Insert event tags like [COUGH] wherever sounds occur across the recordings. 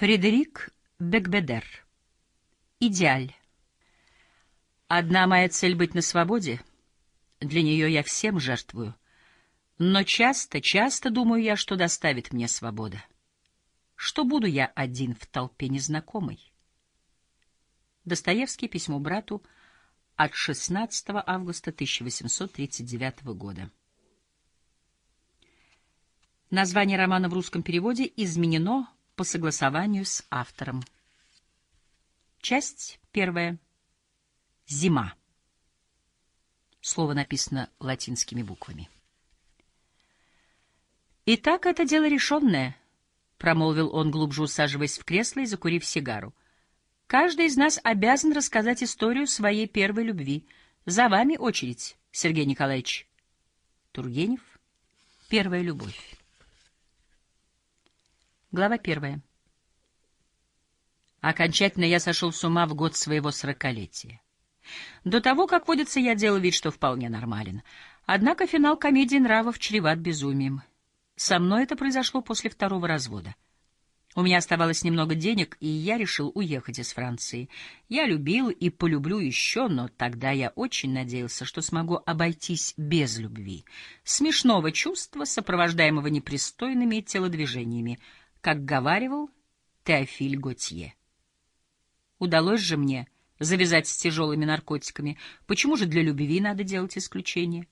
Фредерик Бекбедер. Идеаль. Одна моя цель — быть на свободе. Для нее я всем жертвую. Но часто, часто думаю я, что доставит мне свобода. Что буду я один в толпе незнакомой? Достоевский. Письмо брату от 16 августа 1839 года. Название романа в русском переводе изменено по согласованию с автором. Часть первая. Зима. Слово написано латинскими буквами. «Итак, это дело решенное», — промолвил он, глубже усаживаясь в кресло и закурив сигару. «Каждый из нас обязан рассказать историю своей первой любви. За вами очередь, Сергей Николаевич». Тургенев. Первая любовь. Глава первая. Окончательно я сошел с ума в год своего сорокалетия. До того, как водится, я делал вид, что вполне нормален. Однако финал комедии нравов чреват безумием. Со мной это произошло после второго развода. У меня оставалось немного денег, и я решил уехать из Франции. Я любил и полюблю еще, но тогда я очень надеялся, что смогу обойтись без любви. Смешного чувства, сопровождаемого непристойными телодвижениями — как говаривал Теофиль Готье. Удалось же мне завязать с тяжелыми наркотиками. Почему же для любви надо делать исключение?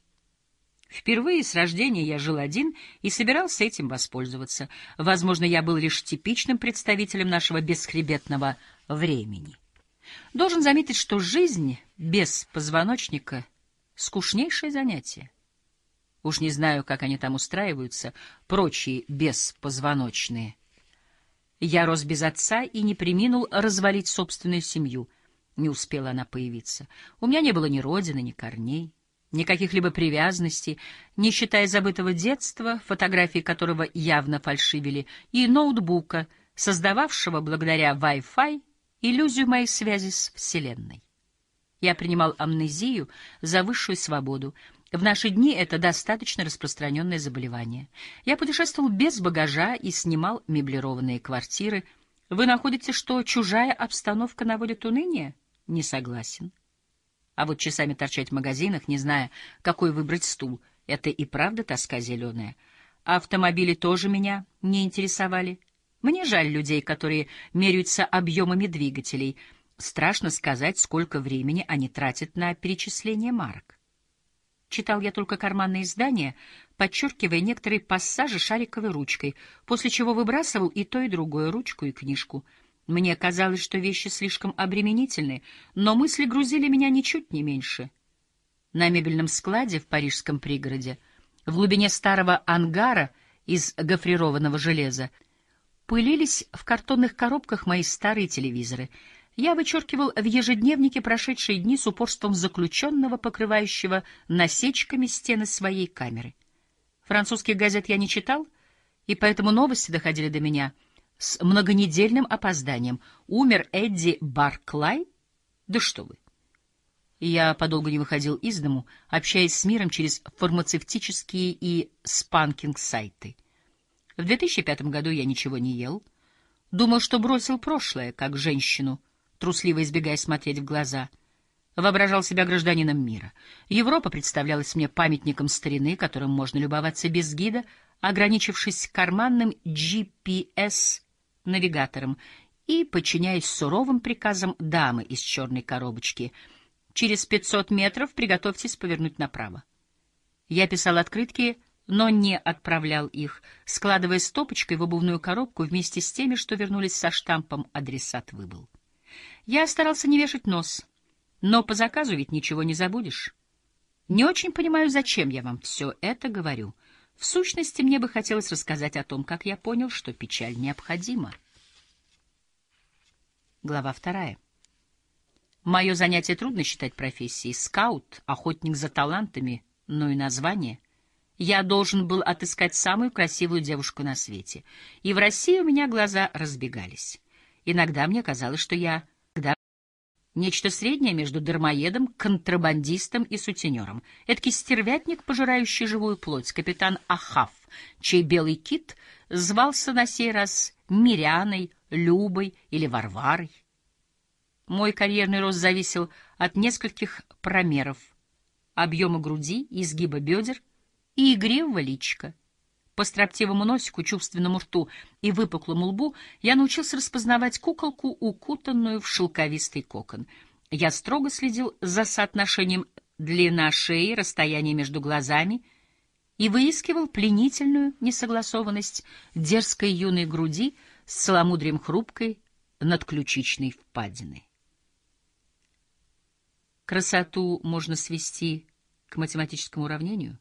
Впервые с рождения я жил один и собирался этим воспользоваться. Возможно, я был лишь типичным представителем нашего бесхребетного времени. Должен заметить, что жизнь без позвоночника — скучнейшее занятие. Уж не знаю, как они там устраиваются, прочие беспозвоночные. Я рос без отца и не приминул развалить собственную семью. Не успела она появиться. У меня не было ни родины, ни корней, ни каких-либо привязанностей, не считая забытого детства, фотографии которого явно фальшивили, и ноутбука, создававшего благодаря Wi-Fi иллюзию моей связи с Вселенной. Я принимал амнезию за высшую свободу, в наши дни это достаточно распространенное заболевание. Я путешествовал без багажа и снимал меблированные квартиры. Вы находите, что чужая обстановка наводит уныние? Не согласен. А вот часами торчать в магазинах, не зная, какой выбрать стул, это и правда тоска зеленая. Автомобили тоже меня не интересовали. Мне жаль людей, которые меряются объемами двигателей. Страшно сказать, сколько времени они тратят на перечисление марок. Читал я только карманные издания, подчеркивая некоторые пассажи шариковой ручкой, после чего выбрасывал и то, и другое, ручку и книжку. Мне казалось, что вещи слишком обременительны, но мысли грузили меня ничуть не меньше. На мебельном складе в парижском пригороде, в глубине старого ангара из гофрированного железа, пылились в картонных коробках мои старые телевизоры — я вычеркивал в ежедневнике прошедшие дни с упорством заключенного, покрывающего насечками стены своей камеры. Французских газет я не читал, и поэтому новости доходили до меня с многонедельным опозданием. Умер Эдди Барклай? Да что вы! Я подолгу не выходил из дому, общаясь с миром через фармацевтические и спанкинг-сайты. В 2005 году я ничего не ел. Думал, что бросил прошлое, как женщину — трусливо избегая смотреть в глаза. Воображал себя гражданином мира. Европа представлялась мне памятником старины, которым можно любоваться без гида, ограничившись карманным GPS-навигатором и подчиняясь суровым приказам дамы из черной коробочки. Через 500 метров приготовьтесь повернуть направо. Я писал открытки, но не отправлял их, складывая стопочкой в обувную коробку вместе с теми, что вернулись со штампом «Адресат выбыл». Я старался не вешать нос, но по заказу ведь ничего не забудешь. Не очень понимаю, зачем я вам все это говорю. В сущности, мне бы хотелось рассказать о том, как я понял, что печаль необходима. Глава вторая. Мое занятие трудно считать профессией. Скаут, охотник за талантами, но и название. Я должен был отыскать самую красивую девушку на свете. И в России у меня глаза разбегались. Иногда мне казалось, что я когда нечто среднее между дармоедом, контрабандистом и сутенером. Эдакий стервятник, пожирающий живую плоть, капитан Ахав, чей белый кит звался на сей раз Миряной, Любой или Варварой. Мой карьерный рост зависел от нескольких промеров — объема груди, изгиба бедер и игривого личика. По строптивому носику, чувственному рту и выпуклому лбу я научился распознавать куколку, укутанную в шелковистый кокон. Я строго следил за соотношением длина шеи, расстояние между глазами и выискивал пленительную несогласованность дерзкой юной груди с целомудрием хрупкой надключичной впадины. Красоту можно свести к математическому уравнению.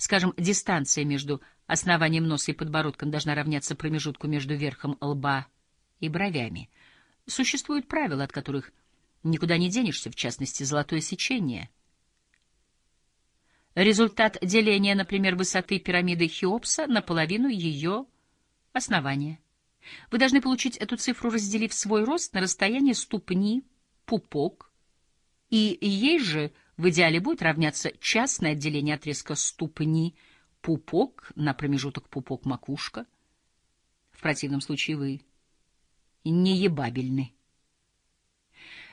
Скажем, дистанция между основанием носа и подбородком должна равняться промежутку между верхом лба и бровями. Существуют правила, от которых никуда не денешься, в частности, золотое сечение. Результат деления, например, высоты пирамиды Хеопса на половину ее основания. Вы должны получить эту цифру, разделив свой рост на расстояние ступни, пупок, и ей же в идеале будет равняться частное отделение отрезка ступни, пупок на промежуток пупок-макушка. В противном случае вы неебабельны.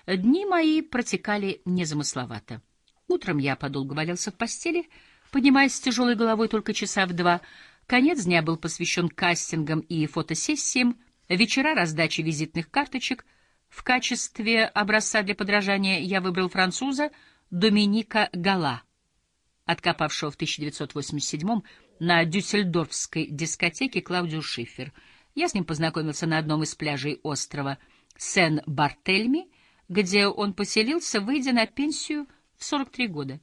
Дни мои протекали незамысловато. Утром я подолгу валялся в постели, поднимаясь с тяжелой головой только часа в два. Конец дня был посвящен кастингам и фотосессиям, вечера раздачи визитных карточек — в качестве образца для подражания я выбрал француза Доминика Гала, откопавшего в 1987 на дюссельдорфской дискотеке Клаудио Шифер. Я с ним познакомился на одном из пляжей острова Сен-Бартельми, где он поселился, выйдя на пенсию в 43 года.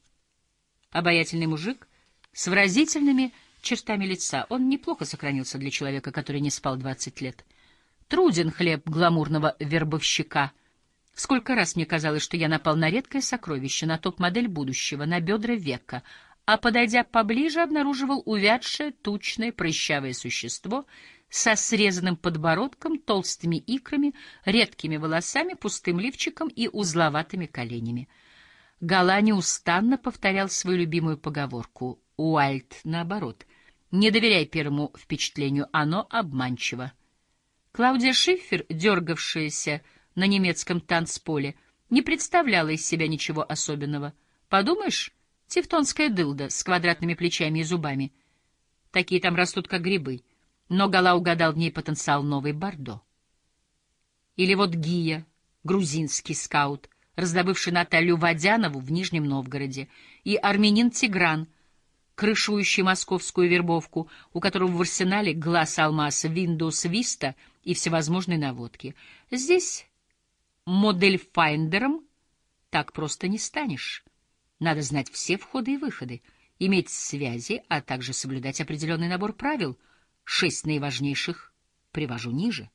Обаятельный мужик с выразительными чертами лица. Он неплохо сохранился для человека, который не спал 20 лет. Труден хлеб гламурного вербовщика. Сколько раз мне казалось, что я напал на редкое сокровище, на топ-модель будущего, на бедра века, а, подойдя поближе, обнаруживал увядшее, тучное, прыщавое существо со срезанным подбородком, толстыми икрами, редкими волосами, пустым лифчиком и узловатыми коленями. Гала неустанно повторял свою любимую поговорку «Уальт, наоборот». «Не доверяй первому впечатлению, оно обманчиво». Клаудия Шиффер, дергавшаяся на немецком танцполе, не представляла из себя ничего особенного. Подумаешь, тевтонская дылда с квадратными плечами и зубами. Такие там растут, как грибы. Но Гала угадал в ней потенциал новой Бордо. Или вот Гия, грузинский скаут, раздобывший Наталью Водянову в Нижнем Новгороде, и армянин Тигран, крышующий московскую вербовку, у которого в арсенале глаз алмаза Windows Vista — и всевозможные наводки. Здесь модель-файндером так просто не станешь. Надо знать все входы и выходы, иметь связи, а также соблюдать определенный набор правил. Шесть наиважнейших привожу ниже.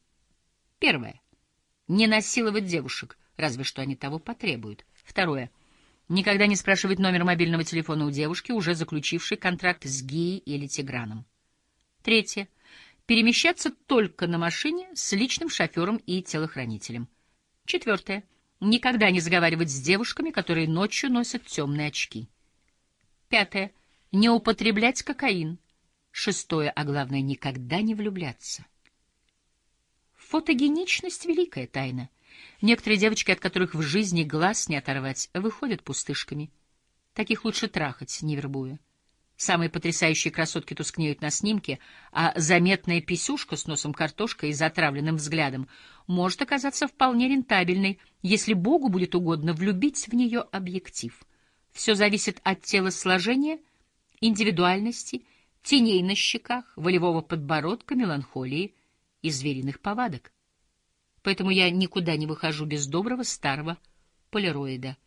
Первое. Не насиловать девушек, разве что они того потребуют. Второе. Никогда не спрашивать номер мобильного телефона у девушки, уже заключившей контракт с Гией или Тиграном. Третье перемещаться только на машине с личным шофером и телохранителем. Четвертое. Никогда не заговаривать с девушками, которые ночью носят темные очки. Пятое. Не употреблять кокаин. Шестое, а главное, никогда не влюбляться. Фотогеничность — великая тайна. Некоторые девочки, от которых в жизни глаз не оторвать, выходят пустышками. Таких лучше трахать, не вербуя. Самые потрясающие красотки тускнеют на снимке, а заметная писюшка с носом картошкой и затравленным взглядом может оказаться вполне рентабельной, если Богу будет угодно влюбить в нее объектив. Все зависит от телосложения, индивидуальности, теней на щеках, волевого подбородка, меланхолии и звериных повадок. Поэтому я никуда не выхожу без доброго старого полироида.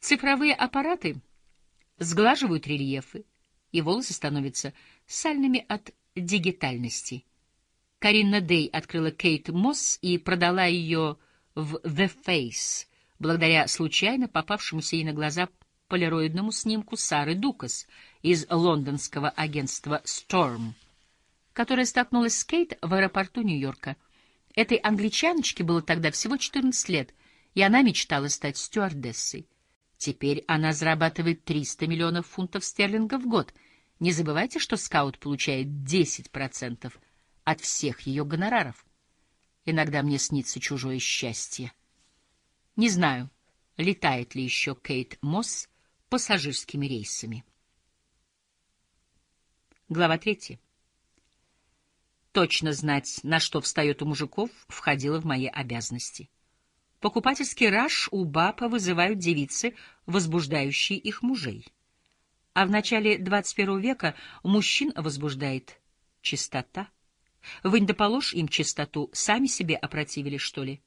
Цифровые аппараты — сглаживают рельефы, и волосы становятся сальными от дигитальности. Каринна Дэй открыла Кейт Мосс и продала ее в The Face, благодаря случайно попавшемуся ей на глаза полироидному снимку Сары Дукас из лондонского агентства Storm, которая столкнулась с Кейт в аэропорту Нью-Йорка. Этой англичаночке было тогда всего 14 лет, и она мечтала стать стюардессой. Теперь она зарабатывает 300 миллионов фунтов стерлингов в год. Не забывайте, что скаут получает 10% от всех ее гонораров. Иногда мне снится чужое счастье. Не знаю, летает ли еще Кейт Мосс пассажирскими рейсами. Глава третья. Точно знать, на что встает у мужиков, входило в мои обязанности. Покупательский раж у баба вызывают девицы, возбуждающие их мужей. А в начале 21 века мужчин возбуждает чистота. Вынь да положь им чистоту, сами себе опротивили, что ли?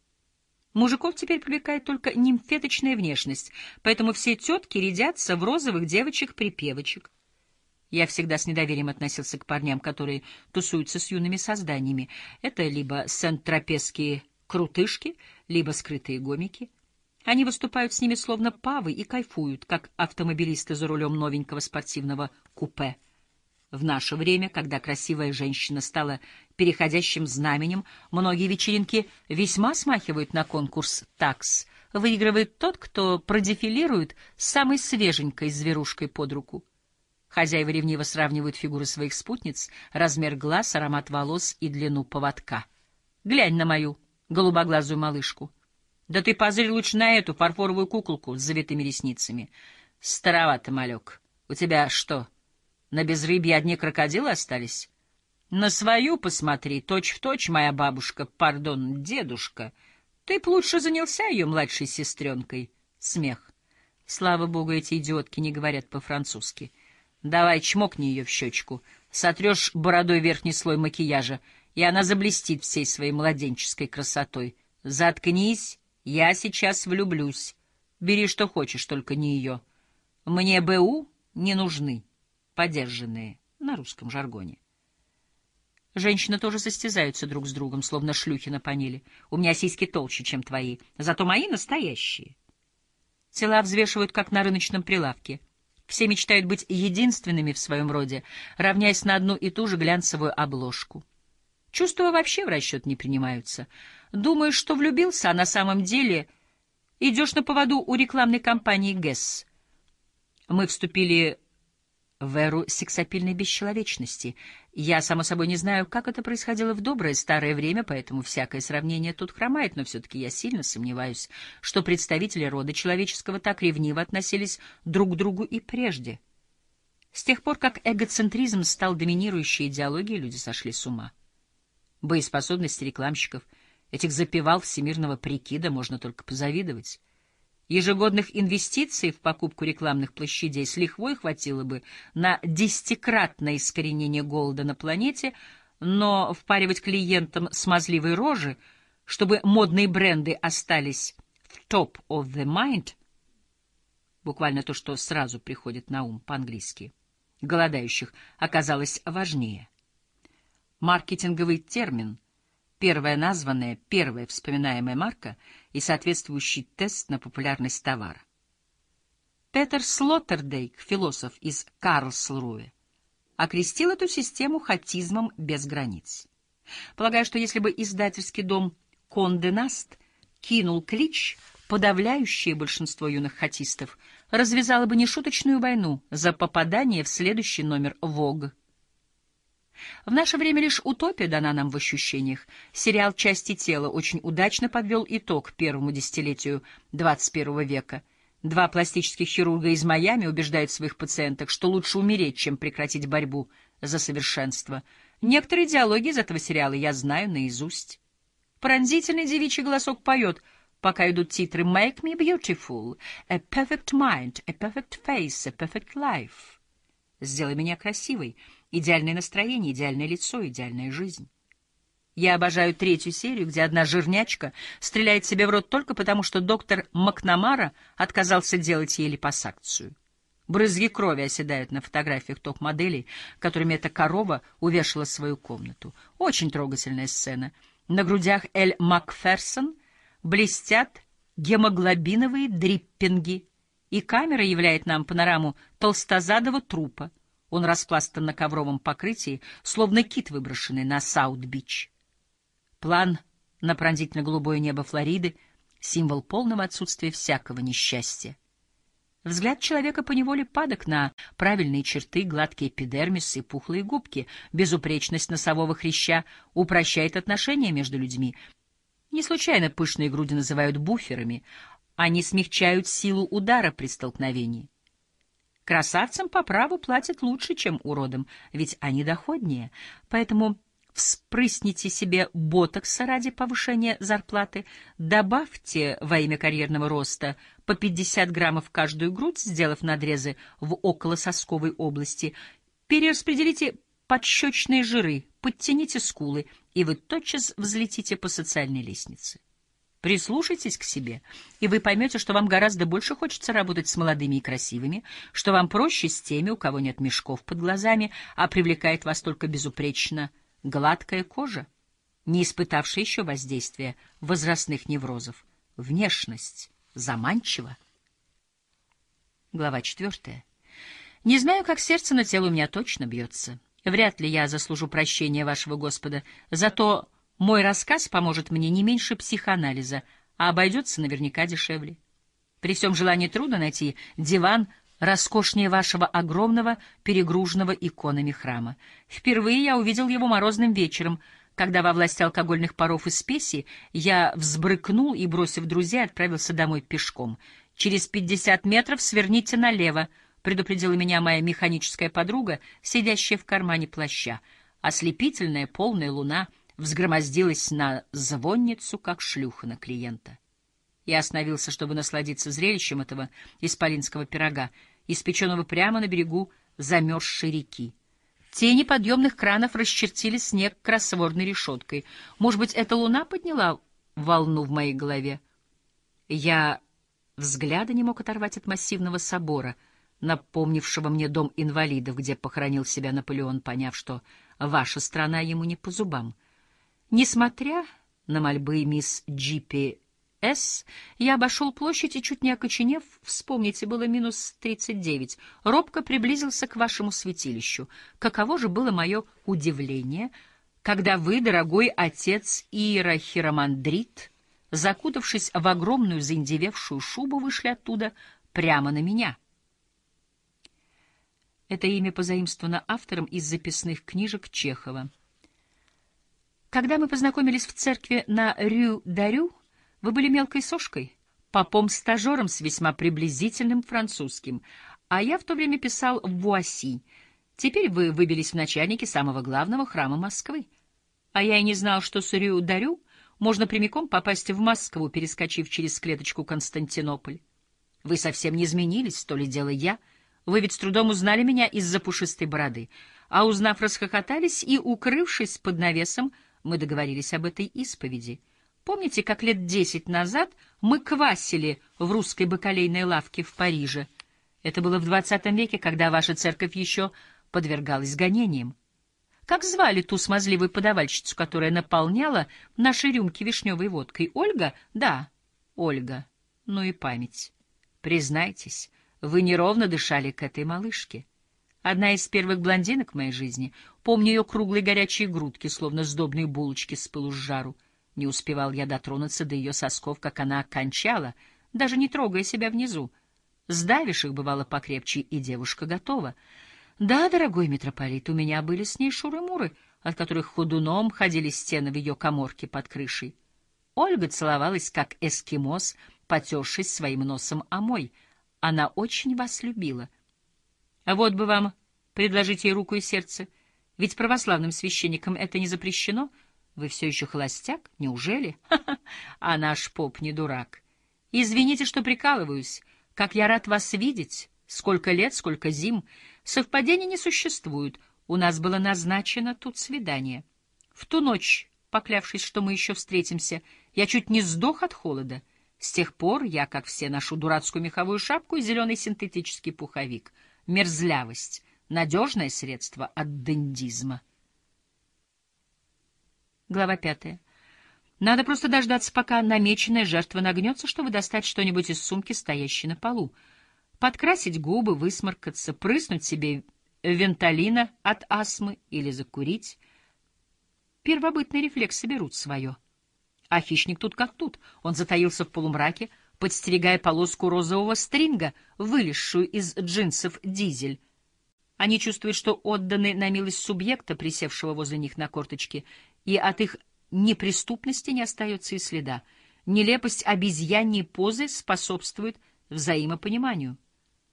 Мужиков теперь привлекает только нимфеточная внешность, поэтому все тетки рядятся в розовых девочек-припевочек. Я всегда с недоверием относился к парням, которые тусуются с юными созданиями. Это либо сент-тропесские крутышки, либо скрытые гомики. Они выступают с ними словно павы и кайфуют, как автомобилисты за рулем новенького спортивного купе. В наше время, когда красивая женщина стала переходящим знаменем, многие вечеринки весьма смахивают на конкурс «Такс». Выигрывает тот, кто продефилирует самой свеженькой зверушкой под руку. Хозяева ревниво сравнивают фигуры своих спутниц, размер глаз, аромат волос и длину поводка. «Глянь на мою голубоглазую малышку. Да ты позырь лучше на эту фарфоровую куколку с завитыми ресницами. Старовато, малек. У тебя что, на безрыбье одни крокодилы остались?» На свою посмотри, точь-в-точь точь моя бабушка, пардон, дедушка. Ты б лучше занялся ее младшей сестренкой. Смех. Слава богу, эти идиотки не говорят по-французски. Давай чмокни ее в щечку, сотрешь бородой верхний слой макияжа, и она заблестит всей своей младенческой красотой. Заткнись, я сейчас влюблюсь. Бери что хочешь, только не ее. Мне БУ не нужны, подержанные на русском жаргоне. Женщины тоже состязаются друг с другом, словно шлюхи на панели. У меня сиськи толще, чем твои, зато мои настоящие. Тела взвешивают, как на рыночном прилавке. Все мечтают быть единственными в своем роде, равняясь на одну и ту же глянцевую обложку. Чувства вообще в расчет не принимаются. Думаешь, что влюбился, а на самом деле идешь на поводу у рекламной компании «ГЭС». Мы вступили в эру сексапильной бесчеловечности. Я, само собой, не знаю, как это происходило в доброе старое время, поэтому всякое сравнение тут хромает, но все-таки я сильно сомневаюсь, что представители рода человеческого так ревниво относились друг к другу и прежде. С тех пор, как эгоцентризм стал доминирующей идеологией, люди сошли с ума. Боеспособности рекламщиков, этих запевал всемирного прикида, можно только позавидовать. Ежегодных инвестиций в покупку рекламных площадей с лихвой хватило бы на десятикратное искоренение голода на планете, но впаривать клиентам смазливые рожи, чтобы модные бренды остались в top of the mind, буквально то, что сразу приходит на ум по-английски, голодающих оказалось важнее. Маркетинговый термин — первая названная, первая вспоминаемая марка и соответствующий тест на популярность товара. Петер Слоттердейк, философ из Карлсруэ, окрестил эту систему хатизмом без границ. Полагаю, что если бы издательский дом «Конде Наст» кинул клич, подавляющее большинство юных хатистов развязало бы нешуточную войну за попадание в следующий номер «Вог». В наше время лишь утопия дана нам в ощущениях. Сериал «Части тела» очень удачно подвел итог первому десятилетию XXI века. Два пластических хирурга из Майами убеждают своих пациенток, что лучше умереть, чем прекратить борьбу за совершенство. Некоторые диалоги из этого сериала я знаю наизусть. Пронзительный девичий голосок поет, пока идут титры «Make me beautiful», «A perfect mind», «A perfect face», «A perfect life». «Сделай меня красивой», Идеальное настроение, идеальное лицо, идеальная жизнь. Я обожаю третью серию, где одна жирнячка стреляет себе в рот только потому, что доктор Макнамара отказался делать ей липосакцию. Брызги крови оседают на фотографиях топ-моделей, которыми эта корова увешала свою комнату. Очень трогательная сцена. На грудях Эль Макферсон блестят гемоглобиновые дриппинги, и камера являет нам панораму толстозадого трупа, он распластан на ковровом покрытии, словно кит, выброшенный на Саут-Бич. План на пронзительно-голубое небо Флориды — символ полного отсутствия всякого несчастья. Взгляд человека поневоле падок на правильные черты, гладкий эпидермис и пухлые губки. Безупречность носового хряща упрощает отношения между людьми. Не случайно пышные груди называют буферами. Они смягчают силу удара при столкновении. Красавцам по праву платят лучше, чем уродам, ведь они доходнее. Поэтому Вспрысните себе ботокса ради повышения зарплаты, добавьте во имя карьерного роста по 50 граммов каждую грудь, сделав надрезы в околососковой области, перераспределите подщечные жиры, подтяните скулы, и вы тотчас взлетите по социальной лестнице. Прислушайтесь к себе, и вы поймете, что вам гораздо больше хочется работать с молодыми и красивыми, что вам проще с теми, у кого нет мешков под глазами, а привлекает вас только безупречно гладкая кожа, не испытавшая еще воздействия возрастных неврозов. Внешность заманчива. Глава четвертая. Не знаю, как сердце, но тело у меня точно бьется. Вряд ли я заслужу прощения вашего Господа, зато мой рассказ поможет мне не меньше психоанализа, а обойдется наверняка дешевле. При всем желании трудно найти диван роскошнее вашего огромного, перегруженного иконами храма. Впервые я увидел его морозным вечером, когда во власти алкогольных паров и спеси я взбрыкнул и, бросив друзей, отправился домой пешком. «Через пятьдесят метров сверните налево», — предупредила меня моя механическая подруга, сидящая в кармане плаща. Ослепительная полная луна взгромоздилась на звонницу, как шлюха на клиента. Я остановился, чтобы насладиться зрелищем этого исполинского пирога, испеченного прямо на берегу замерзшей реки. Тени подъемных кранов расчертили снег кроссвордной решеткой. Может быть, эта луна подняла волну в моей голове? Я взгляда не мог оторвать от массивного собора, напомнившего мне дом инвалидов, где похоронил себя Наполеон, поняв, что ваша страна ему не по зубам. Несмотря на мольбы мисс Джипи с. Я обошел площадь и, чуть не окоченев, вспомните, было минус тридцать девять, робко приблизился к вашему святилищу. Каково же было мое удивление, когда вы, дорогой отец Иерохиромандрит, закутавшись в огромную заиндевевшую шубу, вышли оттуда прямо на меня. Это имя позаимствовано автором из записных книжек Чехова. Когда мы познакомились в церкви на Рю-Дарю, вы были мелкой сошкой, попом-стажером с весьма приблизительным французским, а я в то время писал в Буасси. Теперь вы выбились в начальники самого главного храма Москвы. А я и не знал, что с Рю-Дарю можно прямиком попасть в Москву, перескочив через клеточку Константинополь. Вы совсем не изменились, то ли дело я. Вы ведь с трудом узнали меня из-за пушистой бороды. А узнав, расхохотались, и, укрывшись под навесом, мы договорились об этой исповеди — Помните, как лет десять назад мы квасили в русской бакалейной лавке в Париже? Это было в двадцатом веке, когда ваша церковь еще подвергалась гонениям. Как звали ту смазливую подавальщицу, которая наполняла наши рюмки вишневой водкой? Ольга? Да, Ольга. Ну и память. Признайтесь, вы неровно дышали к этой малышке. Одна из первых блондинок в моей жизни. Помню ее круглые горячие грудки, словно сдобные булочки с пылу с жару. Не успевал я дотронуться до ее сосков, как она кончала, даже не трогая себя внизу. Сдавишь их, бывало, покрепче, и девушка готова. Да, дорогой митрополит, у меня были с ней шуры-муры, от которых ходуном ходили стены в ее коморке под крышей. Ольга целовалась, как эскимос, потершись своим носом о мой. Она очень вас любила. А вот бы вам предложить ей руку и сердце, ведь православным священникам это не запрещено — вы все еще холостяк? Неужели? [LAUGHS] А наш поп не дурак. Извините, что прикалываюсь. Как я рад вас видеть. Сколько лет, сколько зим. Совпадений не существует. У нас было назначено тут свидание. В ту ночь, поклявшись, что мы еще встретимся, я чуть не сдох от холода. С тех пор я, как все, ношу дурацкую меховую шапку и зеленый синтетический пуховик. Мерзлявость — надежное средство от дендизма. Глава пятая. Надо просто дождаться, пока намеченная жертва нагнется, чтобы достать что-нибудь из сумки, стоящей на полу. Подкрасить губы, высморкаться, прыснуть себе венталина от астмы или закурить. Первобытные рефлексы берут свое. А хищник тут как тут. Он затаился в полумраке, подстерегая полоску розового стринга, вылезшую из джинсов дизель. Они чувствуют, что отданы на милость субъекта, присевшего возле них на корточки, и от их неприступности не остается и следа. Нелепость обезьяньей позы способствует взаимопониманию.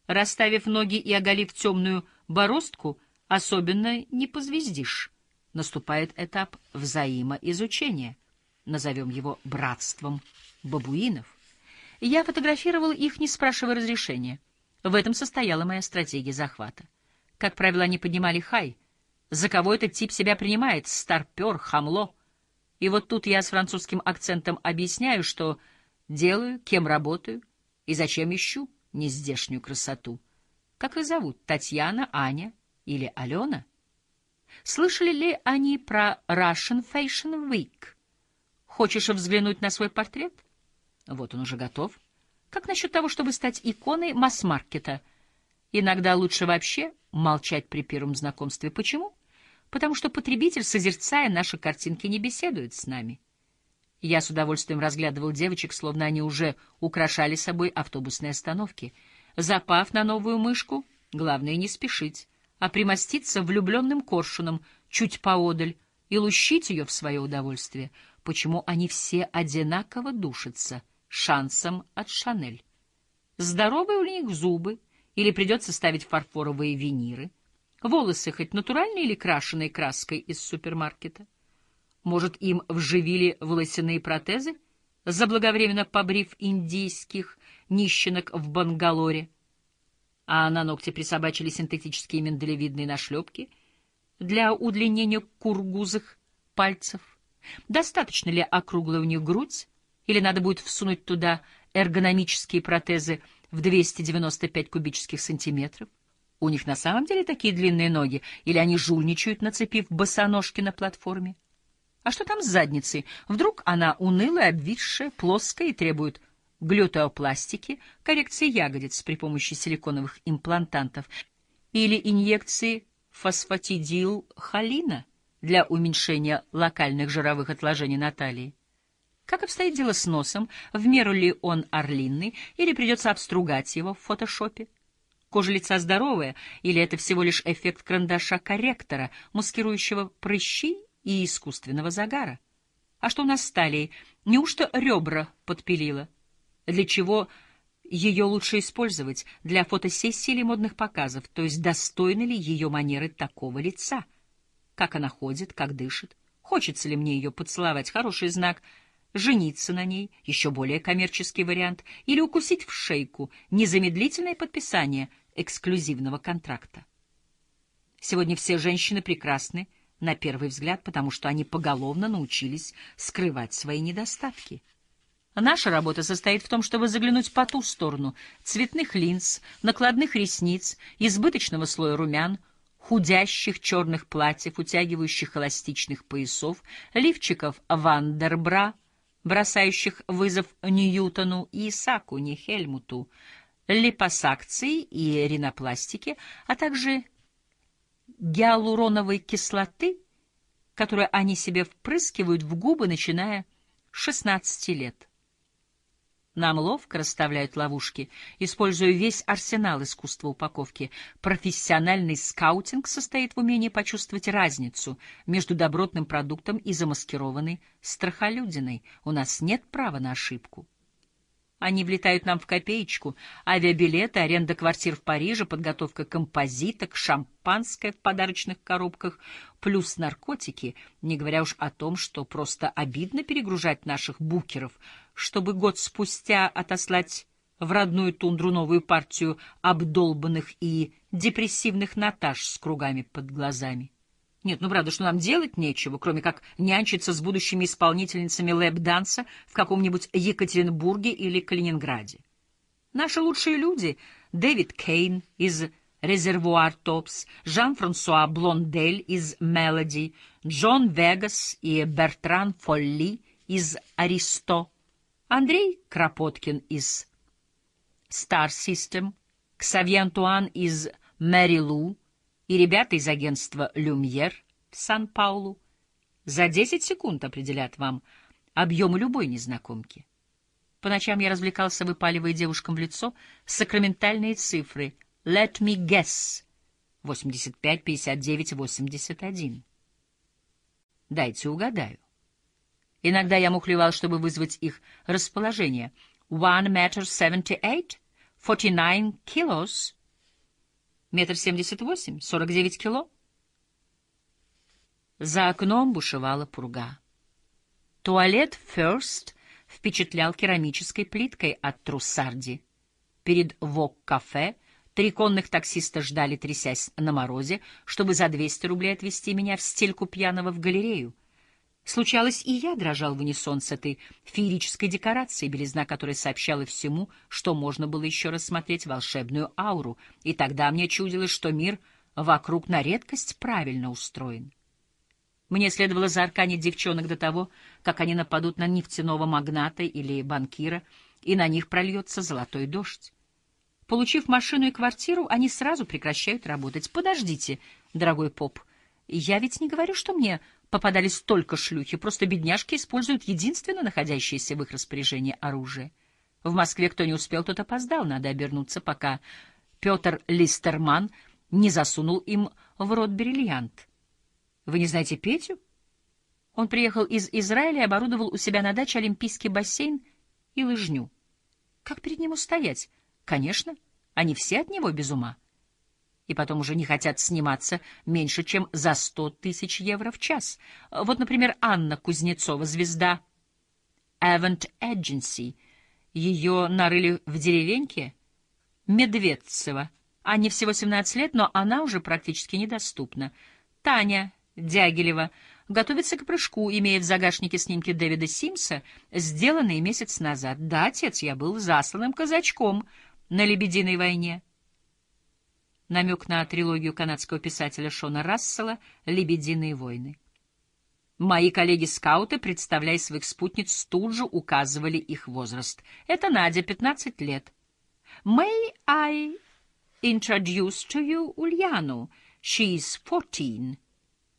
Расставив ноги и оголив темную бороздку, особенно не позвездишь. Наступает этап взаимоизучения. Назовем его братством бабуинов. Я фотографировал их, не спрашивая разрешения. В этом состояла моя стратегия захвата. Как правило, они поднимали хай. За кого этот тип себя принимает? Старпер, хамло. И вот тут я с французским акцентом объясняю, что делаю, кем работаю и зачем ищу нездешнюю красоту. Как их зовут? Татьяна, Аня или Алена? Слышали ли они про Russian Fashion Week? Хочешь взглянуть на свой портрет? Вот он уже готов. Как насчет того, чтобы стать иконой масс-маркета? Иногда лучше вообще молчать при первом знакомстве. Почему? Потому что потребитель, созерцая наши картинки, не беседует с нами. Я с удовольствием разглядывал девочек, словно они уже украшали собой автобусные остановки. Запав на новую мышку, главное не спешить, а примоститься влюбленным коршуном чуть поодаль и лущить ее в свое удовольствие. Почему они все одинаково душатся шансом от Шанель? Здоровые у них зубы, или придется ставить фарфоровые виниры? Волосы хоть натуральные или крашеные краской из супермаркета? Может, им вживили волосяные протезы, заблаговременно побрив индийских нищенок в Бангалоре? А на ногти присобачили синтетические миндалевидные нашлепки для удлинения кургузых пальцев? Достаточно ли округлая у них грудь, или надо будет всунуть туда эргономические протезы в 295 кубических сантиметров? У них на самом деле такие длинные ноги, или они жульничают, нацепив босоножки на платформе? А что там с задницей? Вдруг она унылая, обвисшая, плоская и требует глютеопластики, коррекции ягодиц при помощи силиконовых имплантантов или инъекции фосфатидилхолина для уменьшения локальных жировых отложений на талии. Как обстоит дело с носом? В меру ли он орлинный или придется обстругать его в фотошопе? Кожа лица здоровая или это всего лишь эффект карандаша-корректора, маскирующего прыщи и искусственного загара. А что у нас с талией? Неужто ребра подпилила? Для чего ее лучше использовать? Для фотосессий или модных показов? То есть достойны ли ее манеры такого лица? Как она ходит, как дышит? Хочется ли мне ее поцеловать? Хороший знак. Жениться на ней — еще более коммерческий вариант. Или укусить в шейку — незамедлительное подписание эксклюзивного контракта. Сегодня все женщины прекрасны, на первый взгляд, потому что они поголовно научились скрывать свои недостатки. Наша работа состоит в том, чтобы заглянуть по ту сторону цветных линз, накладных ресниц, избыточного слоя румян, худящих черных платьев, утягивающих эластичных поясов, лифчиков Вандербра, бросающих вызов Ньютону и Исаку, не Хельмуту, липосакции и ринопластики, а также гиалуроновой кислоты, которую они себе впрыскивают в губы, начиная с 16 лет. Нам ловко расставляют ловушки, используя весь арсенал искусства упаковки. Профессиональный скаутинг состоит в умении почувствовать разницу между добротным продуктом и замаскированной страхолюдиной. У нас нет права на ошибку. Они влетают нам в копеечку. Авиабилеты, аренда квартир в Париже, подготовка композиток, шампанское в подарочных коробках, плюс наркотики, не говоря уж о том, что просто обидно перегружать наших букеров, чтобы год спустя отослать в родную тундру новую партию обдолбанных и депрессивных Наташ с кругами под глазами. Нет, ну правда, что нам делать нечего, кроме как нянчиться с будущими исполнительницами лэп-данса в каком-нибудь Екатеринбурге или Калининграде. Наши лучшие люди — Дэвид Кейн из «Резервуар Топс», Жан-Франсуа Блондель из «Мелоди», Джон Вегас и Бертран Фолли из «Аристо», Андрей Кропоткин из «Стар Систем», Ксавье Антуан из «Мэри Лу», и ребята из агентства «Люмьер» в Сан-Паулу за 10 секунд определят вам объем любой незнакомки. По ночам я развлекался, выпаливая девушкам в лицо сакраментальные цифры. «Let me guess» — 85, 59, 81. Дайте угадаю. Иногда я мухлевал, чтобы вызвать их расположение. «One meter seventy-eight, forty-nine kilos» — метр семьдесят восемь, сорок девять кило. За окном бушевала пурга. Туалет «First» впечатлял керамической плиткой от Труссарди. Перед Вок-кафе три конных таксиста ждали, трясясь на морозе, чтобы за 200 рублей отвезти меня в стельку пьяного в галерею. Случалось, и я дрожал в унисон с этой феерической декорацией, белизна которой сообщала всему, что можно было еще рассмотреть волшебную ауру, и тогда мне чудилось, что мир вокруг на редкость правильно устроен. Мне следовало заарканить девчонок до того, как они нападут на нефтяного магната или банкира, и на них прольется золотой дождь. Получив машину и квартиру, они сразу прекращают работать. Подождите, дорогой поп, я ведь не говорю, что мне попадались только шлюхи, просто бедняжки используют единственно находящееся в их распоряжении оружие. В Москве кто не успел, тот опоздал, надо обернуться, пока Петр Листерман не засунул им в рот бриллиант. Вы не знаете Петю? Он приехал из Израиля и оборудовал у себя на даче олимпийский бассейн и лыжню. Как перед ним устоять? Конечно, они все от него без ума. И потом уже не хотят сниматься меньше, чем за сто тысяч евро в час. Вот, например, Анна Кузнецова, звезда Event Agency. Ее нарыли в деревеньке Медведцево. Анне всего 17 лет, но она уже практически недоступна. Таня Дягилева готовится к прыжку, имея в загашнике снимки Дэвида Симса, сделанные месяц назад. Да, отец, я был засланным казачком на «Лебединой войне». Намек на трилогию канадского писателя Шона Рассела «Лебединые войны». Мои коллеги-скауты, представляя своих спутниц, тут же указывали их возраст. Это Надя, 15 лет. May I introduce to you Ульяну? She is fourteen.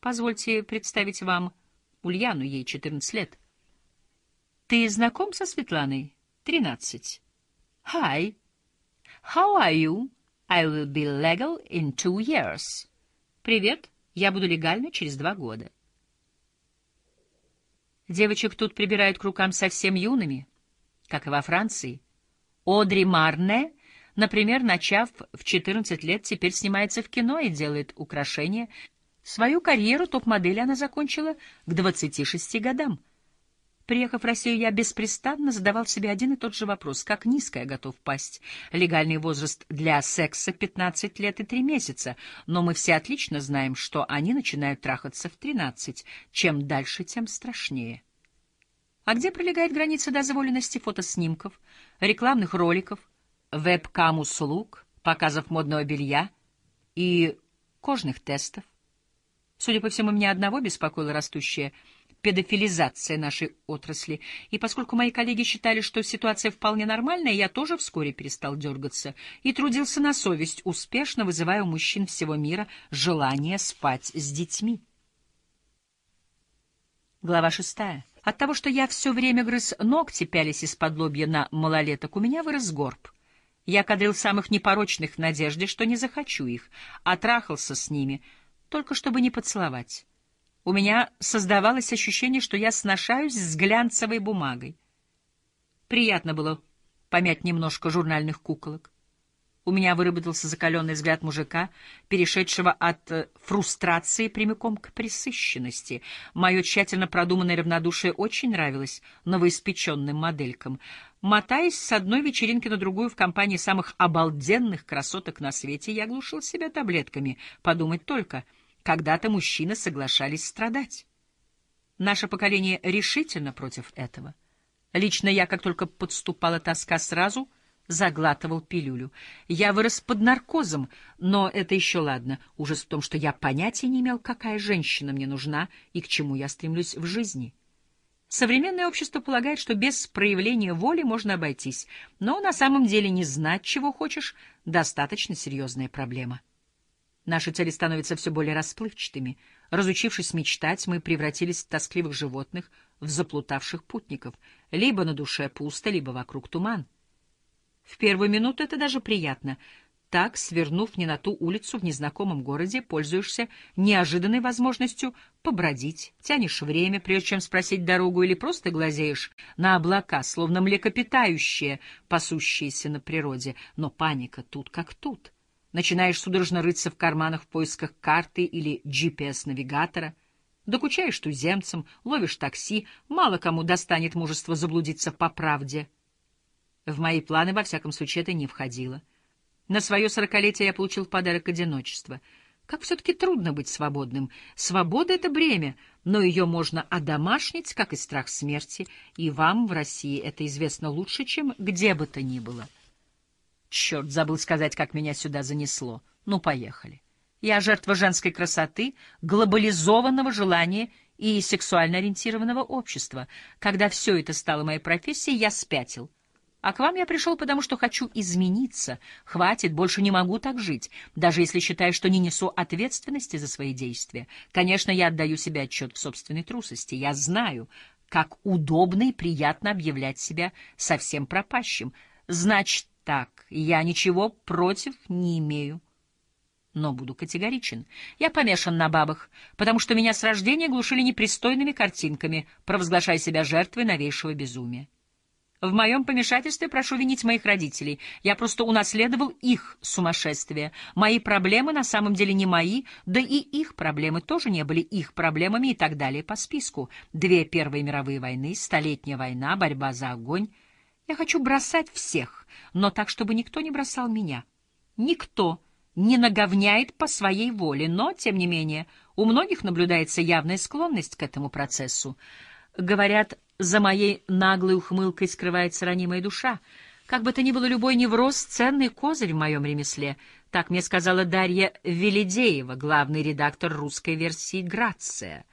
Позвольте представить вам Ульяну, ей 14 лет. Ты знаком со Светланой? 13. Hi. How are you? I will be legal in two years. Привет, я буду легальна через два года. Девочек тут прибирают к рукам совсем юными, как и во Франции. Одри Марне, например, начав в 14 лет, теперь снимается в кино и делает украшения Свою карьеру топ-модели она закончила к 26 годам. Приехав в Россию, я беспрестанно задавал себе один и тот же вопрос. Как низко я готов пасть? Легальный возраст для секса — 15 лет и 3 месяца, но мы все отлично знаем, что они начинают трахаться в 13. Чем дальше, тем страшнее. А где пролегает граница дозволенности фотоснимков, рекламных роликов, веб-кам-услуг, показов модного белья и кожных тестов? Судя по всему, меня одного беспокоила растущая педофилизация нашей отрасли, и поскольку мои коллеги считали, что ситуация вполне нормальная, я тоже вскоре перестал дергаться и трудился на совесть, успешно вызывая у мужчин всего мира желание спать с детьми. Глава шестая. От того, что я все время грыз ногти, пялись из-под лобья на малолеток, у меня вырос горб. Я кадрил самых непорочных в надежде, что не захочу их, а трахался с ними — только чтобы не поцеловать. У меня создавалось ощущение, что я сношаюсь с глянцевой бумагой. Приятно было помять немножко журнальных куколок. У меня выработался закаленный взгляд мужика, перешедшего от э, фрустрации прямиком к пресыщенности. Мое тщательно продуманное равнодушие очень нравилось новоиспеченным моделькам. Мотаясь с одной вечеринки на другую в компании самых обалденных красоток на свете, я глушил себя таблетками. Подумать только, когда-то мужчины соглашались страдать. Наше поколение решительно против этого. Лично я, как только подступала тоска, сразу — заглатывал пилюлю. Я вырос под наркозом, но это еще ладно. Ужас в том, что я понятия не имел, какая женщина мне нужна и к чему я стремлюсь в жизни. Современное общество полагает, что без проявления воли можно обойтись, но на самом деле не знать, чего хочешь, достаточно серьезная проблема. Наши цели становятся все более расплывчатыми. Разучившись мечтать, мы превратились в тоскливых животных, в заплутавших путников. Либо на душе пусто, либо вокруг туман. В первую минуту это даже приятно. Так, свернув не на ту улицу в незнакомом городе, пользуешься неожиданной возможностью побродить, тянешь время, прежде чем спросить дорогу, или просто глазеешь на облака, словно млекопитающие, пасущиеся на природе. Но паника тут как тут. Начинаешь судорожно рыться в карманах в поисках карты или GPS-навигатора — Докучаешь туземцам, ловишь такси, мало кому достанет мужество заблудиться по правде. В мои планы, во всяком случае, это не входило. На свое сорокалетие я получил в подарок одиночество. Как все-таки трудно быть свободным. Свобода — это бремя, но ее можно одомашнить, как и страх смерти, и вам в России это известно лучше, чем где бы то ни было. Черт, забыл сказать, как меня сюда занесло. Ну, поехали. Я жертва женской красоты, глобализованного желания и сексуально ориентированного общества. Когда все это стало моей профессией, я спятил. А к вам я пришел, потому что хочу измениться. Хватит, больше не могу так жить, даже если считаю, что не несу ответственности за свои действия. Конечно, я отдаю себе отчет в собственной трусости. Я знаю, как удобно и приятно объявлять себя совсем пропащим. Значит так, я ничего против не имею но буду категоричен. Я помешан на бабах, потому что меня с рождения глушили непристойными картинками, провозглашая себя жертвой новейшего безумия. В моем помешательстве прошу винить моих родителей. Я просто унаследовал их сумасшествие. Мои проблемы на самом деле не мои, да и их проблемы тоже не были их проблемами и так далее по списку. Две Первые мировые войны, Столетняя война, борьба за огонь. Я хочу бросать всех, но так, чтобы никто не бросал меня. Никто не наговняет по своей воле, но, тем не менее, у многих наблюдается явная склонность к этому процессу. Говорят, за моей наглой ухмылкой скрывается ранимая душа. Как бы то ни было, любой невроз — ценный козырь в моем ремесле. Так мне сказала Дарья Велидеева, главный редактор русской версии «Грация».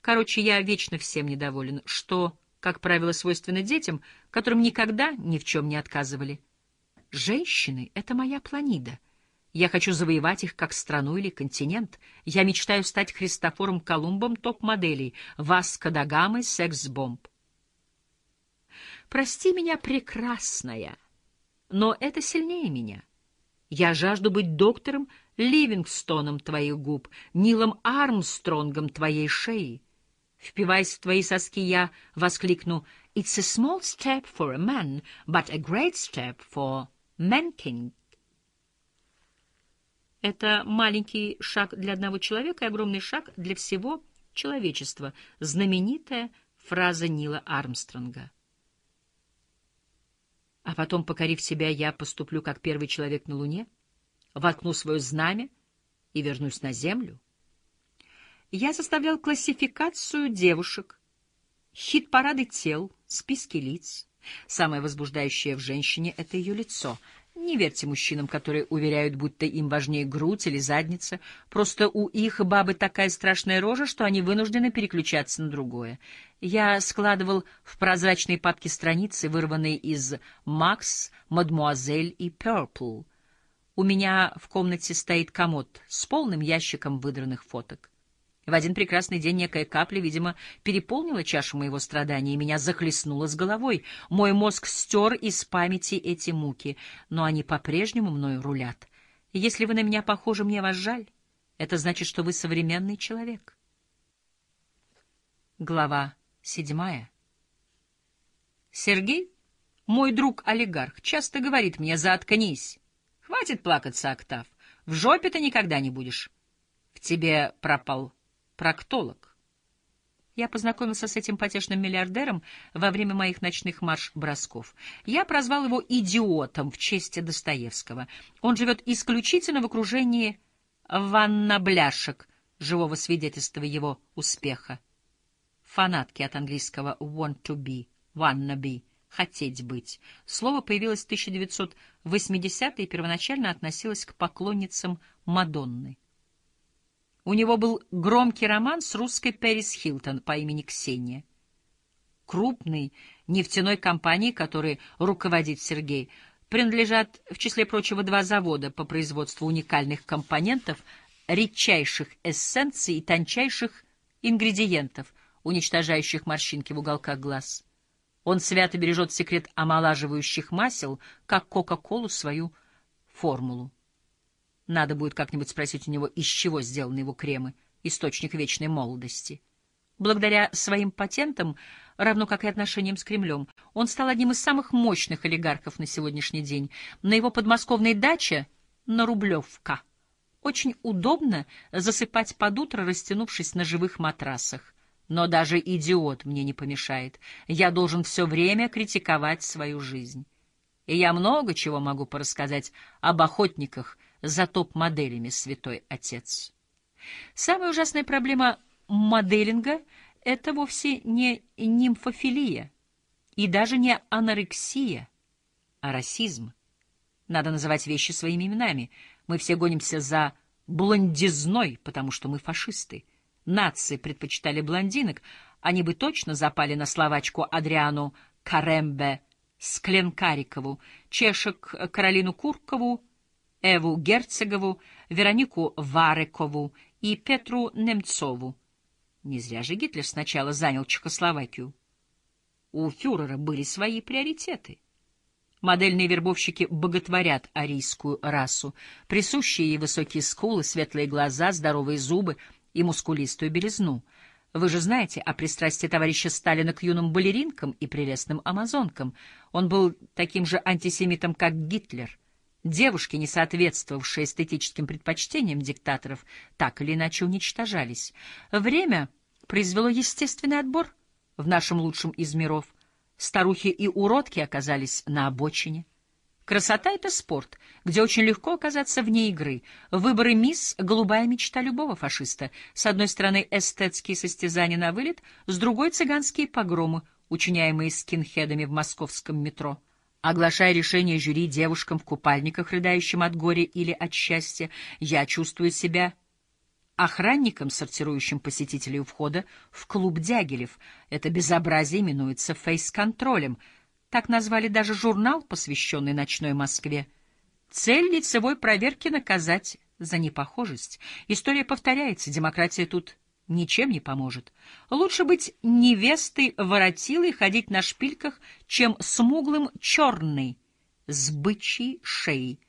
Короче, я вечно всем недоволен, что, как правило, свойственно детям, которым никогда ни в чем не отказывали. Женщины — это моя планида — я хочу завоевать их как страну или континент. Я мечтаю стать Христофором Колумбом топ-моделей, Васко да Гамой секс-бомб. Прости меня, прекрасная, но это сильнее меня. Я жажду быть доктором Ливингстоном твоих губ, Нилом Армстронгом твоей шеи. Впиваясь в твои соски, я воскликну «It's a small step for a man, but a great step for mankind». Это маленький шаг для одного человека и огромный шаг для всего человечества. Знаменитая фраза Нила Армстронга. А потом, покорив себя, я поступлю как первый человек на Луне, воткну свое знамя и вернусь на Землю. Я составлял классификацию девушек, хит-парады тел, списки лиц. Самое возбуждающее в женщине — это ее лицо — не верьте мужчинам, которые уверяют, будто им важнее грудь или задница. Просто у их бабы такая страшная рожа, что они вынуждены переключаться на другое. Я складывал в прозрачные папки страницы, вырванные из «Макс», «Мадмуазель» и «Пёрпл». У меня в комнате стоит комод с полным ящиком выдранных фоток. В один прекрасный день некая капля, видимо, переполнила чашу моего страдания и меня захлестнула с головой. Мой мозг стер из памяти эти муки, но они по-прежнему мною рулят. Если вы на меня похожи, мне вас жаль. Это значит, что вы современный человек. Глава седьмая. Сергей, мой друг-олигарх, часто говорит мне «заткнись». Хватит плакаться, Октав. В жопе ты никогда не будешь. В тебе пропал проктолог. Я познакомился с этим потешным миллиардером во время моих ночных марш-бросков. Я прозвал его «идиотом» в честь Достоевского. Он живет исключительно в окружении ваннабляшек, живого свидетельства его успеха. Фанатки от английского «want to be», «wanna be», «хотеть быть». Слово появилось в 1980-е и первоначально относилось к поклонницам Мадонны. У него был громкий роман с русской Пэрис Хилтон по имени Ксения. Крупной нефтяной компании, которой руководит Сергей, принадлежат, в числе прочего, два завода по производству уникальных компонентов, редчайших эссенций и тончайших ингредиентов, уничтожающих морщинки в уголках глаз. Он свято бережет секрет омолаживающих масел, как Кока-Колу свою формулу. Надо будет как-нибудь спросить у него, из чего сделаны его кремы, источник вечной молодости. Благодаря своим патентам, равно как и отношениям с Кремлем, он стал одним из самых мощных олигархов на сегодняшний день. На его подмосковной даче на Рублевка очень удобно засыпать под утро, растянувшись на живых матрасах. Но даже идиот мне не помешает. Я должен все время критиковать свою жизнь. И я много чего могу порассказать об охотниках за топ-моделями, святой отец. Самая ужасная проблема моделинга — это вовсе не нимфофилия и даже не анорексия, а расизм. Надо называть вещи своими именами. Мы все гонимся за блондизной, потому что мы фашисты — нации предпочитали блондинок, они бы точно запали на словачку Адриану Карембе Скленкарикову, чешек Каролину Куркову, Эву Герцегову, Веронику Варекову и Петру Немцову. Не зря же Гитлер сначала занял Чехословакию. У фюрера были свои приоритеты. Модельные вербовщики боготворят арийскую расу, присущие ей высокие скулы, светлые глаза, здоровые зубы — и мускулистую белизну. Вы же знаете о пристрастии товарища Сталина к юным балеринкам и прелестным амазонкам. Он был таким же антисемитом, как Гитлер. Девушки, не соответствовавшие эстетическим предпочтениям диктаторов, так или иначе уничтожались. Время произвело естественный отбор в нашем лучшем из миров. Старухи и уродки оказались на обочине. Красота — это спорт, где очень легко оказаться вне игры. Выборы мисс — голубая мечта любого фашиста. С одной стороны, эстетские состязания на вылет, с другой — цыганские погромы, учиняемые скинхедами в московском метро. Оглашая решение жюри девушкам в купальниках, рыдающим от горя или от счастья, я чувствую себя охранником, сортирующим посетителей у входа в клуб Дягилев. Это безобразие именуется фейс-контролем — так назвали даже журнал, посвященный ночной Москве. Цель лицевой проверки — наказать за непохожесть. История повторяется, демократия тут ничем не поможет. Лучше быть невестой воротилой ходить на шпильках, чем смуглым черный с бычьей шеей.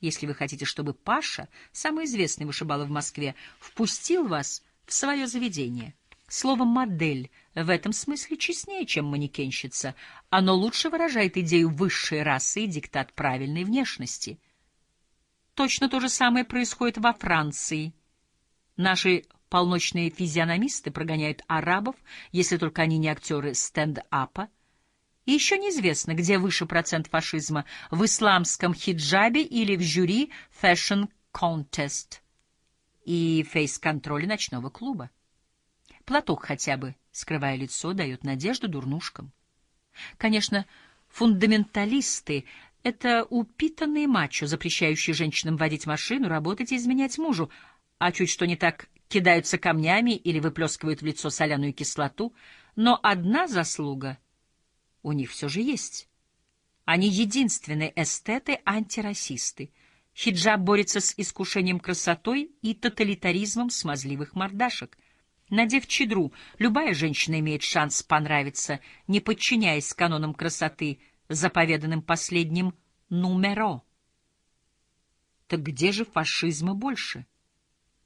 Если вы хотите, чтобы Паша, самый известный вышибала в Москве, впустил вас в свое заведение — Слово «модель» в этом смысле честнее, чем манекенщица. Оно лучше выражает идею высшей расы и диктат правильной внешности. Точно то же самое происходит во Франции. Наши полночные физиономисты прогоняют арабов, если только они не актеры стенд-апа. И еще неизвестно, где выше процент фашизма — в исламском хиджабе или в жюри Contest и фейс-контроле ночного клуба. Платок хотя бы, скрывая лицо, дает надежду дурнушкам. Конечно, фундаменталисты — это упитанные мачо, запрещающие женщинам водить машину, работать и изменять мужу, а чуть что не так кидаются камнями или выплескивают в лицо соляную кислоту. Но одна заслуга у них все же есть. Они единственные эстеты-антирасисты. Хиджаб борется с искушением красотой и тоталитаризмом смазливых мордашек. Надев чедру, любая женщина имеет шанс понравиться, не подчиняясь канонам красоты, заповеданным последним «нумеро». Так где же фашизма больше?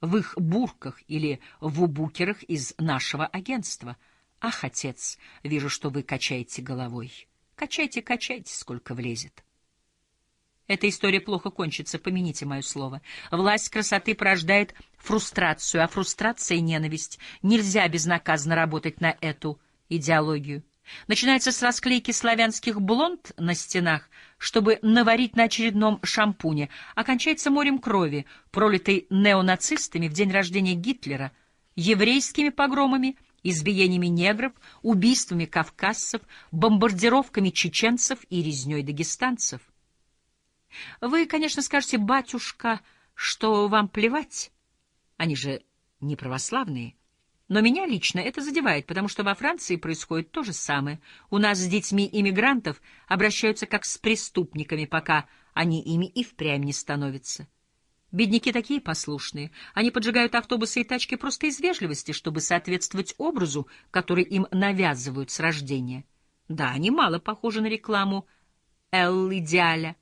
В их бурках или в убукерах из нашего агентства? Ах, отец, вижу, что вы качаете головой. Качайте, качайте, сколько влезет. Эта история плохо кончится, помяните мое слово. Власть красоты порождает фрустрацию, а фрустрация — ненависть. Нельзя безнаказанно работать на эту идеологию. Начинается с расклейки славянских блонд на стенах, чтобы наварить на очередном шампуне, окончается морем крови, пролитой неонацистами в день рождения Гитлера, еврейскими погромами, избиениями негров, убийствами кавказцев, бомбардировками чеченцев и резней дагестанцев. Вы, конечно, скажете, батюшка, что вам плевать. Они же не православные. Но меня лично это задевает, потому что во Франции происходит то же самое. У нас с детьми иммигрантов обращаются как с преступниками, пока они ими и впрямь не становятся. Бедняки такие послушные. Они поджигают автобусы и тачки просто из вежливости, чтобы соответствовать образу, который им навязывают с рождения. Да, они мало похожи на рекламу «Эл Идеаля»,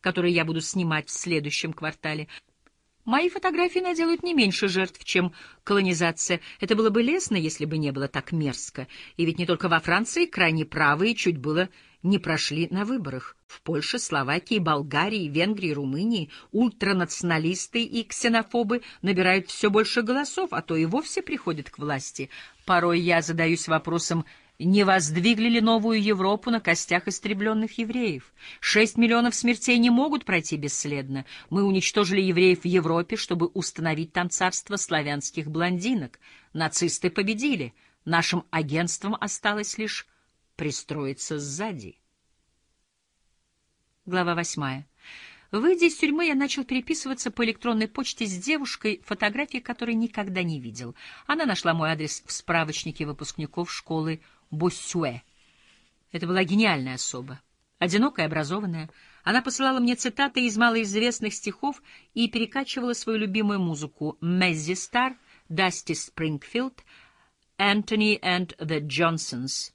которую я буду снимать в следующем квартале. Мои фотографии наделают не меньше жертв, чем колонизация. Это было бы лестно, если бы не было так мерзко. И ведь не только во Франции крайне правые чуть было не прошли на выборах. В Польше, Словакии, Болгарии, Венгрии, Румынии ультранационалисты и ксенофобы набирают все больше голосов, а то и вовсе приходят к власти. Порой я задаюсь вопросом, не воздвигли ли новую Европу на костях истребленных евреев? Шесть миллионов смертей не могут пройти бесследно. Мы уничтожили евреев в Европе, чтобы установить там царство славянских блондинок. Нацисты победили. Нашим агентством осталось лишь пристроиться сзади. Глава восьмая. Выйдя из тюрьмы, я начал переписываться по электронной почте с девушкой, фотографии которой никогда не видел. Она нашла мой адрес в справочнике выпускников школы Боссюэ. Это была гениальная особа, одинокая, образованная. Она посылала мне цитаты из малоизвестных стихов и перекачивала свою любимую музыку «Мэззи Стар», «Дасти Спрингфилд», «Энтони and the Johnsons»,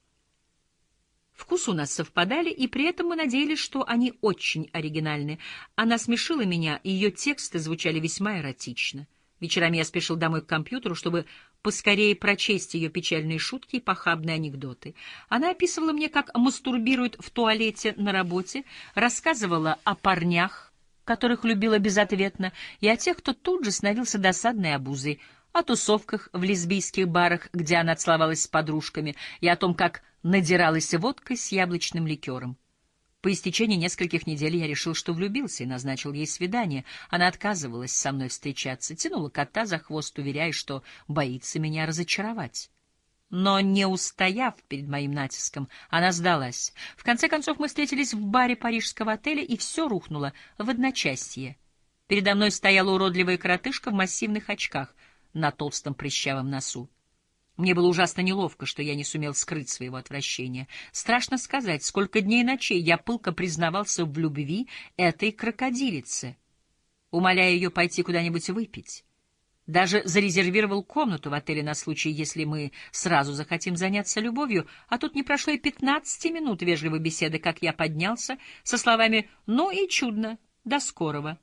Вкусы у нас совпадали, и при этом мы надеялись, что они очень оригинальны. Она смешила меня, и ее тексты звучали весьма эротично. Вечерами я спешил домой к компьютеру, чтобы поскорее прочесть ее печальные шутки и похабные анекдоты. Она описывала мне, как мастурбирует в туалете на работе, рассказывала о парнях, которых любила безответно, и о тех, кто тут же становился досадной обузой, о тусовках в лесбийских барах, где она целовалась с подружками, и о том, как надиралась водкой с яблочным ликером. По истечении нескольких недель я решил, что влюбился, и назначил ей свидание. Она отказывалась со мной встречаться, тянула кота за хвост, уверяя, что боится меня разочаровать. Но, не устояв перед моим натиском, она сдалась. В конце концов мы встретились в баре парижского отеля, и все рухнуло в одночасье. Передо мной стояла уродливая коротышка в массивных очках на толстом прыщавом носу. Мне было ужасно неловко, что я не сумел скрыть своего отвращения. Страшно сказать, сколько дней и ночей я пылко признавался в любви этой крокодилице, умоляя ее пойти куда-нибудь выпить. Даже зарезервировал комнату в отеле на случай, если мы сразу захотим заняться любовью, а тут не прошло и пятнадцати минут вежливой беседы, как я поднялся со словами «ну и чудно, до скорого»,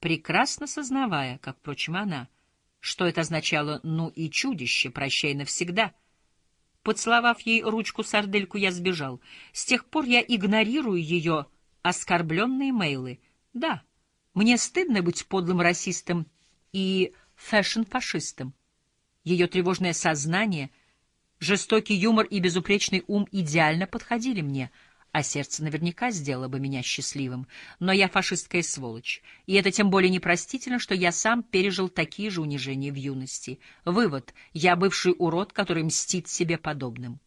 прекрасно сознавая, как, впрочем, она — что это означало «ну и чудище, прощай навсегда». Поцеловав ей ручку-сардельку, я сбежал. С тех пор я игнорирую ее оскорбленные мейлы. Да, мне стыдно быть подлым расистом и fashion-фашистом. Ее тревожное сознание, жестокий юмор и безупречный ум идеально подходили мне — а сердце наверняка сделало бы меня счастливым. Но я фашистская сволочь, и это тем более непростительно, что я сам пережил такие же унижения в юности. Вывод — я бывший урод, который мстит себе подобным.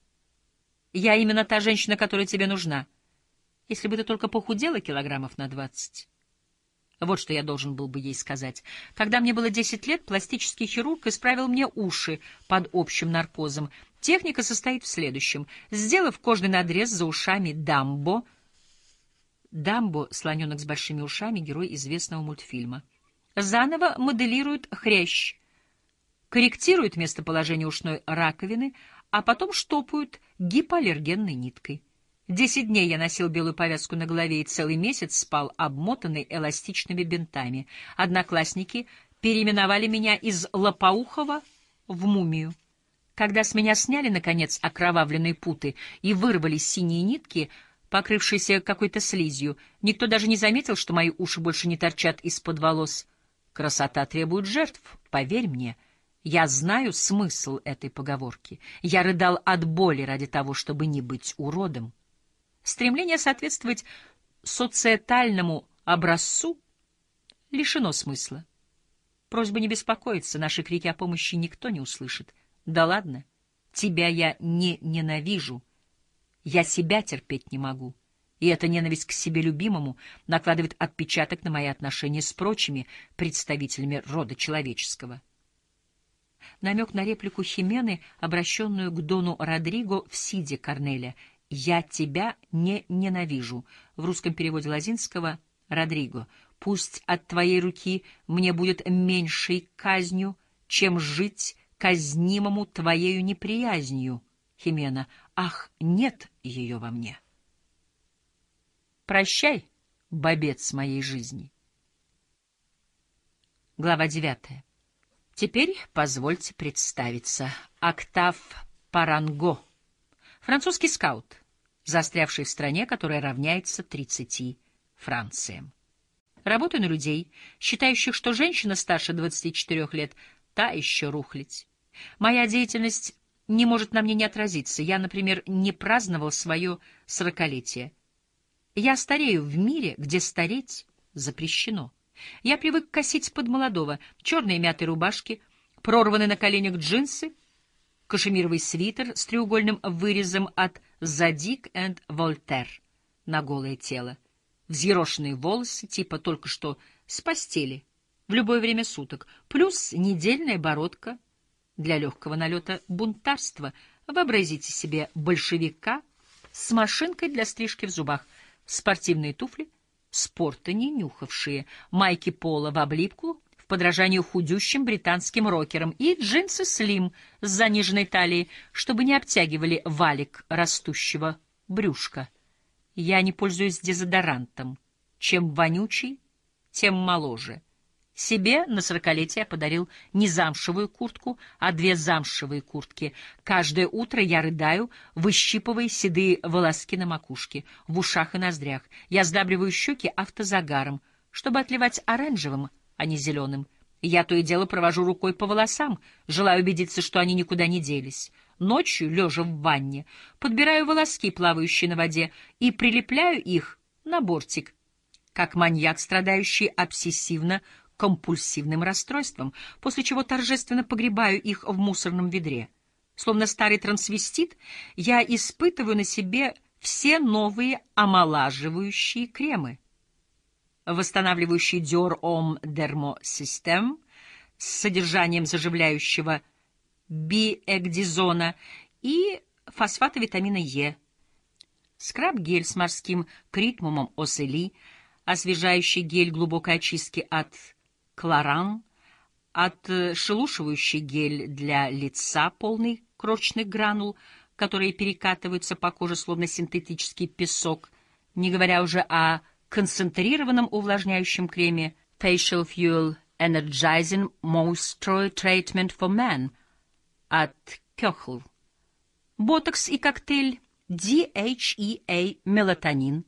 Я именно та женщина, которая тебе нужна. Если бы ты только похудела килограммов на двадцать. Вот что я должен был бы ей сказать. Когда мне было десять лет, пластический хирург исправил мне уши под общим наркозом. Техника состоит в следующем. Сделав кожный надрез за ушами Дамбо, Дамбо, слоненок с большими ушами, герой известного мультфильма, заново моделирует хрящ, корректирует местоположение ушной раковины, а потом штопают гипоаллергенной ниткой. Десять дней я носил белую повязку на голове и целый месяц спал обмотанный эластичными бинтами. Одноклассники переименовали меня из Лопоухова в мумию. Когда с меня сняли, наконец, окровавленные путы и вырвали синие нитки, покрывшиеся какой-то слизью, никто даже не заметил, что мои уши больше не торчат из-под волос. Красота требует жертв, поверь мне. Я знаю смысл этой поговорки. Я рыдал от боли ради того, чтобы не быть уродом. Стремление соответствовать социетальному образцу лишено смысла. Просьба не беспокоиться, наши крики о помощи никто не услышит. Да ладно, тебя я не ненавижу, я себя терпеть не могу. И эта ненависть к себе любимому накладывает отпечаток на мои отношения с прочими представителями рода человеческого. Намек на реплику Химены, обращенную к Дону Родриго в Сиде Корнеля — «Я тебя не ненавижу» в русском переводе Лазинского «Родриго». Пусть от твоей руки мне будет меньшей казнью, чем жить казнимому твоею неприязнью. Химена, ах, нет ее во мне. Прощай, бобец моей жизни. Глава девятая. Теперь позвольте представиться. Октав Паранго. Французский скаут, застрявший в стране, которая равняется 30 Франциям. Работаю на людей, считающих, что женщина старше 24 лет — та еще рухлить. Моя деятельность не может на мне не отразиться. Я, например, не праздновал свое сорокалетие. Я старею в мире, где стареть запрещено. Я привык косить под молодого, черные мятые рубашки, прорванные на коленях джинсы, кашемировый свитер с треугольным вырезом от «Задик энд Вольтер» на голое тело. Взъерошенные волосы, типа только что с постели, в любое время суток, плюс недельная бородка для легкого налета бунтарства. Вообразите себе большевика с машинкой для стрижки в зубах, спортивные туфли, спорта не нюхавшие, майки пола в облипку, в подражании худющим британским рокерам и джинсы слим с заниженной талией, чтобы не обтягивали валик растущего брюшка. Я не пользуюсь дезодорантом. Чем вонючий, тем моложе. Себе на сорокалетие подарил не замшевую куртку, а две замшевые куртки. Каждое утро я рыдаю, выщипывая седые волоски на макушке, в ушах и ноздрях. Я сдабриваю щеки автозагаром, чтобы отливать оранжевым, а не зеленым. Я то и дело провожу рукой по волосам, желая убедиться, что они никуда не делись. Ночью, лежа в ванне, подбираю волоски, плавающие на воде, и прилепляю их на бортик, как маньяк, страдающий обсессивно-компульсивным расстройством, после чего торжественно погребаю их в мусорном ведре. Словно старый трансвестит, я испытываю на себе все новые омолаживающие кремы. Восстанавливающий Dior Homme Dermo System с содержанием заживляющего биэкдизона и фосфата витамина Е, скраб-гель с морским критмумом осели, освежающий гель глубокой очистки от клоран, отшелушивающий гель для лица, полный крошечных гранул, которые перекатываются по коже словно синтетический песок, не говоря уже о концентрированном увлажняющем креме Facial Fuel Energizing Moisture Treatment for Men — от Кёхл. Ботокс и коктейль DHEA мелатонин.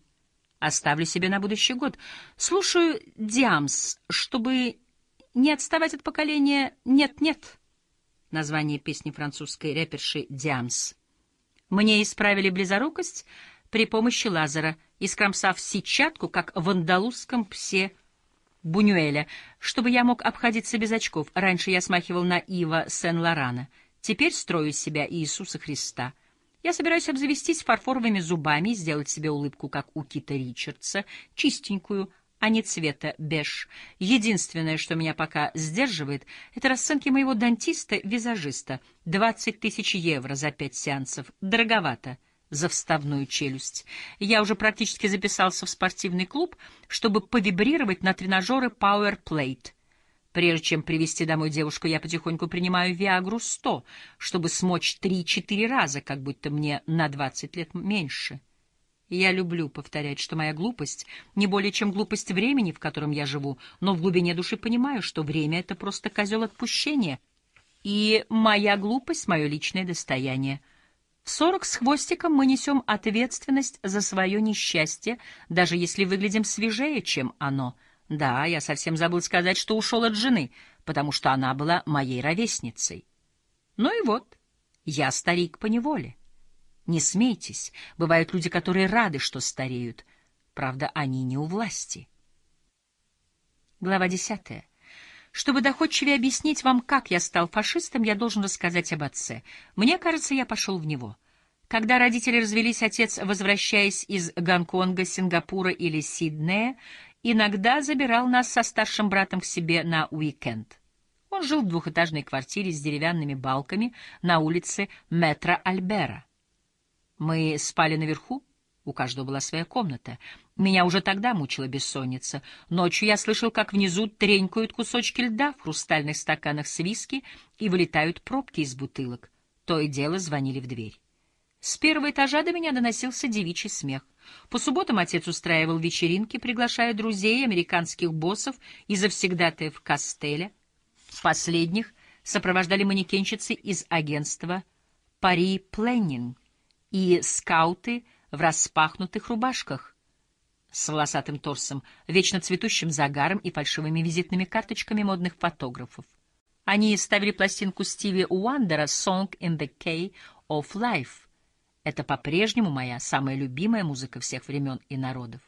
Оставлю себе на будущий год. Слушаю Диамс, чтобы не отставать от поколения «Нет-нет». Название песни французской рэперши Диамс. Мне исправили близорукость при помощи лазера, искромсав сетчатку, как в андалузском псе Бунюэля, чтобы я мог обходиться без очков. Раньше я смахивал на Ива Сен-Лорана — Теперь строю из себя Иисуса Христа. Я собираюсь обзавестись фарфоровыми зубами и сделать себе улыбку, как у Кита Ричардса, чистенькую, а не цвета беж. Единственное, что меня пока сдерживает, это расценки моего дантиста-визажиста. Двадцать тысяч евро за пять сеансов. Дороговато за вставную челюсть. Я уже практически записался в спортивный клуб, чтобы повибрировать на тренажеры Power Plate. Прежде чем привести домой девушку, я потихоньку принимаю Виагру-100, чтобы смочь три-четыре раза, как будто мне на двадцать лет меньше. Я люблю повторять, что моя глупость не более чем глупость времени, в котором я живу, но в глубине души понимаю, что время — это просто козел отпущения, и моя глупость — мое личное достояние. В сорок с хвостиком мы несем ответственность за свое несчастье, даже если выглядим свежее, чем оно — да, я совсем забыл сказать, что ушел от жены, потому что она была моей ровесницей. Ну и вот, я старик по неволе. Не смейтесь, бывают люди, которые рады, что стареют. Правда, они не у власти. Глава десятая. Чтобы доходчивее объяснить вам, как я стал фашистом, я должен рассказать об отце. Мне кажется, я пошел в него. Когда родители развелись, отец, возвращаясь из Гонконга, Сингапура или Сиднея, иногда забирал нас со старшим братом к себе на уикенд. Он жил в двухэтажной квартире с деревянными балками на улице Метро Альбера. Мы спали наверху, У каждого была своя комната. Меня уже тогда мучила бессонница. Ночью я слышал, как внизу тренькают кусочки льда в хрустальных стаканах с виски и вылетают пробки из бутылок. То и дело звонили в дверь. С первого этажа до меня доносился девичий смех. По субботам отец устраивал вечеринки, приглашая друзей, американских боссов и завсегдатаев Костеля. Последних сопровождали манекенщицы из агентства «Пари Пленнинг» и скауты в распахнутых рубашках с волосатым торсом, вечно цветущим загаром и фальшивыми визитными карточками модных фотографов. Они ставили пластинку Стиви Уандера «Song in the Key of Life», это по-прежнему моя самая любимая музыка всех времен и народов.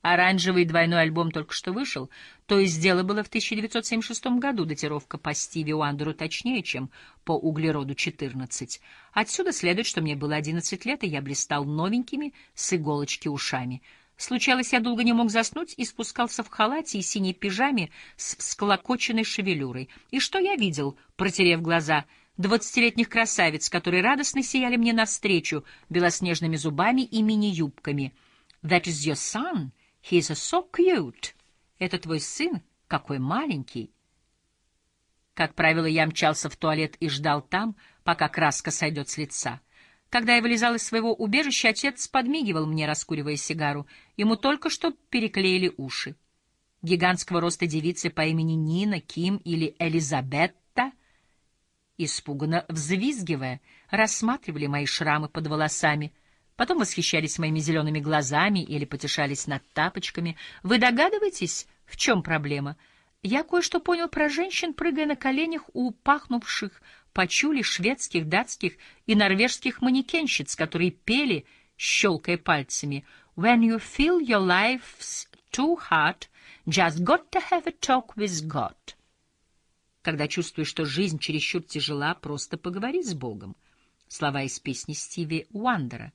Оранжевый двойной альбом только что вышел, то есть дело было в 1976 году, датировка по Стиви Уандеру точнее, чем по углероду 14. Отсюда следует, что мне было 11 лет, и я блистал новенькими с иголочки ушами. Случалось, я долго не мог заснуть и спускался в халате и синей пижаме с всклокоченной шевелюрой. И что я видел, протерев глаза — двадцатилетних красавиц, которые радостно сияли мне навстречу белоснежными зубами и мини-юбками. «That is your son. He is so cute». «Это твой сын? Какой маленький!» Как правило, я мчался в туалет и ждал там, пока краска сойдет с лица. Когда я вылезал из своего убежища, отец подмигивал мне, раскуривая сигару. Ему только что переклеили уши. Гигантского роста девицы по имени Нина, Ким или Элизабет испуганно взвизгивая, рассматривали мои шрамы под волосами, потом восхищались моими зелеными глазами или потешались над тапочками. Вы догадываетесь, в чем проблема? Я кое-что понял про женщин, прыгая на коленях у пахнувших почули шведских, датских и норвежских манекенщиц, которые пели, щелкая пальцами, «When you feel your life's too hard, just got to have a talk with God». Когда чувствуешь, что жизнь чересчур тяжела, просто поговори с Богом. Слова из песни Стиви Уандера.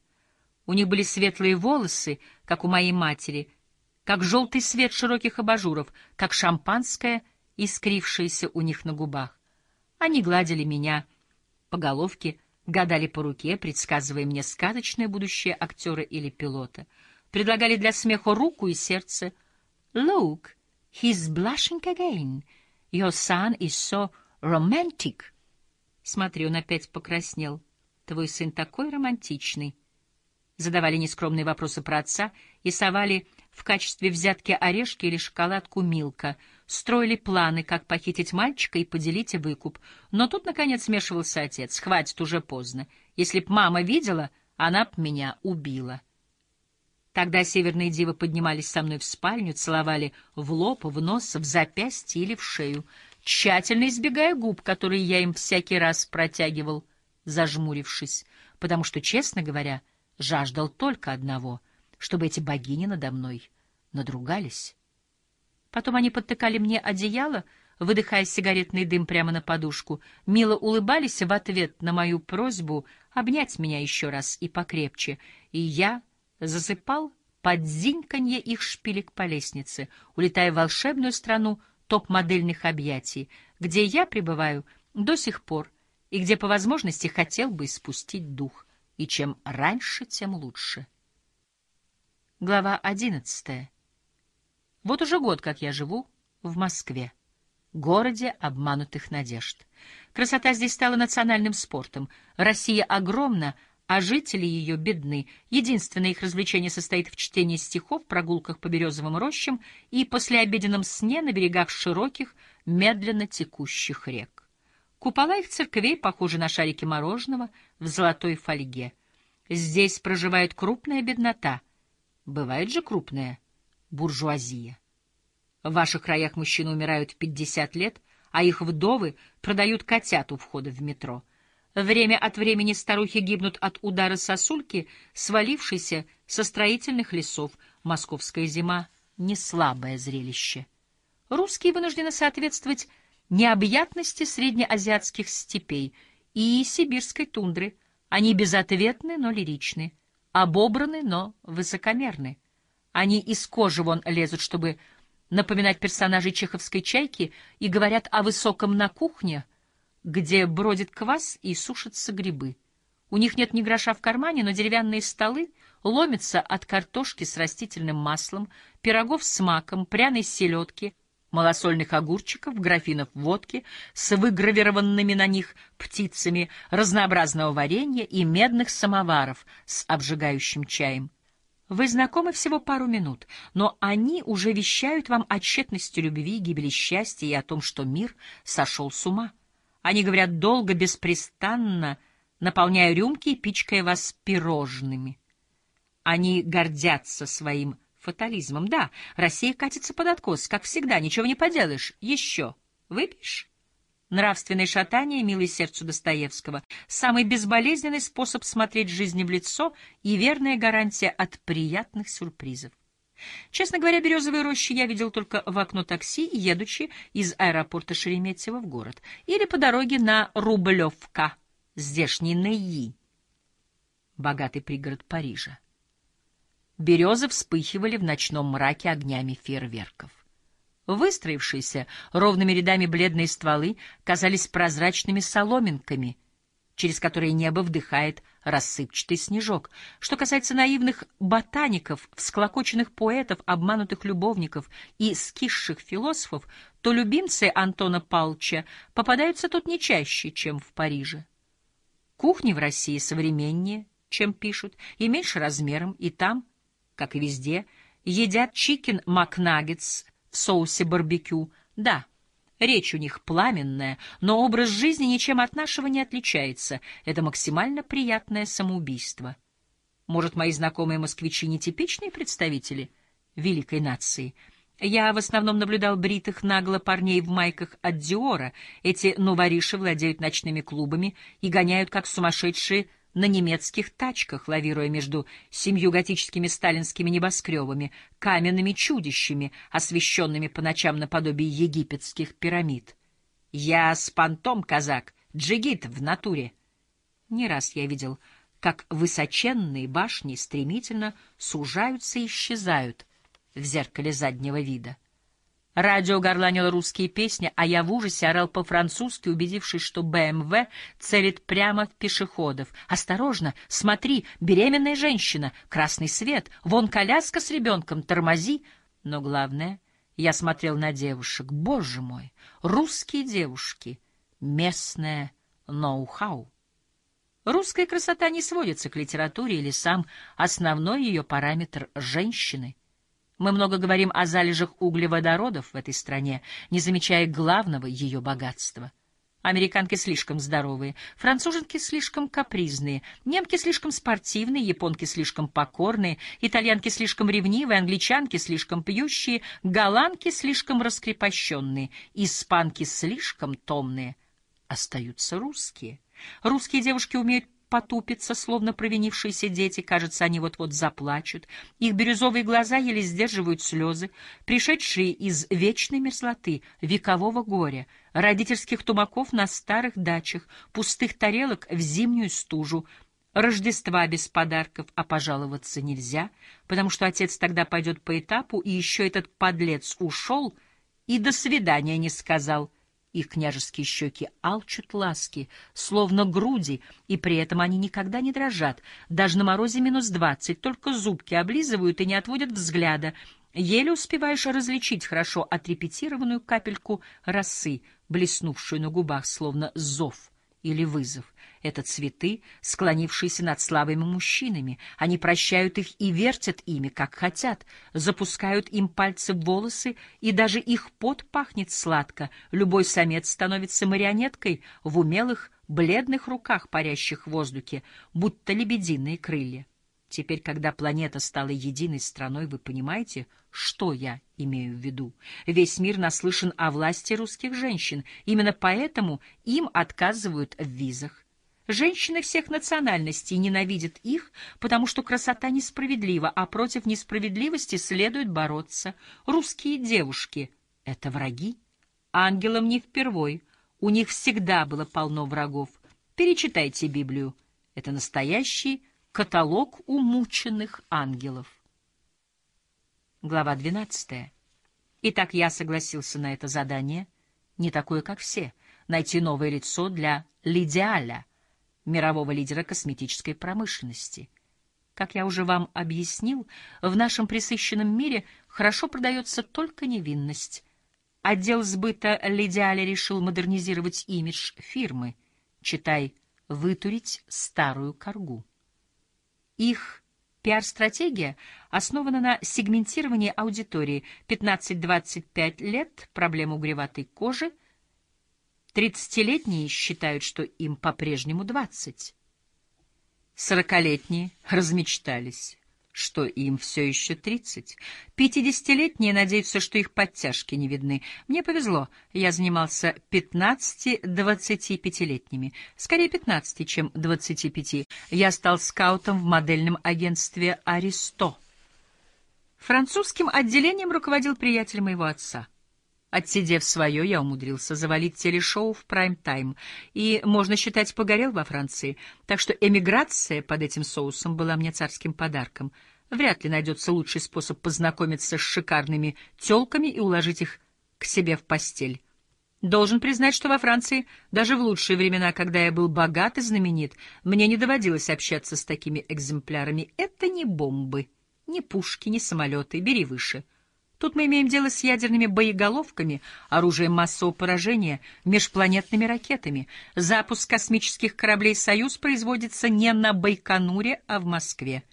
У них были светлые волосы, как у моей матери, как желтый свет широких абажуров, как шампанское, искрившееся у них на губах. Они гладили меня по головке, гадали по руке, предсказывая мне сказочное будущее актера или пилота. Предлагали для смеха руку и сердце. «Look, he's blushing again!» Your son is so romantic. Смотри, он опять покраснел. Твой сын такой романтичный. Задавали нескромные вопросы про отца и совали в качестве взятки орешки или шоколадку Милка. Строили планы, как похитить мальчика и поделить выкуп. Но тут, наконец, смешивался отец. Хватит, уже поздно. Если б мама видела, она б меня убила. Тогда северные дивы поднимались со мной в спальню, целовали в лоб, в нос, в запястье или в шею, тщательно избегая губ, которые я им всякий раз протягивал, зажмурившись, потому что, честно говоря, жаждал только одного, чтобы эти богини надо мной надругались. Потом они подтыкали мне одеяло, выдыхая сигаретный дым прямо на подушку, мило улыбались в ответ на мою просьбу обнять меня еще раз и покрепче, и я засыпал под зиньканье их шпилек по лестнице, улетая в волшебную страну топ-модельных объятий, где я пребываю до сих пор и где по возможности хотел бы испустить дух, и чем раньше, тем лучше. Глава одиннадцатая. Вот уже год, как я живу в Москве, городе обманутых надежд. Красота здесь стала национальным спортом. Россия огромна, а жители ее бедны. Единственное их развлечение состоит в чтении стихов, прогулках по березовым рощам и послеобеденном сне на берегах широких, медленно текущих рек. Купола их церквей похожи на шарики мороженого в золотой фольге. Здесь проживает крупная беднота. Бывает же крупная буржуазия. В ваших краях мужчины умирают в 50 лет, а их вдовы продают котят у входа в метро — Время от времени старухи гибнут от удара сосульки, свалившейся со строительных лесов. Московская зима — не слабое зрелище. Русские вынуждены соответствовать необъятности среднеазиатских степей и сибирской тундры. Они безответны, но лиричны, обобраны, но высокомерны. Они из кожи вон лезут, чтобы напоминать персонажей чеховской чайки, и говорят о высоком на кухне — где бродит квас и сушатся грибы. У них нет ни гроша в кармане, но деревянные столы ломятся от картошки с растительным маслом, пирогов с маком, пряной селедки, малосольных огурчиков, графинов водки с выгравированными на них птицами, разнообразного варенья и медных самоваров с обжигающим чаем. Вы знакомы всего пару минут, но они уже вещают вам о тщетности любви, гибели счастья и о том, что мир сошел с ума. Они говорят долго, беспрестанно, наполняя рюмки и пичкая вас пирожными. Они гордятся своим фатализмом. Да, Россия катится под откос, как всегда, ничего не поделаешь. Еще. Выпьешь? Нравственное шатание, милый сердцу Достоевского, самый безболезненный способ смотреть жизни в лицо и верная гарантия от приятных сюрпризов. Честно говоря, березовые рощи я видел только в окно такси, едучи из аэропорта Шереметьево в город, или по дороге на Рублевка, здешний Неи, богатый пригород Парижа. Березы вспыхивали в ночном мраке огнями фейерверков. Выстроившиеся ровными рядами бледные стволы казались прозрачными соломинками, через которые небо вдыхает рассыпчатый снежок. Что касается наивных ботаников, всклокоченных поэтов, обманутых любовников и скисших философов, то любимцы Антона Палча попадаются тут не чаще, чем в Париже. Кухни в России современнее, чем пишут, и меньше размером, и там как и везде, едят чикен макнаггетс в соусе барбекю. Да, речь у них пламенная, но образ жизни ничем от нашего не отличается. Это максимально приятное самоубийство. Может, мои знакомые москвичи нетипичные представители великой нации? Я в основном наблюдал бритых нагло парней в майках от Диора. Эти новориши владеют ночными клубами и гоняют, как сумасшедшие, на немецких тачках, лавируя между семью готическими сталинскими небоскребами, каменными чудищами, освещенными по ночам наподобие египетских пирамид. Я с понтом, казак, джигит в натуре. Не раз я видел, как высоченные башни стремительно сужаются и исчезают в зеркале заднего вида. Радио горланило русские песни, а я в ужасе орал по-французски, убедившись, что БМВ целит прямо в пешеходов. «Осторожно! Смотри! Беременная женщина! Красный свет! Вон коляска с ребенком! Тормози!» Но главное, я смотрел на девушек. Боже мой! Русские девушки! Местное ноу-хау! Русская красота не сводится к литературе или сам основной ее параметр — женщины. Мы много говорим о залежах углеводородов в этой стране, не замечая главного ее богатства. Американки слишком здоровые, француженки слишком капризные, немки слишком спортивные, японки слишком покорные, итальянки слишком ревнивые, англичанки слишком пьющие, голландки слишком раскрепощенные, испанки слишком томные. Остаются русские. Русские девушки умеют потупятся, словно провинившиеся дети, кажется, они вот-вот заплачут. Их бирюзовые глаза еле сдерживают слезы, пришедшие из вечной мерзлоты, векового горя, родительских тумаков на старых дачах, пустых тарелок в зимнюю стужу, Рождества без подарков, а пожаловаться нельзя, потому что отец тогда пойдет по этапу, и еще этот подлец ушел и до свидания не сказал — их княжеские щеки алчут ласки, словно груди, и при этом они никогда не дрожат. Даже на морозе минус двадцать, только зубки облизывают и не отводят взгляда. Еле успеваешь различить хорошо отрепетированную капельку росы, блеснувшую на губах, словно зов или вызов. Это цветы, склонившиеся над слабыми мужчинами. Они прощают их и вертят ими, как хотят, запускают им пальцы в волосы, и даже их пот пахнет сладко. Любой самец становится марионеткой в умелых, бледных руках, парящих в воздухе, будто лебединые крылья. Теперь, когда планета стала единой страной, вы понимаете, что я имею в виду? Весь мир наслышан о власти русских женщин. Именно поэтому им отказывают в визах. Женщины всех национальностей ненавидят их, потому что красота несправедлива, а против несправедливости следует бороться. Русские девушки — это враги. Ангелам не впервой. У них всегда было полно врагов. Перечитайте Библию. Это настоящий каталог умученных ангелов. Глава 12. Итак, я согласился на это задание, не такое, как все, найти новое лицо для Лидиаля — мирового лидера косметической промышленности. Как я уже вам объяснил, в нашем пресыщенном мире хорошо продается только невинность. Отдел сбыта Лидиали решил модернизировать имидж фирмы, читай, вытурить старую коргу. Их пиар-стратегия основана на сегментировании аудитории 15-25 лет, проблема угреватой кожи, 30-летние считают, что им по-прежнему 20. Сорокалетние размечтались, что им все еще 30. Пятидесятилетние надеются, что их подтяжки не видны. Мне повезло, я занимался 15-25-летними. Скорее 15, чем 25. Я стал скаутом в модельном агентстве «Аристо». Французским отделением руководил приятель моего отца — Отсидев свое, я умудрился завалить телешоу в прайм-тайм, и, можно считать, погорел во Франции, так что эмиграция под этим соусом была мне царским подарком. Вряд ли найдется лучший способ познакомиться с шикарными тёлками и уложить их к себе в постель. Должен признать, что во Франции, даже в лучшие времена, когда я был богат и знаменит, мне не доводилось общаться с такими экземплярами. Это не бомбы, не пушки, не самолеты, бери выше — Тут мы имеем дело с ядерными боеголовками, оружием массового поражения, межпланетными ракетами. Запуск космических кораблей «Союз» производится не на Байконуре, а в Москве.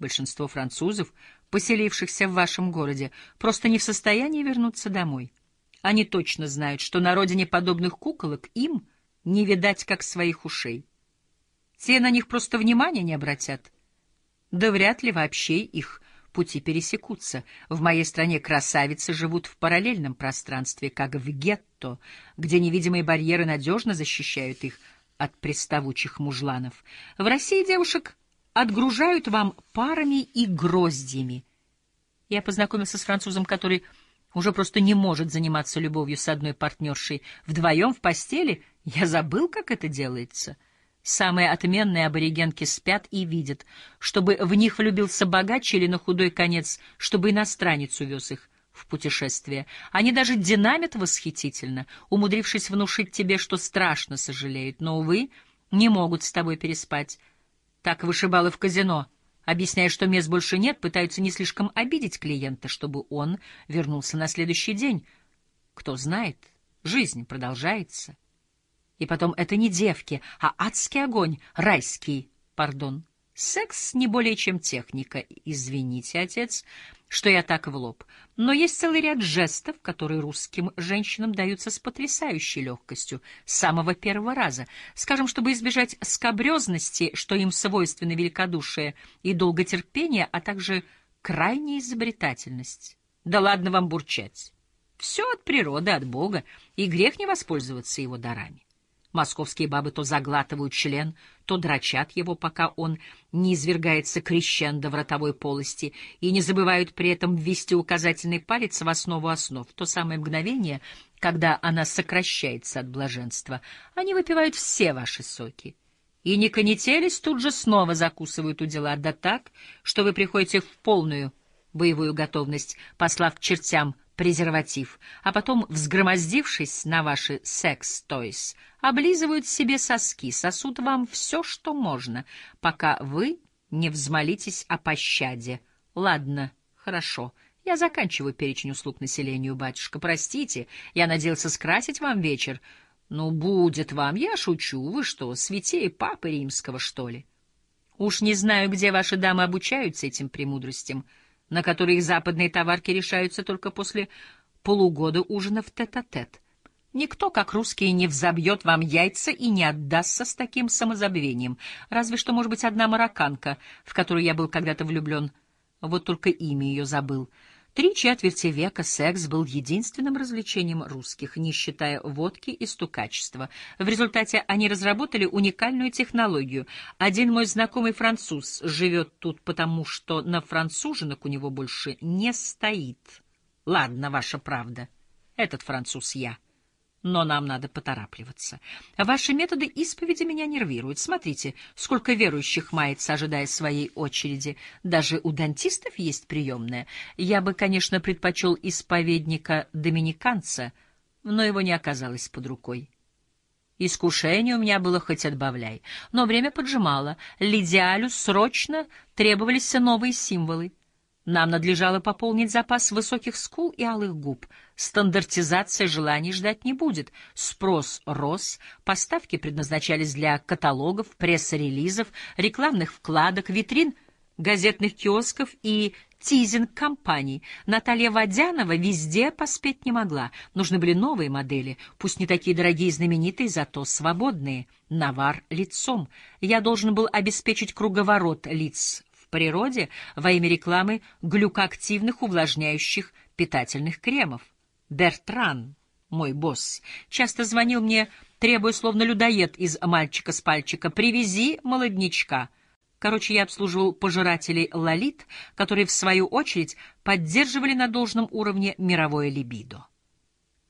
Большинство французов, поселившихся в вашем городе, просто не в состоянии вернуться домой. Они точно знают, что на родине подобных куколок им не видать как своих ушей. Те на них просто внимания не обратят. Да вряд ли вообще их пути пересекутся. В моей стране красавицы живут в параллельном пространстве, как в гетто, где невидимые барьеры надежно защищают их от приставучих мужланов. В России девушек отгружают вам парами и гроздьями. Я познакомился с французом, который уже просто не может заниматься любовью с одной партнершей. Вдвоем в постели я забыл, как это делается — Самые отменные аборигенки спят и видят, чтобы в них влюбился богач или на худой конец, чтобы иностранец увез их в путешествие. Они даже динамит восхитительно, умудрившись внушить тебе, что страшно сожалеют, но, увы, не могут с тобой переспать. Так вышибалы в казино, объясняя, что мест больше нет, пытаются не слишком обидеть клиента, чтобы он вернулся на следующий день. Кто знает, жизнь продолжается. И потом, это не девки, а адский огонь, райский, пардон. Секс не более чем техника. Извините, отец, что я так в лоб. Но есть целый ряд жестов, которые русским женщинам даются с потрясающей легкостью, с самого первого раза. Скажем, чтобы избежать скабрезности, что им свойственны великодушие и долготерпение, а также крайняя изобретательность. Да ладно вам бурчать. Все от природы, от Бога, и грех не воспользоваться его дарами. Московские бабы то заглатывают член, то дрочат его, пока он не извергается крещендо в ротовой полости, и не забывают при этом ввести указательный палец в основу основ, то самое мгновение, когда она сокращается от блаженства. Они выпивают все ваши соки. И не конетелись, тут же снова закусывают у дела, да так, что вы приходите в полную боевую готовность, послав чертям презерватив, а потом, взгромоздившись на ваши секс-тойс, облизывают себе соски, сосут вам все, что можно, пока вы не взмолитесь о пощаде. Ладно, хорошо. Я заканчиваю перечень услуг населению, батюшка. Простите, я надеялся скрасить вам вечер. Ну, будет вам, я шучу. Вы что, святее Папы Римского, что ли? Уж не знаю, где ваши дамы обучаются этим премудростям, — на которые западные товарки решаются только после полугода ужинов тет-а-тет. -тет. Никто, как русские, не взобьет вам яйца и не отдастся с таким самозабвением. Разве что, может быть, одна марокканка, в которую я был когда-то влюблен. Вот только имя ее забыл. Три четверти века секс был единственным развлечением русских, не считая водки и стукачества. В результате они разработали уникальную технологию. Один мой знакомый француз живет тут потому, что на француженок у него больше не стоит. Ладно, ваша правда. Этот француз я но нам надо поторапливаться. Ваши методы исповеди меня нервируют. Смотрите, сколько верующих мается, ожидая своей очереди. Даже у дантистов есть приемная. Я бы, конечно, предпочел исповедника-доминиканца, но его не оказалось под рукой. Искушение у меня было хоть отбавляй, но время поджимало. Лидиалю срочно требовались новые символы. Нам надлежало пополнить запас высоких скул и алых губ. Стандартизация желаний ждать не будет. Спрос рос, поставки предназначались для каталогов, пресс-релизов, рекламных вкладок, витрин газетных киосков и тизинг-компаний. Наталья Водянова везде поспеть не могла. Нужны были новые модели, пусть не такие дорогие и знаменитые, зато свободные. Навар лицом. Я должен был обеспечить круговорот лиц природе во имя рекламы глюкоактивных увлажняющих питательных кремов. Бертран, мой босс, часто звонил мне, требуя, словно людоед из «Мальчика с пальчика», «Привези молоднячка». Короче, я обслуживал пожирателей лолит, которые, в свою очередь, поддерживали на должном уровне мировое либидо.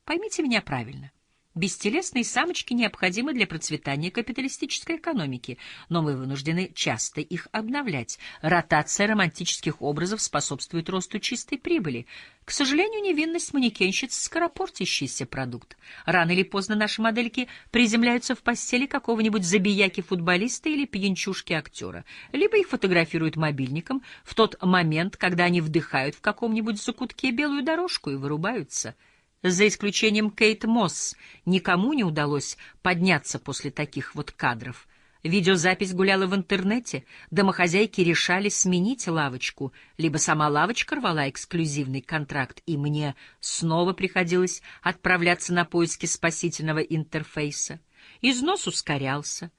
Поймите меня правильно. Бестелесные самочки необходимы для процветания капиталистической экономики, но мы вынуждены часто их обновлять. Ротация романтических образов способствует росту чистой прибыли. К сожалению, невинность манекенщиц — скоропортящийся продукт. Рано или поздно наши модельки приземляются в постели какого-нибудь забияки-футболиста или пьянчушки-актера, либо их фотографируют мобильником в тот момент, когда они вдыхают в каком-нибудь закутке белую дорожку и вырубаются — за исключением Кейт Мосс, никому не удалось подняться после таких вот кадров. Видеозапись гуляла в интернете, домохозяйки решали сменить лавочку, либо сама лавочка рвала эксклюзивный контракт, и мне снова приходилось отправляться на поиски спасительного интерфейса. Износ ускорялся.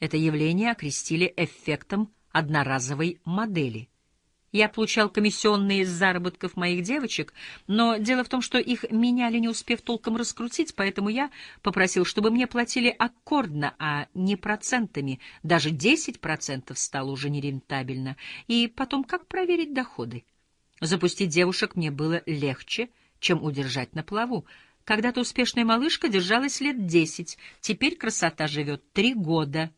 Это явление окрестили эффектом одноразовой модели — я получал комиссионные из заработков моих девочек, но дело в том, что их меняли, не успев толком раскрутить, поэтому я попросил, чтобы мне платили аккордно, а не процентами. Даже 10% стало уже нерентабельно. И потом, как проверить доходы? Запустить девушек мне было легче, чем удержать на плаву. Когда-то успешная малышка держалась лет десять, теперь красота живет три года.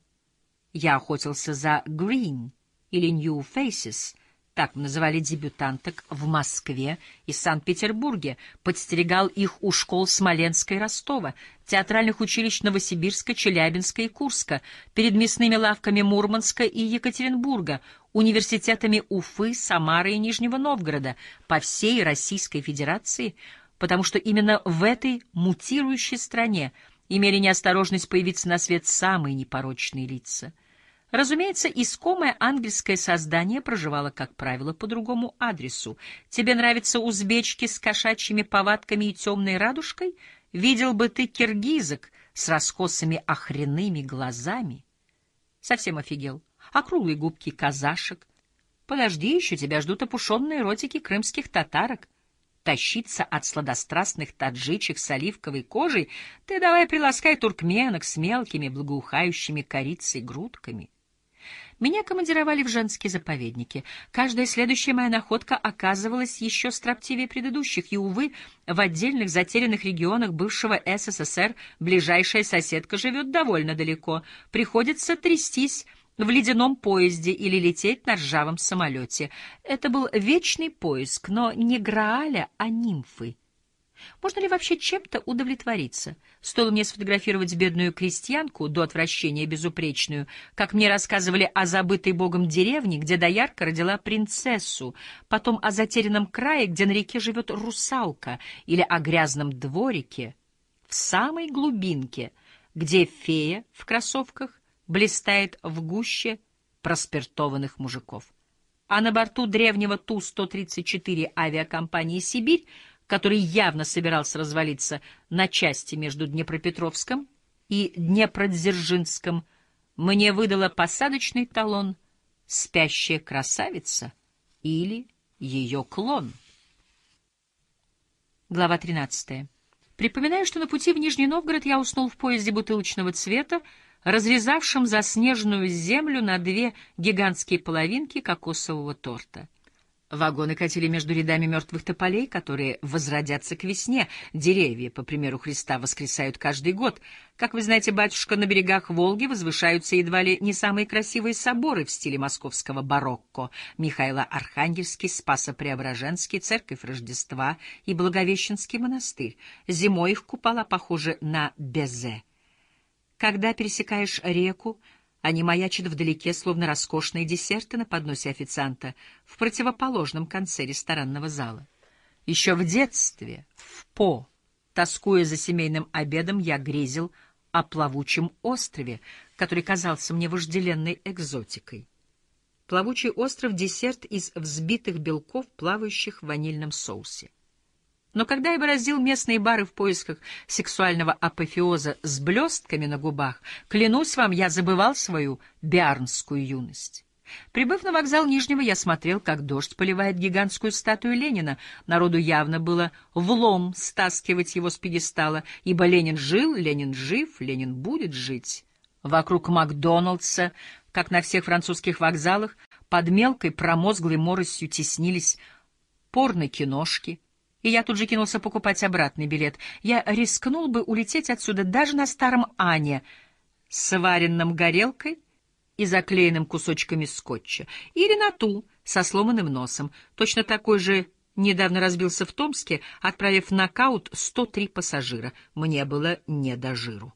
Я охотился за Green или New Faces — так называли дебютанток в Москве и Санкт-Петербурге, подстерегал их у школ Смоленска и Ростова, театральных училищ Новосибирска, Челябинска и Курска, перед мясными лавками Мурманска и Екатеринбурга, университетами Уфы, Самары и Нижнего Новгорода, по всей Российской Федерации, потому что именно в этой мутирующей стране имели неосторожность появиться на свет самые непорочные лица — Разумеется, искомое ангельское создание проживало, как правило, по другому адресу. Тебе нравятся узбечки с кошачьими повадками и темной радужкой? Видел бы ты киргизок с раскосыми охренными глазами. Совсем офигел. Округлые губки казашек. Подожди, еще тебя ждут опушенные ротики крымских татарок. Тащиться от сладострастных таджичек с оливковой кожей ты давай приласкай туркменок с мелкими благоухающими корицей грудками. Меня командировали в женские заповедники. Каждая следующая моя находка оказывалась еще строптивее предыдущих, и, увы, в отдельных затерянных регионах бывшего СССР ближайшая соседка живет довольно далеко. Приходится трястись в ледяном поезде или лететь на ржавом самолете. Это был вечный поиск, но не Грааля, а нимфы. Можно ли вообще чем-то удовлетвориться? Стоило мне сфотографировать бедную крестьянку, до отвращения безупречную, как мне рассказывали о забытой богом деревне, где доярка родила принцессу, потом о затерянном крае, где на реке живет русалка, или о грязном дворике в самой глубинке, где фея в кроссовках блистает в гуще проспиртованных мужиков. А на борту древнего Ту-134 авиакомпании «Сибирь» который явно собирался развалиться на части между Днепропетровском и Днепродзержинском, мне выдала посадочный талон «Спящая красавица» или ее клон. Глава 13. Припоминаю, что на пути в Нижний Новгород я уснул в поезде бутылочного цвета, разрезавшем заснеженную землю на две гигантские половинки кокосового торта. Вагоны катили между рядами мертвых тополей, которые возродятся к весне. Деревья, по примеру Христа, воскресают каждый год. Как вы знаете, батюшка, на берегах Волги возвышаются едва ли не самые красивые соборы в стиле московского барокко. Михайло Архангельский, Спасо-Преображенский, Церковь Рождества и Благовещенский монастырь. Зимой их купола похожи на безе. Когда пересекаешь реку, они маячат вдалеке, словно роскошные десерты на подносе официанта в противоположном конце ресторанного зала. Еще в детстве, в По, тоскуя за семейным обедом, я грезил о плавучем острове, который казался мне вожделенной экзотикой. Плавучий остров — десерт из взбитых белков, плавающих в ванильном соусе. Но когда я бороздил местные бары в поисках сексуального апофеоза с блестками на губах, клянусь вам, я забывал свою биарнскую юность. Прибыв на вокзал Нижнего, я смотрел, как дождь поливает гигантскую статую Ленина. Народу явно было влом стаскивать его с пьедестала, ибо Ленин жил, Ленин жив, Ленин будет жить. Вокруг Макдоналдса, как на всех французских вокзалах, под мелкой промозглой моросью теснились порно-киношки — и я тут же кинулся покупать обратный билет. Я рискнул бы улететь отсюда даже на старом Ане с варенным горелкой и заклеенным кусочками скотча, или на ту со сломанным носом. Точно такой же недавно разбился в Томске, отправив в нокаут 103 пассажира. Мне было не до жиру.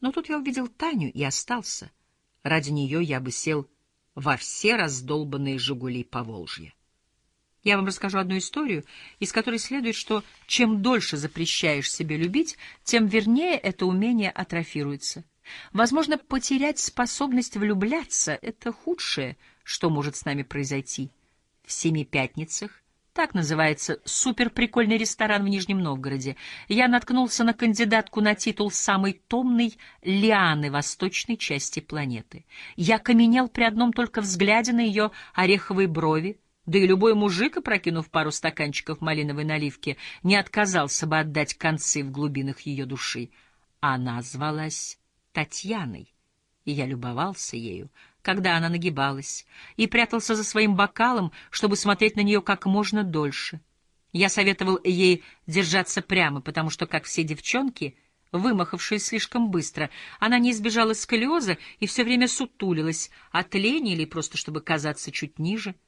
Но тут я увидел Таню и остался. Ради нее я бы сел во все раздолбанные «Жигули» по Волжье. Я вам расскажу одну историю, из которой следует, что чем дольше запрещаешь себе любить, тем вернее это умение атрофируется. Возможно, потерять способность влюбляться — это худшее, что может с нами произойти. В «Семи пятницах» так называется суперприкольный ресторан в Нижнем Новгороде. Я наткнулся на кандидатку на титул самой томной лианы восточной части планеты. Я каменел при одном только взгляде на ее ореховые брови, да и любой мужик, опрокинув пару стаканчиков малиновой наливки, не отказался бы отдать концы в глубинах ее души. Она звалась Татьяной, и я любовался ею, когда она нагибалась, и прятался за своим бокалом, чтобы смотреть на нее как можно дольше. Я советовал ей держаться прямо, потому что, как все девчонки, вымахавшие слишком быстро, она не избежала сколиоза и все время сутулилась, от лени или просто чтобы казаться чуть ниже —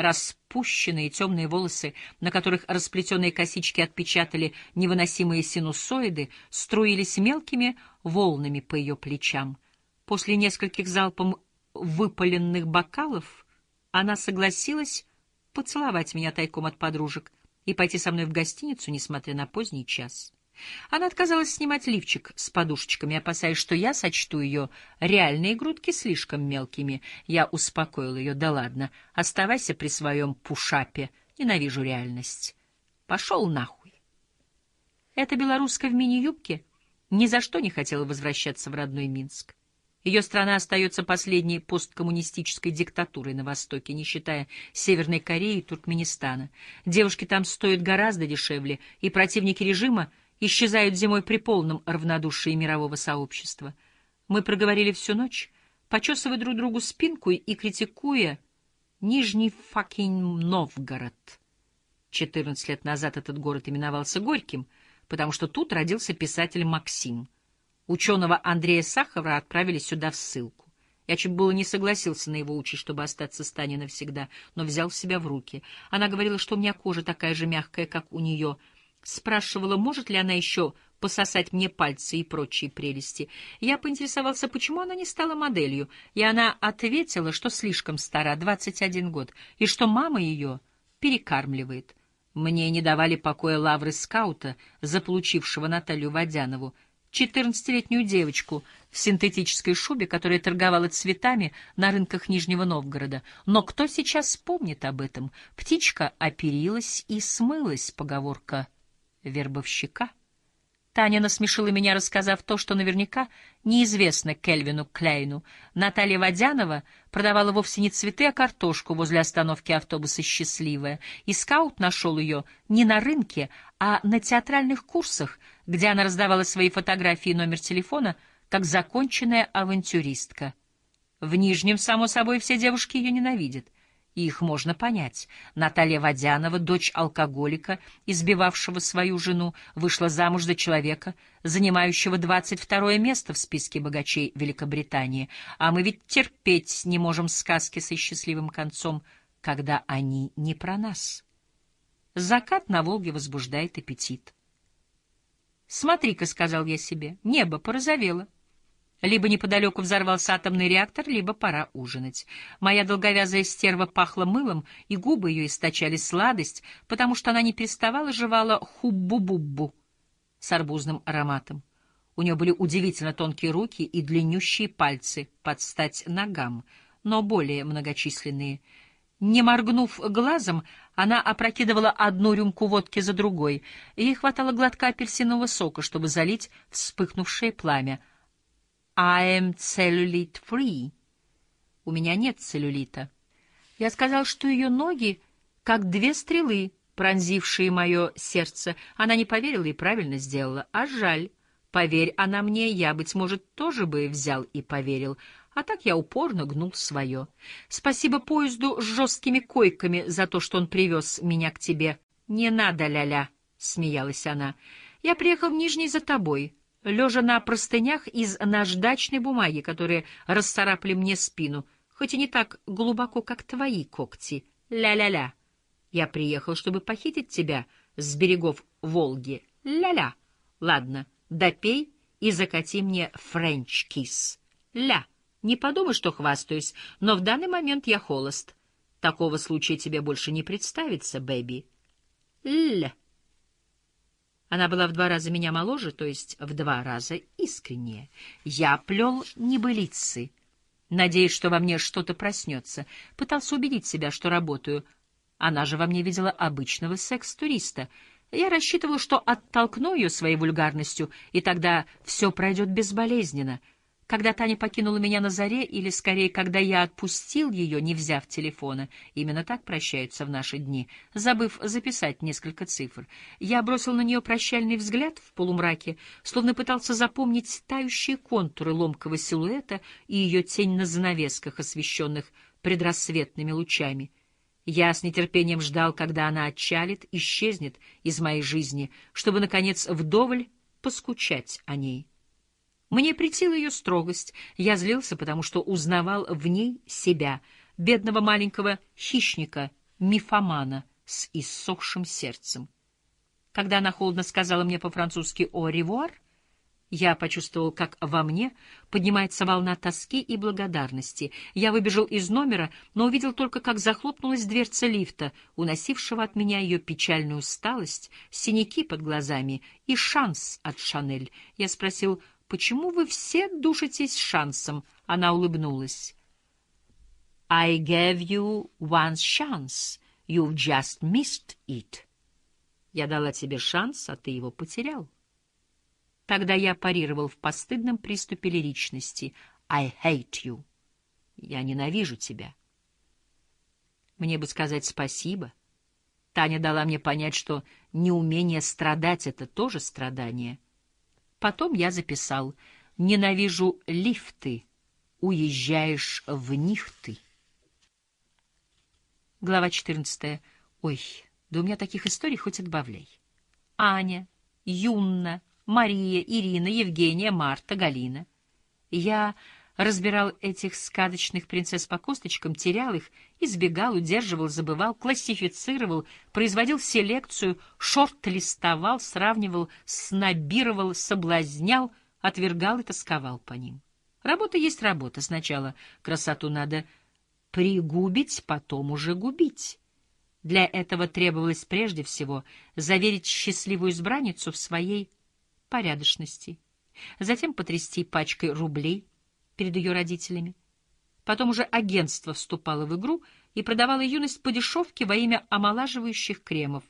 распущенные темные волосы, на которых расплетенные косички отпечатали невыносимые синусоиды, струились мелкими волнами по ее плечам. После нескольких залпом выпаленных бокалов она согласилась поцеловать меня тайком от подружек и пойти со мной в гостиницу, несмотря на поздний час. Она отказалась снимать лифчик с подушечками, опасаясь, что я сочту ее реальные грудки слишком мелкими. Я успокоил ее, да ладно, оставайся при своем пушапе, ненавижу реальность. Пошел нахуй. Эта белорусская в мини-юбке ни за что не хотела возвращаться в родной Минск. Ее страна остается последней посткоммунистической диктатурой на Востоке, не считая Северной Кореи и Туркменистана. Девушки там стоят гораздо дешевле, и противники режима исчезают зимой при полном равнодушии мирового сообщества. Мы проговорили всю ночь, почесывая друг другу спинку и критикуя Нижний факин Новгород. Четырнадцать лет назад этот город именовался Горьким, потому что тут родился писатель Максим. Ученого Андрея Сахарова отправили сюда в ссылку. Я чуть было не согласился на его участь, чтобы остаться с Таней навсегда, но взял себя в руки. Она говорила, что у меня кожа такая же мягкая, как у нее — Спрашивала, может ли она еще пососать мне пальцы и прочие прелести. Я поинтересовался, почему она не стала моделью, и она ответила, что слишком стара, 21 год, и что мама ее перекармливает. Мне не давали покоя лавры скаута, заполучившего Наталью Водянову, четырнадцатилетнюю девочку в синтетической шубе, которая торговала цветами на рынках Нижнего Новгорода. Но кто сейчас вспомнит об этом? Птичка оперилась и смылась, поговорка вербовщика. Таня насмешила меня, рассказав то, что наверняка неизвестно Кельвину Клейну. Наталья Водянова продавала вовсе не цветы, а картошку возле остановки автобуса «Счастливая», и скаут нашел ее не на рынке, а на театральных курсах, где она раздавала свои фотографии и номер телефона, как законченная авантюристка. В Нижнем, само собой, все девушки ее ненавидят — и их можно понять. Наталья Водянова, дочь алкоголика, избивавшего свою жену, вышла замуж за человека, занимающего 22 место в списке богачей Великобритании. А мы ведь терпеть не можем сказки со счастливым концом, когда они не про нас. Закат на Волге возбуждает аппетит. «Смотри-ка», — сказал я себе, — «небо порозовело». Либо неподалеку взорвался атомный реактор, либо пора ужинать. Моя долговязая стерва пахла мылом, и губы ее источали сладость, потому что она не переставала жевала хуббу-буббу с арбузным ароматом. У нее были удивительно тонкие руки и длиннющие пальцы под стать ногам, но более многочисленные. Не моргнув глазом, она опрокидывала одну рюмку водки за другой. Ей хватало глотка апельсинового сока, чтобы залить вспыхнувшее пламя. «I am cellulite free». «У меня нет целлюлита». Я сказал, что ее ноги как две стрелы, пронзившие мое сердце. Она не поверила и правильно сделала. А жаль. Поверь она мне, я, быть может, тоже бы взял и поверил. А так я упорно гнул свое. Спасибо поезду с жесткими койками за то, что он привез меня к тебе. Не надо, ля-ля, — смеялась она. Я приехал в Нижний за тобой, лежа на простынях из наждачной бумаги, которые расцарапали мне спину, хоть и не так глубоко, как твои когти. Ля-ля-ля. Я приехал, чтобы похитить тебя с берегов Волги. Ля-ля. Ладно, допей и закати мне French kiss. Ля. Не подумай, что хвастаюсь, но в данный момент я холост. Такого случая тебе больше не представится, baby. Ля. Она была в два раза меня моложе, то есть в два раза искреннее. Я плел небылицы, надеясь, что во мне что-то проснется. Пытался убедить себя, что работаю — она же во мне видела обычного секс-туриста. Я рассчитывал, что оттолкну ее своей вульгарностью, и тогда все пройдет безболезненно. Когда Таня покинула меня на заре, или, скорее, когда я отпустил ее, не взяв телефона, именно так прощаются в наши дни, забыв записать несколько цифр, я бросил на нее прощальный взгляд в полумраке, словно пытался запомнить тающие контуры ломкого силуэта и ее тень на занавесках, освещенных предрассветными лучами — я с нетерпением ждал, когда она отчалит, исчезнет из моей жизни, чтобы, наконец, вдоволь поскучать о ней. Мне притила ее строгость, я злился, потому что узнавал в ней себя, бедного маленького хищника, мифомана с иссохшим сердцем. Когда она холодно сказала мне по-французски «о ревуар», я почувствовал, как во мне поднимается волна тоски и благодарности. Я выбежал из номера, но увидел только, как захлопнулась дверца лифта, уносившего от меня ее печальную усталость, синяки под глазами и шанс от Шанель. Я спросил, почему вы все душитесь шансом? Она улыбнулась. I gave you one chance. You've just missed it. Я дала тебе шанс, а ты его потерял. Тогда я парировал в постыдном приступе лиричности. «I hate you». «Я ненавижу тебя». Мне бы сказать спасибо. Таня дала мне понять, что неумение страдать — это тоже страдание. Потом я записал «Ненавижу лифты, уезжаешь в них ты». Глава 14. Ой, да у меня таких историй хоть отбавляй. Аня, Юнна, Мария, Ирина, Евгения, Марта, Галина. Я разбирал этих сказочных принцесс по косточкам, терял их, избегал, удерживал, забывал, классифицировал, производил селекцию, шорт-листовал, сравнивал, снобировал, соблазнял, отвергал и тосковал по ним. Работа есть работа. Сначала красоту надо пригубить, потом уже губить. Для этого требовалось прежде всего заверить счастливую избранницу в своей порядочности, затем потрясти пачкой рублей перед ее родителями. Потом уже агентство вступало в игру и продавало юность по дешевке во имя омолаживающих кремов.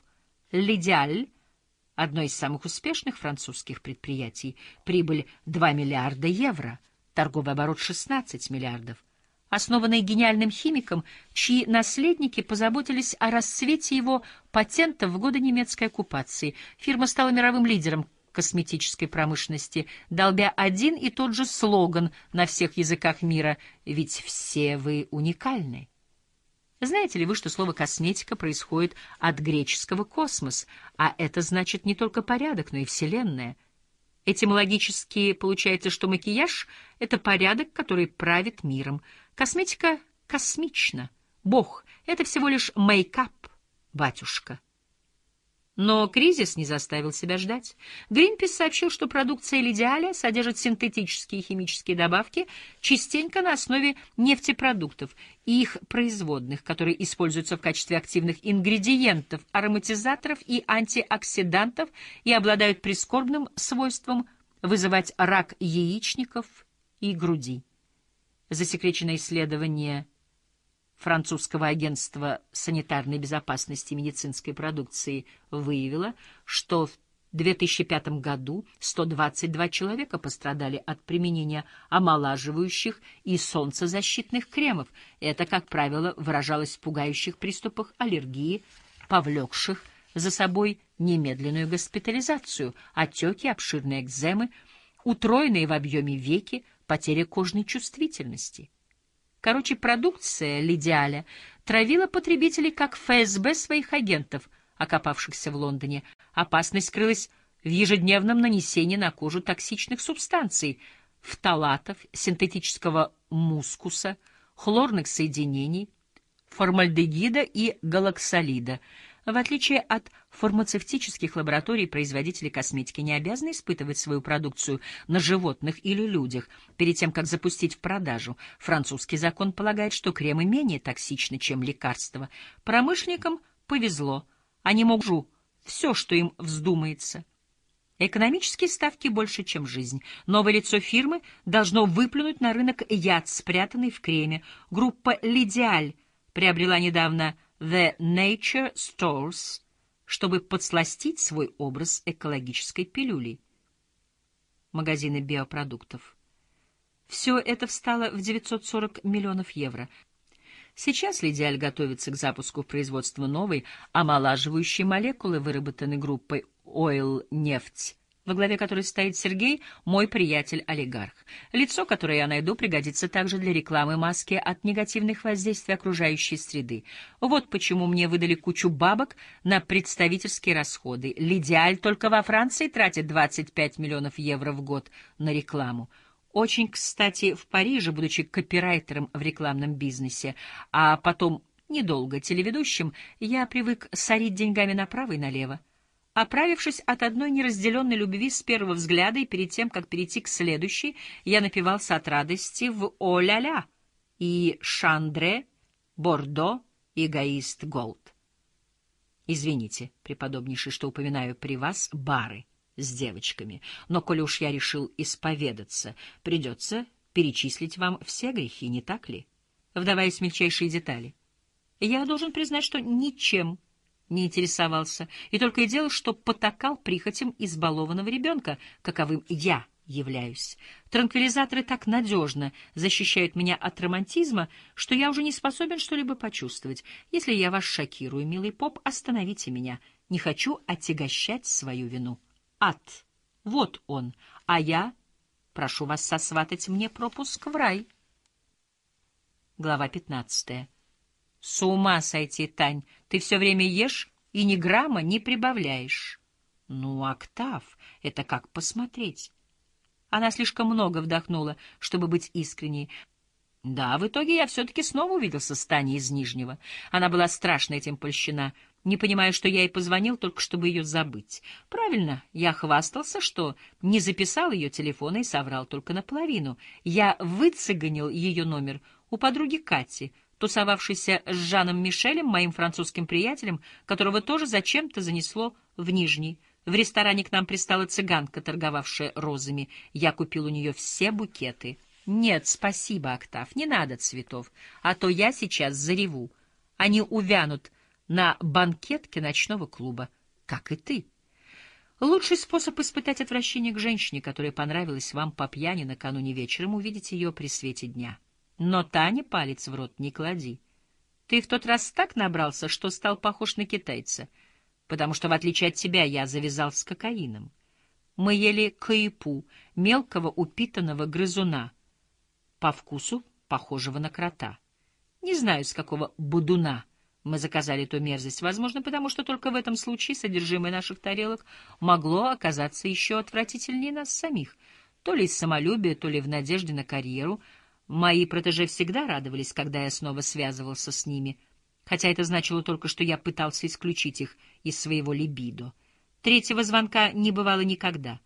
«Лидиаль» — одно из самых успешных французских предприятий, прибыль 2 миллиарда евро, торговый оборот 16 миллиардов, основанный гениальным химиком, чьи наследники позаботились о расцвете его патентов в годы немецкой оккупации. Фирма стала мировым лидером косметической промышленности, долбя один и тот же слоган на всех языках мира «Ведь все вы уникальны». Знаете ли вы, что слово «косметика» происходит от греческого «космос», а это значит не только порядок, но и вселенная? Этимологически получается, что макияж — это порядок, который правит миром. Косметика космична. Бог — это всего лишь мейкап, батюшка. Но кризис не заставил себя ждать. Гринпис сообщил, что продукция Лидиаля содержит синтетические химические добавки, частенько на основе нефтепродуктов и их производных, которые используются в качестве активных ингредиентов, ароматизаторов и антиоксидантов и обладают прискорбным свойством вызывать рак яичников и груди. Засекреченное исследование французского агентства санитарной безопасности медицинской продукции выявило, что в 2005 году 122 человека пострадали от применения омолаживающих и солнцезащитных кремов. Это, как правило, выражалось в пугающих приступах аллергии, повлекших за собой немедленную госпитализацию, отеки, обширные экземы, утроенные в объеме веки, потеря кожной чувствительности. Короче, продукция Лидиаля травила потребителей как ФСБ своих агентов, окопавшихся в Лондоне. Опасность крылась в ежедневном нанесении на кожу токсичных субстанций, фталатов, синтетического мускуса, хлорных соединений, формальдегида и галоксолида — в отличие от фармацевтических лабораторий, производители косметики не обязаны испытывать свою продукцию на животных или людях перед тем, как запустить в продажу. Французский закон полагает, что кремы менее токсичны, чем лекарства. Промышленникам повезло. Они могут все, что им вздумается. Экономические ставки больше, чем жизнь. Новое лицо фирмы должно выплюнуть на рынок яд, спрятанный в креме. Группа «Лидиаль» приобрела недавно The Nature Stores, чтобы подсластить свой образ экологической пилюли. Магазины биопродуктов. Все это встало в 940 миллионов евро. Сейчас Лидиаль готовится к запуску в производство новой омолаживающей молекулы, выработанной группой Oil Нефть во главе которой стоит Сергей, мой приятель-олигарх. Лицо, которое я найду, пригодится также для рекламы маски от негативных воздействий окружающей среды. Вот почему мне выдали кучу бабок на представительские расходы. Лидиаль только во Франции тратит 25 миллионов евро в год на рекламу. Очень, кстати, в Париже, будучи копирайтером в рекламном бизнесе, а потом недолго телеведущим, я привык сорить деньгами направо и налево. Оправившись от одной неразделенной любви с первого взгляда и перед тем, как перейти к следующей, я напивался от радости в «О-ля-ля» и «Шандре», «Бордо», «Эгоист Голд». Извините, преподобнейший, что упоминаю при вас бары с девочками, но коли уж я решил исповедаться, придется перечислить вам все грехи, не так ли? Вдаваясь в мельчайшие детали. Я должен признать, что ничем не интересовался, и только и делал, что потакал прихотям избалованного ребенка, каковым я являюсь. Транквилизаторы так надежно защищают меня от романтизма, что я уже не способен что-либо почувствовать. Если я вас шокирую, милый поп, остановите меня. Не хочу отягощать свою вину. Ад. Вот он. А я прошу вас сосватать мне пропуск в рай. Глава пятнадцатая. С ума сойти, Тань, ты все время ешь и ни грамма не прибавляешь. Ну, октав, это как посмотреть. Она слишком много вдохнула, чтобы быть искренней. Да, в итоге я все-таки снова увиделся с Таней из Нижнего. Она была страшно этим польщена, не понимая, что я ей позвонил, только чтобы ее забыть. Правильно, я хвастался, что не записал ее телефона и соврал только наполовину. Я выцеганил ее номер у подруги Кати — тусовавшийся с Жаном Мишелем, моим французским приятелем, которого тоже зачем-то занесло в Нижний. В ресторане к нам пристала цыганка, торговавшая розами. Я купил у нее все букеты. Нет, спасибо, Октав, не надо цветов, а то я сейчас зареву. Они увянут на банкетке ночного клуба, как и ты. Лучший способ испытать отвращение к женщине, которая понравилась вам по пьяни накануне вечером, увидеть ее при свете дня. Но Тане палец в рот не клади. Ты в тот раз так набрался, что стал похож на китайца, потому что, в отличие от тебя, я завязал с кокаином. Мы ели каипу, мелкого упитанного грызуна, по вкусу похожего на крота. Не знаю, с какого будуна мы заказали эту мерзость, возможно, потому что только в этом случае содержимое наших тарелок могло оказаться еще отвратительнее нас самих, то ли из самолюбия, то ли в надежде на карьеру — Мои протеже всегда радовались, когда я снова связывался с ними, хотя это значило только, что я пытался исключить их из своего либидо. Третьего звонка не бывало никогда.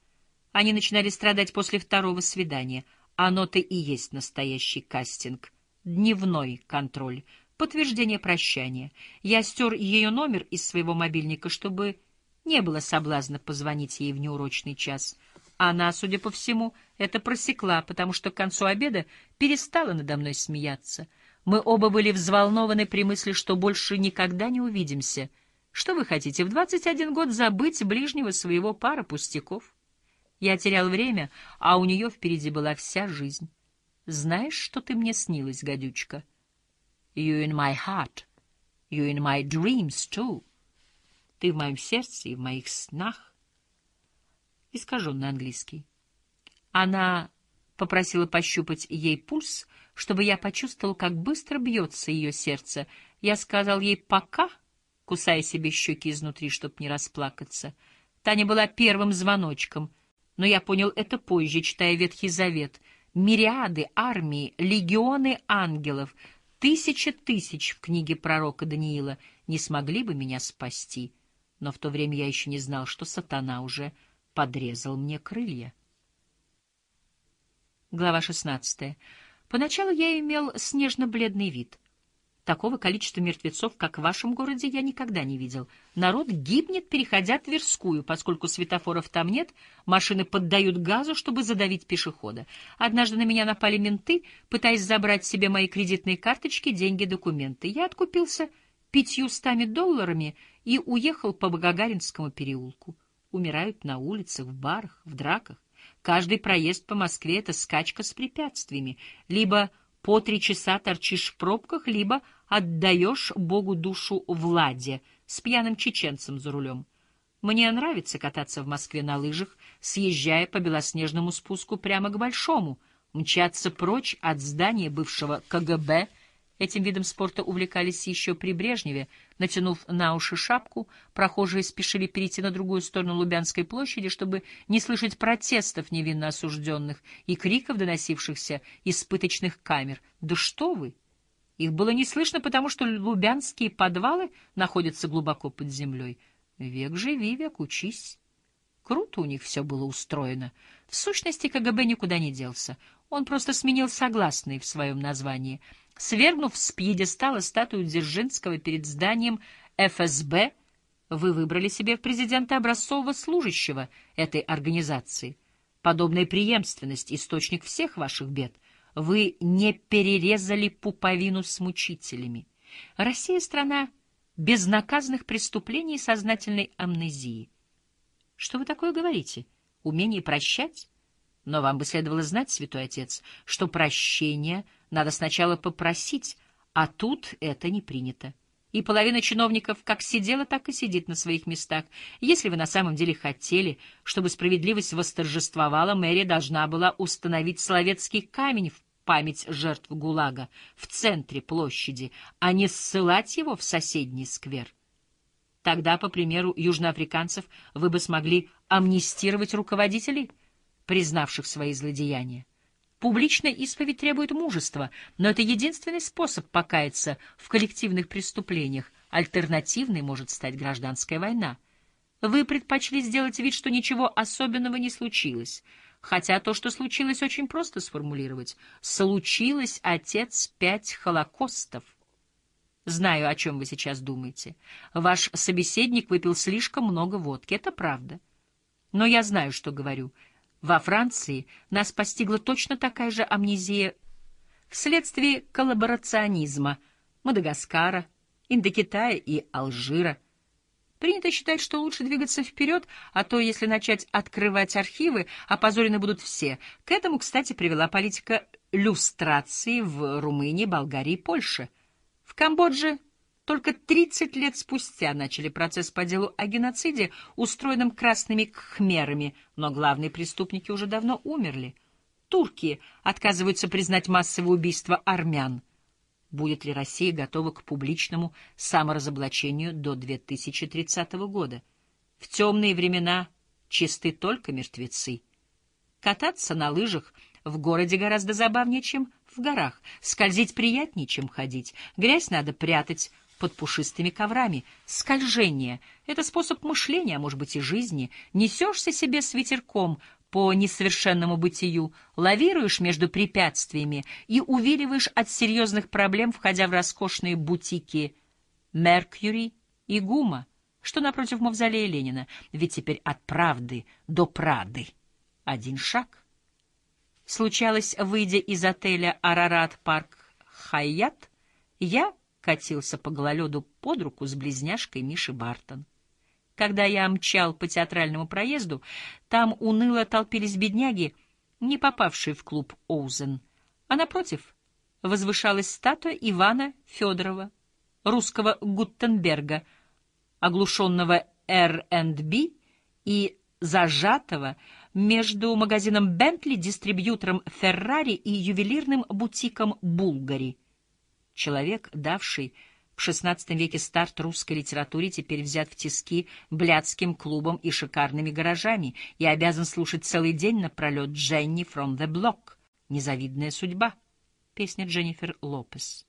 Они начинали страдать после второго свидания. Оно-то и есть настоящий кастинг. Дневной контроль, подтверждение прощания. Я стер ее номер из своего мобильника, чтобы не было соблазна позвонить ей в неурочный час. Она, судя по всему, это просекла, потому что к концу обеда перестала надо мной смеяться. Мы оба были взволнованы при мысли, что больше никогда не увидимся. Что вы хотите, в двадцать один год забыть ближнего своего пара пустяков? Я терял время, а у нее впереди была вся жизнь. Знаешь, что ты мне снилась, гадючка? You in my heart. You in my dreams, too. Ты в моем сердце и в моих снах. Искаженный английский. Она попросила пощупать ей пульс, чтобы я почувствовал, как быстро бьется ее сердце. Я сказал ей «пока», кусая себе щеки изнутри, чтобы не расплакаться. Таня была первым звоночком, но я понял это позже, читая Ветхий Завет. Мириады, армии, легионы ангелов, тысяча тысяч в книге пророка Даниила не смогли бы меня спасти. Но в то время я еще не знал, что сатана уже подрезал мне крылья. Глава 16. Поначалу я имел снежно-бледный вид. Такого количества мертвецов, как в вашем городе, я никогда не видел. Народ гибнет, переходя Тверскую, поскольку светофоров там нет, машины поддают газу, чтобы задавить пешехода. Однажды на меня напали менты, пытаясь забрать себе мои кредитные карточки, деньги, документы. Я откупился пятьюстами долларами и уехал по Гагаринскому переулку. Умирают на улицах, в барах, в драках. Каждый проезд по Москве — это скачка с препятствиями. Либо по три часа торчишь в пробках, либо отдаешь Богу душу Владе с пьяным чеченцем за рулем. Мне нравится кататься в Москве на лыжах, съезжая по белоснежному спуску прямо к Большому, мчаться прочь от здания бывшего КГБ — Этим видом спорта увлекались еще при Брежневе. Натянув на уши шапку, прохожие спешили перейти на другую сторону Лубянской площади, чтобы не слышать протестов невинно осужденных и криков, доносившихся из пыточных камер. «Да что вы!» Их было не слышно, потому что лубянские подвалы находятся глубоко под землей. Век живи, век учись. Круто у них все было устроено. В сущности, КГБ никуда не делся. Он просто сменил согласные в своем названии — Свергнув с пьедестала статую Дзержинского перед зданием ФСБ, вы выбрали себе в президента образцового служащего этой организации. Подобная преемственность — источник всех ваших бед. Вы не перерезали пуповину с мучителями. Россия — страна безнаказанных преступлений и сознательной амнезии. Что вы такое говорите? Умение прощать? Но вам бы следовало знать, святой отец, что прощение надо сначала попросить, а тут это не принято. И половина чиновников как сидела, так и сидит на своих местах. Если вы на самом деле хотели, чтобы справедливость восторжествовала, мэрия должна была установить Соловецкий камень в память жертв ГУЛАГа в центре площади, а не ссылать его в соседний сквер. Тогда, по примеру южноафриканцев, вы бы смогли амнистировать руководителей — признавших свои злодеяния. Публичная исповедь требует мужества, но это единственный способ покаяться в коллективных преступлениях. Альтернативной может стать гражданская война. Вы предпочли сделать вид, что ничего особенного не случилось, хотя то, что случилось, очень просто сформулировать. Случилось, отец, пять холокостов. Знаю, о чем вы сейчас думаете. Ваш собеседник выпил слишком много водки, это правда. Но я знаю, что говорю — во Франции нас постигла точно такая же амнезия вследствие коллаборационизма Мадагаскара, Индокитая и Алжира. Принято считать, что лучше двигаться вперед, а то, если начать открывать архивы, опозорены будут все. К этому, кстати, привела политика люстрации в Румынии, Болгарии и Польше. В Камбодже только 30 лет спустя начали процесс по делу о геноциде, устроенном красными кхмерами, но главные преступники уже давно умерли. Турки отказываются признать массовое убийство армян. Будет ли Россия готова к публичному саморазоблачению до 2030 года? В темные времена чисты только мертвецы. Кататься на лыжах в городе гораздо забавнее, чем в горах. Скользить приятнее, чем ходить. Грязь надо прятать под пушистыми коврами. Скольжение — это способ мышления, а может быть и жизни. Несешься себе с ветерком по несовершенному бытию, лавируешь между препятствиями и увиливаешь от серьезных проблем, входя в роскошные бутики «Меркьюри» и «Гума», что напротив мавзолея Ленина, ведь теперь от правды до Прады один шаг. Случалось, выйдя из отеля «Арарат Парк Хайят», я катился по гололеду под руку с близняшкой Миши Бартон. Когда я мчал по театральному проезду, там уныло толпились бедняги, не попавшие в клуб Оузен, а напротив возвышалась статуя Ивана Федорова, русского Гуттенберга, оглушенного R&B и зажатого между магазином Бентли, дистрибьютором Феррари и ювелирным бутиком Булгари. Человек, давший в XVI веке старт русской литературе, теперь взят в тиски блядским клубом и шикарными гаражами и обязан слушать целый день напролет «Дженни from the Block» — «Незавидная судьба» — песня Дженнифер Лопес.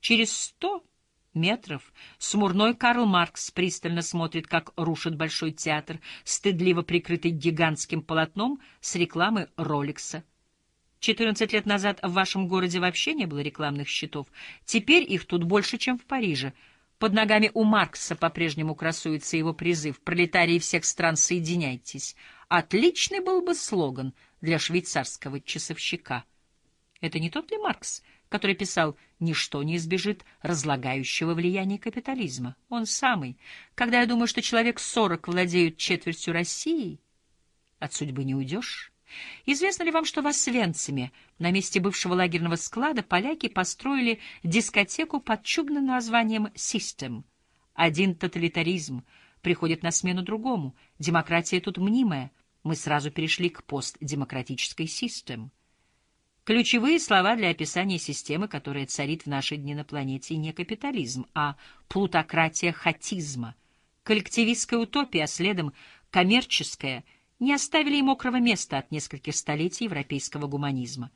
Через сто метров смурной Карл Маркс пристально смотрит, как рушит Большой театр, стыдливо прикрытый гигантским полотном с рекламы Роликса. Четырнадцать лет назад в вашем городе вообще не было рекламных щитов. Теперь их тут больше, чем в Париже. Под ногами у Маркса по-прежнему красуется его призыв «Пролетарии всех стран, соединяйтесь». Отличный был бы слоган для швейцарского часовщика. Это не тот ли Маркс, который писал «Ничто не избежит разлагающего влияния капитализма». Он самый. Когда я думаю, что человек сорок владеют четвертью России, от судьбы не уйдешь. Известно ли вам, что в Освенциме, на месте бывшего лагерного склада, поляки построили дискотеку под чудным названием «Систем»? Один тоталитаризм приходит на смену другому. Демократия тут мнимая. Мы сразу перешли к постдемократической системе. Ключевые слова для описания системы, которая царит в наши дни на планете, не капитализм, а плутократия хатизма, коллективистская утопия, а следом коммерческая, не оставили и мокрого места от нескольких столетий европейского гуманизма.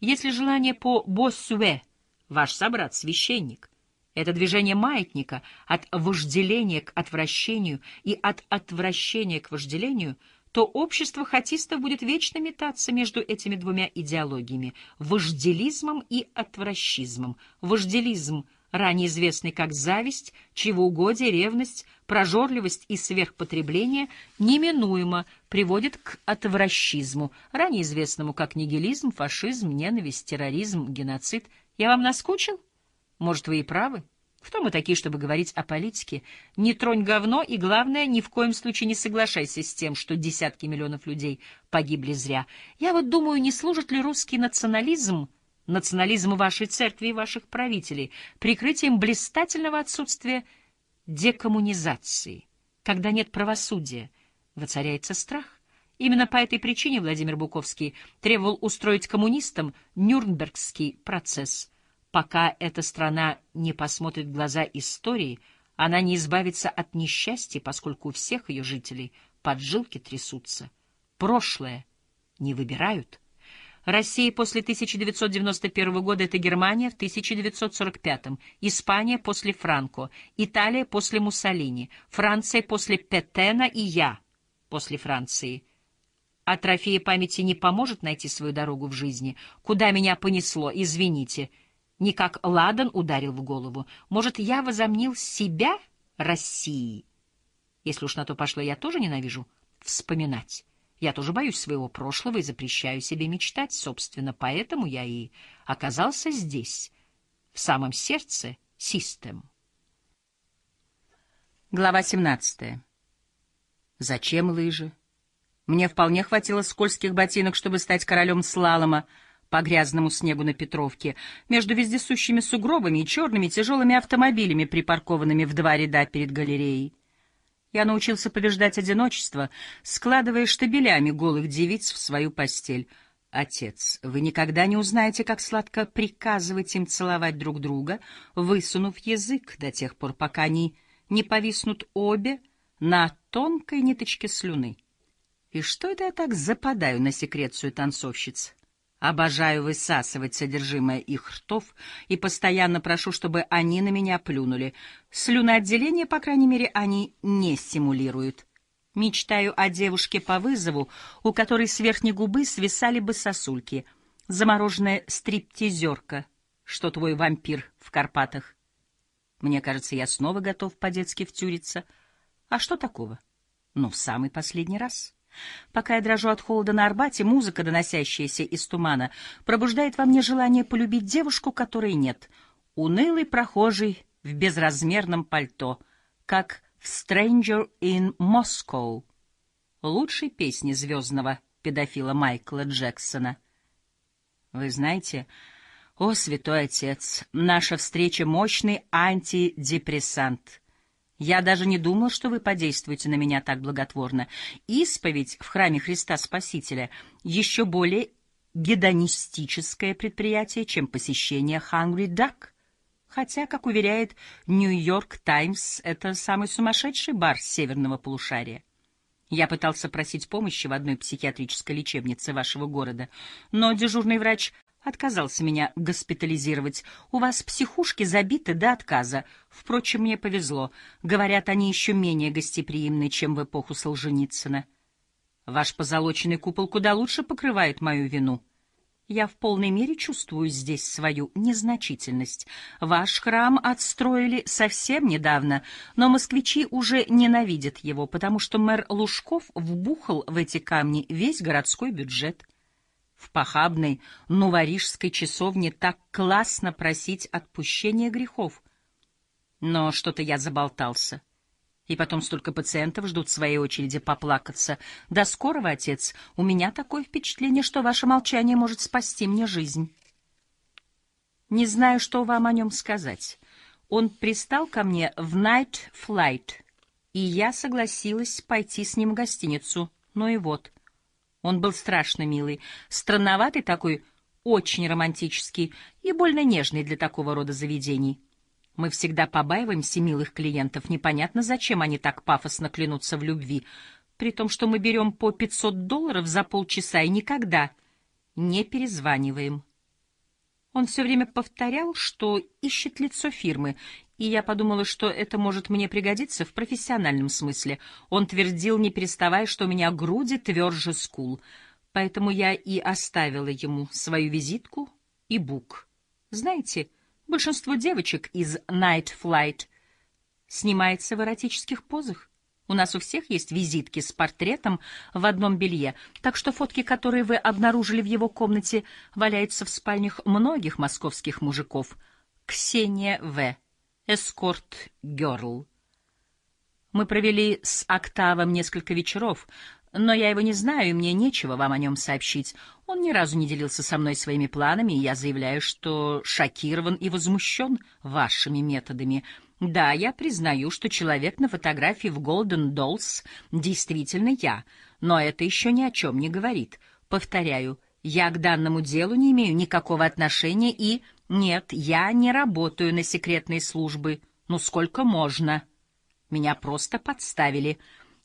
Если желание по Боссуэ, ваш собрат-священник, это движение маятника от вожделения к отвращению и от отвращения к вожделению — то общество хатистов будет вечно метаться между этими двумя идеологиями — вожделизмом и отвращизмом. Вожделизм, ранее известный как зависть, чревоугодие, ревность, прожорливость и сверхпотребление, неминуемо приводит к отвращизму, ранее известному как нигилизм, фашизм, ненависть, терроризм, геноцид. Я вам наскучил? Может, вы и правы? Кто мы такие, чтобы говорить о политике? Не тронь говно, и, главное, ни в коем случае не соглашайся с тем, что десятки миллионов людей погибли зря. Я вот думаю, не служит ли русский национализм, национализм вашей церкви и ваших правителей, прикрытием блистательного отсутствия декоммунизации. Когда нет правосудия, воцаряется страх. Именно по этой причине Владимир Буковский требовал устроить коммунистам Нюрнбергский процесс — Пока эта страна не посмотрит в глаза истории, она не избавится от несчастья, поскольку у всех ее жителей поджилки трясутся. Прошлое не выбирают. Россия после 1991 года — это Германия в 1945, Испания после Франко, Италия после Муссолини, Франция после Петена и я после Франции. Атрофия памяти не поможет найти свою дорогу в жизни. Куда меня понесло, извините — не как ладан ударил в голову. Может, я возомнил себя Россией? Если уж на то пошло, я тоже ненавижу вспоминать. Я тоже боюсь своего прошлого и запрещаю себе мечтать. Собственно, поэтому я и оказался здесь, в самом сердце систем. Глава 17. Зачем лыжи? Мне вполне хватило скользких ботинок, чтобы стать королем слалома, по грязному снегу на Петровке, между вездесущими сугробами и черными тяжелыми автомобилями, припаркованными в два ряда перед галереей. Я научился побеждать одиночество, складывая штабелями голых девиц в свою постель. Отец, вы никогда не узнаете, как сладко приказывать им целовать друг друга, высунув язык до тех пор, пока они не повиснут обе на тонкой ниточке слюны. И что это я так западаю на секрецию танцовщиц? Обожаю высасывать содержимое их ртов и постоянно прошу, чтобы они на меня плюнули. Слюноотделение, по крайней мере, они не стимулируют. Мечтаю о девушке по вызову, у которой с верхней губы свисали бы сосульки. Замороженная стриптизерка, что твой вампир в Карпатах. Мне кажется, я снова готов по-детски втюриться. А что такого? Ну, в самый последний раз. Пока я дрожу от холода на Арбате, музыка, доносящаяся из тумана, пробуждает во мне желание полюбить девушку, которой нет. Унылый прохожий в безразмерном пальто, как в «Stranger in Moscow» лучшей песни звездного педофила Майкла Джексона. Вы знаете, о, святой отец, наша встреча — мощный антидепрессант — я даже не думал, что вы подействуете на меня так благотворно. Исповедь в храме Христа Спасителя еще более гедонистическое предприятие, чем посещение Hungry Duck. Хотя, как уверяет Нью-Йорк Таймс, это самый сумасшедший бар северного полушария. Я пытался просить помощи в одной психиатрической лечебнице вашего города, но дежурный врач отказался меня госпитализировать. У вас психушки забиты до отказа. Впрочем, мне повезло. Говорят, они еще менее гостеприимны, чем в эпоху Солженицына. Ваш позолоченный купол куда лучше покрывает мою вину. Я в полной мере чувствую здесь свою незначительность. Ваш храм отстроили совсем недавно, но москвичи уже ненавидят его, потому что мэр Лужков вбухал в эти камни весь городской бюджет. В похабной новорижской часовне так классно просить отпущения грехов. Но что-то я заболтался. И потом столько пациентов ждут своей очереди поплакаться. До скорого, отец. У меня такое впечатление, что ваше молчание может спасти мне жизнь. Не знаю, что вам о нем сказать. Он пристал ко мне в Night Flight, и я согласилась пойти с ним в гостиницу. Ну и вот. Он был страшно милый, странноватый такой, очень романтический и больно нежный для такого рода заведений. Мы всегда побаиваемся милых клиентов, непонятно, зачем они так пафосно клянутся в любви, при том, что мы берем по 500 долларов за полчаса и никогда не перезваниваем. Он все время повторял, что ищет лицо фирмы, и я подумала, что это может мне пригодиться в профессиональном смысле. Он твердил, не переставая, что у меня груди тверже скул, поэтому я и оставила ему свою визитку и бук. Знаете, большинство девочек из Night Flight снимается в эротических позах. У нас у всех есть визитки с портретом в одном белье, так что фотки, которые вы обнаружили в его комнате, валяются в спальнях многих московских мужиков. Ксения В эскорт-герл. Мы провели с Октавом несколько вечеров, но я его не знаю, и мне нечего вам о нем сообщить. Он ни разу не делился со мной своими планами, и я заявляю, что шокирован и возмущен вашими методами. Да, я признаю, что человек на фотографии в Golden Dolls действительно я, но это еще ни о чем не говорит. Повторяю, я к данному делу не имею никакого отношения и... Нет, я не работаю на секретные службы. Ну сколько можно? Меня просто подставили.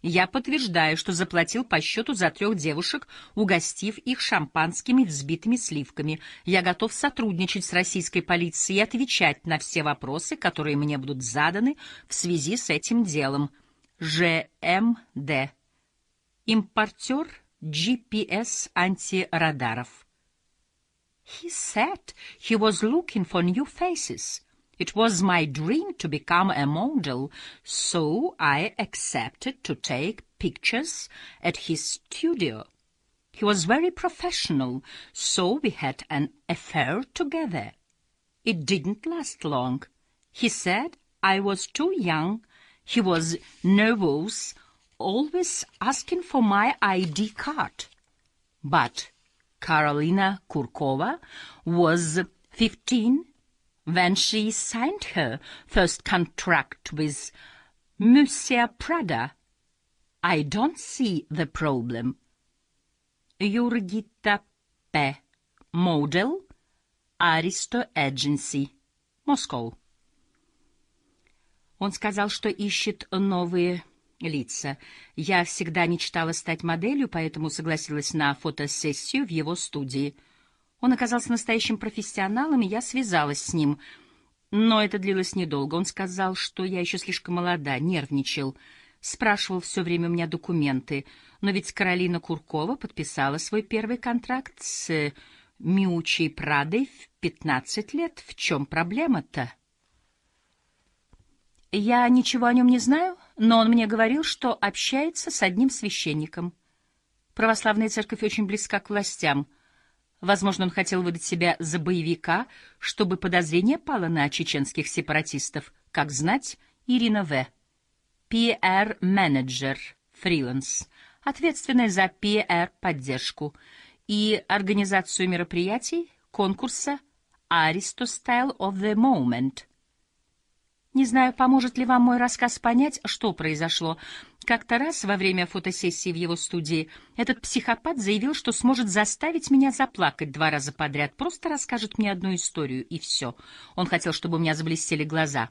Я подтверждаю, что заплатил по счету за трех девушек, угостив их шампанскими взбитыми сливками. Я готов сотрудничать с российской полицией и отвечать на все вопросы, которые мне будут заданы в связи с этим делом. ЖМД. Импортер GPS антирадаров. He said he was looking for new faces. It was my dream to become a model, so I accepted to take pictures at his studio. He was very professional, so we had an affair together. It didn't last long. He said I was too young. He was nervous, always asking for my ID card. But Karolina Kurkova was 15 when she signed her first contract with Monsieur Prada. I don't see the problem. Jurgita P. Model, Aristo Agency, Москва. Он сказал, что ищет новые лица. Я всегда мечтала стать моделью, поэтому согласилась на фотосессию в его студии. Он оказался настоящим профессионалом, и я связалась с ним. Но это длилось недолго. Он сказал, что я еще слишком молода, нервничал, спрашивал все время у меня документы. Но ведь Каролина Куркова подписала свой первый контракт с Миучей Прадой в пятнадцать лет. В чем проблема-то? Я ничего о нем не знаю, но он мне говорил, что общается с одним священником. Православная церковь очень близка к властям — Возможно, он хотел выдать себя за боевика, чтобы подозрение пало на чеченских сепаратистов. Как знать, Ирина В. PR-менеджер, фриланс, ответственная за PR-поддержку и организацию мероприятий, конкурса Aristo Style of the Moment — не знаю, поможет ли вам мой рассказ понять, что произошло. Как-то раз во время фотосессии в его студии этот психопат заявил, что сможет заставить меня заплакать два раза подряд, просто расскажет мне одну историю, и все. Он хотел, чтобы у меня заблестели глаза.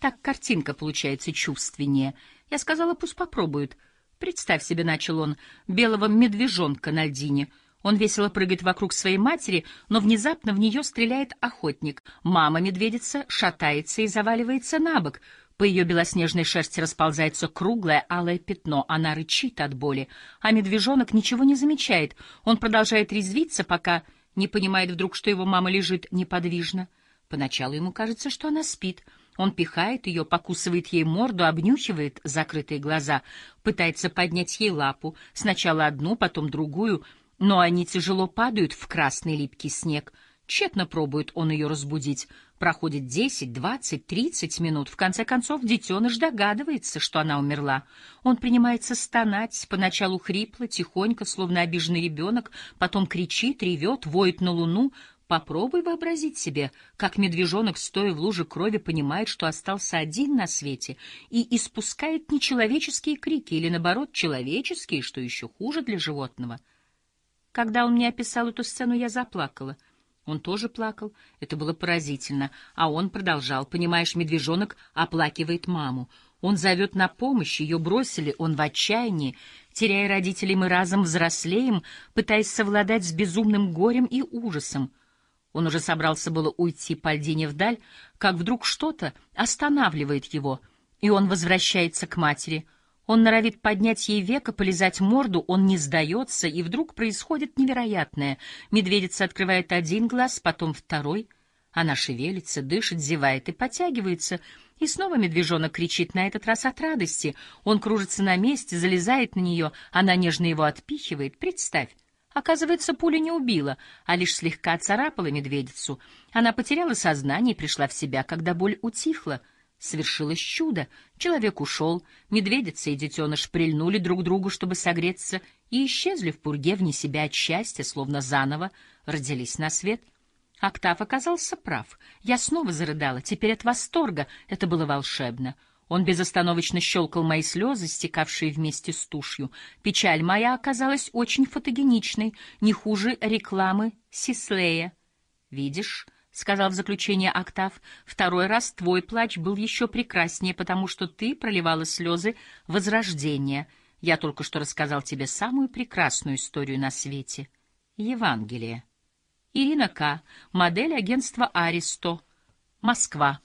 Так картинка получается чувственнее. Я сказала, пусть попробует. Представь себе, начал он, белого медвежонка на льдине — он весело прыгает вокруг своей матери, но внезапно в нее стреляет охотник. Мама-медведица шатается и заваливается на бок. По ее белоснежной шерсти расползается круглое алое пятно. Она рычит от боли, а медвежонок ничего не замечает. Он продолжает резвиться, пока не понимает вдруг, что его мама лежит неподвижно. Поначалу ему кажется, что она спит. Он пихает ее, покусывает ей морду, обнюхивает закрытые глаза, пытается поднять ей лапу, сначала одну, потом другую — но они тяжело падают в красный липкий снег. Тщетно пробует он ее разбудить. Проходит десять, двадцать, тридцать минут. В конце концов, детеныш догадывается, что она умерла. Он принимается стонать, поначалу хрипло, тихонько, словно обиженный ребенок, потом кричит, ревет, воет на луну. Попробуй вообразить себе, как медвежонок, стоя в луже крови, понимает, что остался один на свете, и испускает нечеловеческие крики, или, наоборот, человеческие, что еще хуже для животного — когда он мне описал эту сцену, я заплакала. Он тоже плакал. Это было поразительно. А он продолжал. Понимаешь, медвежонок оплакивает маму. Он зовет на помощь, ее бросили, он в отчаянии. Теряя родителей, мы разом взрослеем, пытаясь совладать с безумным горем и ужасом. Он уже собрался было уйти по льдине вдаль, как вдруг что-то останавливает его, и он возвращается к матери — он норовит поднять ей веко, полизать морду, он не сдается, и вдруг происходит невероятное. Медведица открывает один глаз, потом второй. Она шевелится, дышит, зевает и потягивается. И снова медвежонок кричит, на этот раз от радости. Он кружится на месте, залезает на нее, она нежно его отпихивает. Представь, Оказывается, пуля не убила, а лишь слегка царапала медведицу. Она потеряла сознание и пришла в себя, когда боль утихла — Свершилось чудо. Человек ушел, медведица и детеныш прильнули друг к другу, чтобы согреться, и исчезли в пурге вне себя от счастья, словно заново родились на свет. Октав оказался прав. Я снова зарыдала, теперь от восторга. Это было волшебно. Он безостановочно щелкал мои слезы, стекавшие вместе с тушью. Печаль моя оказалась очень фотогеничной, не хуже рекламы Сислея. Видишь, — сказал в заключение Октав, — второй раз твой плач был еще прекраснее, потому что ты проливала слезы возрождения. Я только что рассказал тебе самую прекрасную историю на свете — Евангелие. Ирина К., модель агентства «Аристо», Москва.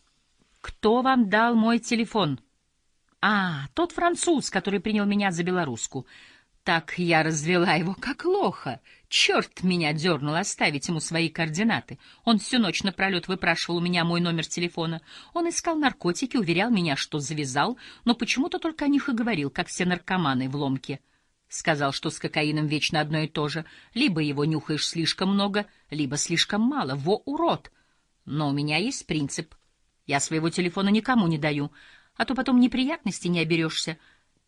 Кто вам дал мой телефон? А, тот француз, который принял меня за белоруску. Так я развела его, как лоха. Черт меня дернул оставить ему свои координаты. Он всю ночь напролет выпрашивал у меня мой номер телефона. Он искал наркотики, уверял меня, что завязал, но почему-то только о них и говорил, как все наркоманы в ломке. Сказал, что с кокаином вечно одно и то же. Либо его нюхаешь слишком много, либо слишком мало. Во урод! Но у меня есть принцип. Я своего телефона никому не даю, а то потом неприятностей не оберешься.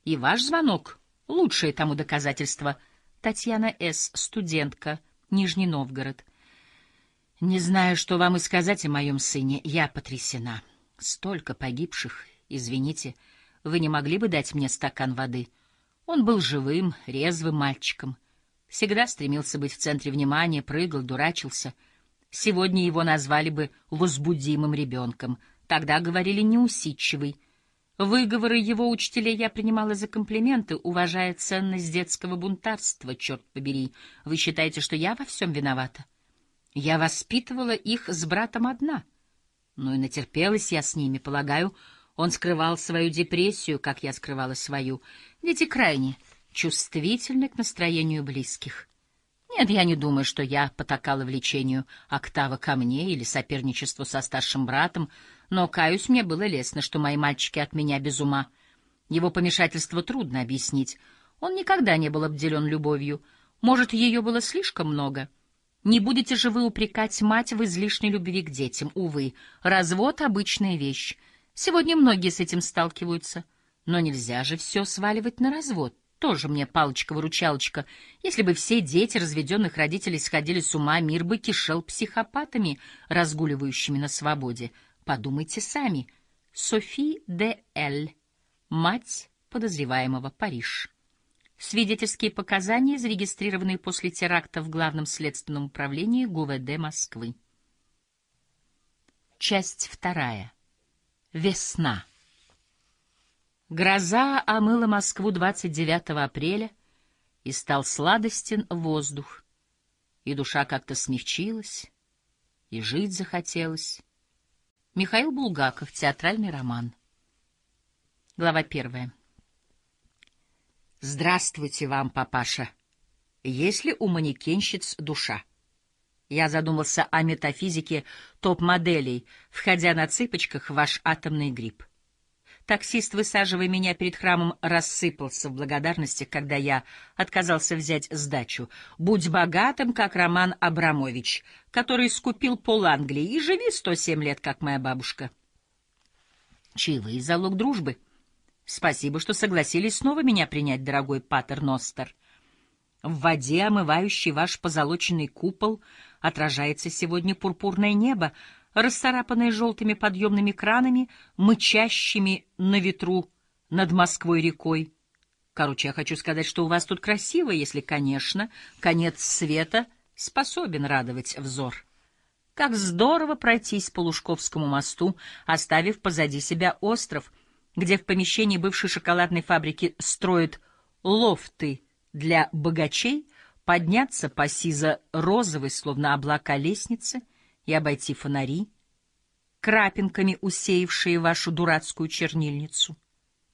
И ваш звонок Лучшее тому доказательство. Татьяна С., студентка, Нижний Новгород. Не знаю, что вам и сказать о моем сыне. Я потрясена. Столько погибших. Извините, вы не могли бы дать мне стакан воды? Он был живым, резвым мальчиком. Всегда стремился быть в центре внимания, прыгал, дурачился. Сегодня его назвали бы возбудимым ребенком. Тогда говорили неусидчивый. Выговоры его учителей я принимала за комплименты, уважая ценность детского бунтарства, черт побери. Вы считаете, что я во всем виновата? Я воспитывала их с братом одна. Ну и натерпелась я с ними, полагаю. Он скрывал свою депрессию, как я скрывала свою. Дети крайне чувствительны к настроению близких. Нет, я не думаю, что я потакала влечению Октава ко мне или соперничеству со старшим братом, но, каюсь, мне было лестно, что мои мальчики от меня без ума. Его помешательство трудно объяснить. Он никогда не был обделен любовью. Может, ее было слишком много? Не будете же вы упрекать мать в излишней любви к детям. Увы, развод — обычная вещь. Сегодня многие с этим сталкиваются. Но нельзя же все сваливать на развод. Тоже мне палочка-выручалочка. Если бы все дети разведенных родителей сходили с ума, мир бы кишел психопатами, разгуливающими на свободе. Подумайте сами. Софи де Эль, мать подозреваемого, Париж. Свидетельские показания, зарегистрированные после теракта в Главном следственном управлении ГУВД Москвы. Часть вторая. Весна. Гроза омыла Москву 29 апреля, и стал сладостен воздух, и душа как-то смягчилась, и жить захотелось. Михаил Булгаков, театральный роман. Глава первая. Здравствуйте вам, папаша. Есть ли у манекенщиц душа? Я задумался о метафизике топ-моделей, входя на цыпочках в ваш атомный гриб. Таксист, высаживая меня перед храмом, рассыпался в благодарности, когда я отказался взять сдачу. Будь богатым, как Роман Абрамович, который скупил пол Англии, и живи сто семь лет, как моя бабушка. Чаевые — залог дружбы. Спасибо, что согласились снова меня принять, дорогой Патер Ностер. В воде, омывающей ваш позолоченный купол, отражается сегодня пурпурное небо, расцарапанные желтыми подъемными кранами, мычащими на ветру над Москвой рекой. Короче, я хочу сказать, что у вас тут красиво, если, конечно, конец света способен радовать взор. Как здорово пройтись по Лужковскому мосту, оставив позади себя остров, где в помещении бывшей шоколадной фабрики строят лофты для богачей, подняться по сизо-розовой, словно облака лестницы — и обойти фонари, крапинками усеявшие вашу дурацкую чернильницу.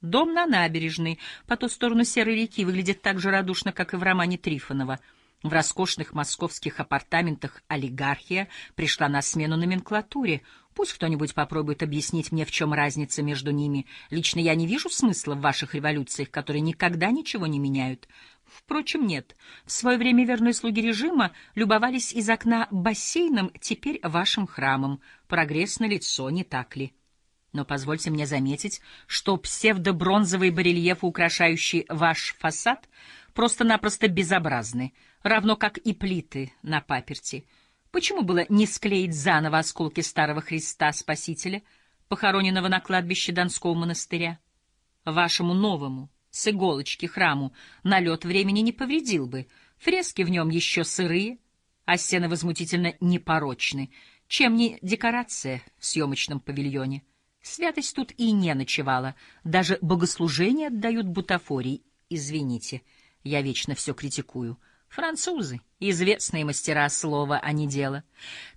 Дом на набережной, по ту сторону серой реки, выглядит так же радушно, как и в романе Трифонова. В роскошных московских апартаментах олигархия пришла на смену номенклатуре. Пусть кто-нибудь попробует объяснить мне, в чем разница между ними. Лично я не вижу смысла в ваших революциях, которые никогда ничего не меняют. Впрочем, нет. В свое время верные слуги режима любовались из окна бассейном, теперь вашим храмом. Прогресс на лицо, не так ли? Но позвольте мне заметить, что псевдобронзовые барельефы, украшающие ваш фасад, просто-напросто безобразны, равно как и плиты на паперти. Почему было не склеить заново осколки старого Христа Спасителя, похороненного на кладбище Донского монастыря? Вашему новому, с иголочки храму налет времени не повредил бы. Фрески в нем еще сырые, а стены возмутительно непорочны. Чем не декорация в съемочном павильоне? Святость тут и не ночевала. Даже богослужения отдают бутафорий. Извините, я вечно все критикую. Французы — известные мастера слова, а не дела.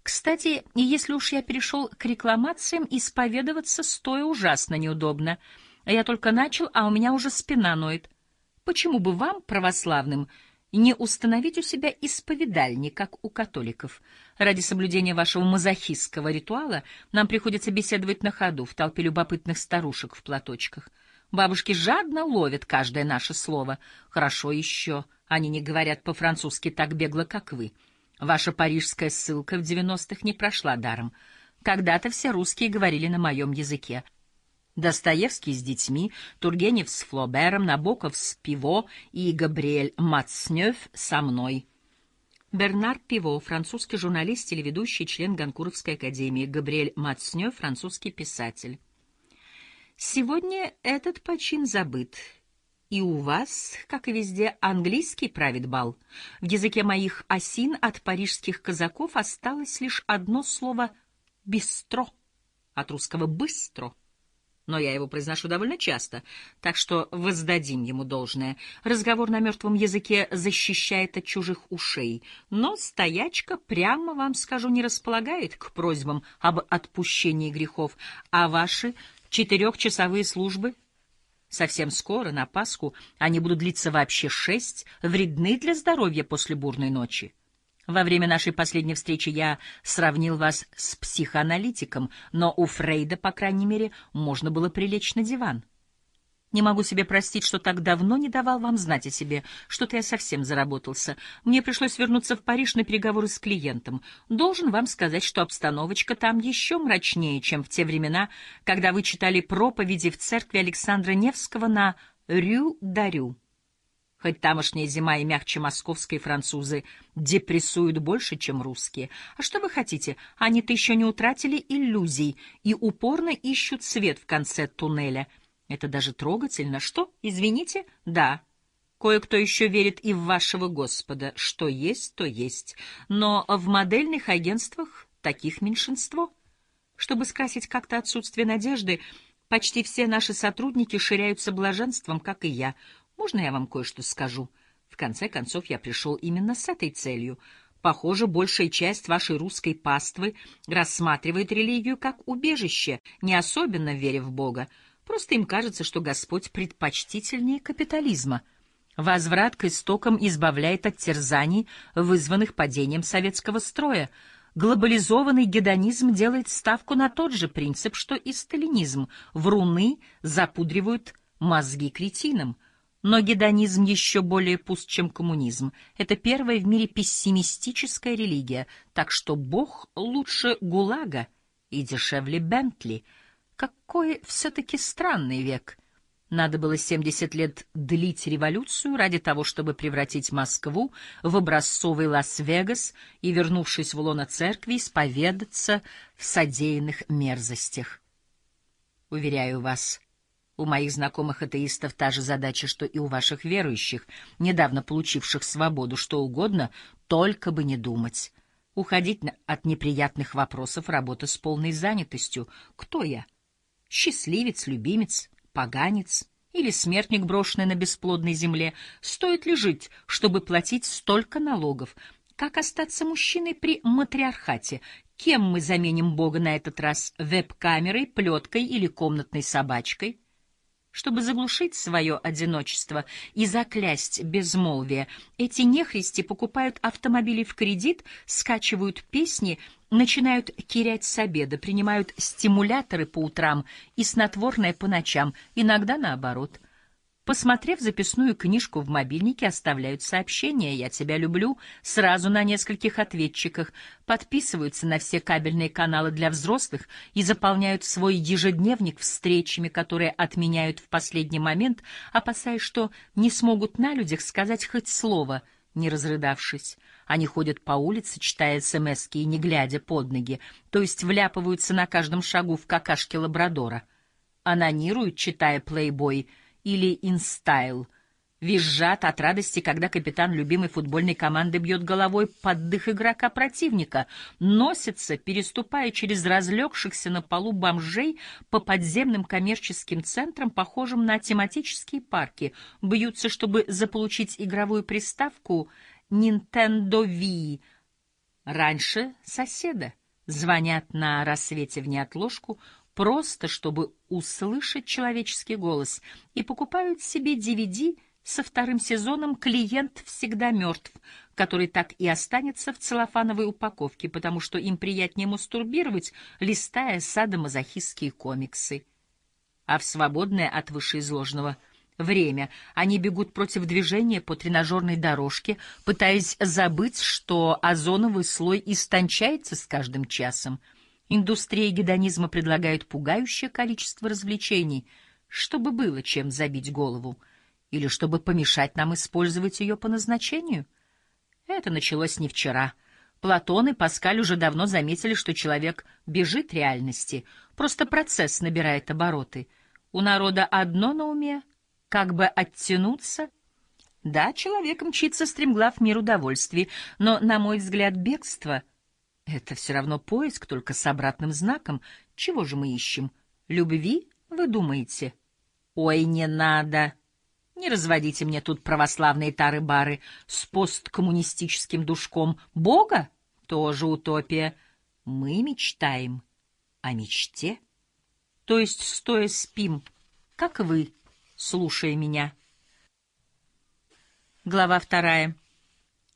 Кстати, если уж я перешел к рекламациям, исповедоваться стоя ужасно неудобно — я только начал, а у меня уже спина ноет. Почему бы вам, православным, не установить у себя исповедальни, как у католиков? Ради соблюдения вашего мазохистского ритуала нам приходится беседовать на ходу в толпе любопытных старушек в платочках. Бабушки жадно ловят каждое наше слово. Хорошо еще, они не говорят по-французски так бегло, как вы. Ваша парижская ссылка в девяностых не прошла даром. Когда-то все русские говорили на моем языке, Достоевский с детьми, Тургенев с Флобером, Набоков с Пиво и Габриэль Мацнёв со мной. Бернар Пиво, французский журналист, телеведущий, член Ганкуровской академии. Габриэль Мацнёв, французский писатель. Сегодня этот почин забыт. И у вас, как и везде, английский правит бал. В языке моих осин от парижских казаков осталось лишь одно слово «бистро», от русского «быстро». Но я его произношу довольно часто, так что воздадим ему должное. Разговор на мертвом языке защищает от чужих ушей, но стоячка, прямо вам скажу, не располагает к просьбам об отпущении грехов, а ваши четырехчасовые службы совсем скоро, на Пасху, они будут длиться вообще шесть, вредны для здоровья после бурной ночи. Во время нашей последней встречи я сравнил вас с психоаналитиком, но у Фрейда, по крайней мере, можно было прилечь на диван. Не могу себе простить, что так давно не давал вам знать о себе. Что-то я совсем заработался. Мне пришлось вернуться в Париж на переговоры с клиентом. Должен вам сказать, что обстановочка там еще мрачнее, чем в те времена, когда вы читали проповеди в церкви Александра Невского на Рю-Дарю. Хоть тамошняя зима и мягче московской французы депрессуют больше, чем русские. А что вы хотите? Они-то еще не утратили иллюзий и упорно ищут свет в конце туннеля. Это даже трогательно. Что? Извините? Да. Кое-кто еще верит и в вашего Господа. Что есть, то есть. Но в модельных агентствах таких меньшинство. Чтобы скрасить как-то отсутствие надежды, почти все наши сотрудники ширяются блаженством, как и я — можно я вам кое-что скажу? В конце концов, я пришел именно с этой целью. Похоже, большая часть вашей русской паствы рассматривает религию как убежище, не особенно веря в Бога. Просто им кажется, что Господь предпочтительнее капитализма. Возврат к истокам избавляет от терзаний, вызванных падением советского строя. Глобализованный гедонизм делает ставку на тот же принцип, что и сталинизм. Вруны запудривают мозги кретинам. Но гедонизм еще более пуст, чем коммунизм. Это первая в мире пессимистическая религия, так что Бог лучше ГУЛАГа и дешевле Бентли. Какой все-таки странный век. Надо было 70 лет длить революцию ради того, чтобы превратить Москву в образцовый Лас-Вегас и, вернувшись в лоно церкви, исповедаться в содеянных мерзостях. Уверяю вас, у моих знакомых атеистов та же задача, что и у ваших верующих, недавно получивших свободу, что угодно, только бы не думать. Уходить от неприятных вопросов — работа с полной занятостью. Кто я? Счастливец, любимец, поганец или смертник, брошенный на бесплодной земле? Стоит ли жить, чтобы платить столько налогов? Как остаться мужчиной при матриархате? Кем мы заменим Бога на этот раз? Веб-камерой, плеткой или комнатной собачкой? Чтобы заглушить свое одиночество и заклясть безмолвие, эти нехристи покупают автомобили в кредит, скачивают песни, начинают кирять с обеда, принимают стимуляторы по утрам и снотворное по ночам, иногда наоборот — Посмотрев записную книжку в мобильнике, оставляют сообщение «Я тебя люблю» сразу на нескольких ответчиках, подписываются на все кабельные каналы для взрослых и заполняют свой ежедневник встречами, которые отменяют в последний момент, опасаясь, что не смогут на людях сказать хоть слово, не разрыдавшись. Они ходят по улице, читая смски и не глядя под ноги, то есть вляпываются на каждом шагу в какашки лабрадора. Анонируют, читая «Плейбой», или инстайл. Визжат от радости, когда капитан любимой футбольной команды бьет головой под дых игрока противника, носится, переступая через разлегшихся на полу бомжей по подземным коммерческим центрам, похожим на тематические парки, бьются, чтобы заполучить игровую приставку Nintendo Wii. Раньше соседа. Звонят на рассвете в неотложку, просто чтобы услышать человеческий голос, и покупают себе DVD со вторым сезоном «Клиент всегда мертв», который так и останется в целлофановой упаковке, потому что им приятнее мастурбировать, листая садомазохистские комиксы. А в свободное от вышеизложенного время они бегут против движения по тренажерной дорожке, пытаясь забыть, что озоновый слой истончается с каждым часом — Индустрия гедонизма предлагает пугающее количество развлечений, чтобы было чем забить голову, или чтобы помешать нам использовать ее по назначению. Это началось не вчера. Платон и Паскаль уже давно заметили, что человек бежит реальности, просто процесс набирает обороты. У народа одно на уме — как бы оттянуться — да, человек мчится стремглав мир удовольствий, но, на мой взгляд, бегство — это все равно поиск, только с обратным знаком. Чего же мы ищем? Любви Вы думаете, ой, не надо, не разводите мне тут православные тары-бары с посткоммунистическим душком. Бога? Тоже утопия. Мы мечтаем о мечте, то есть стоя спим, как вы, слушая меня. Глава вторая.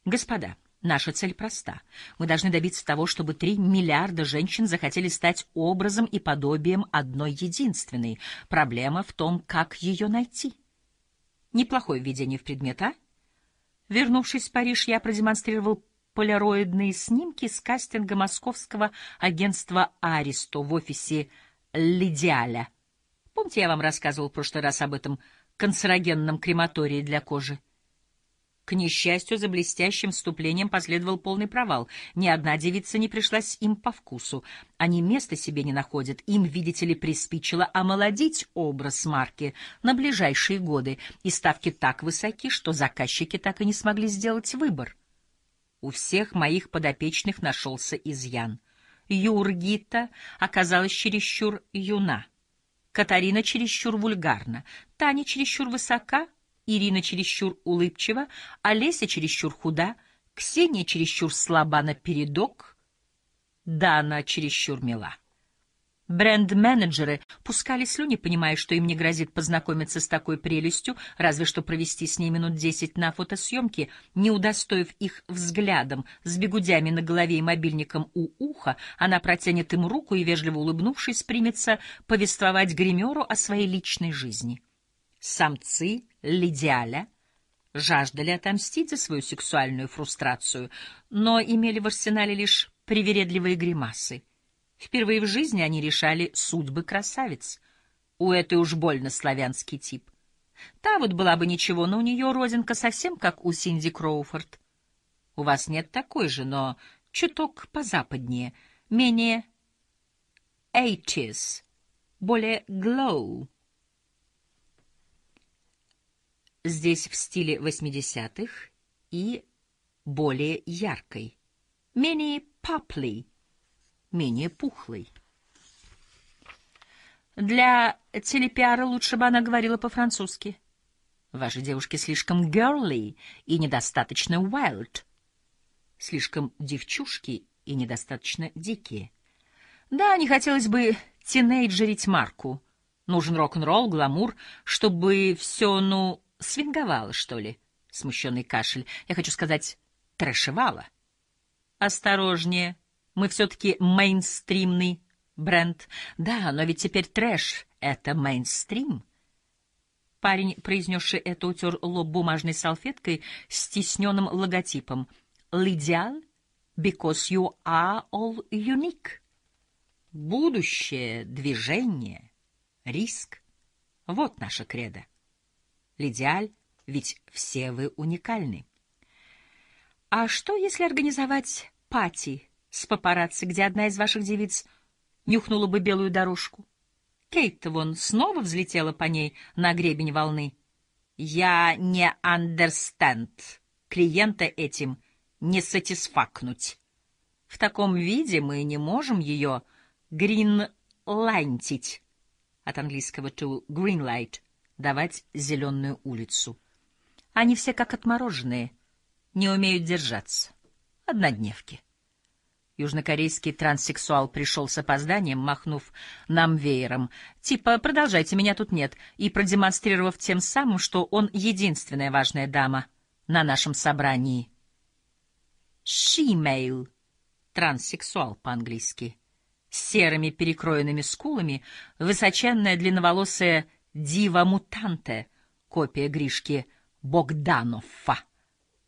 Господа, наша цель проста. Мы должны добиться того, чтобы три миллиарда женщин захотели стать образом и подобием одной единственной. Проблема в том, как ее найти. Неплохое введение в предмет, а? Вернувшись в Париж, я продемонстрировал полароидные снимки с кастинга московского агентства «Аристо» в офисе «Лидиаля». Помните, я вам рассказывал в прошлый раз об этом канцерогенном крематории для кожи? К несчастью, за блестящим вступлением последовал полный провал. Ни одна девица не пришлась им по вкусу. Они места себе не находят. Им, видите ли, приспичило омолодить образ марки на ближайшие годы, и ставки так высоки, что заказчики так и не смогли сделать выбор. У всех моих подопечных нашелся изъян. Юргита оказалась чересчур юна. Катарина чересчур вульгарна, Таня чересчур высока — Ирина чересчур улыбчива, Олеся чересчур худа, Ксения чересчур слаба на передок, Дана чересчур мила. Бренд-менеджеры пускали слюни, понимая, что им не грозит познакомиться с такой прелестью, разве что провести с ней минут десять на фотосъемке, не удостоив их взглядом, с бегудями на голове и мобильником у уха, она протянет им руку и, вежливо улыбнувшись, примется повествовать гримеру о своей личной жизни. Самцы Лидиаля жаждали отомстить за свою сексуальную фрустрацию, но имели в арсенале лишь привередливые гримасы. Впервые в жизни они решали судьбы красавиц. У этой уж больно славянский тип. Та вот была бы ничего, но у нее родинка совсем как у Синди Кроуфорд. У вас нет такой же, но чуток позападнее, менее eighties, более glow. Здесь в стиле 80-х и более яркой, менее папли, менее пухлой. Для телепиара лучше бы она говорила по-французски. Ваши девушки слишком girly и недостаточно wild. Слишком девчушки и недостаточно дикие. Да, не хотелось бы тинейджерить Марку. Нужен рок-н-ролл, гламур, чтобы все, ну, свинговала, что ли? Смущенный кашель. Я хочу сказать, трэшевала. Осторожнее. Мы все-таки мейнстримный бренд. Да, но ведь теперь трэш — это мейнстрим. Парень, произнесший это, утер лоб бумажной салфеткой с тисненным логотипом. «L'idéal, because you are all unique». Будущее, движение, риск — вот наша кредо. Лидиаль, ведь все вы уникальны. А что, если организовать пати с папарацци, где одна из ваших девиц нюхнула бы белую дорожку? Кейт-то вон снова взлетела по ней на гребень волны. Я не understand. Клиента этим не сатисфакнуть. В таком виде мы не можем ее гринлайтить. От английского to greenlight давать зеленую улицу. Они все как отмороженные, не умеют держаться. Однодневки. Южнокорейский транссексуал пришел с опозданием, махнув нам веером, типа «продолжайте, меня тут нет», и продемонстрировав тем самым, что он единственная важная дама на нашем собрании. She-male, транссексуал по-английски, с серыми перекроенными скулами, высоченная длинноволосая Дива Мутанте, копия Гришки Богданова,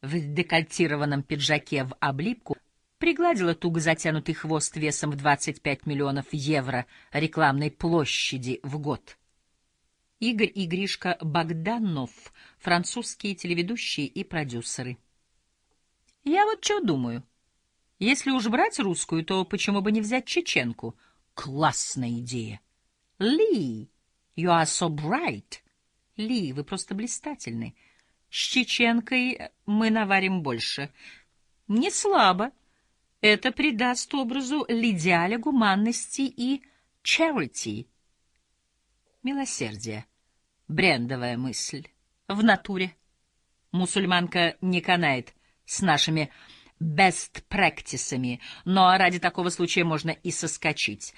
в декольтированном пиджаке в облипку, пригладила туго затянутый хвост весом в 25 миллионов евро рекламной площади в год. Игорь и Гришка Богданов, французские телеведущие и продюсеры. Я вот что думаю. Если уж брать русскую, то почему бы не взять чеченку? Классная идея. Ли! You are so bright. Ли, вы просто блистательны. С Чеченкой мы наварим больше. Не слабо. Это придаст образу лидиаля гуманности и charity. Милосердие. Брендовая мысль. В натуре. Мусульманка не канает с нашими best practice ами, но ради такого случая можно и соскочить.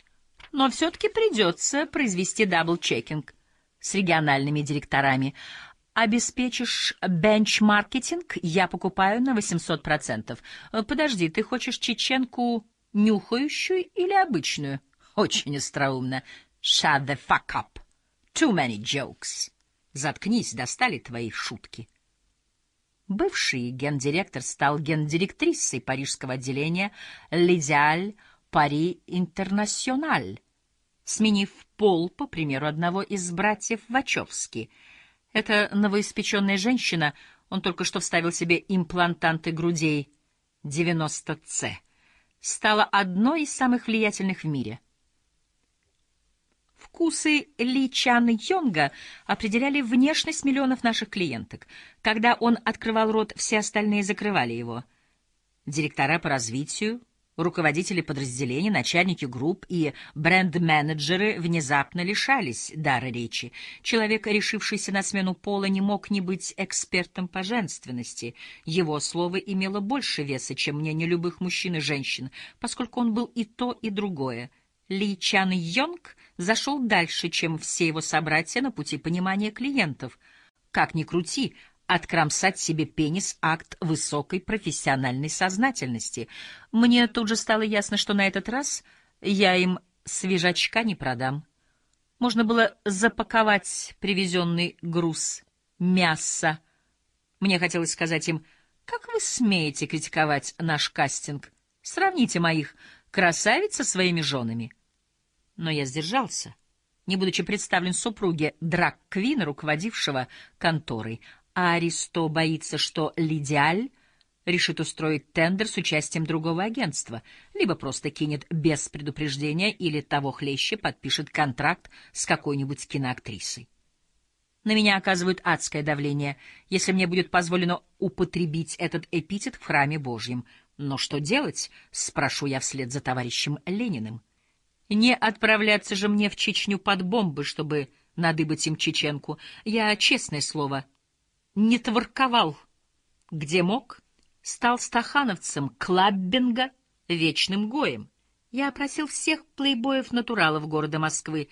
Но все-таки придется произвести double-checking с региональными директорами. Обеспечишь benchmarketing, я покупаю на 800%. Подожди, ты хочешь чеченку нюхающую или обычную? Очень остроумно. Shut the fuck up. Too many jokes. Заткнись, достали твои шутки. Бывший гендиректор стал гендиректрисой парижского отделения «Лидиаль Пари Интернациональ», сменив пол, по примеру одного из братьев Вачовски. Эта новоиспеченная женщина, он только что вставил себе имплантанты грудей 90С, стала одной из самых влиятельных в мире — Вкусы Ли Чан Йонга определяли внешность миллионов наших клиенток. Когда он открывал рот, все остальные закрывали его. Директора по развитию, руководители подразделений, начальники групп и бренд-менеджеры внезапно лишались дара речи. Человек, решившийся на смену пола, не мог не быть экспертом по женственности. Его слово имело больше веса, чем мнение любых мужчин и женщин, поскольку он был и то, и другое — ли Чан Йонг зашел дальше, чем все его собратья на пути понимания клиентов. Как ни крути, откромсать себе пенис — акт высокой профессиональной сознательности. Мне тут же стало ясно, что на этот раз я им свежачка не продам. Можно было запаковать привезенный груз мяса. Мне хотелось сказать им, как вы смеете критиковать наш кастинг? Сравните моих красавиц со своими женами. Но я сдержался, не будучи представлен супруге драг-квина, руководившего конторой. А Аристо боится, что Лидиаль решит устроить тендер с участием другого агентства, либо просто кинет без предупреждения, или того хлеще подпишет контракт с какой-нибудь киноактрисой. На меня оказывают адское давление, если мне будет позволено употребить этот эпитет в храме Божьем. Но что делать, спрошу я вслед за товарищем Лениным. Не отправляться же мне в Чечню под бомбы, чтобы надыбать им чеченку. Я, честное слово, не творковал. Где мог, стал стахановцем клаббинга, вечным гоем. Я опросил всех плейбоев-натуралов города Москвы.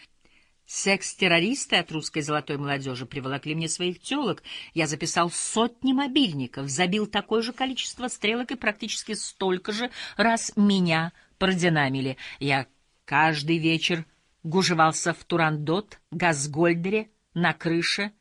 Секс-террористы от русской золотой молодежи приволокли мне своих телок. Я записал сотни мобильников, забил такое же количество стрелок и практически столько же раз меня продинамили. Я Каждый вечер гужевался в Турандот, Газгольдере, на крыше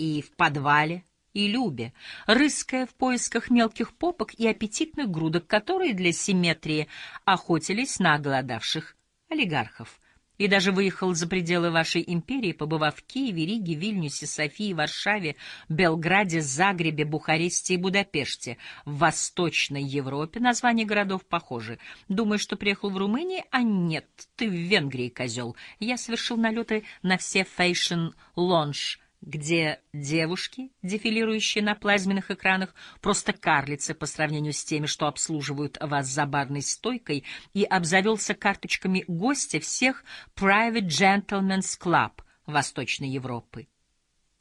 и в подвале, и Любе, рыская в поисках мелких попок и аппетитных грудок, которые для симметрии охотились на голодавших олигархов и даже выехал за пределы вашей империи, побывав в Киеве, Риге, Вильнюсе, Софии, Варшаве, Белграде, Загребе, Бухаресте и Будапеште. В Восточной Европе названия городов похожи. Думаешь, что приехал в Румынии? А нет, ты в Венгрии, козел. Я совершил налеты на все fashion lounge, где девушки, дефилирующие на плазменных экранах, просто карлицы по сравнению с теми, что обслуживают вас за барной стойкой, и обзавелся карточками гостя всех Private Gentlemen's Club Восточной Европы.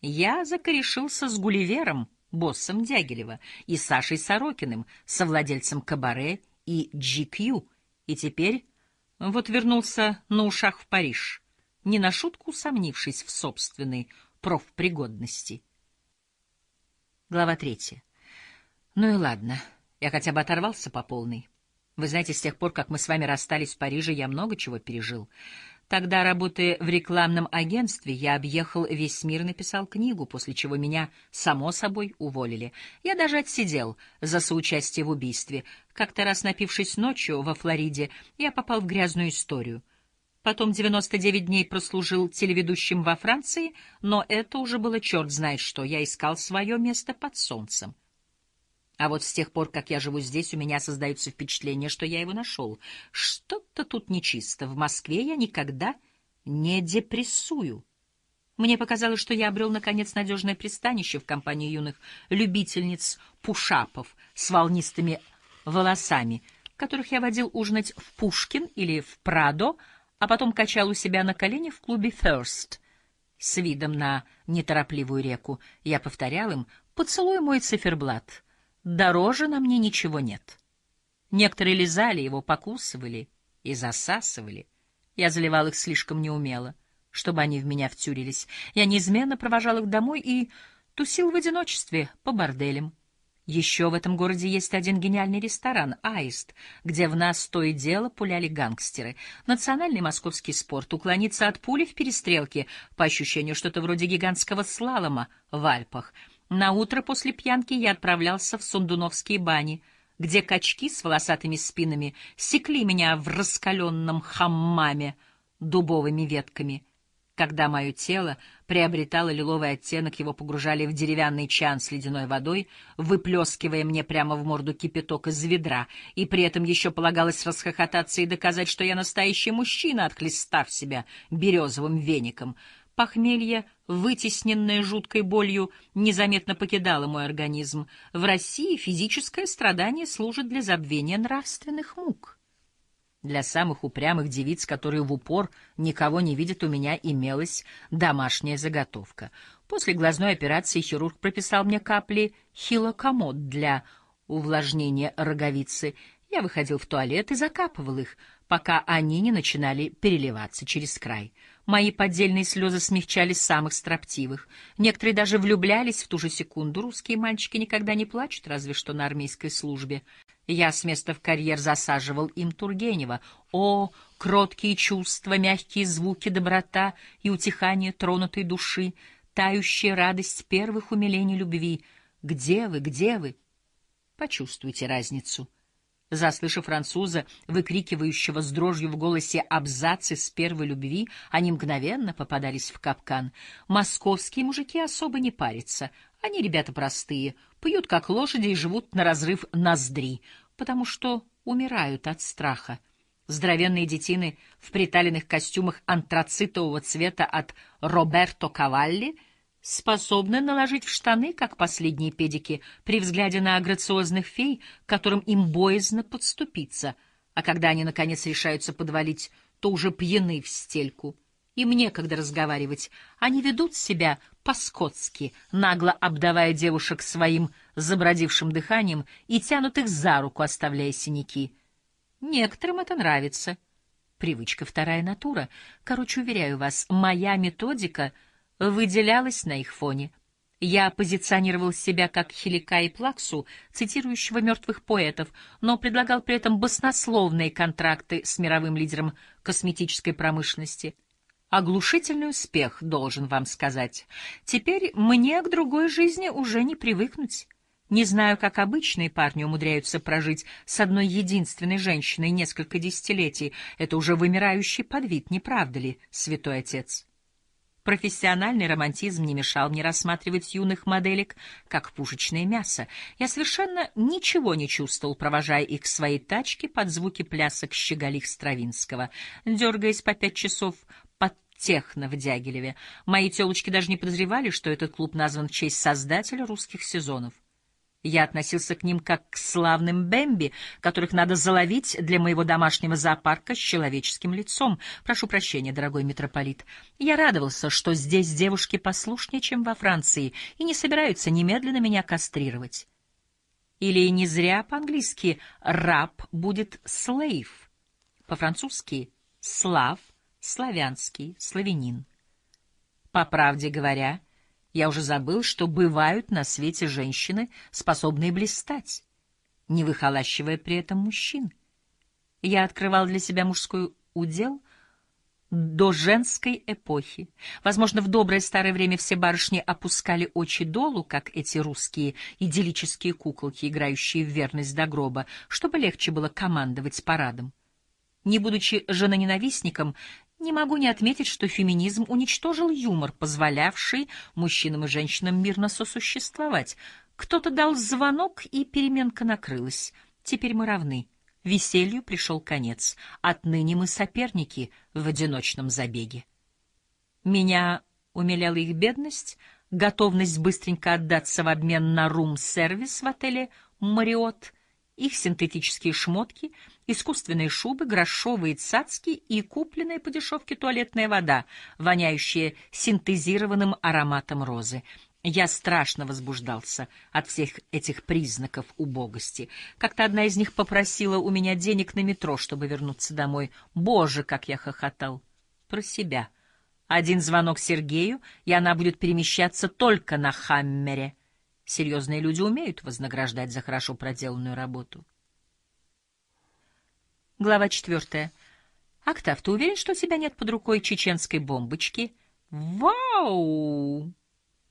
Я закорешился с Гулливером, боссом Дягилева, и Сашей Сорокиным, совладельцем Кабаре и GQ, и теперь вот вернулся на ушах в Париж, не на шутку усомнившись в собственной профпригодности. Глава третья. Ну и ладно, я хотя бы оторвался по полной. Вы знаете, с тех пор, как мы с вами расстались в Париже, я много чего пережил. Тогда, работая в рекламном агентстве, я объехал весь мир и написал книгу, после чего меня, само собой, уволили. Я даже отсидел за соучастие в убийстве. Как-то раз напившись ночью во Флориде, я попал в грязную историю. Потом 99 дней прослужил телеведущим во Франции, но это уже было черт знает что, я искал свое место под солнцем. А вот с тех пор, как я живу здесь, у меня создается впечатление, что я его нашел. Что-то тут нечисто. В Москве я никогда не депрессую. Мне показалось, что я обрел, наконец, надежное пристанище в компании юных любительниц пушапов с волнистыми волосами, которых я водил ужинать в Пушкин или в Прадо, а потом качал у себя на коленях в клубе First. с видом на неторопливую реку. Я повторял им «Поцелуй мой циферблат. Дороже на мне ничего нет». Некоторые лизали его, покусывали и засасывали. Я заливал их слишком неумело, чтобы они в меня втюрились. Я неизменно провожал их домой и тусил в одиночестве по борделям. Еще в этом городе есть один гениальный ресторан «Аист», где в нас то и дело пуляли гангстеры. Национальный московский спорт — уклониться от пули в перестрелке, по ощущению что-то вроде гигантского слалома в Альпах. На утро после пьянки я отправлялся в Сундуновские бани, где качки с волосатыми спинами секли меня в раскаленном хаммаме дубовыми ветками — когда мое тело приобретало лиловый оттенок, его погружали в деревянный чан с ледяной водой, выплескивая мне прямо в морду кипяток из ведра, и при этом еще полагалось расхохотаться и доказать, что я настоящий мужчина, отхлестав себя березовым веником. Похмелье, вытесненное жуткой болью, незаметно покидало мой организм. В России физическое страдание служит для забвения нравственных мук. Для самых упрямых девиц, которые в упор никого не видят, у меня имелась домашняя заготовка. После глазной операции хирург прописал мне капли хилокомод для увлажнения роговицы. Я выходил в туалет и закапывал их, пока они не начинали переливаться через край. Мои поддельные слезы смягчали самых строптивых. Некоторые даже влюблялись в ту же секунду. Русские мальчики никогда не плачут, разве что на армейской службе. Я с места в карьер засаживал им Тургенева. О, кроткие чувства, мягкие звуки, доброта и утихание тронутой души, тающая радость первых умилений любви. Где вы, где вы? Почувствуйте разницу. Заслышав француза, выкрикивающего с дрожью в голосе абзацы с первой любви, они мгновенно попадались в капкан. Московские мужики особо не парятся. Они ребята простые, пьют как лошади и живут на разрыв ноздри, потому что умирают от страха. Здоровенные детины в приталенных костюмах антрацитового цвета от Роберто Кавалли — способны наложить в штаны, как последние педики, при взгляде на грациозных фей, которым им боязно подступиться, а когда они, наконец, решаются подвалить, то уже пьяны в стельку. Им некогда разговаривать, они ведут себя по-скотски, нагло обдавая девушек своим забродившим дыханием и тянут их за руку, оставляя синяки. Некоторым это нравится. Привычка вторая натура. Короче, уверяю вас, моя методика — выделялась на их фоне. Я позиционировал себя как Хилика и Плаксу, цитирующего мертвых поэтов, но предлагал при этом баснословные контракты с мировым лидером косметической промышленности. Оглушительный успех, должен вам сказать. Теперь мне к другой жизни уже не привыкнуть. Не знаю, как обычные парни умудряются прожить с одной единственной женщиной несколько десятилетий. Это уже вымирающий подвид, не правда ли, святой отец? Профессиональный романтизм не мешал мне рассматривать юных моделек как пушечное мясо. Я совершенно ничего не чувствовал, провожая их к своей тачке под звуки плясок щеголих Стравинского, дергаясь по пять часов под техно в Дягилеве. Мои телочки даже не подозревали, что этот клуб назван в честь создателя русских сезонов. Я относился к ним как к славным бэмби, которых надо заловить для моего домашнего зоопарка с человеческим лицом. Прошу прощения, дорогой митрополит. Я радовался, что здесь девушки послушнее, чем во Франции, и не собираются немедленно меня кастрировать. Или не зря по-английски «раб» будет «слейв», по-французски «слав», «славянский», «славянин». По правде говоря, я уже забыл, что бывают на свете женщины, способные блистать, не выхолащивая при этом мужчин. Я открывал для себя мужской удел до женской эпохи. Возможно, в доброе старое время все барышни опускали очи долу, как эти русские идиллические куколки, играющие в верность до гроба, чтобы легче было командовать парадом. Не будучи женоненавистником, не могу не отметить, что феминизм уничтожил юмор, позволявший мужчинам и женщинам мирно сосуществовать. Кто-то дал звонок, и переменка накрылась. Теперь мы равны. Веселью пришел конец. Отныне мы соперники в одиночном забеге. Меня умиляла их бедность, готовность быстренько отдаться в обмен на рум-сервис в отеле «Мариот», их синтетические шмотки искусственные шубы, грошовые цацки и купленная по дешевке туалетная вода, воняющая синтезированным ароматом розы. Я страшно возбуждался от всех этих признаков убогости. Как-то одна из них попросила у меня денег на метро, чтобы вернуться домой. Боже, как я хохотал! Про себя. Один звонок Сергею, и она будет перемещаться только на Хаммере. Серьезные люди умеют вознаграждать за хорошо проделанную работу. Глава четвертая. Октав, ты уверен, что у тебя нет под рукой чеченской бомбочки? Вау!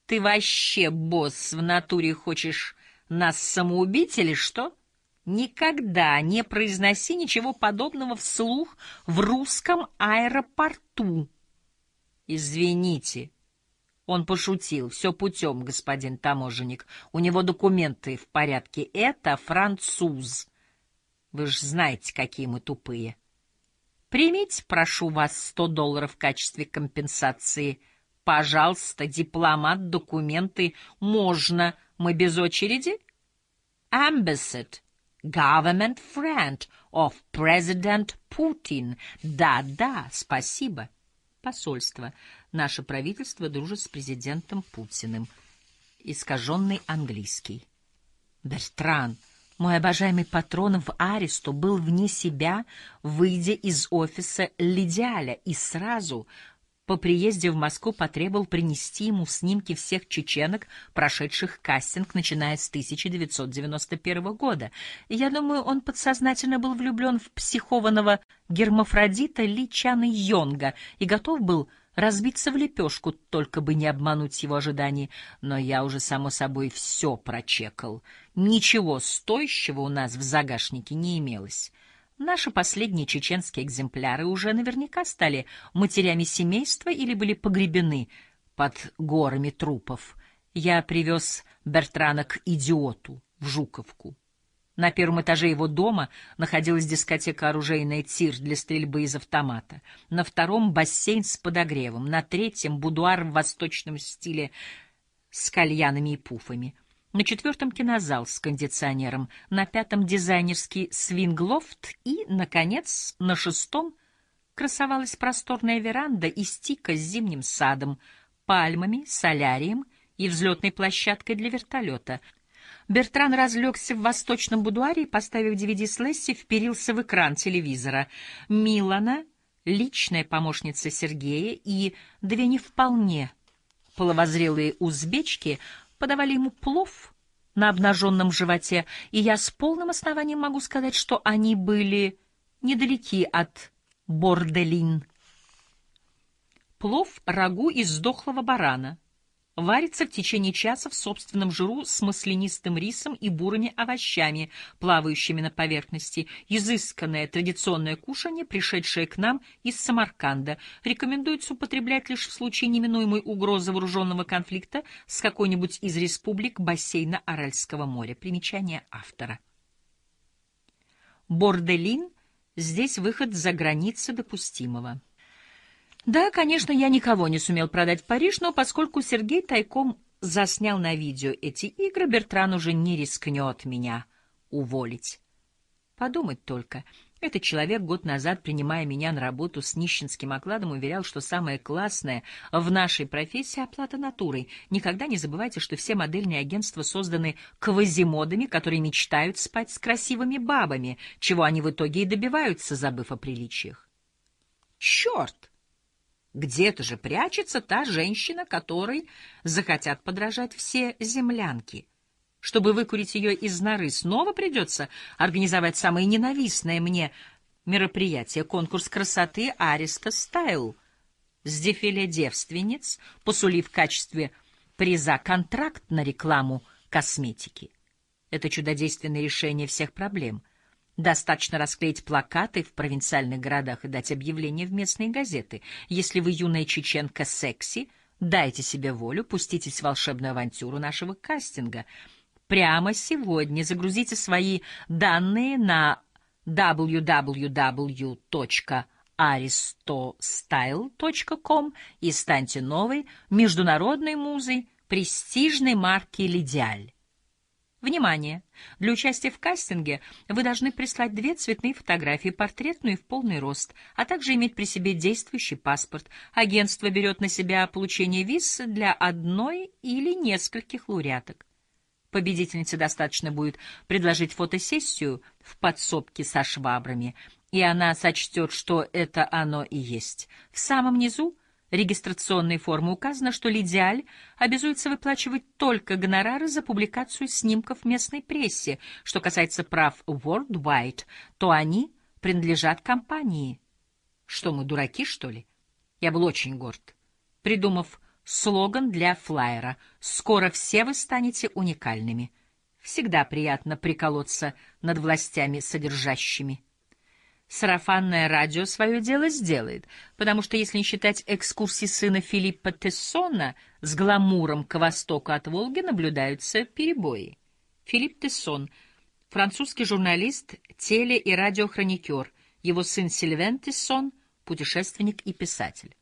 Ты вообще, босс, в натуре хочешь нас самоубить или что? Никогда не произноси ничего подобного вслух в русском аэропорту. Извините. Он пошутил. Все путем, господин таможенник. У него документы в порядке. Это француз. Вы же знаете, какие мы тупые. Примите, прошу вас, сто долларов в качестве компенсации. Пожалуйста, дипломат, документы. Можно. Мы без очереди? Ambassad. Government friend of President Putin. Да-да, спасибо. Посольство. Наше правительство дружит с президентом Путиным. Искаженный английский. Бертран. Мой обожаемый патрон в аресту был вне себя, выйдя из офиса Лидиаля, и сразу по приезде в Москву потребовал принести ему снимки всех чеченок, прошедших кастинг, начиная с 1991 года. Я думаю, он подсознательно был влюблен в психованного гермафродита Ли Чана Йонга и готов был разбиться в лепешку, только бы не обмануть его ожиданий. Но я уже, само собой, все прочекал. Ничего стоящего у нас в загашнике не имелось. Наши последние чеченские экземпляры уже наверняка стали матерями семейства или были погребены под горами трупов. Я привез Бертрана к идиоту в Жуковку. На первом этаже его дома находилась дискотека «Оружейная тир» для стрельбы из автомата. На втором — бассейн с подогревом. На третьем — будуар в восточном стиле с кальянами и пуфами. На четвертом — кинозал с кондиционером. На пятом — дизайнерский свинглофт. И, наконец, на шестом красовалась просторная веранда из тика с зимним садом, пальмами, солярием и взлетной площадкой для вертолета — Бертран разлегся в восточном будуаре и, поставив DVD с Лесси, вперился в экран телевизора. Милана, личная помощница Сергея и две не вполне половозрелые узбечки подавали ему плов на обнаженном животе, и я с полным основанием могу сказать, что они были недалеки от борделин. Плов — рагу из сдохлого барана — варится в течение часа в собственном жиру с маслянистым рисом и бурыми овощами, плавающими на поверхности. Изысканное традиционное кушанье, пришедшее к нам из Самарканда, рекомендуется употреблять лишь в случае неминуемой угрозы вооруженного конфликта с какой-нибудь из республик бассейна Аральского моря. Примечание автора. Борделин — здесь выход за границы допустимого. Да, конечно, я никого не сумел продать в Париж, но поскольку Сергей тайком заснял на видео эти игры, Бертран уже не рискнет меня уволить. Подумать только. Этот человек год назад, принимая меня на работу с нищенским окладом, уверял, что самое классное в нашей профессии — оплата натурой. Никогда не забывайте, что все модельные агентства созданы квазимодами, которые мечтают спать с красивыми бабами, чего они в итоге и добиваются, забыв о приличиях. Черт! Где-то же прячется та женщина, которой захотят подражать все землянки. Чтобы выкурить ее из норы, снова придется организовать самое ненавистное мне мероприятие — конкурс красоты Ариста Стайл с дефиле девственниц, посулив в качестве приза контракт на рекламу косметики. Это чудодейственное решение всех проблем — Достаточно расклеить плакаты в провинциальных городах и дать объявление в местные газеты. Если вы юная чеченка секси, дайте себе волю, пуститесь в волшебную авантюру нашего кастинга. Прямо сегодня загрузите свои данные на www.aristostyle.com и станьте новой международной музой престижной марки «Лидиаль». Внимание! Для участия в кастинге вы должны прислать две цветные фотографии, портретную и в полный рост, а также иметь при себе действующий паспорт. Агентство берет на себя получение виз для одной или нескольких лауреаток. Победительнице достаточно будет предложить фотосессию в подсобке со швабрами, и она сочтет, что это оно и есть. В самом низу регистрационной формы указано, что Лидиаль обязуется выплачивать только гонорары за публикацию снимков в местной прессе. Что касается прав Worldwide, то они принадлежат компании. Что мы, дураки, что ли? Я был очень горд. Придумав слоган для флайера «Скоро все вы станете уникальными». Всегда приятно приколоться над властями содержащими. Сарафанное радио свое дело сделает, потому что, если не считать экскурсии сына Филиппа Тессона с гламуром к востоку от Волги, наблюдаются перебои. Филипп Тессон — французский журналист, теле- и радиохроникер, его сын Сильвен Тессон — путешественник и писатель.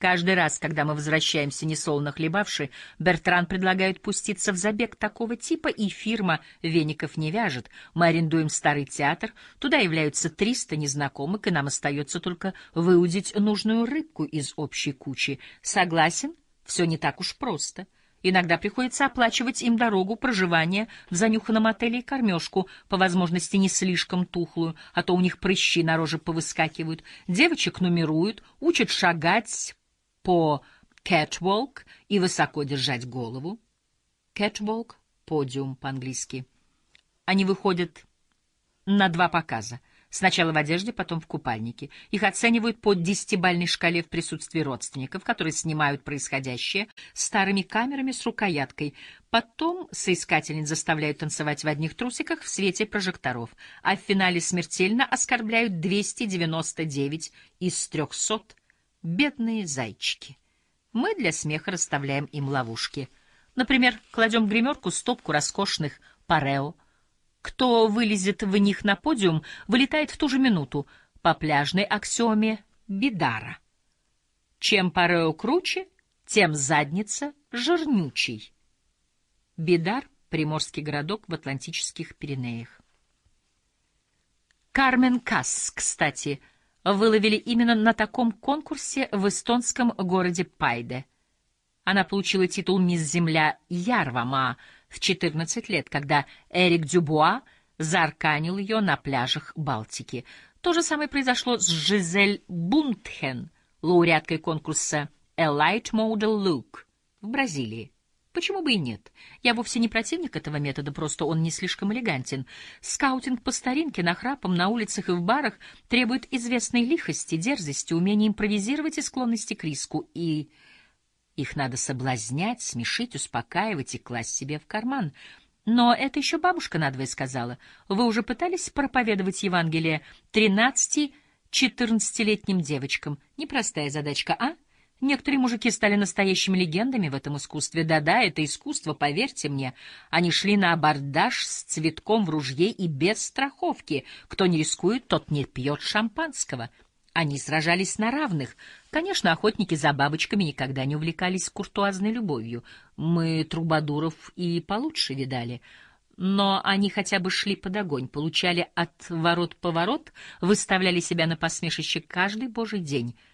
Каждый раз, когда мы возвращаемся несолоно хлебавши, Бертран предлагает пуститься в забег такого типа, и фирма «Веников не вяжет». Мы арендуем старый театр, туда являются триста незнакомых, и нам остается только выудить нужную рыбку из общей кучи. Согласен? Все не так уж просто. Иногда приходится оплачивать им дорогу, проживание в занюханном отеле и кормежку, по возможности не слишком тухлую, а то у них прыщи на роже повыскакивают. Девочек нумеруют, учат шагать по catwalk и высоко держать голову. Catwalk — подиум по-английски. Они выходят на два показа. Сначала в одежде, потом в купальнике. Их оценивают по десятибальной шкале в присутствии родственников, которые снимают происходящее старыми камерами с рукояткой. Потом соискательниц заставляют танцевать в одних трусиках в свете прожекторов, а в финале смертельно оскорбляют 299 из 300 Бедные зайчики. Мы для смеха расставляем им ловушки. Например, кладем в гримерку стопку роскошных парео. Кто вылезет в них на подиум, вылетает в ту же минуту по пляжной аксиоме Бидара. Чем парео круче, тем задница жирнючий. Бидар — приморский городок в Атлантических Пиренеях. Кармен Касс, кстати, — выловили именно на таком конкурсе в эстонском городе Пайде. Она получила титул «Мисс Земля Ярвама» в 14 лет, когда Эрик Дюбуа заарканил ее на пляжах Балтики. То же самое произошло с Жизель Бундхен, лауреаткой конкурса «Elite Model Look» в Бразилии. Почему бы и нет? Я вовсе не противник этого метода, просто он не слишком элегантен. Скаутинг по старинке, нахрапом, на улицах и в барах требует известной лихости, дерзости, умения импровизировать и склонности к риску. И их надо соблазнять, смешить, успокаивать и класть себе в карман. Но это еще бабушка надвое сказала. Вы уже пытались проповедовать Евангелие тринадцати-четырнадцатилетним девочкам? Непростая задачка, а? — Некоторые мужики стали настоящими легендами в этом искусстве. Да-да, это искусство, поверьте мне. Они шли на абордаж с цветком в ружье и без страховки. Кто не рискует, тот не пьет шампанского. Они сражались на равных. Конечно, охотники за бабочками никогда не увлекались куртуазной любовью. Мы трубадуров и получше видали. Но они хотя бы шли под огонь, получали от ворот поворот, выставляли себя на посмешище каждый божий день —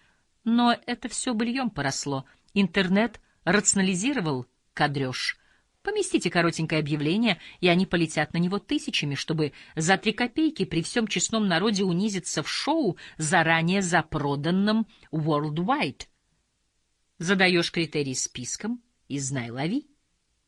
но это все быльем поросло. Интернет рационализировал кадреж. Поместите коротенькое объявление, и они полетят на него тысячами, чтобы за три копейки при всем честном народе унизиться в шоу, заранее запроданном Worldwide. Задаешь критерий списком и знай лови.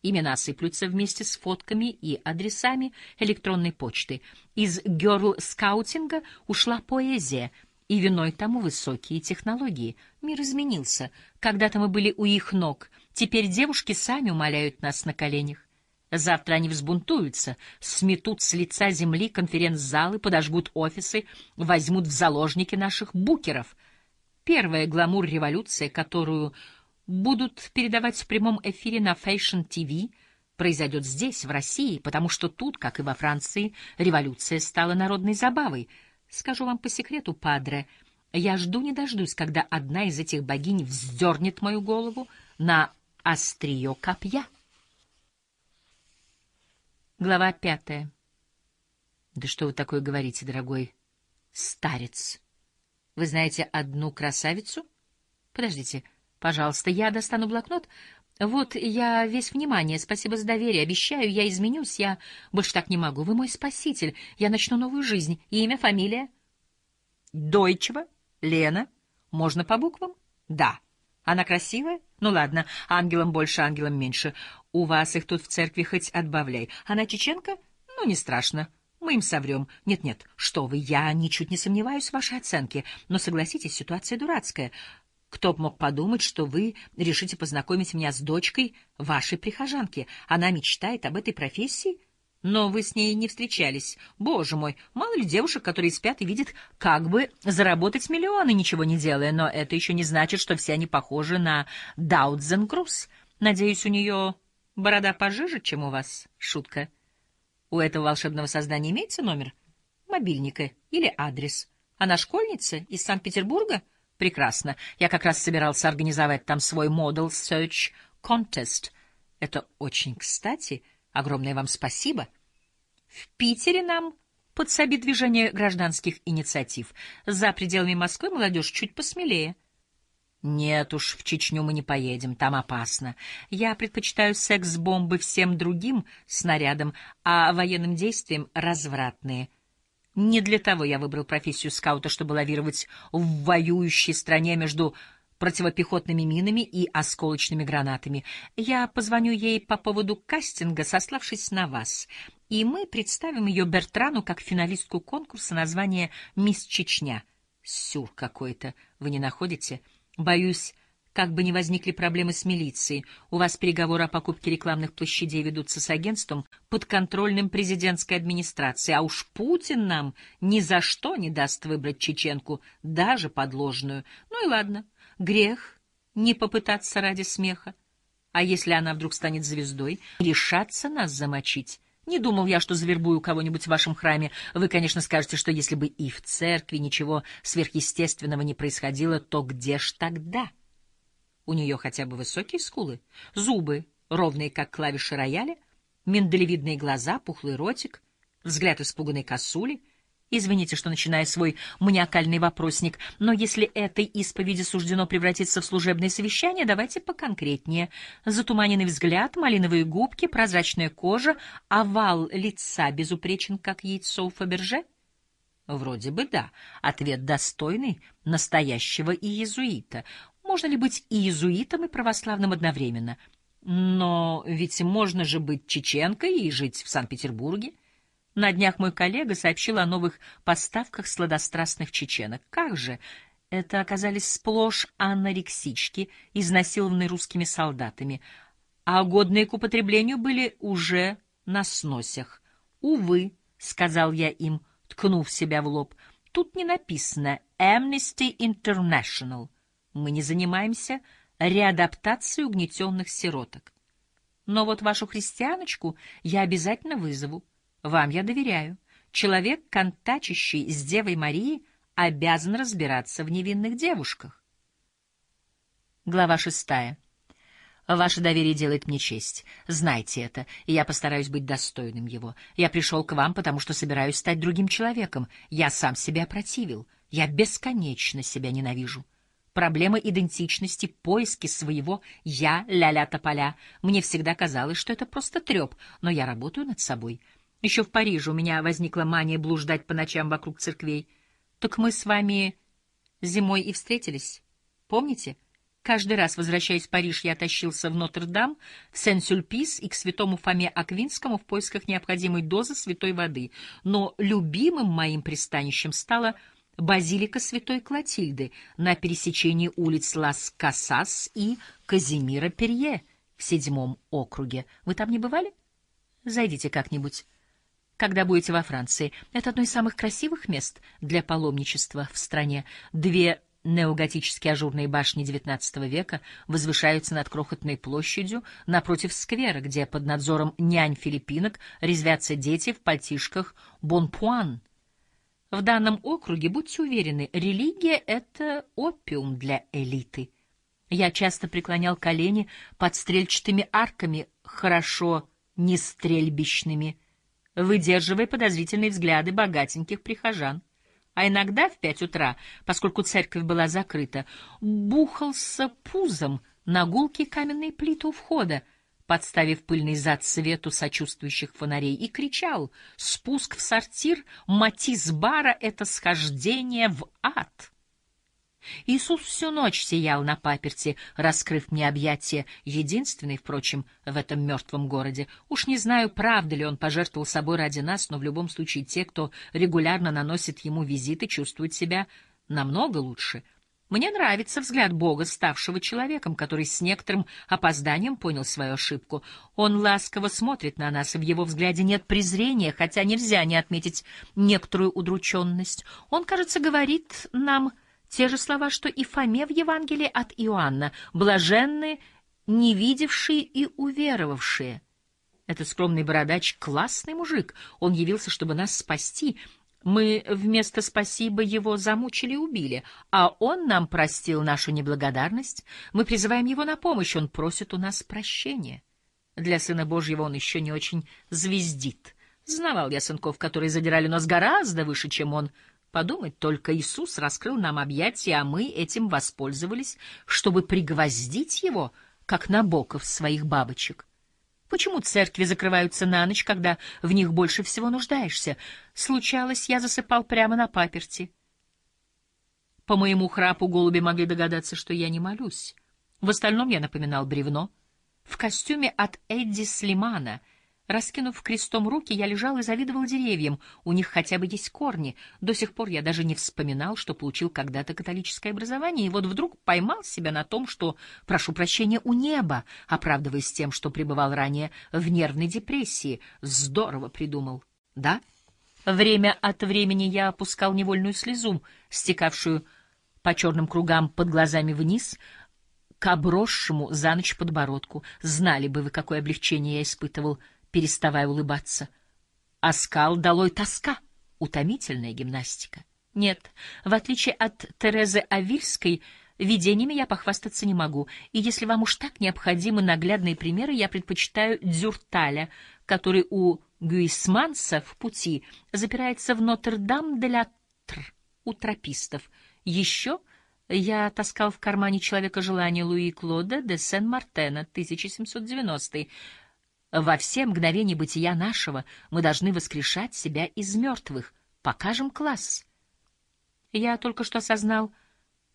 Имена сыплются вместе с фотками и адресами электронной почты. Из герл-скаутинга ушла поэзия — и виной тому высокие технологии. Мир изменился. Когда-то мы были у их ног. Теперь девушки сами умоляют нас на коленях. Завтра они взбунтуются, сметут с лица земли конференц-залы, подожгут офисы, возьмут в заложники наших букеров. Первая гламур-революция, которую будут передавать в прямом эфире на Fashion TV, произойдет здесь, в России, потому что тут, как и во Франции, революция стала народной забавой — Скажу вам по секрету, падре, я жду не дождусь, когда одна из этих богинь вздернет мою голову на острие копья. Глава пятая. Да что вы такое говорите, дорогой старец? Вы знаете одну красавицу? Подождите, пожалуйста, я достану блокнот. Вот я весь внимание. Спасибо за доверие. Обещаю, я изменюсь. Я больше так не могу. Вы мой спаситель. Я начну новую жизнь. Имя, фамилия? Дойчева? Лена? Можно по буквам? Да. Она красивая? Ну ладно, ангелом больше, ангелом меньше. У вас их тут в церкви хоть отбавляй. Она чеченка? Ну, не страшно. Мы им соврем. Нет-нет, что вы, я ничуть не сомневаюсь в вашей оценке. Но согласитесь, ситуация дурацкая. Кто б мог подумать, что вы решите познакомить меня с дочкой вашей прихожанки? Она мечтает об этой профессии? Но вы с ней не встречались. Боже мой, мало ли девушек, которые спят и видят, как бы заработать миллионы, ничего не делая. Но это еще не значит, что все они похожи на Даудзенкрус. Надеюсь, у нее борода пожиже, чем у вас. Шутка. У этого волшебного создания имеется номер? Мобильника или адрес? Она школьница из Санкт-Петербурга? Прекрасно. Я как раз собирался организовать там свой Model Search Contest. Это очень кстати — Огромное вам спасибо. В Питере нам подсобит движение гражданских инициатив. За пределами Москвы молодежь чуть посмелее. Нет уж, в Чечню мы не поедем, там опасно. Я предпочитаю секс-бомбы всем другим снарядам, а военным действиям — развратные. Не для того я выбрал профессию скаута, чтобы лавировать в воюющей стране между противопехотными минами и осколочными гранатами. Я позвоню ей по поводу кастинга, сославшись на вас, и мы представим ее Бертрану как финалистку конкурса названия «Мисс Чечня». Сюр какой-то, вы не находите? Боюсь, как бы ни возникли проблемы с милицией, у вас переговоры о покупке рекламных площадей ведутся с агентством, подконтрольным президентской администрации, а уж Путин нам ни за что не даст выбрать чеченку, даже подложную. Ну и ладно, Грех не попытаться ради смеха. А если она вдруг станет звездой, решаться нас замочить? Не думал я, что завербую кого-нибудь в вашем храме. Вы, конечно, скажете, что если бы и в церкви ничего сверхъестественного не происходило, то где ж тогда? У нее хотя бы высокие скулы, зубы, ровные, как клавиши рояля, миндалевидные глаза, пухлый ротик, взгляд испуганной косули — Извините, что начинаю свой маниакальный вопросник, но если этой исповеди суждено превратиться в служебное совещание, давайте поконкретнее. Затуманенный взгляд, малиновые губки, прозрачная кожа, овал лица безупречен, как яйцо у Фаберже? Вроде бы да. Ответ достойный настоящего иезуита. Можно ли быть и иезуитом, и православным одновременно? Но ведь можно же быть чеченкой и жить в Санкт-Петербурге. На днях мой коллега сообщил о новых поставках сладострастных чеченок. Как же! Это оказались сплошь анорексички, изнасилованные русскими солдатами, а годные к употреблению были уже на сносях. «Увы», — сказал я им, ткнув себя в лоб, — «тут не написано Amnesty International. Мы не занимаемся реадаптацией угнетенных сироток. Но вот вашу христианочку я обязательно вызову. Вам я доверяю. Человек, контачащий с Девой Марией, обязан разбираться в невинных девушках. Глава шестая. Ваше доверие делает мне честь. Знайте это, и я постараюсь быть достойным его. Я пришел к вам, потому что собираюсь стать другим человеком. Я сам себя опротивил. Я бесконечно себя ненавижу. Проблема идентичности, поиски своего «я» ля-ля тополя. Мне всегда казалось, что это просто треп, но я работаю над собой. Еще в Париже у меня возникла мания блуждать по ночам вокруг церквей. Так мы с вами зимой и встретились. Помните? Каждый раз, возвращаясь в Париж, я тащился в Нотр-Дам, в Сен-Сюльпис и к святому Фоме Аквинскому в поисках необходимой дозы святой воды. Но любимым моим пристанищем стала базилика святой Клотильды на пересечении улиц Лас-Касас и Казимира Перье в седьмом округе. Вы там не бывали? Зайдите как-нибудь когда будете во Франции. Это одно из самых красивых мест для паломничества в стране. Две неоготические ажурные башни XIX века возвышаются над крохотной площадью напротив сквера, где под надзором нянь-филиппинок резвятся дети в пальтишках «бонпуан». В данном округе, будьте уверены, религия — это опиум для элиты. Я часто преклонял колени под стрельчатыми арками, хорошо не стрельбищными, выдерживая подозрительные взгляды богатеньких прихожан. А иногда в пять утра, поскольку церковь была закрыта, бухался пузом на гулкие каменные плиты у входа, подставив пыльный зад свету сочувствующих фонарей, и кричал «Спуск в сортир, матиз бара — это схождение в ад!» Иисус всю ночь сиял на паперти, раскрыв мне объятия, единственный, впрочем, в этом мертвом городе. Уж не знаю, правда ли он пожертвовал собой ради нас, но в любом случае те, кто регулярно наносит ему визиты, чувствуют себя намного лучше — мне нравится взгляд Бога, ставшего человеком, который с некоторым опозданием понял свою ошибку. Он ласково смотрит на нас, и в его взгляде нет презрения, хотя нельзя не отметить некоторую удрученность. Он, кажется, говорит нам те же слова, что и Фоме в Евангелии от Иоанна, блаженные, не видевшие и уверовавшие. Этот скромный бородач — классный мужик. Он явился, чтобы нас спасти — мы вместо спасибо его замучили и убили, а он нам простил нашу неблагодарность. Мы призываем его на помощь, он просит у нас прощения. Для Сына Божьего он еще не очень звездит. Знавал я сынков, которые задирали нос гораздо выше, чем он. Подумать только, Иисус раскрыл нам объятия, а мы этим воспользовались, чтобы пригвоздить его, как Набоков своих бабочек. Почему церкви закрываются на ночь, когда в них больше всего нуждаешься? Случалось, я засыпал прямо на паперти. По моему храпу голуби могли догадаться, что я не молюсь. В остальном я напоминал бревно. В костюме от Эдди Слимана — Раскинув крестом руки, я лежал и завидовал деревьям. У них хотя бы есть корни. До сих пор я даже не вспоминал, что получил когда-то католическое образование, и вот вдруг поймал себя на том, что прошу прощения у неба, оправдываясь тем, что пребывал ранее в нервной депрессии. Здорово придумал. Да? Время от времени я опускал невольную слезу, стекавшую по черным кругам под глазами вниз, к обросшему за ночь подбородку. Знали бы вы, какое облегчение я испытывал — переставая улыбаться. Оскал долой тоска, утомительная гимнастика. Нет, в отличие от Терезы Авильской, видениями я похвастаться не могу, и если вам уж так необходимы наглядные примеры, я предпочитаю Дюрталя, который у Гюисманса в пути запирается в Нотр-Дам-де-ля-Тр у тропистов. Еще я таскал в кармане человека желания Луи Клода де Сен-Мартена, 1790 во все мгновения бытия нашего мы должны воскрешать себя из мертвых. Покажем класс. Я только что осознал,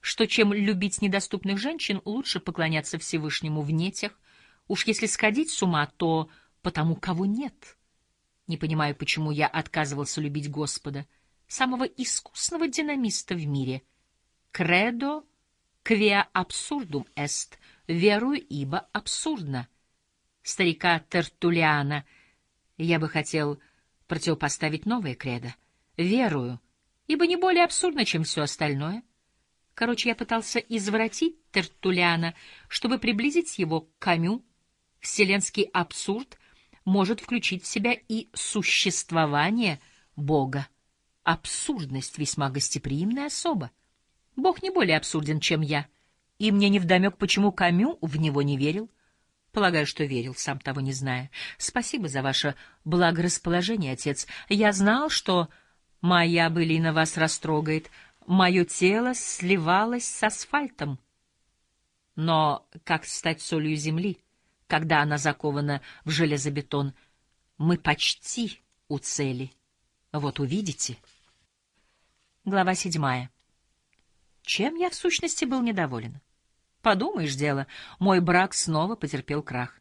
что чем любить недоступных женщин, лучше поклоняться Всевышнему в нетях. Уж если сходить с ума, то потому кого нет. Не понимаю, почему я отказывался любить Господа, самого искусного динамиста в мире. Кредо квеа абсурдум эст, верую, ибо абсурдно старика Тертулиана, я бы хотел противопоставить новое кредо. Верую, ибо не более абсурдно, чем все остальное. Короче, я пытался извратить Тертулиана, чтобы приблизить его к Камю. Вселенский абсурд может включить в себя и существование Бога. Абсурдность весьма гостеприимная особа. Бог не более абсурден, чем я, и мне невдомек, почему Камю в него не верил. Полагаю, что верил, сам того не зная. Спасибо за ваше благорасположение, отец. Я знал, что моя былина вас растрогает. Мое тело сливалось с асфальтом. Но как стать солью земли, когда она закована в железобетон? Мы почти у цели. Вот увидите. Глава седьмая. Чем я в сущности был недоволен? Подумаешь, дело, мой брак снова потерпел крах.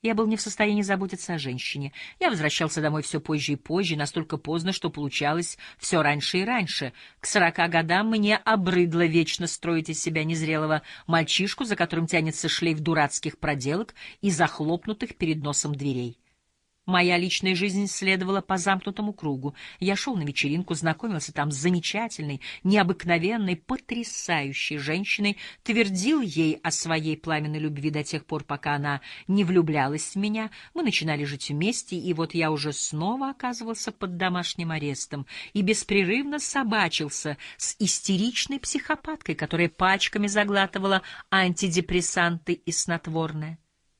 Я был не в состоянии заботиться о женщине. Я возвращался домой все позже и позже, настолько поздно, что получалось все раньше и раньше. К сорока годам мне обрыдло вечно строить из себя незрелого мальчишку, за которым тянется шлейф дурацких проделок и захлопнутых перед носом дверей. Моя личная жизнь следовала по замкнутому кругу. Я шел на вечеринку, знакомился там с замечательной, необыкновенной, потрясающей женщиной, твердил ей о своей пламенной любви до тех пор, пока она не влюблялась в меня. Мы начинали жить вместе, и вот я уже снова оказывался под домашним арестом и беспрерывно собачился с истеричной психопаткой, которая пачками заглатывала антидепрессанты и снотворное.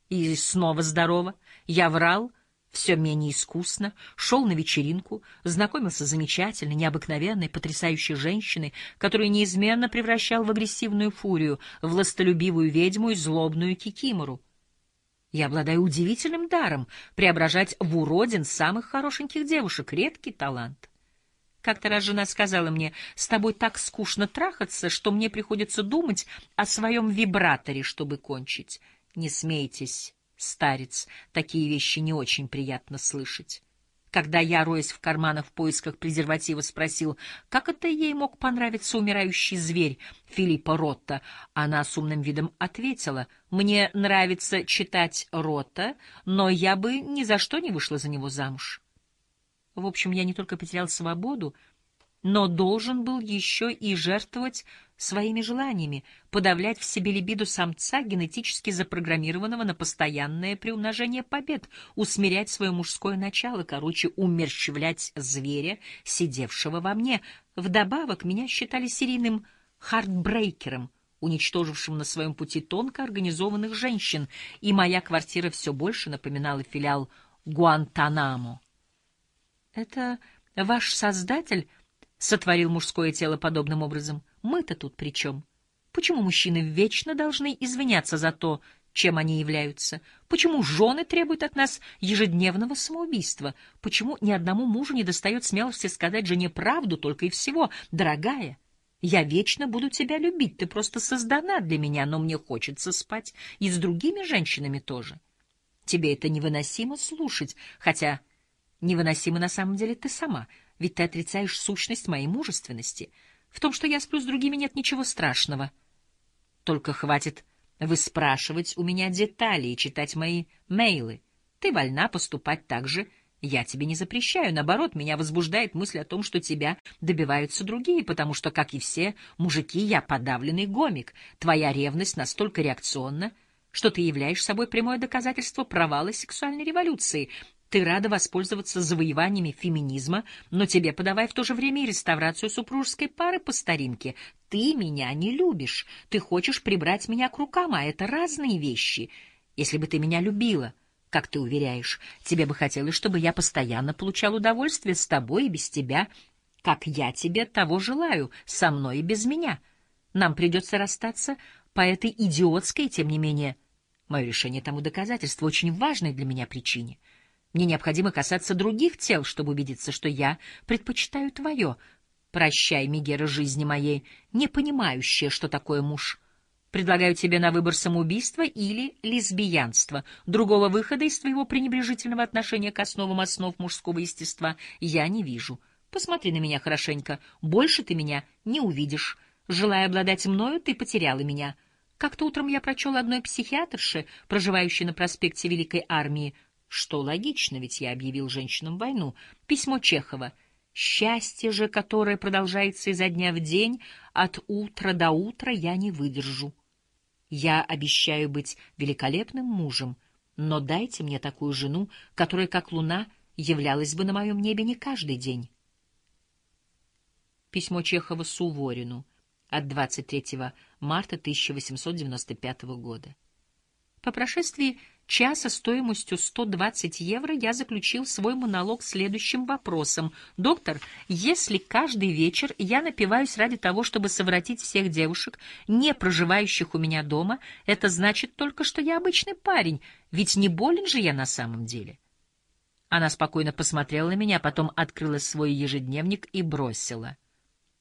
И снова здорово. Я врал, все менее искусно, шел на вечеринку, знакомился с замечательной, необыкновенной, потрясающей женщиной, которую неизменно превращал в агрессивную фурию, властолюбивую ведьму и злобную кикимору. Я обладаю удивительным даром преображать в уродин самых хорошеньких девушек, редкий талант. Как-то раз жена сказала мне, с тобой так скучно трахаться, что мне приходится думать о своем вибраторе, чтобы кончить. Не смейтесь, старец, такие вещи не очень приятно слышать. Когда я, роясь в карманах в поисках презерватива, спросил, как это ей мог понравиться умирающий зверь Филиппа Ротта, она с умным видом ответила, «Мне нравится читать Ротта, но я бы ни за что не вышла за него замуж». В общем, я не только потерял свободу, но должен был еще и жертвовать своими желаниями, подавлять в себе либидо самца, генетически запрограммированного на постоянное приумножение побед, усмирять свое мужское начало, короче, умерщвлять зверя, сидевшего во мне. Вдобавок меня считали серийным heartbreaker ом, уничтожившим на своем пути тонко организованных женщин, и моя квартира все больше напоминала филиал Гуантанамо. Это ваш создатель сотворил мужское тело подобным образом? Мы-то тут при чем? Почему мужчины вечно должны извиняться за то, чем они являются? Почему жены требуют от нас ежедневного самоубийства? Почему ни одному мужу не достает смелости сказать жене правду только и всего? Дорогая, я вечно буду тебя любить, ты просто создана для меня, но мне хочется спать и с другими женщинами тоже. Тебе это невыносимо слушать, хотя Невыносима на самом деле ты сама, ведь ты отрицаешь сущность моей мужественности. В том, что я сплю с другими, нет ничего страшного. Только хватит выспрашивать у меня детали и читать мои мейлы. Ты вольна поступать так же. Я тебе не запрещаю. Наоборот, меня возбуждает мысль о том, что тебя добиваются другие, потому что, как и все мужики, я подавленный гомик. Твоя ревность настолько реакционна, что ты являешь собой прямое доказательство провала сексуальной революции. Ты рада воспользоваться завоеваниями феминизма, но тебе подавай в то же время и реставрацию супружеской пары по старинке. Ты меня не любишь. Ты хочешь прибрать меня к рукам, а это разные вещи. Если бы ты меня любила, как ты уверяешь, тебе бы хотелось, чтобы я постоянно получал удовольствие с тобой и без тебя, как я тебе того желаю, со мной и без меня. Нам придется расстаться по этой идиотской, тем не менее, мое решение тому доказательство, очень важной для меня причине — мне необходимо касаться других тел, чтобы убедиться, что я предпочитаю твое. Прощай, Мегера, жизни моей, не понимающая, что такое муж. Предлагаю тебе на выбор самоубийство или лесбиянство. Другого выхода из твоего пренебрежительного отношения к основам основ мужского естества я не вижу. Посмотри на меня хорошенько. Больше ты меня не увидишь. Желая обладать мною, ты потеряла меня. Как-то утром я прочел одной психиатрше, проживающей на проспекте Великой Армии, что логично, ведь я объявил женщинам войну. Письмо Чехова. Счастье же, которое продолжается изо дня в день, от утра до утра я не выдержу. Я обещаю быть великолепным мужем, но дайте мне такую жену, которая, как луна, являлась бы на моем небе не каждый день. Письмо Чехова Суворину от 23 марта 1895 года. По прошествии часа стоимостью 120 евро я заключил свой монолог следующим вопросом. «Доктор, если каждый вечер я напиваюсь ради того, чтобы совратить всех девушек, не проживающих у меня дома, это значит только, что я обычный парень, ведь не болен же я на самом деле». Она спокойно посмотрела на меня, потом открыла свой ежедневник и бросила.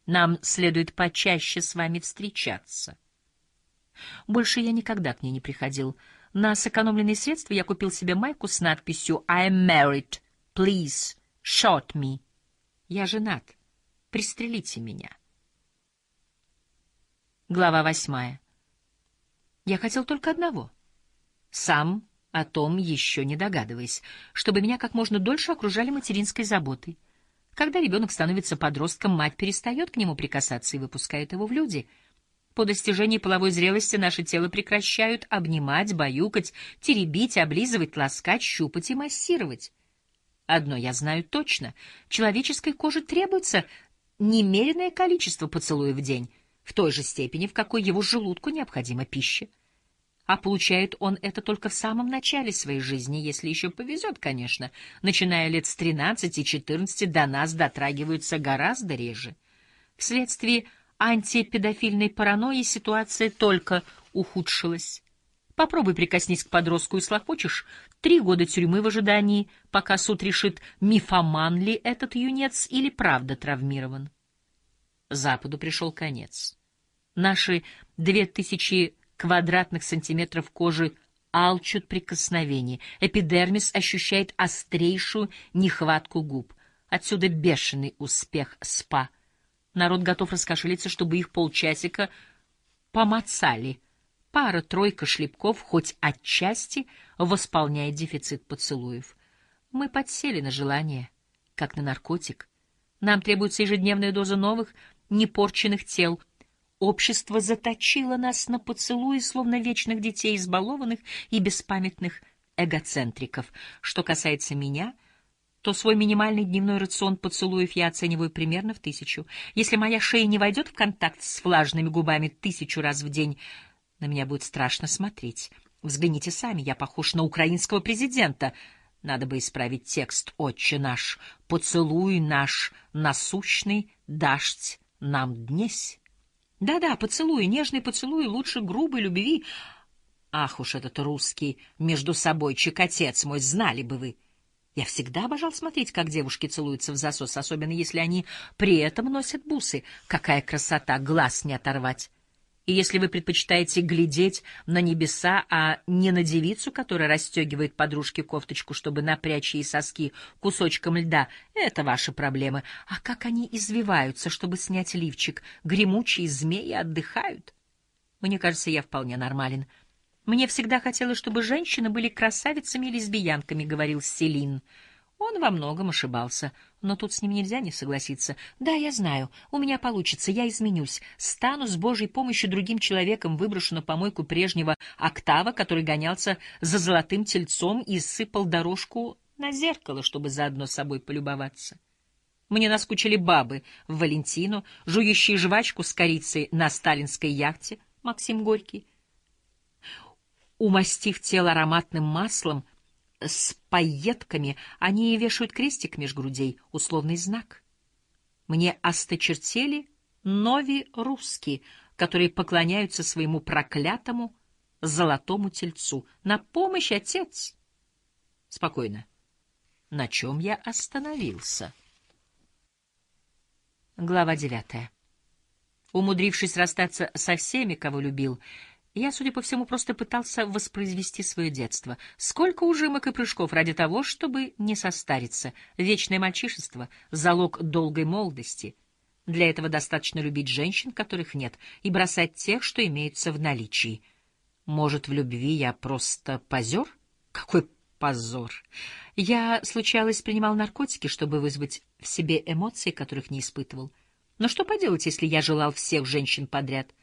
«Нам следует почаще с вами встречаться». Больше я никогда к ней не приходил. На сэкономленные средства я купил себе майку с надписью «I'm married. Please shot me». Я женат. Пристрелите меня. Глава восьмая. Я хотел только одного. Сам о том еще не догадываясь, чтобы меня как можно дольше окружали материнской заботой. Когда ребенок становится подростком, мать перестает к нему прикасаться и выпускает его в люди — по достижении половой зрелости наше тело прекращают обнимать, баюкать, теребить, облизывать, ласкать, щупать и массировать. Одно я знаю точно. Человеческой коже требуется немеренное количество поцелуев в день, в той же степени, в какой его желудку необходима пища. а получает он это только в самом начале своей жизни, если еще повезет, конечно. Начиная лет с 13-14 до нас дотрагиваются гораздо реже. Вследствие антипедофильной паранойи ситуация только ухудшилась. Попробуй прикоснись к подростку и слохочешь. Три года тюрьмы в ожидании, пока суд решит, мифоман ли этот юнец или правда травмирован. Западу пришел конец. Наши две тысячи квадратных сантиметров кожи алчут прикосновений. Эпидермис ощущает острейшую нехватку губ. Отсюда бешеный успех СПА. Народ готов раскошелиться, чтобы их полчасика помацали. Пара-тройка шлепков хоть отчасти восполняет дефицит поцелуев. Мы подсели на желание, как на наркотик. Нам требуется ежедневная доза новых, непорченных тел — Общество заточило нас на поцелуи, словно вечных детей, избалованных и беспамятных эгоцентриков. Что касается меня, то свой минимальный дневной рацион поцелуев я оцениваю примерно в тысячу. Если моя шея не войдет в контакт с влажными губами тысячу раз в день, на меня будет страшно смотреть. Взгляните сами, я похож на украинского президента. Надо бы исправить текст «Отче наш», «Поцелуй наш насущный, дашь нам днесь». Да-да, поцелуй, нежный поцелуй, лучше грубой любви. Ах уж этот русский между собой чекотец мой, знали бы вы. Я всегда обожал смотреть, как девушки целуются в засос, особенно если они при этом носят бусы. Какая красота, глаз не оторвать. И если вы предпочитаете глядеть на небеса, а не на девицу, которая расстегивает подружке кофточку, чтобы напрячь ей соски кусочком льда, это ваши проблемы. А как они извиваются, чтобы снять лифчик? Гремучие змеи отдыхают. Мне кажется, я вполне нормален. Мне всегда хотелось, чтобы женщины были красавицами и лесбиянками, — говорил Селин. Он во многом ошибался, но тут с ним нельзя не согласиться. Да, я знаю, у меня получится, я изменюсь. Стану с Божьей помощью другим человеком, выброшу на помойку прежнего октава, который гонялся за золотым тельцом и сыпал дорожку на зеркало, чтобы заодно собой полюбоваться. Мне наскучили бабы в Валентину, жующие жвачку с корицей на сталинской яхте, Максим Горький. Умастив тело ароматным маслом — с пайетками, они вешают крестик меж грудей, условный знак. Мне осточертели нови русские, которые поклоняются своему проклятому золотому тельцу. На помощь, отец! Спокойно. На чем я остановился? Глава девятая. Умудрившись расстаться со всеми, кого любил, я, судя по всему, просто пытался воспроизвести свое детство. Сколько ужимок и прыжков ради того, чтобы не состариться. Вечное мальчишество — залог долгой молодости. Для этого достаточно любить женщин, которых нет, и бросать тех, что имеются в наличии. Может, в любви я просто позер? Какой позор! Я, случалось, принимал наркотики, чтобы вызвать в себе эмоции, которых не испытывал. Но что поделать, если я желал всех женщин подряд —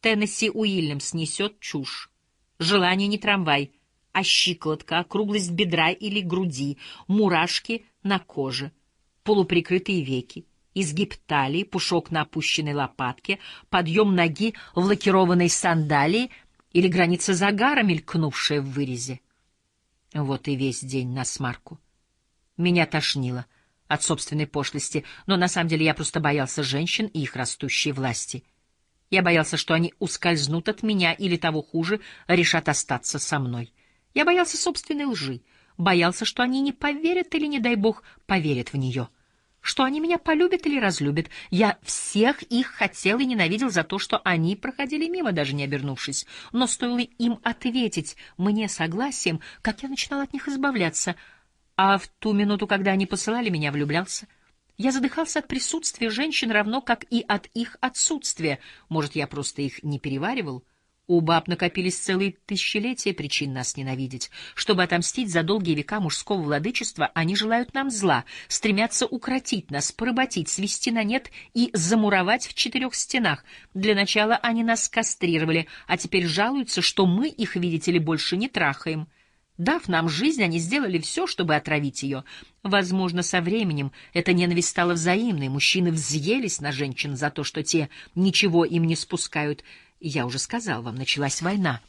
Теннесси Уильямс несет чушь. Желание не трамвай, а щиколотка, округлость бедра или груди, мурашки на коже, полуприкрытые веки, изгиб талии, пушок на опущенной лопатке, подъем ноги в лакированной сандалии или граница загара, мелькнувшая в вырезе. Вот и весь день на смарку. Меня тошнило от собственной пошлости, но на самом деле я просто боялся женщин и их растущей власти — я боялся, что они ускользнут от меня или, того хуже, решат остаться со мной. Я боялся собственной лжи, боялся, что они не поверят или, не дай бог, поверят в нее, что они меня полюбят или разлюбят. Я всех их хотел и ненавидел за то, что они проходили мимо, даже не обернувшись. Но стоило им ответить мне согласием, как я начинал от них избавляться, а в ту минуту, когда они посылали меня, влюблялся — я задыхался от присутствия женщин, равно как и от их отсутствия. Может, я просто их не переваривал? У баб накопились целые тысячелетия причин нас ненавидеть. Чтобы отомстить за долгие века мужского владычества, они желают нам зла, стремятся укротить нас, поработить, свести на нет и замуровать в четырех стенах. Для начала они нас кастрировали, а теперь жалуются, что мы их, видите ли, больше не трахаем. Дав нам жизнь, они сделали все, чтобы отравить ее. Возможно, со временем эта ненависть стала взаимной. Мужчины взъелись на женщин за то, что те ничего им не спускают. Я уже сказал вам, началась война.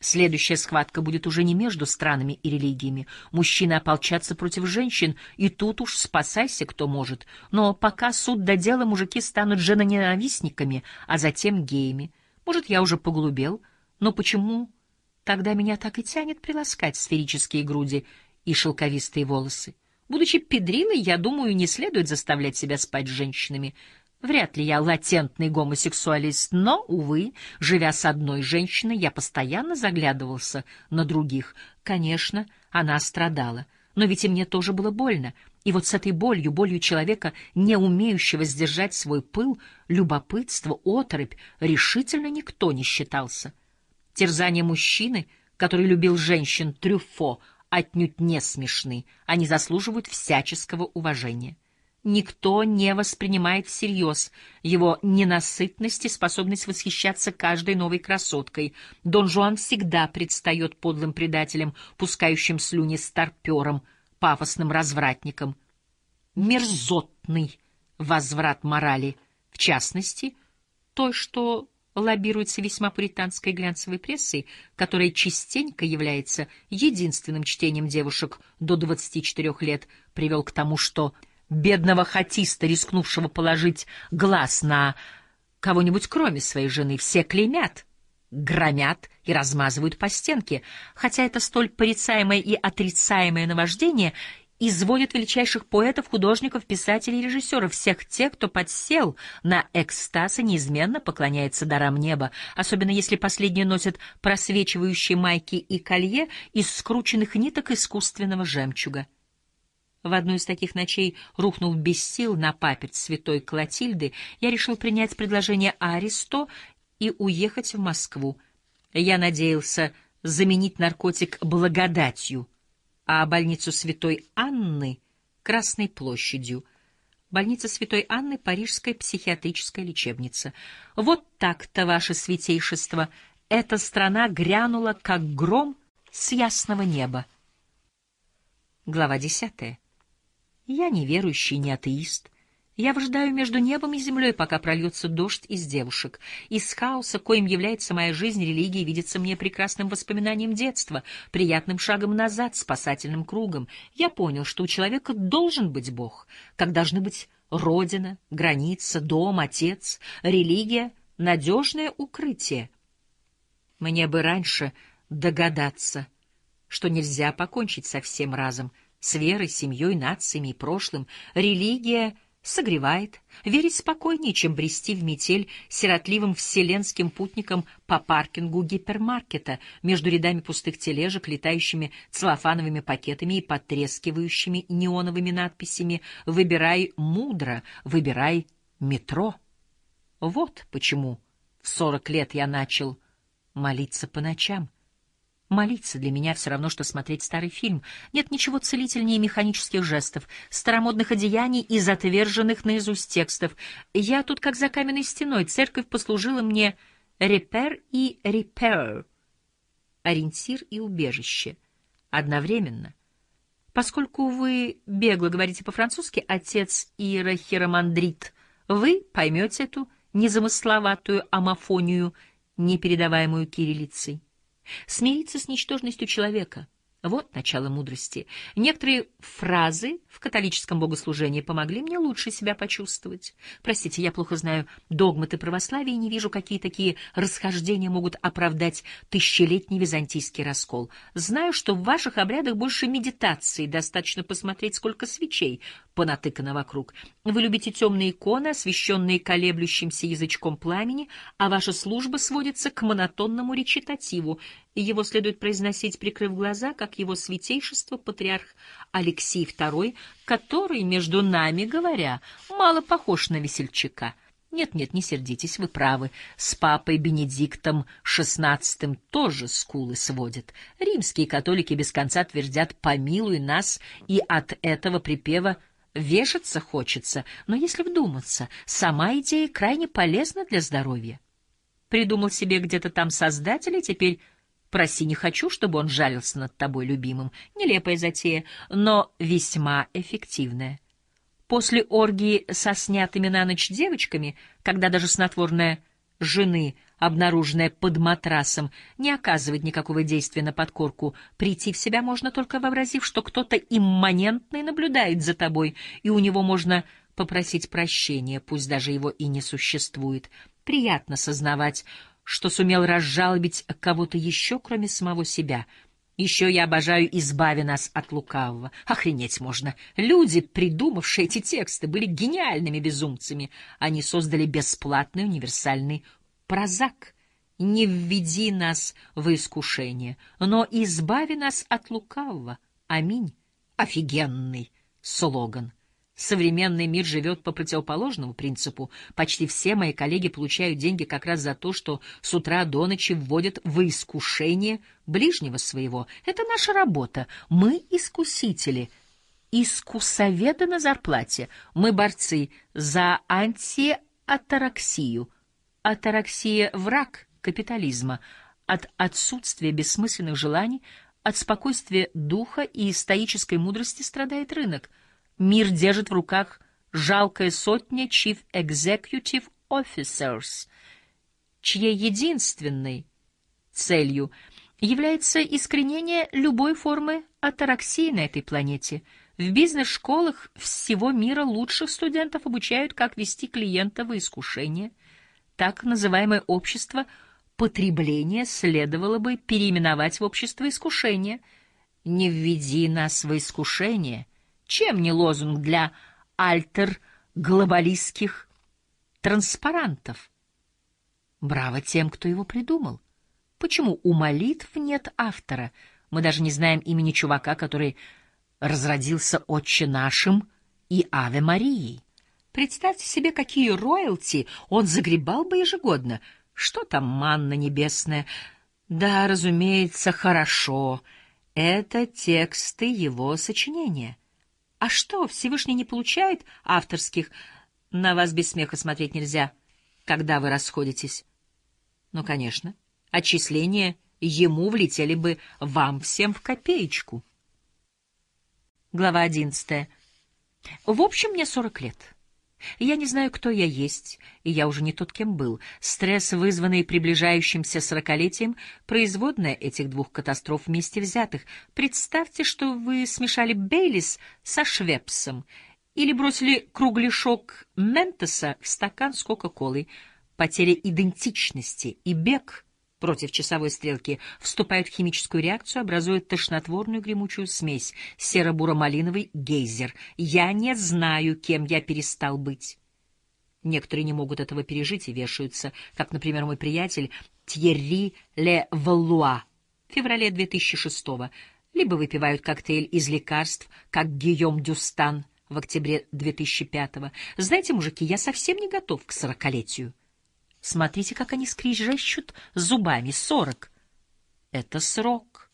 Следующая схватка будет уже не между странами и религиями. Мужчины ополчатся против женщин, и тут уж спасайся, кто может. Но пока суд до дела, мужики станут женоненавистниками, а затем геями. Может, я уже поглубел, но почему тогда меня так и тянет приласкать сферические груди и шелковистые волосы? Будучи педрилой, я думаю, не следует заставлять себя спать с женщинами. Вряд ли я латентный гомосексуалист, но, увы, живя с одной женщиной, я постоянно заглядывался на других. Конечно, она страдала, но ведь и мне тоже было больно. И вот с этой болью, болью человека, не умеющего сдержать свой пыл, любопытство, оторопь, решительно никто не считался. Терзание мужчины, который любил женщин, Трюфо, отнюдь не смешны, они заслуживают всяческого уважения никто не воспринимает всерьез его ненасытность и способность восхищаться каждой новой красоткой. Дон Жуан всегда предстает подлым предателем, пускающим слюни старпером, пафосным развратником. Мерзотный возврат морали, в частности, той, что лоббируется весьма пуританской глянцевой прессой, которая частенько является единственным чтением девушек до 24 лет, привел к тому, что бедного хатиста, рискнувшего положить глаз на кого-нибудь кроме своей жены, все клеймят, громят и размазывают по стенке, хотя это столь порицаемое и отрицаемое наваждение изводит величайших поэтов, художников, писателей и режиссеров, всех тех, кто подсел на экстаз и неизменно поклоняется дарам неба, особенно если последние носят просвечивающие майки и колье из скрученных ниток искусственного жемчуга. В одну из таких ночей, рухнув без сил на паперть святой Клотильды, я решил принять предложение Аристо и уехать в Москву. Я надеялся заменить наркотик благодатью, а больницу святой Анны — Красной площадью. Больница святой Анны — Парижская психиатрическая лечебница. Вот так-то, ваше святейшество, эта страна грянула, как гром с ясного неба. Глава десятая. Я не верующий, не атеист. Я выжидаю между небом и землей, пока прольется дождь из девушек. Из хаоса, коим является моя жизнь, религия видится мне прекрасным воспоминанием детства, приятным шагом назад, спасательным кругом. Я понял, что у человека должен быть Бог, как должны быть родина, граница, дом, отец, религия — надежное укрытие. Мне бы раньше догадаться, что нельзя покончить со всем разом — с верой, семьей, нациями и прошлым. Религия согревает, верить спокойнее, чем брести в метель сиротливым вселенским путникам по паркингу гипермаркета между рядами пустых тележек, летающими целлофановыми пакетами и потрескивающими неоновыми надписями «Выбирай мудро, выбирай метро». Вот почему в сорок лет я начал молиться по ночам — Молиться для меня все равно, что смотреть старый фильм. Нет ничего целительнее механических жестов, старомодных одеяний и затверженных наизусть текстов. Я тут как за каменной стеной. Церковь послужила мне репер и репер, ориентир и убежище. Одновременно. Поскольку вы бегло говорите по-французски, отец Ира Хиромандрит, вы поймете эту незамысловатую амофонию, непередаваемую кириллицей. Смириться с ничтожностью человека — вот начало мудрости. Некоторые фразы в католическом богослужении помогли мне лучше себя почувствовать. Простите, я плохо знаю догматы православия и не вижу, какие такие расхождения могут оправдать тысячелетний византийский раскол. Знаю, что в ваших обрядах больше медитации, достаточно посмотреть, сколько свечей понатыкано вокруг. Вы любите темные иконы, освещенные колеблющимся язычком пламени, а ваша служба сводится к монотонному речитативу, и его следует произносить, прикрыв глаза, как его святейшество патриарх Алексей II, который, между нами говоря, мало похож на весельчака. Нет-нет, не сердитесь, вы правы. С папой Бенедиктом XVI тоже скулы сводят. Римские католики без конца твердят «помилуй нас», и от этого припева вешаться хочется. Но если вдуматься, сама идея крайне полезна для здоровья. Придумал себе где-то там создателя, теперь Проси, не хочу, чтобы он жалился над тобой, любимым. Нелепая затея, но весьма эффективная. После оргии со снятыми на ночь девочками, когда даже снотворная жены обнаруженное под матрасом, не оказывает никакого действия на подкорку. Прийти в себя можно только вообразив, что кто-то имманентный наблюдает за тобой, и у него можно попросить прощения, пусть даже его и не существует. Приятно сознавать, что сумел разжалобить кого-то еще, кроме самого себя — еще я обожаю «Избави нас от лукавого». Охренеть можно. Люди, придумавшие эти тексты, были гениальными безумцами. Они создали бесплатный универсальный прозак. Не введи нас в искушение, но избави нас от лукавого. Аминь. Офигенный слоган. Современный мир живет по противоположному принципу. Почти все мои коллеги получают деньги как раз за то, что с утра до ночи вводят в искушение ближнего своего. Это наша работа. Мы искусители. Искусоведы на зарплате. Мы борцы за антиатараксию. Атараксия — враг капитализма. От отсутствия бессмысленных желаний, от спокойствия духа и стоической мудрости страдает рынок — Мир держит в руках жалкая сотня Chief Executive Officers, чьей единственной целью является искоренение любой формы атараксии на этой планете. В бизнес-школах всего мира лучших студентов обучают, как вести клиента в искушение. Так называемое общество потребления следовало бы переименовать в общество искушения. Не введи нас в искушение — чем не лозунг для альтер-глобалистских транспарантов? Браво тем, кто его придумал. Почему у молитв нет автора? Мы даже не знаем имени чувака, который разродился «Отче нашим» и «Аве Марией». Представьте себе, какие роялти он загребал бы ежегодно. Что там манна небесная? Да, разумеется, хорошо. Это тексты его сочинения. А что, Всевышний не получает авторских? На вас без смеха смотреть нельзя, когда вы расходитесь. Ну, конечно, отчисления ему влетели бы вам всем в копеечку. Глава одиннадцатая. В общем, мне сорок лет. Я не знаю, кто я есть, и я уже не тот, кем был. Стресс, вызванный приближающимся сорокалетием, производная этих двух катастроф вместе взятых. Представьте, что вы смешали Бейлис со Швепсом или бросили кругляшок Ментоса в стакан с Кока-Колой. Потеря идентичности и бег — против часовой стрелки, вступают в химическую реакцию, образуют тошнотворную гремучую смесь, серо-буро-малиновый гейзер. Я не знаю, кем я перестал быть. Некоторые не могут этого пережить и вешаются, как, например, мой приятель Тьерри Ле Валуа в феврале 2006-го, либо выпивают коктейль из лекарств, как Гийом Дюстан в октябре 2005-го. Знаете, мужики, я совсем не готов к сорокалетию. Смотрите, как они скрежещут зубами. Сорок. Это срок.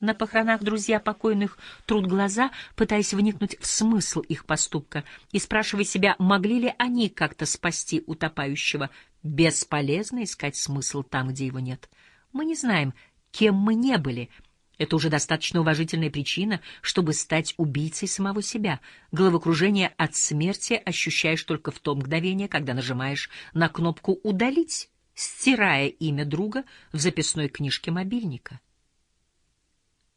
На похоронах друзья покойных трут глаза, пытаясь вникнуть в смысл их поступка, и спрашивая себя, могли ли они как-то спасти утопающего. Бесполезно искать смысл там, где его нет. Мы не знаем, кем мы не были — это уже достаточно уважительная причина, чтобы стать убийцей самого себя. Головокружение от смерти ощущаешь только в то мгновение, когда нажимаешь на кнопку «Удалить», стирая имя друга в записной книжке мобильника.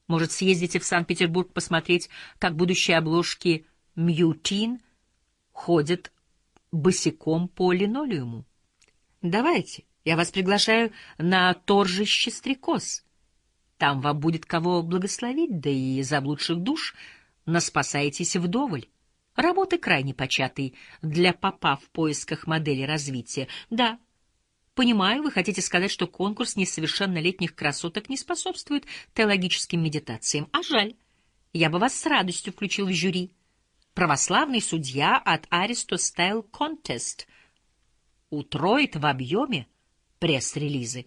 Может, съездите в Санкт-Петербург посмотреть, как будущие обложки «Мьютин» ходят босиком по линолеуму? Давайте, я вас приглашаю на торжище стрекоз. Там вам будет кого благословить, да и заблудших душ наспасаетесь вдоволь. Работы крайне початый для попа в поисках модели развития. Да, понимаю, вы хотите сказать, что конкурс несовершеннолетних красоток не способствует теологическим медитациям. А жаль, я бы вас с радостью включил в жюри. Православный судья от Aristos Style Contest утроит в объеме пресс-релизы,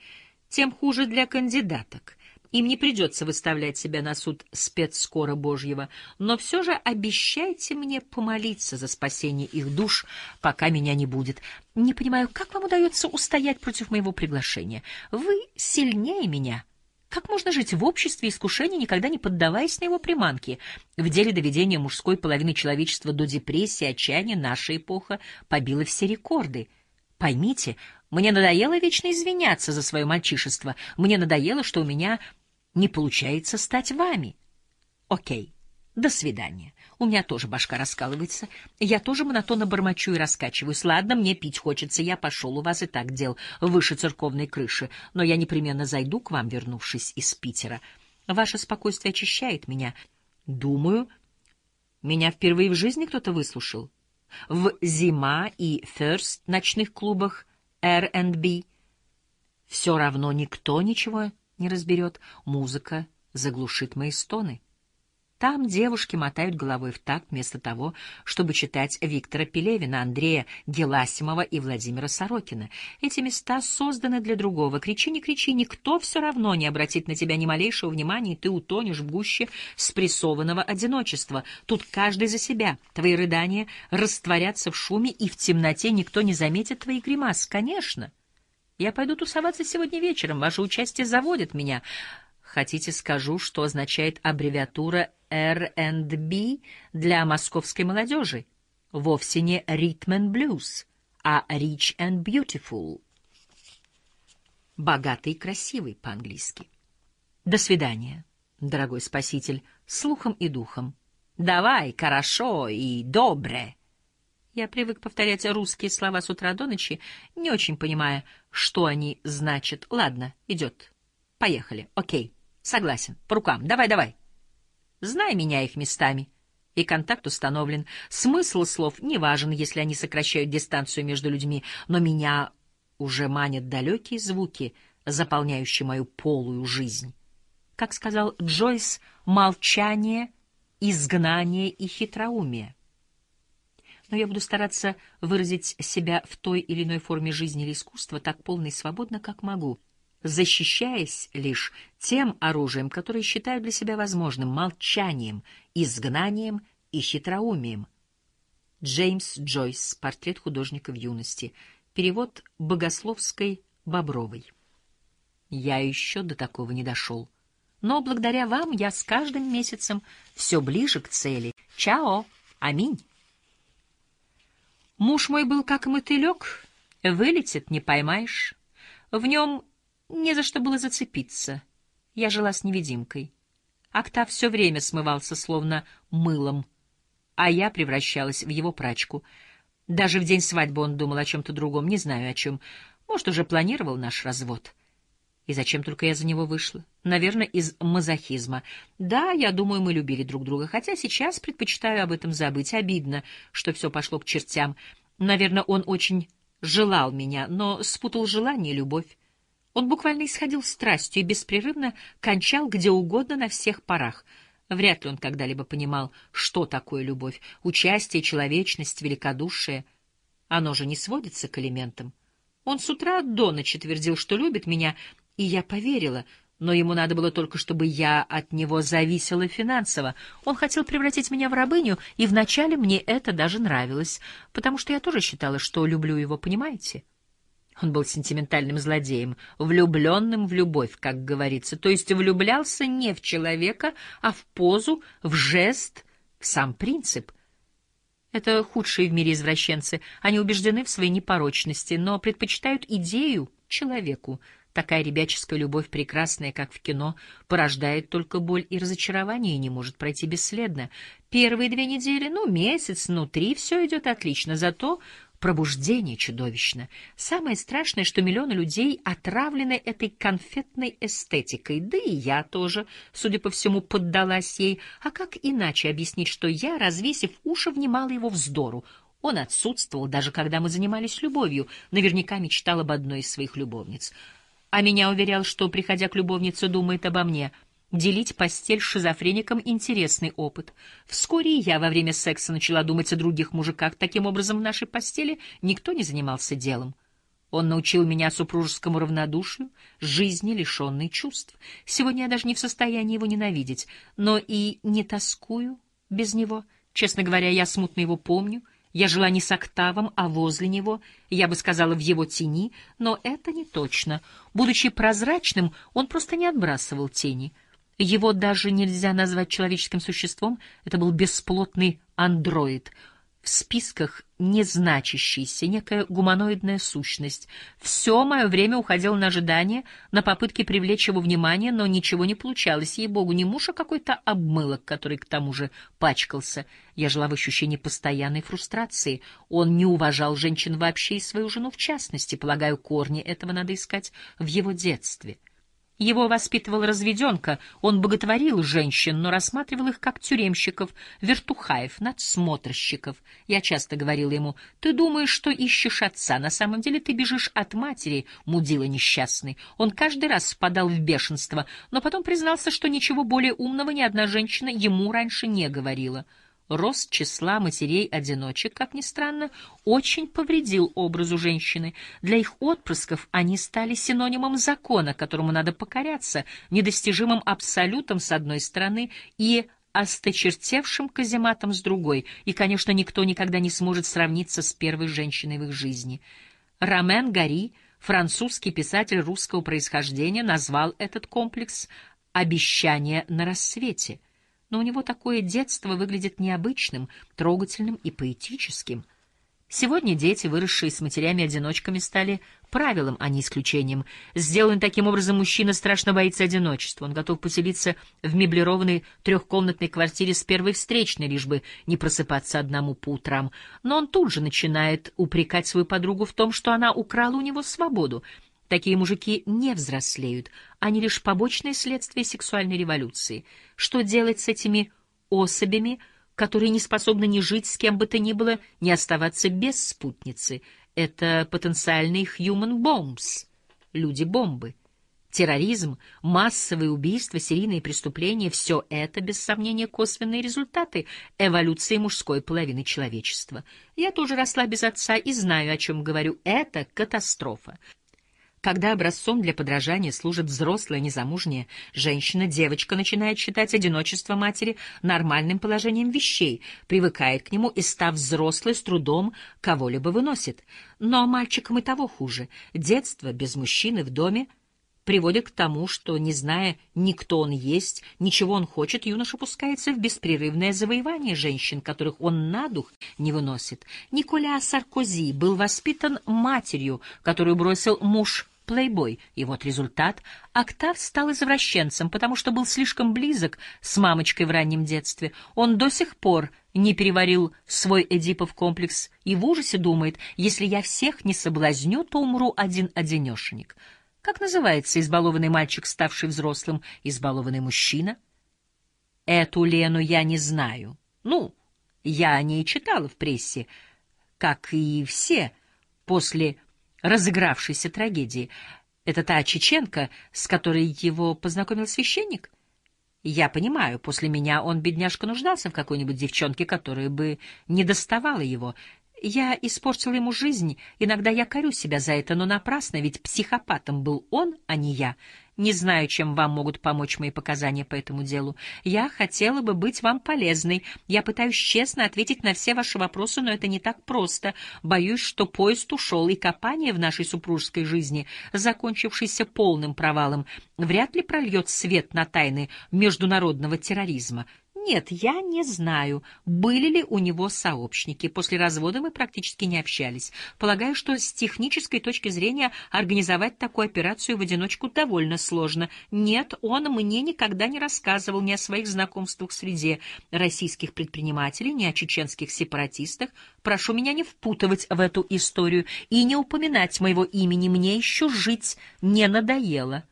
тем хуже для кандидаток. Им не придется выставлять себя на суд спецскора Божьего, но все же обещайте мне помолиться за спасение их душ, пока меня не будет. Не понимаю, как вам удается устоять против моего приглашения? Вы сильнее меня. Как можно жить в обществе искушений, никогда не поддаваясь на его приманки? В деле доведения мужской половины человечества до депрессии, отчаяния наша эпоха побила все рекорды. Поймите, Мне надоело вечно извиняться за свое мальчишество. Мне надоело, что у меня не получается стать вами. Окей, до свидания. У меня тоже башка раскалывается. Я тоже монотонно бормочу и раскачиваюсь. Ладно, мне пить хочется. Я пошел, у вас и так дел выше церковной крыши. Но я непременно зайду к вам, вернувшись из Питера. Ваше спокойствие очищает меня. Думаю, меня впервые в жизни кто-то выслушал. В «Зима» и «First» ночных клубах R&B все равно никто ничего не разберет. Музыка заглушит мои стоны. Там девушки мотают головой в такт вместо того, чтобы читать Виктора Пелевина, Андрея Геласимова и Владимира Сорокина. Эти места созданы для другого. Кричи, не кричи, никто все равно не обратит на тебя ни малейшего внимания, и ты утонешь в гуще спрессованного одиночества. Тут каждый за себя. Твои рыдания растворятся в шуме, и в темноте никто не заметит твои гримасы. Конечно. Я пойду тусоваться сегодня вечером. Ваше участие заводит меня. Хотите, скажу, что означает аббревиатура R&B для московской молодежи? Вовсе не Rhythm and Blues, а Rich and Beautiful. Богатый и красивый по-английски. До свидания, дорогой спаситель, слухом и духом. Давай, хорошо и добре. Я привык повторять русские слова с утра до ночи, не очень понимая, что они значат. Ладно, идет. Поехали. Окей. Согласен. По рукам. Давай, давай. Знай меня их местами. И контакт установлен. Смысл слов не важен, если они сокращают дистанцию между людьми, но меня уже манят далекие звуки, заполняющие мою полую жизнь. Как сказал Джойс, молчание, изгнание и хитроумие. Но я буду стараться выразить себя в той или иной форме жизни или искусства так полно и свободно, как могу — защищаясь лишь тем оружием, которое считаю для себя возможным — молчанием, изгнанием и хитроумием. Джеймс Джойс. Портрет художника в юности. Перевод Богословской Бобровой. Я еще до такого не дошел. Но благодаря вам я с каждым месяцем все ближе к цели. Чао! Аминь! Муж мой был как мотылек, вылетит, не поймаешь. В нем не за что было зацепиться. Я жила с невидимкой. Октав все время смывался, словно мылом, а я превращалась в его прачку. Даже в день свадьбы он думал о чем-то другом, не знаю о чем. Может, уже планировал наш развод. И зачем только я за него вышла? Наверное, из мазохизма. Да, я думаю, мы любили друг друга, хотя сейчас предпочитаю об этом забыть. Обидно, что все пошло к чертям. Наверное, он очень желал меня, но спутал желание и любовь. Он буквально исходил страстью и беспрерывно кончал где угодно на всех парах. Вряд ли он когда-либо понимал, что такое любовь, участие, человечность, великодушие. Оно же не сводится к элементам. Он с утра до ночи твердил, что любит меня, и я поверила, но ему надо было только, чтобы я от него зависела финансово. Он хотел превратить меня в рабыню, и вначале мне это даже нравилось, потому что я тоже считала, что люблю его, понимаете? Он был сентиментальным злодеем, влюбленным в любовь, как говорится, то есть влюблялся не в человека, а в позу, в жест, в сам принцип. Это худшие в мире извращенцы. Они убеждены в своей непорочности, но предпочитают идею человеку. Такая ребяческая любовь, прекрасная, как в кино, порождает только боль и разочарование и не может пройти бесследно. Первые две недели, ну, месяц, ну, три, все идет отлично, зато Пробуждение чудовищно. Самое страшное, что миллионы людей отравлены этой конфетной эстетикой, да и я тоже, судя по всему, поддалась ей. А как иначе объяснить, что я, развесив уши, внимала его вздору? Он отсутствовал, даже когда мы занимались любовью, наверняка мечтал об одной из своих любовниц. А меня уверял, что, приходя к любовнице, думает обо мне — Делить постель с шизофреником — интересный опыт. Вскоре я во время секса начала думать о других мужиках. Таким образом, в нашей постели никто не занимался делом. Он научил меня супружескому равнодушию, жизни, лишенной чувств. Сегодня я даже не в состоянии его ненавидеть, но и не тоскую без него. Честно говоря, я смутно его помню. Я жила не с Октавом, а возле него, я бы сказала, в его тени, но это не точно. Будучи прозрачным, он просто не отбрасывал тени — его даже нельзя назвать человеческим существом, это был бесплотный андроид. В списках незначащейся, некая гуманоидная сущность. Все мое время уходило на ожидание, на попытки привлечь его внимание, но ничего не получалось. Ей-богу, не муж, а какой-то обмылок, который к тому же пачкался. Я жила в ощущении постоянной фрустрации. Он не уважал женщин вообще и свою жену в частности. Полагаю, корни этого надо искать в его детстве. Его воспитывал разведенка, он боготворил женщин, но рассматривал их как тюремщиков, вертухаев, надсмотрщиков. Я часто говорила ему, ты думаешь, что ищешь отца, на самом деле ты бежишь от матери, мудила несчастный. Он каждый раз впадал в бешенство, но потом признался, что ничего более умного ни одна женщина ему раньше не говорила. Рост числа матерей-одиночек, как ни странно, очень повредил образу женщины. Для их отпрысков они стали синонимом закона, которому надо покоряться, недостижимым абсолютом с одной стороны и осточертевшим казематом с другой, и, конечно, никто никогда не сможет сравниться с первой женщиной в их жизни. Ромен Гари, французский писатель русского происхождения, назвал этот комплекс «обещание на рассвете» но у него такое детство выглядит необычным, трогательным и поэтическим. Сегодня дети, выросшие с матерями-одиночками, стали правилом, а не исключением. Сделанный таким образом мужчина страшно боится одиночества. Он готов поселиться в меблированной трехкомнатной квартире с первой встречной, лишь бы не просыпаться одному по утрам. Но он тут же начинает упрекать свою подругу в том, что она украла у него свободу — Такие мужики не взрослеют, они лишь побочное следствие сексуальной революции. Что делать с этими особями, которые не способны ни жить с кем бы то ни было, ни оставаться без спутницы? Это потенциальные human bombs, люди-бомбы. Терроризм, массовые убийства, серийные преступления — все это, без сомнения, косвенные результаты эволюции мужской половины человечества. Я тоже росла без отца и знаю, о чем говорю. Это катастрофа. Когда образцом для подражания служит взрослая незамужняя женщина, девочка начинает считать одиночество матери нормальным положением вещей, привыкает к нему и, став взрослой, с трудом кого-либо выносит. Но мальчикам и того хуже. Детство без мужчины в доме приводит к тому, что, не зная ни кто он есть, ничего он хочет, юноша пускается в беспрерывное завоевание женщин, которых он на дух не выносит. Николя Саркози был воспитан матерью, которую бросил муж плейбой, и вот результат. Октав стал извращенцем, потому что был слишком близок с мамочкой в раннем детстве. Он до сих пор не переварил свой Эдипов комплекс и в ужасе думает, если я всех не соблазню, то умру один-одинешенек. Как называется избалованный мальчик, ставший взрослым, избалованный мужчина? Эту Лену я не знаю. Ну, я о ней читала в прессе, как и все после разыгравшейся трагедии. Это та чеченка, с которой его познакомил священник? Я понимаю, после меня он, бедняжка, нуждался в какой-нибудь девчонке, которая бы не доставала его. Я испортил ему жизнь, иногда я корю себя за это, но напрасно, ведь психопатом был он, а не я. Не знаю, чем вам могут помочь мои показания по этому делу. Я хотела бы быть вам полезной. Я пытаюсь честно ответить на все ваши вопросы, но это не так просто. Боюсь, что поезд ушел, и копание в нашей супружеской жизни, закончившееся полным провалом, вряд ли прольет свет на тайны международного терроризма. Нет, я не знаю, были ли у него сообщники. После развода мы практически не общались. Полагаю, что с технической точки зрения организовать такую операцию в одиночку довольно сложно. Нет, он мне никогда не рассказывал ни о своих знакомствах среди российских предпринимателей, ни о чеченских сепаратистах. Прошу меня не впутывать в эту историю и не упоминать моего имени. Мне еще жить не надоело.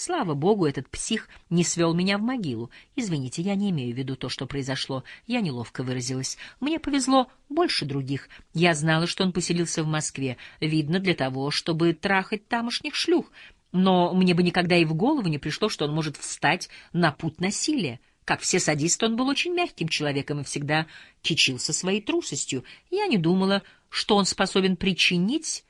Слава богу, этот псих не свел меня в могилу. Извините, я не имею в виду то, что произошло. Я неловко выразилась. Мне повезло больше других. Я знала, что он поселился в Москве. Видно, для того, чтобы трахать тамошних шлюх. Но мне бы никогда и в голову не пришло, что он может встать на путь насилия. Как все садисты, он был очень мягким человеком и всегда кичился своей трусостью. Я не думала, что он способен причинить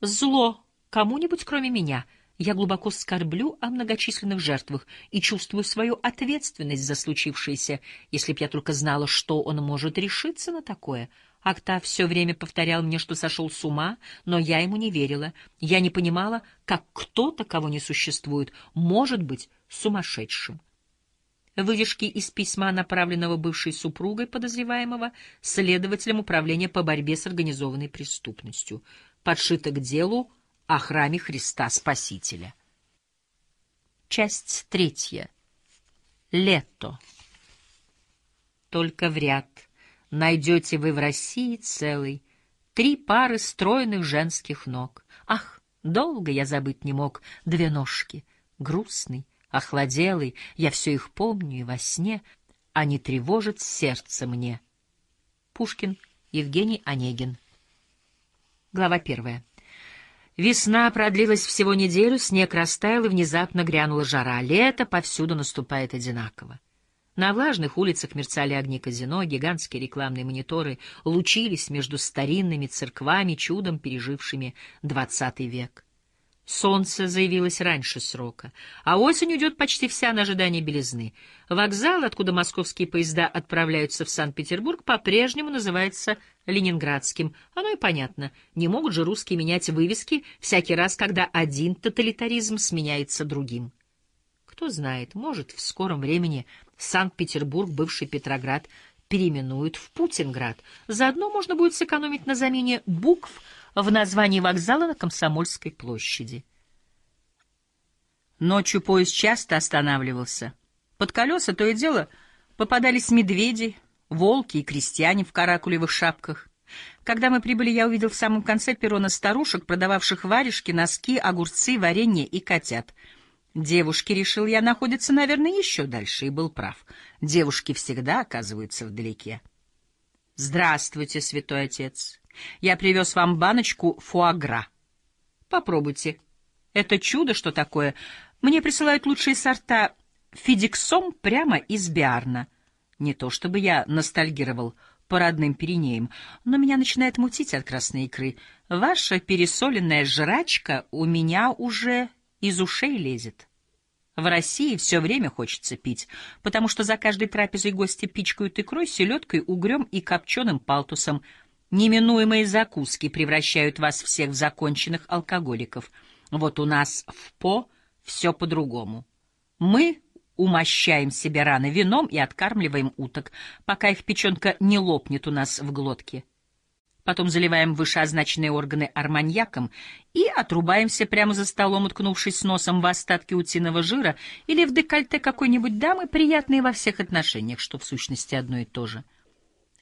зло кому-нибудь, кроме меня — я глубоко скорблю о многочисленных жертвах и чувствую свою ответственность за случившееся. Если б я только знала, что он может решиться на такое. Акта все время повторял мне, что сошел с ума, но я ему не верила. Я не понимала, как кто-то, кого не существует, может быть сумасшедшим. Выдержки из письма, направленного бывшей супругой подозреваемого следователем управления по борьбе с организованной преступностью, подшито к делу о храме Христа Спасителя. Часть третья. Лето. Только в ряд найдете вы в России целый три пары стройных женских ног. Ах, долго я забыть не мог две ножки, грустный, охладелый, я все их помню и во сне, они тревожат сердце мне. Пушкин, Евгений Онегин. Глава первая. Весна продлилась всего неделю, снег растаял, и внезапно грянула жара. Лето повсюду наступает одинаково. На влажных улицах мерцали огни казино, гигантские рекламные мониторы лучились между старинными церквами, чудом пережившими двадцатый век. Солнце заявилось раньше срока, а осень уйдет почти вся на ожидание белизны. Вокзал, откуда московские поезда отправляются в Санкт-Петербург, по-прежнему называется Ленинградским. Оно и понятно. Не могут же русские менять вывески всякий раз, когда один тоталитаризм сменяется другим. Кто знает, может, в скором времени Санкт-Петербург, бывший Петроград, переименуют в Путинград. Заодно можно будет сэкономить на замене букв — в названии вокзала на Комсомольской площади. Ночью поезд часто останавливался. Под колеса то и дело попадались медведи, волки и крестьяне в каракулевых шапках. Когда мы прибыли, я увидел в самом конце перрона старушек, продававших варежки, носки, огурцы, варенье и котят. Девушки, решил я, находятся, наверное, еще дальше, и был прав. Девушки всегда оказываются вдалеке. «Здравствуйте, святой отец!» Я привез вам баночку фуагра. Попробуйте. Это чудо, что такое. Мне присылают лучшие сорта фидиксом прямо из Биарна. Не то чтобы я ностальгировал по родным Пиренеям, но меня начинает мутить от красной икры. Ваша пересоленная жрачка у меня уже из ушей лезет. В России все время хочется пить, потому что за каждой трапезой гости пичкают икрой, селедкой, угрем и копченым палтусом — Неминуемые закуски превращают вас всех в законченных алкоголиков. Вот у нас в ПО все по-другому. Мы умощаем себе раны вином и откармливаем уток, пока их печенка не лопнет у нас в глотке. Потом заливаем вышеозначенные органы арманьяком и отрубаемся прямо за столом, уткнувшись носом в остатки утиного жира или в декольте какой-нибудь дамы, приятные во всех отношениях, что в сущности одно и то же.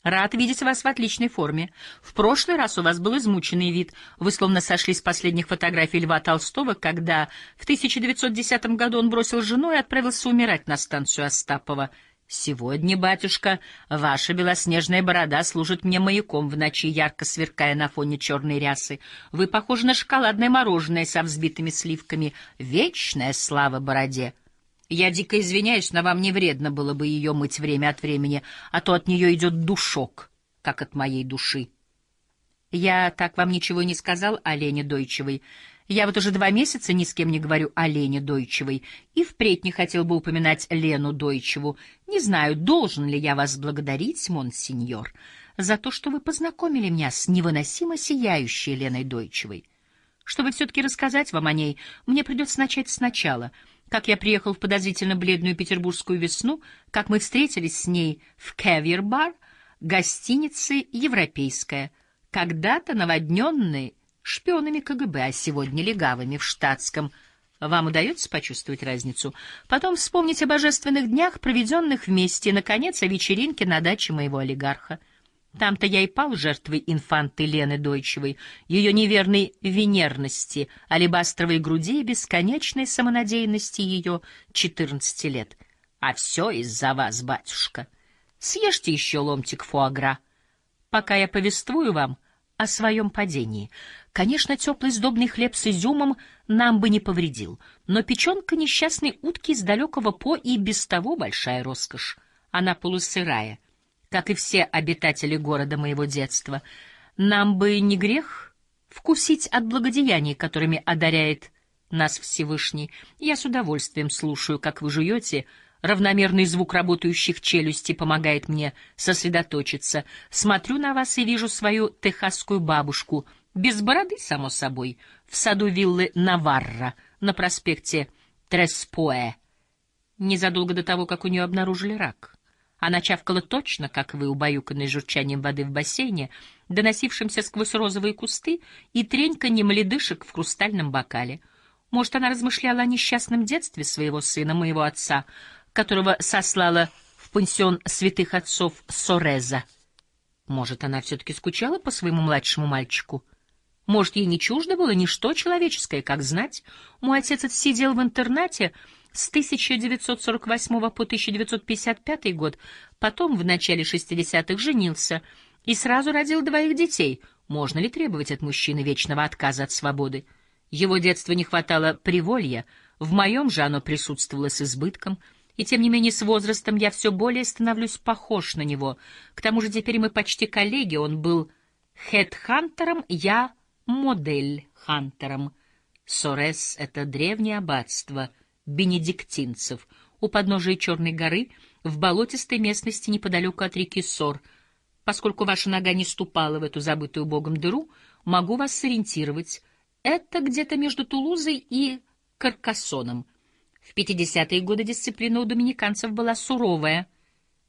Рад видеть вас в отличной форме. В прошлый раз у вас был измученный вид. Вы словно сошли с последних фотографий Льва Толстого, когда в 1910 году он бросил жену и отправился умирать на станцию Остапова. Сегодня, батюшка, ваша белоснежная борода служит мне маяком в ночи, ярко сверкая на фоне черной рясы. Вы похожи на шоколадное мороженое со взбитыми сливками. Вечная слава бороде! Я дико извиняюсь, но вам не вредно было бы ее мыть время от времени, а то от нее идет душок, как от моей души. Я так вам ничего не сказал о Лене Дойчевой. Я вот уже два месяца ни с кем не говорю о Лене Дойчевой, и впредь не хотел бы упоминать Лену Дойчеву. Не знаю, должен ли я вас благодарить, монсеньор, за то, что вы познакомили меня с невыносимо сияющей Леной Дойчевой. Чтобы все-таки рассказать вам о ней, мне придется начать сначала — как я приехал в подозрительно бледную петербургскую весну, как мы встретились с ней в Кевир-бар, гостинице «Европейская», когда-то наводненной шпионами КГБ, а сегодня легавыми в штатском. Вам удается почувствовать разницу? Потом вспомнить о божественных днях, проведенных вместе, и, наконец, о вечеринке на даче моего олигарха — там-то я и пал жертвой инфанты Лены Дойчевой, ее неверной венерности, алебастровой груди и бесконечной самонадеянности ее четырнадцати лет. А все из-за вас, батюшка. Съешьте еще ломтик фуагра, пока я повествую вам о своем падении. Конечно, теплый сдобный хлеб с изюмом нам бы не повредил, но печенка несчастной утки из далекого По и без того большая роскошь. Она полусырая — как и все обитатели города моего детства. Нам бы не грех вкусить от благодеяний, которыми одаряет нас Всевышний. Я с удовольствием слушаю, как вы жуете. Равномерный звук работающих челюстей помогает мне сосредоточиться. Смотрю на вас и вижу свою техасскую бабушку, без бороды, само собой, в саду виллы Наварра на проспекте Треспоэ. незадолго до того, как у нее обнаружили рак. Она чавкала точно, как вы, убаюканной журчанием воды в бассейне, доносившимся сквозь розовые кусты и треньканьем ледышек в хрустальном бокале. Может, она размышляла о несчастном детстве своего сына, моего отца, которого сослала в пансион святых отцов Сореза. Может, она все-таки скучала по своему младшему мальчику? Может, ей не чуждо было ничто человеческое, как знать? Мой отец сидел в интернате, с 1948 по 1955 год, потом в начале 60-х женился и сразу родил двоих детей. Можно ли требовать от мужчины вечного отказа от свободы? Его детства не хватало приволья, в моем же оно присутствовало с избытком, и тем не менее с возрастом я все более становлюсь похож на него. К тому же теперь мы почти коллеги, он был хедхантером, я модель-хантером. Сорес — это древнее аббатство — бенедиктинцев у подножия Черной горы в болотистой местности неподалеку от реки Сор. Поскольку ваша нога не ступала в эту забытую богом дыру, могу вас сориентировать. Это где-то между Тулузой и Каркасоном. В 50-е годы дисциплина у доминиканцев была суровая.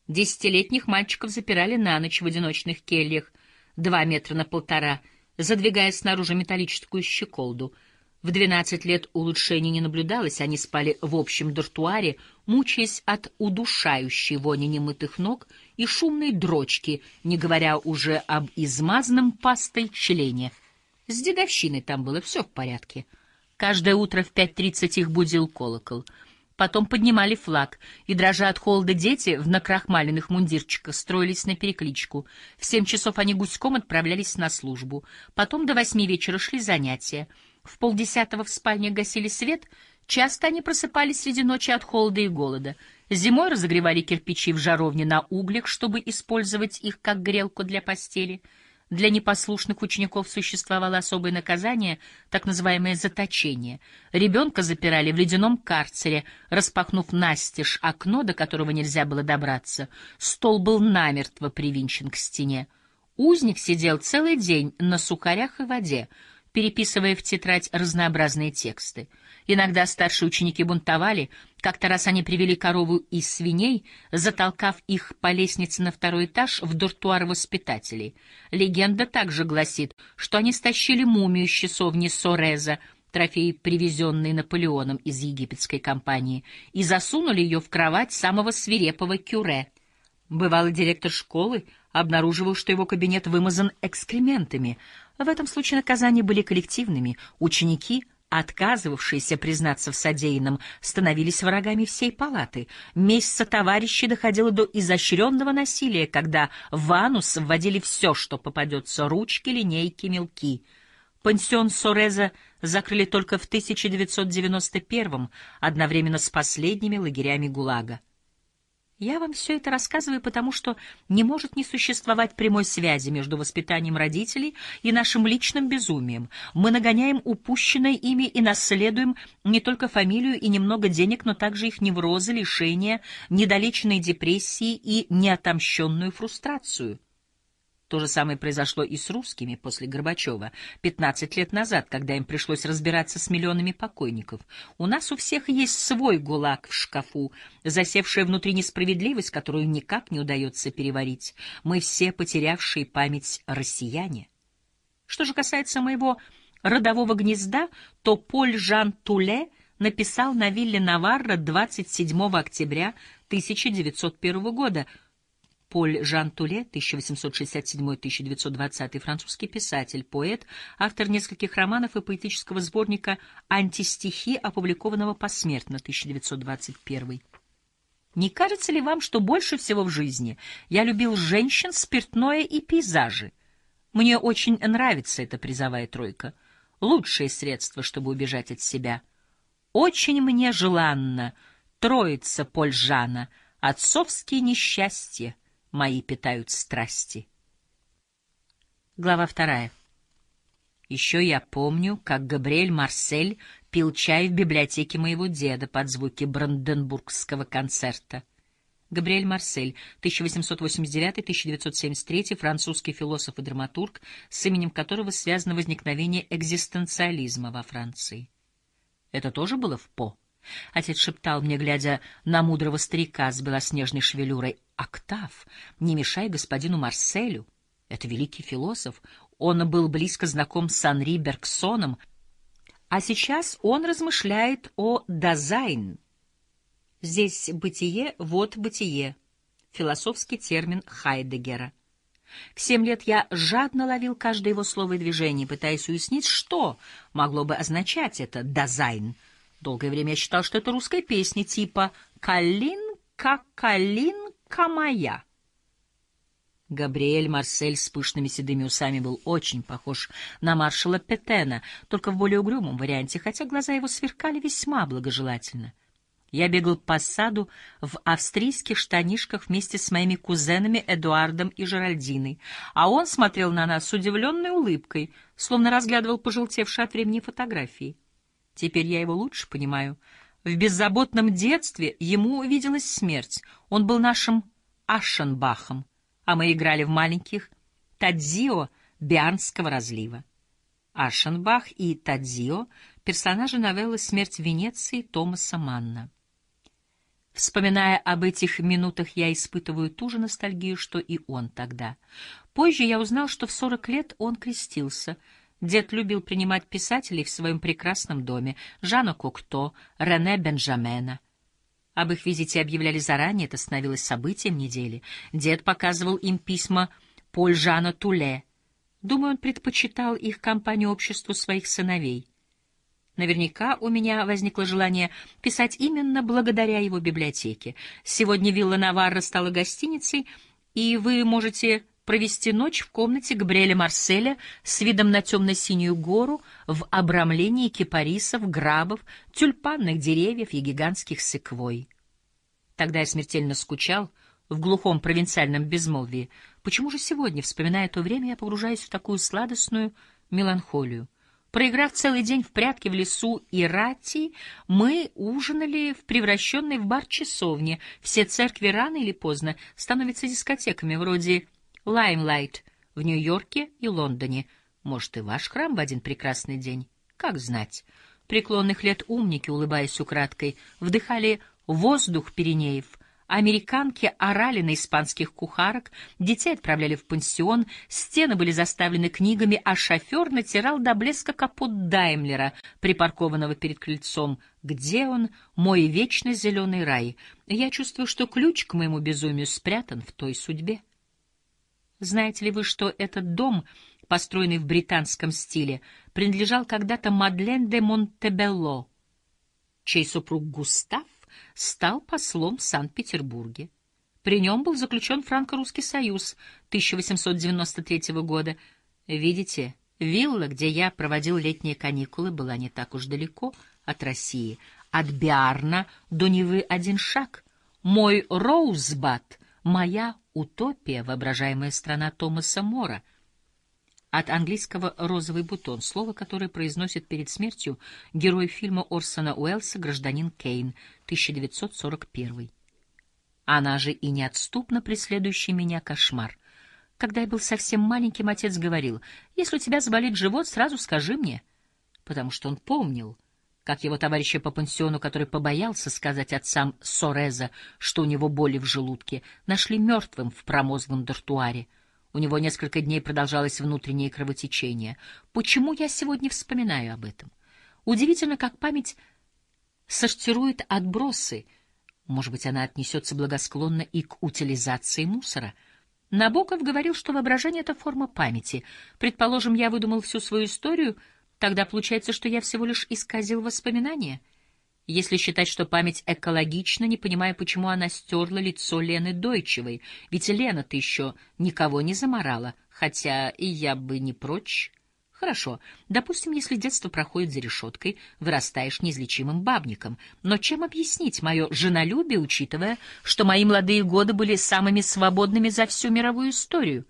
Десятилетних мальчиков запирали на ночь в одиночных кельях, два метра на полтора, задвигая снаружи металлическую щеколду — в двенадцать лет улучшений не наблюдалось, они спали в общем дартуаре, мучаясь от удушающей вони немытых ног и шумной дрочки, не говоря уже об измазанном пастой члене. С дедовщиной там было все в порядке. Каждое утро в пять тридцать их будил колокол. Потом поднимали флаг, и, дрожа от холода, дети в накрахмаленных мундирчиках строились на перекличку. В семь часов они гуськом отправлялись на службу. Потом до восьми вечера шли занятия — в полдесятого в спальне гасили свет, часто они просыпались среди ночи от холода и голода. Зимой разогревали кирпичи в жаровне на углях, чтобы использовать их как грелку для постели. Для непослушных учеников существовало особое наказание, так называемое заточение. Ребенка запирали в ледяном карцере, распахнув настежь окно, до которого нельзя было добраться. Стол был намертво привинчен к стене. Узник сидел целый день на сухарях и воде, переписывая в тетрадь разнообразные тексты. Иногда старшие ученики бунтовали. Как-то раз они привели корову из свиней, затолкав их по лестнице на второй этаж в дуртуар воспитателей. Легенда также гласит, что они стащили мумию из часовни Сореза, трофей, привезенный Наполеоном из египетской компании, и засунули ее в кровать самого свирепого кюре. Бывалый директор школы обнаруживал, что его кабинет вымазан экскрементами — в этом случае наказания были коллективными. Ученики, отказывавшиеся признаться в содеянном, становились врагами всей палаты. Месть сотоварищей доходила до изощренного насилия, когда в анус вводили все, что попадется — ручки, линейки, мелки. Пансион Сореза закрыли только в 1991 одновременно с последними лагерями ГУЛАГа. Я вам все это рассказываю, потому что не может не существовать прямой связи между воспитанием родителей и нашим личным безумием. Мы нагоняем упущенное ими и наследуем не только фамилию и немного денег, но также их неврозы, лишения, недолеченные депрессии и неотомщенную фрустрацию. То же самое произошло и с русскими после Горбачева, 15 лет назад, когда им пришлось разбираться с миллионами покойников. У нас у всех есть свой гулаг в шкафу, засевшая внутри несправедливость, которую никак не удается переварить. Мы все потерявшие память россияне. Что же касается моего родового гнезда, то Поль Жан Туле написал на вилле Наварра 27 октября 1901 года — Поль Жан Туле, 1867-1920, французский писатель, поэт, автор нескольких романов и поэтического сборника «Антистихи», опубликованного посмертно, 1921. Не кажется ли вам, что больше всего в жизни я любил женщин, спиртное и пейзажи? Мне очень нравится эта призовая тройка. Лучшее средство, чтобы убежать от себя. Очень мне желанно троица Поль Жана, отцовские несчастья, мои питают страсти. Глава вторая. Еще я помню, как Габриэль Марсель пил чай в библиотеке моего деда под звуки Бранденбургского концерта. Габриэль Марсель, 1889-1973, французский философ и драматург, с именем которого связано возникновение экзистенциализма во Франции. Это тоже было в По. Отец шептал мне, глядя на мудрого старика с белоснежной шевелюрой, «Октав, не мешай господину Марселю. Это великий философ. Он был близко знаком с Анри Бергсоном, а сейчас он размышляет о Dasein. Здесь бытие, вот бытие. Философский термин Хайдеггера. В семь лет я жадно ловил каждое его слово и движение, пытаясь уяснить, что могло бы означать это «Dasein». Долгое время я считал, что это русская песня типа «Калинка, калинка моя». Габриэль Марсель с пышными седыми усами был очень похож на маршала Петена, только в более угрюмом варианте, хотя глаза его сверкали весьма благожелательно. Я бегал по саду в австрийских штанишках вместе с моими кузенами Эдуардом и Жеральдиной, а он смотрел на нас с удивленной улыбкой, словно разглядывал пожелтевшие от времени фотографии. Теперь я его лучше понимаю. В беззаботном детстве ему увиделась смерть. Он был нашим Ашенбахом, а мы играли в маленьких Тадзио Биарнского разлива. Ашенбах и Тадзио — персонажи новеллы «Смерть в Венеции» Томаса Манна. Вспоминая об этих минутах, я испытываю ту же ностальгию, что и он тогда. Позже я узнал, что в сорок лет он крестился. Дед любил принимать писателей в своем прекрасном доме, Жана Кокто, Рене Бенджамена. Об их визите объявляли заранее, это становилось событием недели. Дед показывал им письма Поль Жана Туле. Думаю, он предпочитал их компанию обществу своих сыновей. Наверняка у меня возникло желание писать именно благодаря его библиотеке. Сегодня вилла Наварра стала гостиницей, и вы можете провести ночь в комнате Габриэля Марселя с видом на темно-синюю гору в обрамлении кипарисов, грабов, тюльпанных деревьев и гигантских секвой. Тогда я смертельно скучал в глухом провинциальном безмолвии. Почему же сегодня, вспоминая то время, я погружаюсь в такую сладостную меланхолию? Проиграв целый день в прятки в лесу и рати, мы ужинали в превращенной в бар часовне. Все церкви рано или поздно становятся дискотеками, вроде «Лаймлайт» в Нью-Йорке и Лондоне. Может, и ваш храм в один прекрасный день? Как знать. Преклонных лет умники, улыбаясь украдкой, вдыхали воздух Пиренеев — Американки орали на испанских кухарок, детей отправляли в пансион, стены были заставлены книгами, а шофер натирал до блеска капот Даймлера, припаркованного перед крыльцом. Где он, мой вечно зеленый рай? Я чувствую, что ключ к моему безумию спрятан в той судьбе. Знаете ли вы, что этот дом, построенный в британском стиле, принадлежал когда-то Мадлен де Монтебелло, чей супруг Густав стал послом в Санкт-Петербурге. При нем был заключен франко-русский союз 1893 года. Видите, вилла, где я проводил летние каникулы, была не так уж далеко от России. От Биарна до Невы один шаг. Мой Роузбад, моя утопия, воображаемая страна Томаса Мора — от английского «розовый бутон», слово, которое произносит перед смертью герой фильма Орсона Уэллса «Гражданин Кейн», 1941. Она же и неотступно преследующий меня кошмар. Когда я был совсем маленьким, отец говорил, «Если у тебя заболит живот, сразу скажи мне», потому что он помнил, как его товарища по пансиону, который побоялся сказать отцам Сореза, что у него боли в желудке, нашли мертвым в промозглом дартуаре. У него несколько дней продолжалось внутреннее кровотечение. Почему я сегодня вспоминаю об этом? Удивительно, как память сортирует отбросы. Может быть, она отнесется благосклонно и к утилизации мусора. Набоков говорил, что воображение — это форма памяти. Предположим, я выдумал всю свою историю, тогда получается, что я всего лишь исказил воспоминания — если считать, что память экологична, не понимая, почему она стерла лицо Лены Дойчевой, ведь Лена-то еще никого не заморала, хотя и я бы не прочь. Хорошо, допустим, если детство проходит за решеткой, вырастаешь неизлечимым бабником. Но чем объяснить мое женолюбие, учитывая, что мои молодые годы были самыми свободными за всю мировую историю?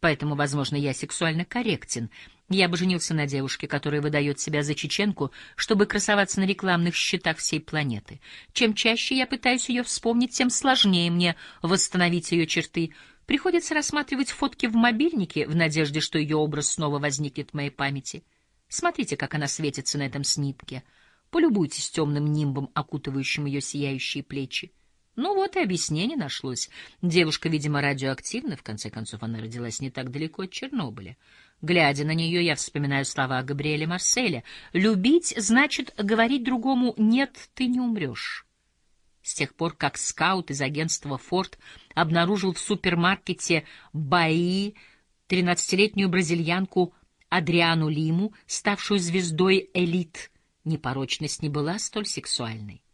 Поэтому, возможно, я сексуально корректен — я бы женился на девушке, которая выдает себя за чеченку, чтобы красоваться на рекламных счетах всей планеты. Чем чаще я пытаюсь ее вспомнить, тем сложнее мне восстановить ее черты. Приходится рассматривать фотки в мобильнике в надежде, что ее образ снова возникнет в моей памяти. Смотрите, как она светится на этом снимке. Полюбуйтесь темным нимбом, окутывающим ее сияющие плечи. Ну вот и объяснение нашлось. Девушка, видимо, радиоактивна, в конце концов, она родилась не так далеко от Чернобыля. Глядя на нее, я вспоминаю слова Габриэля Марселя. «Любить значит говорить другому «нет, ты не умрешь». С тех пор, как скаут из агентства «Форд» обнаружил в супермаркете «Баи» тринадцатилетнюю бразильянку Адриану Лиму, ставшую звездой элит, непорочность не была столь сексуальной.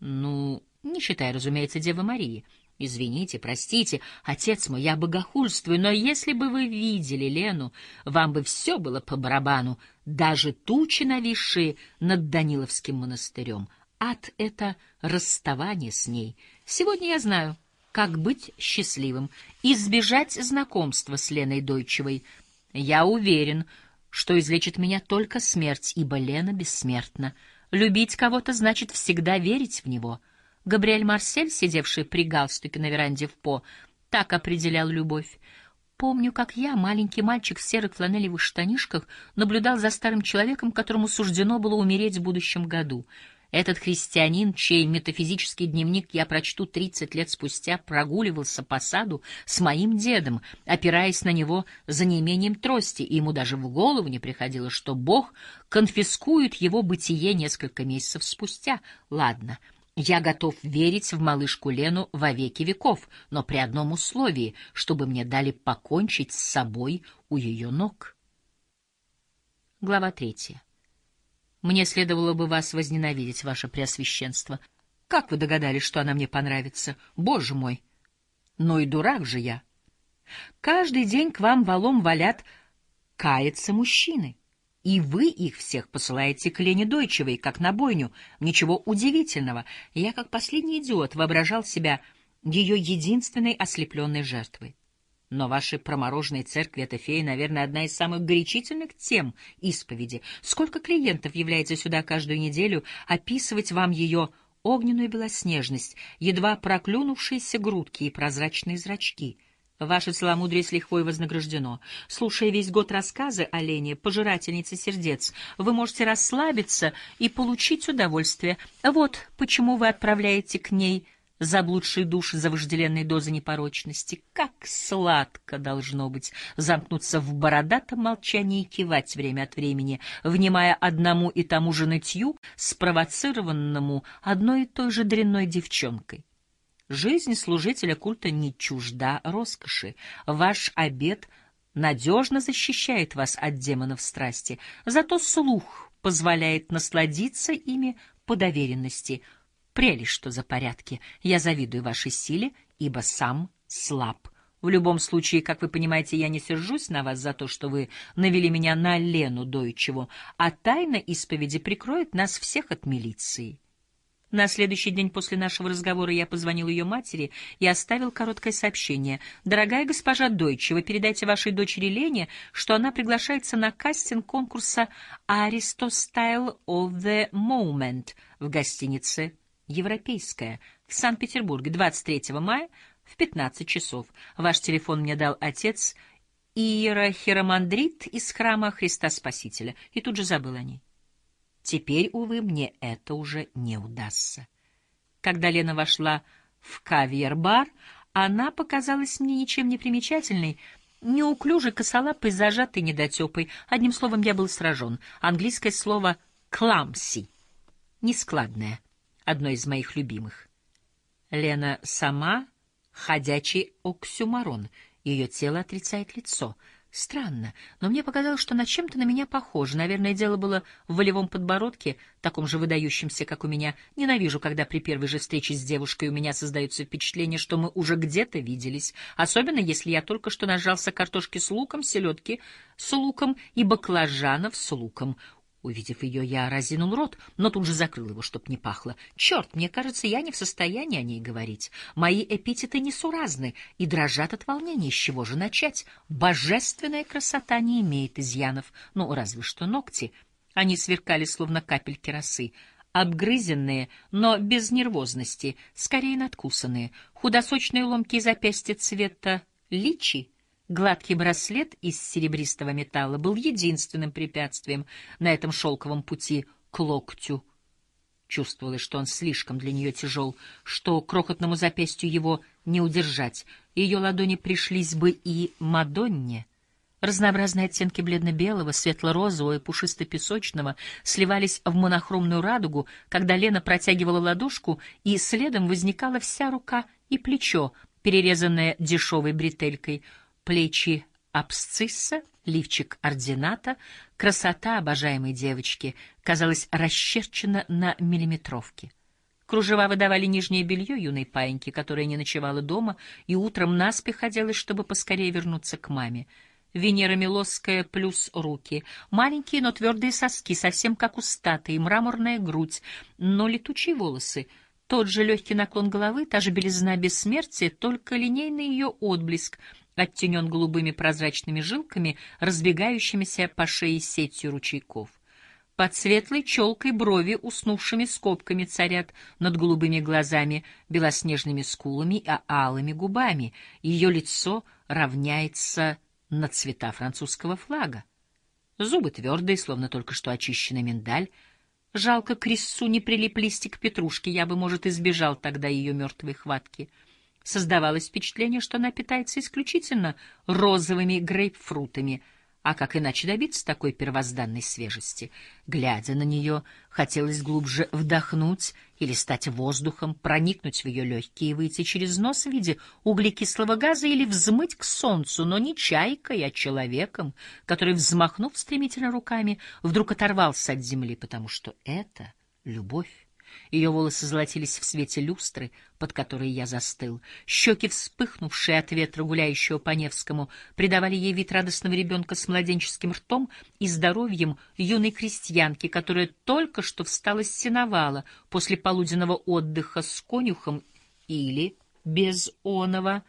Ну, не считая, разумеется, Девы Марии. Извините, простите, отец мой, я богохульствую, но если бы вы видели Лену, вам бы все было по барабану, даже тучи, нависшие над Даниловским монастырем. Ад — это расставание с ней. Сегодня я знаю, как быть счастливым, избежать знакомства с Леной Дойчевой. Я уверен, что излечит меня только смерть, ибо Лена бессмертна. Любить кого-то значит всегда верить в него — Габриэль Марсель, сидевший при галстуке на веранде в По, так определял любовь. Помню, как я, маленький мальчик в серых фланелевых штанишках, наблюдал за старым человеком, которому суждено было умереть в будущем году. Этот христианин, чей метафизический дневник я прочту тридцать лет спустя, прогуливался по саду с моим дедом, опираясь на него за неимением трости, и ему даже в голову не приходило, что Бог конфискует его бытие несколько месяцев спустя. Ладно, я готов верить в малышку Лену во веки веков, но при одном условии, чтобы мне дали покончить с собой у ее ног. Глава третья. Мне следовало бы вас возненавидеть, ваше преосвященство. Как вы догадались, что она мне понравится? Боже мой! Ну и дурак же я! Каждый день к вам валом валят каяться мужчины. И вы их всех посылаете к Лене Дойчевой, как на бойню. Ничего удивительного. Я, как последний идиот, воображал себя ее единственной ослепленной жертвой. Но ваши промороженные церкви — это фея, наверное, одна из самых горячительных тем исповеди. Сколько клиентов является сюда каждую неделю описывать вам ее огненную белоснежность, едва проклюнувшиеся грудки и прозрачные зрачки — Ваше целомудрие с лихвой вознаграждено. Слушая весь год рассказы о Лене, пожирательнице сердец, вы можете расслабиться и получить удовольствие. Вот почему вы отправляете к ней заблудший душ за вожделенной дозой непорочности. Как сладко должно быть замкнуться в бородатом молчании и кивать время от времени, внимая одному и тому же нытью, спровоцированному одной и той же дрянной девчонкой. Жизнь служителя культа не чужда роскоши. Ваш обет надежно защищает вас от демонов страсти, зато слух позволяет насладиться ими по доверенности. Прелесть, что за порядки. Я завидую вашей силе, ибо сам слаб. В любом случае, как вы понимаете, я не сержусь на вас за то, что вы навели меня на Лену Дойчеву, а тайна исповеди прикроет нас всех от милиции. На следующий день после нашего разговора я позвонил ее матери и оставил короткое сообщение. «Дорогая госпожа Дойчева, передайте вашей дочери Лене, что она приглашается на кастинг конкурса «Aristo Style of the Moment» в гостинице «Европейская» в Санкт-Петербурге 23 мая в 15 часов. Ваш телефон мне дал отец Иерохиромандрит из храма Христа Спасителя, и тут же забыл о ней. Теперь, увы, мне это уже не удастся. Когда Лена вошла в кавьер-бар, она показалась мне ничем не примечательной, неуклюжей, косолапой, зажатой недотепой. Одним словом, я был сражен. Английское слово «кламси» — нескладное, одно из моих любимых. Лена сама — ходячий оксюмарон, ее тело отрицает лицо — Странно, но мне показалось, что на чем-то на меня похоже. Наверное, дело было в волевом подбородке, таком же выдающемся, как у меня. Ненавижу, когда при первой же встрече с девушкой у меня создается впечатление, что мы уже где-то виделись, особенно если я только что нажался картошки с луком, селедки с луком и баклажанов с луком. Увидев ее, я разинул рот, но тут же закрыл его, чтоб не пахло. Черт, мне кажется, я не в состоянии о ней говорить. Мои эпитеты несуразны и дрожат от волнения. С чего же начать? Божественная красота не имеет изъянов, ну, разве что ногти. Они сверкали, словно капельки росы, обгрызенные, но без нервозности, скорее надкусанные. Худосочные ломкие запястья цвета личи Гладкий браслет из серебристого металла был единственным препятствием на этом шелковом пути к локтю Чувствовалось, что он слишком для нее тяжел, что крохотному запястью его не удержать. Ее ладони пришлись бы и Мадонне. Разнообразные оттенки бледно-белого, светло-розового и пушисто-песочного сливались в монохромную радугу, когда Лена протягивала ладошку, и следом возникала вся рука и плечо, перерезанное дешевой бретелькой, плечи абсцисса, лифчик ордината, красота обожаемой девочки казалась расчерчена на миллиметровке. Кружева выдавали нижнее белье юной паиньки, которая не ночевала дома и утром наспех оделась, чтобы поскорее вернуться к маме. Венера Милосская плюс руки, маленькие, но твердые соски, совсем как у статуи, мраморная грудь, но летучие волосы, тот же легкий наклон головы, та же белизна бессмертия, только линейный ее отблеск оттенен голубыми прозрачными жилками, разбегающимися по шее сетью ручейков. Под светлой челкой брови уснувшими скобками царят над голубыми глазами, белоснежными скулами и алыми губами. Ее лицо равняется на цвета французского флага. Зубы твердые, словно только что очищенный миндаль. Жалко, к Криссу не прилип листик петрушки, я бы, может, избежал тогда ее мертвой хватки. Создавалось впечатление, что она питается исключительно розовыми грейпфрутами — а как иначе добиться такой первозданной свежести? Глядя на нее, хотелось глубже вдохнуть или стать воздухом, проникнуть в ее легкие и выйти через нос в виде углекислого газа или взмыть к солнцу, но не чайкой, а человеком, который, взмахнув стремительно руками, вдруг оторвался от земли, потому что это любовь. Ее волосы золотились в свете люстры, под которой я застыл. Щеки, вспыхнувшие от ветра, гуляющего по Невскому, придавали ей вид радостного ребенка с младенческим ртом и здоровьем юной крестьянки, которая только что встала с сеновала после полуденного отдыха с конюхом или без оного.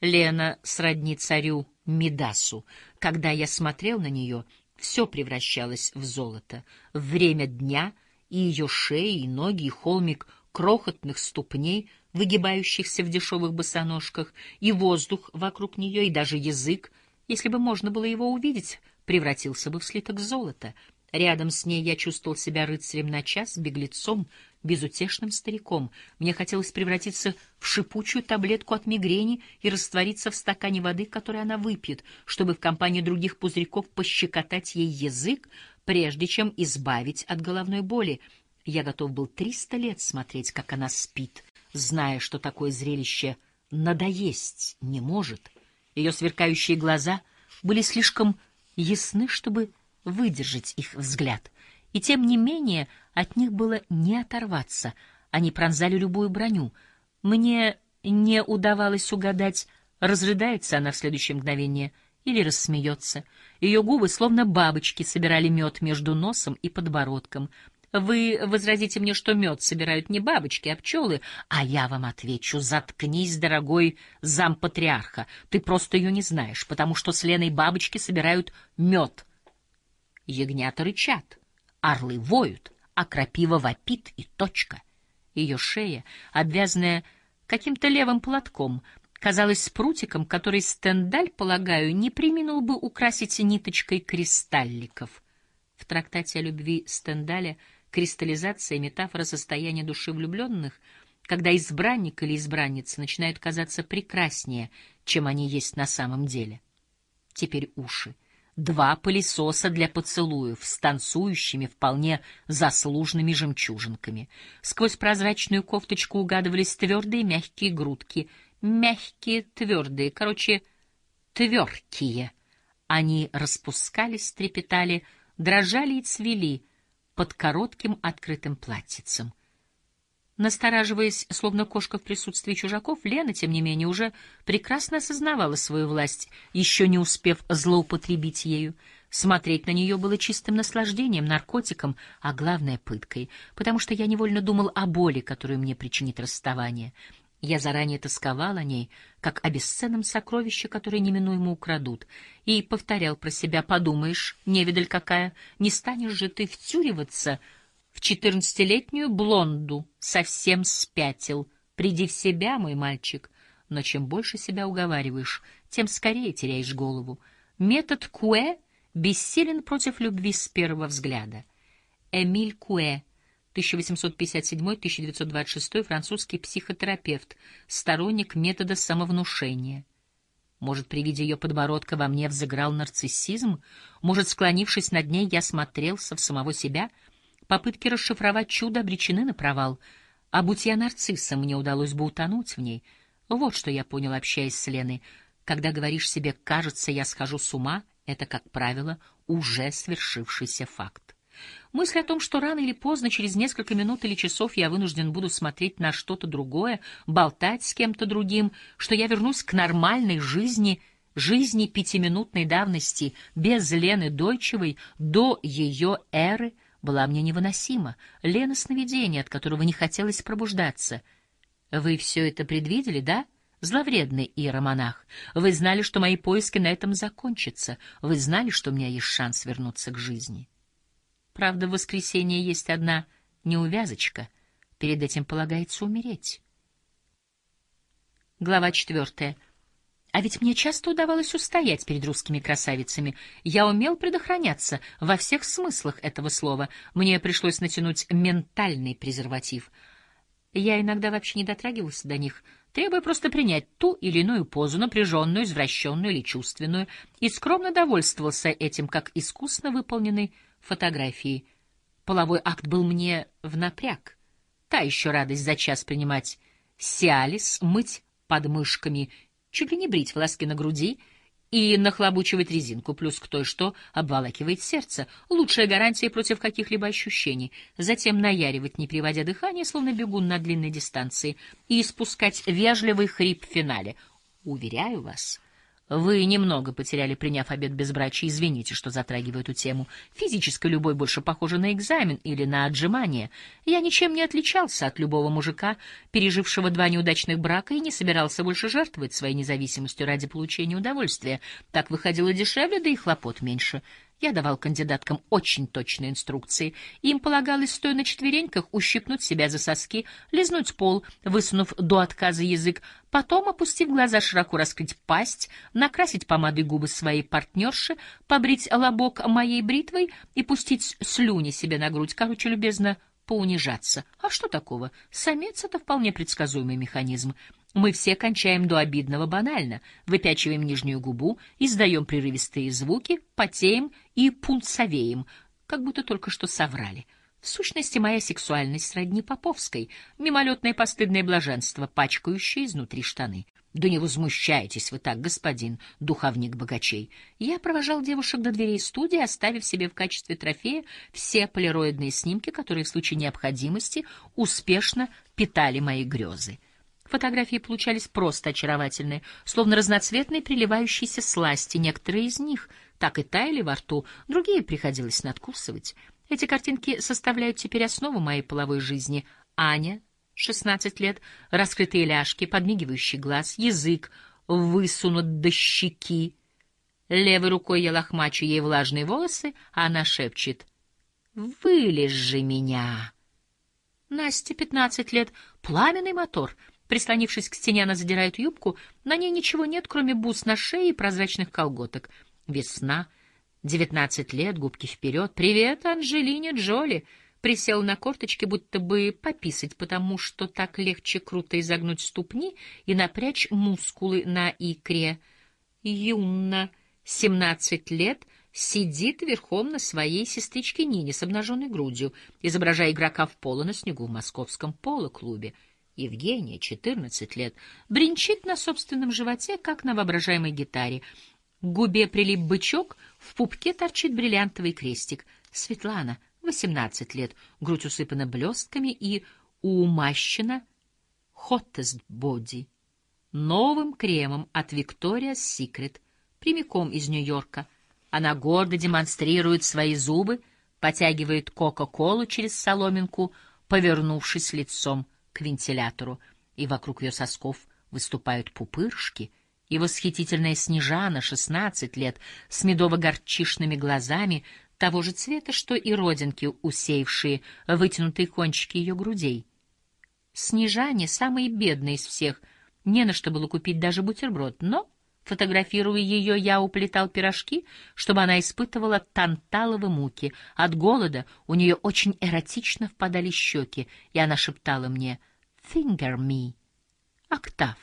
Лена сродни царю Мидасу. Когда я смотрел на нее, все превращалось в золото. Время дня — и ее шея, и ноги, и холмик крохотных ступней, выгибающихся в дешевых босоножках, и воздух вокруг нее, и даже язык, если бы можно было его увидеть, превратился бы в слиток золота. Рядом с ней я чувствовал себя рыцарем на час, беглецом, безутешным стариком. Мне хотелось превратиться в шипучую таблетку от мигрени и раствориться в стакане воды, который она выпьет, чтобы в компании других пузырьков пощекотать ей язык, прежде чем избавить от головной боли. Я готов был триста лет смотреть, как она спит, зная, что такое зрелище надоесть не может. Ее сверкающие глаза были слишком ясны, чтобы выдержать их взгляд, и тем не менее от них было не оторваться. Они пронзали любую броню. Мне не удавалось угадать, разрыдается она в следующее мгновение — или рассмеется. Ее губы, словно бабочки, собирали мед между носом и подбородком. Вы возразите мне, что мед собирают не бабочки, а пчелы, а я вам отвечу, заткнись, дорогой зампатриарха, ты просто ее не знаешь, потому что с Леной бабочки собирают мед. Ягнята рычат, орлы воют, а крапива вопит и точка. Ее шея, обвязанная каким-то левым платком, казалось прутиком, который Стендаль, полагаю, не приминул бы украсить ниточкой кристалликов. В трактате о любви Стендаля кристаллизация — метафора состояния души влюбленных, когда избранник или избранница начинают казаться прекраснее, чем они есть на самом деле. Теперь уши. Два пылесоса для поцелуев с танцующими, вполне заслуженными жемчужинками. Сквозь прозрачную кофточку угадывались твердые мягкие грудки — мягкие, твердые, короче, тверкие. Они распускались, трепетали, дрожали и цвели под коротким открытым платьицем. Настораживаясь, словно кошка в присутствии чужаков, Лена, тем не менее, уже прекрасно осознавала свою власть, еще не успев злоупотребить ею. Смотреть на нее было чистым наслаждением, наркотиком, а главное — пыткой, потому что я невольно думал о боли, которую мне причинит расставание — я заранее тосковал о ней, как о бесценном сокровище, которое неминуемо украдут, и повторял про себя, подумаешь, невидаль какая, не станешь же ты втюриваться в четырнадцатилетнюю блонду, совсем спятил. Приди в себя, мой мальчик. Но чем больше себя уговариваешь, тем скорее теряешь голову. Метод Куэ бессилен против любви с первого взгляда. Эмиль Куэ — 1857-1926, французский психотерапевт, сторонник метода самовнушения. Может, при виде ее подбородка во мне взыграл нарциссизм? Может, склонившись над ней, я смотрелся в самого себя? Попытки расшифровать чудо обречены на провал. А будь я нарциссом, мне удалось бы утонуть в ней. Вот что я понял, общаясь с Леной. Когда говоришь себе «кажется, я схожу с ума», это, как правило, уже свершившийся факт. Мысль о том, что рано или поздно, через несколько минут или часов я вынужден буду смотреть на что-то другое, болтать с кем-то другим, что я вернусь к нормальной жизни, жизни пятиминутной давности, без Лены Дойчевой, до ее эры, была мне невыносима. Лена сновидение, от которого не хотелось пробуждаться. Вы все это предвидели, да? Зловредный иеромонах. Вы знали, что мои поиски на этом закончатся. Вы знали, что у меня есть шанс вернуться к жизни. Правда, в воскресенье есть одна неувязочка. Перед этим полагается умереть. Глава четвертая. А ведь мне часто удавалось устоять перед русскими красавицами. Я умел предохраняться во всех смыслах этого слова. Мне пришлось натянуть ментальный презерватив. Я иногда вообще не дотрагивался до них, требуя просто принять ту или иную позу, напряженную, извращенную или чувственную, и скромно довольствовался этим, как искусно выполненный фотографии. Половой акт был мне в напряг. Та еще радость за час принимать сиалис, мыть подмышками, чуть ли не брить волоски на груди и нахлобучивать резинку, плюс к той, что обволакивает сердце. Лучшая гарантия против каких-либо ощущений. Затем наяривать, не приводя дыхание, словно бегун на длинной дистанции, и испускать вежливый хрип в финале. Уверяю вас, вы немного потеряли, приняв обед безбрачия. Извините, что затрагиваю эту тему. Физическая любовь больше похожа на экзамен или на отжимание. Я ничем не отличался от любого мужика, пережившего два неудачных брака, и не собирался больше жертвовать своей независимостью ради получения удовольствия. Так выходило дешевле, да и хлопот меньше. Я давал кандидаткам очень точные инструкции. Им полагалось, стоя на четвереньках, ущипнуть себя за соски, лизнуть пол, высунув до отказа язык, потом, опустив глаза, широко раскрыть пасть, накрасить помадой губы своей партнерши, побрить лобок моей бритвой и пустить слюни себе на грудь. Короче, любезно поунижаться. А что такого? Самец — это вполне предсказуемый механизм. Мы все кончаем до обидного банально, выпячиваем нижнюю губу, издаем прерывистые звуки, потеем и пунцовеем, как будто только что соврали. В сущности, моя сексуальность сродни поповской, мимолетное постыдное блаженство, пачкающее изнутри штаны. Да не возмущайтесь вы так, господин духовник богачей. Я провожал девушек до дверей студии, оставив себе в качестве трофея все полироидные снимки, которые в случае необходимости успешно питали мои грезы. Фотографии получались просто очаровательные, словно разноцветные приливающиеся сласти. Некоторые из них так и таяли во рту, другие приходилось надкусывать. Эти картинки составляют теперь основу моей половой жизни. Аня, 16 лет, раскрытые ляжки, подмигивающий глаз, язык высунут до щеки. Левой рукой я лохмачу ей влажные волосы, а она шепчет «Вылежь же меня!» Насте 15 лет, пламенный мотор — Прислонившись к стене, она задирает юбку. На ней ничего нет, кроме бус на шее и прозрачных колготок. Весна. Девятнадцать лет, губки вперед. «Привет, Анджелине Джоли!» Присел на корточки, будто бы пописать, потому что так легче круто изогнуть ступни и напрячь мускулы на икре. Юнна, семнадцать лет, сидит верхом на своей сестричке Нине с обнаженной грудью, изображая игрока в поло на снегу в московском поло-клубе. Евгения, 14 лет, бренчит на собственном животе, как на воображаемой гитаре. К губе прилип бычок, в пупке торчит бриллиантовый крестик. Светлана, 18 лет, грудь усыпана блестками и умащена hottest body новым кремом от Victoria's Secret, прямиком из Нью-Йорка. Она гордо демонстрирует свои зубы, потягивает Кока-Колу через соломинку, повернувшись лицом к вентилятору, и вокруг ее сосков выступают пупырышки, и восхитительная Снежана, шестнадцать лет, с медово-горчишными глазами, того же цвета, что и родинки, усеявшие вытянутые кончики ее грудей. Снежане, самые бедные из всех, не на что было купить даже бутерброд, но Фотографируя ее, я уплетал пирожки, чтобы она испытывала танталовы муки. От голода у нее очень эротично впадали щеки, и она шептала мне «Finger me» — «Октав».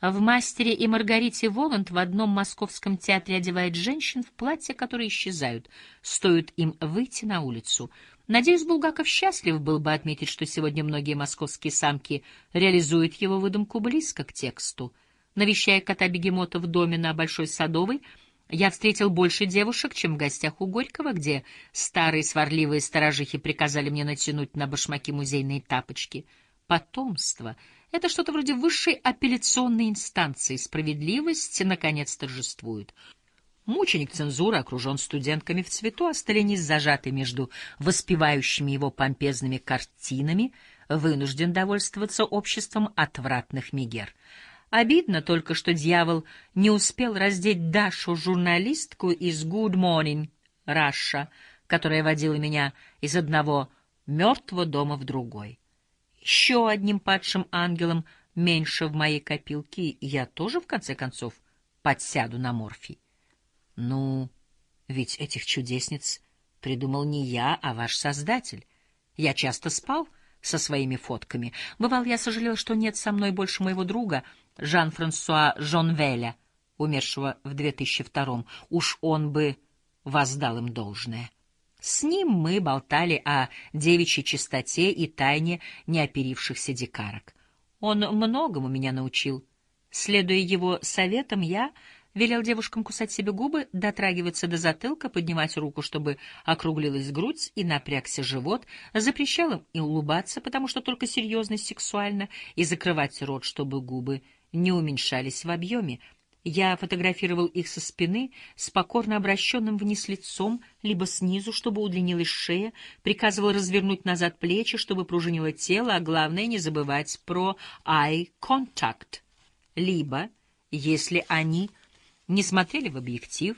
В «Мастере и Маргарите» Воланд в одном московском театре одевает женщин в платья, которые исчезают, стоит им выйти на улицу. Надеюсь, Булгаков счастлив был бы отметить, что сегодня многие московские самки реализуют его выдумку близко к тексту. Навещая кота-бегемота в доме на Большой Садовой, я встретил больше девушек, чем в гостях у Горького, где старые сварливые сторожихи приказали мне натянуть на башмаки музейные тапочки. Потомство — это что-то вроде высшей апелляционной инстанции. Справедливость, наконец, торжествует. Мученик цензуры окружен студентками в цвету, а сталинист, зажатый между воспевающими его помпезными картинами, вынужден довольствоваться обществом отвратных мигер. Обидно только, что дьявол не успел раздеть Дашу, журналистку из Good Morning Russia, которая водила меня из одного мертвого дома в другой еще одним падшим ангелом меньше в моей копилке, я тоже, в конце концов, подсяду на морфий. Ну, ведь этих чудесниц придумал не я, а ваш создатель. Я часто спал со своими фотками. Бывал, я сожалел, что нет со мной больше моего друга, Жан-Франсуа Жонвеля, умершего в 2002-м. Уж он бы воздал им должное. С ним мы болтали о девичьей чистоте и тайне неоперившихся дикарок. Он многому меня научил. Следуя его советам, я велел девушкам кусать себе губы, дотрагиваться до затылка, поднимать руку, чтобы округлилась грудь и напрягся живот, запрещал им и улыбаться, потому что только серьезно сексуально, и закрывать рот, чтобы губы не уменьшались в объеме, я фотографировал их со спины, с покорно обращенным вниз лицом, либо снизу, чтобы удлинилась шея, приказывал развернуть назад плечи, чтобы пружинило тело, а главное не забывать про eye contact. Либо, если они не смотрели в объектив,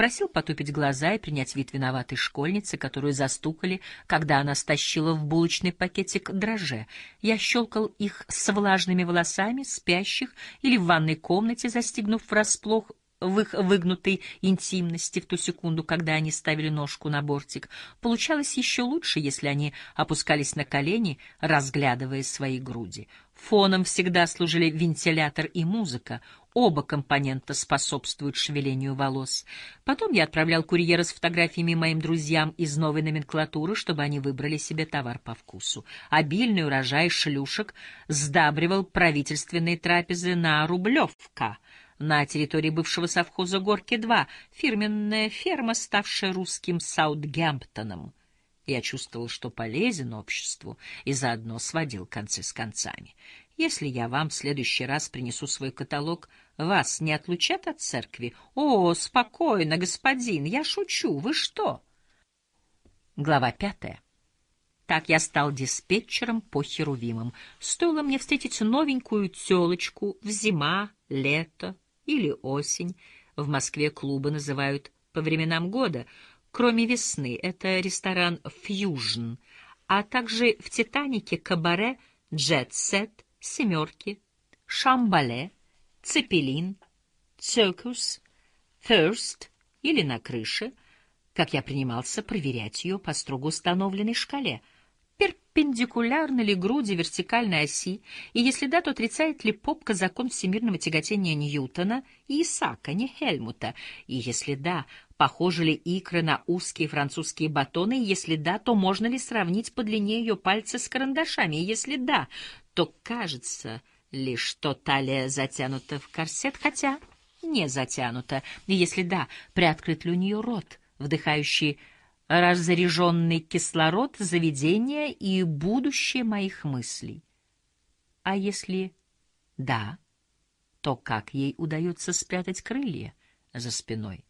Просил потупить глаза и принять вид виноватой школьницы, которую застукали, когда она стащила в булочный пакетик дрожже. Я щелкал их с влажными волосами, спящих, или в ванной комнате, застигнув врасплох в их выгнутой интимности в ту секунду, когда они ставили ножку на бортик. Получалось еще лучше, если они опускались на колени, разглядывая свои груди. Фоном всегда служили вентилятор и музыка. Оба компонента способствуют шевелению волос. Потом я отправлял курьера с фотографиями моим друзьям из новой номенклатуры, чтобы они выбрали себе товар по вкусу. Обильный урожай шлюшек сдабривал правительственные трапезы на Рублевка — на территории бывшего совхоза Горки-2, фирменная ферма, ставшая русским Саутгемптоном. Я чувствовал, что полезен обществу, и заодно сводил концы с концами. Если я вам в следующий раз принесу свой каталог, вас не отлучат от церкви? О, спокойно, господин, я шучу, вы что? Глава пятая. Так я стал диспетчером по Херувимам. Стоило мне встретить новенькую тёлочку в зима, лето, или осень. В Москве клубы называют по временам года. Кроме весны, это ресторан «Фьюжн», а также в «Титанике» кабаре «Джет-сет», «Семерки», «Шамбале», «Цепелин», «Циркус», «First» или «На крыше», как я принимался проверять ее по строго установленной шкале — перпендикулярны ли груди вертикальной оси, и если да, то отрицает ли попка закон всемирного тяготения Ньютона и Исаака, не Хельмута, и если да, похожи ли икры на узкие французские батоны, и если да, то можно ли сравнить по длине ее пальцы с карандашами, и если да, то кажется ли, что талия затянута в корсет, хотя не затянута, и если да, приоткрыт ли у нее рот, вдыхающий разряженный кислород, заведение и будущее моих мыслей. А если да, то как ей удается спрятать крылья за спиной?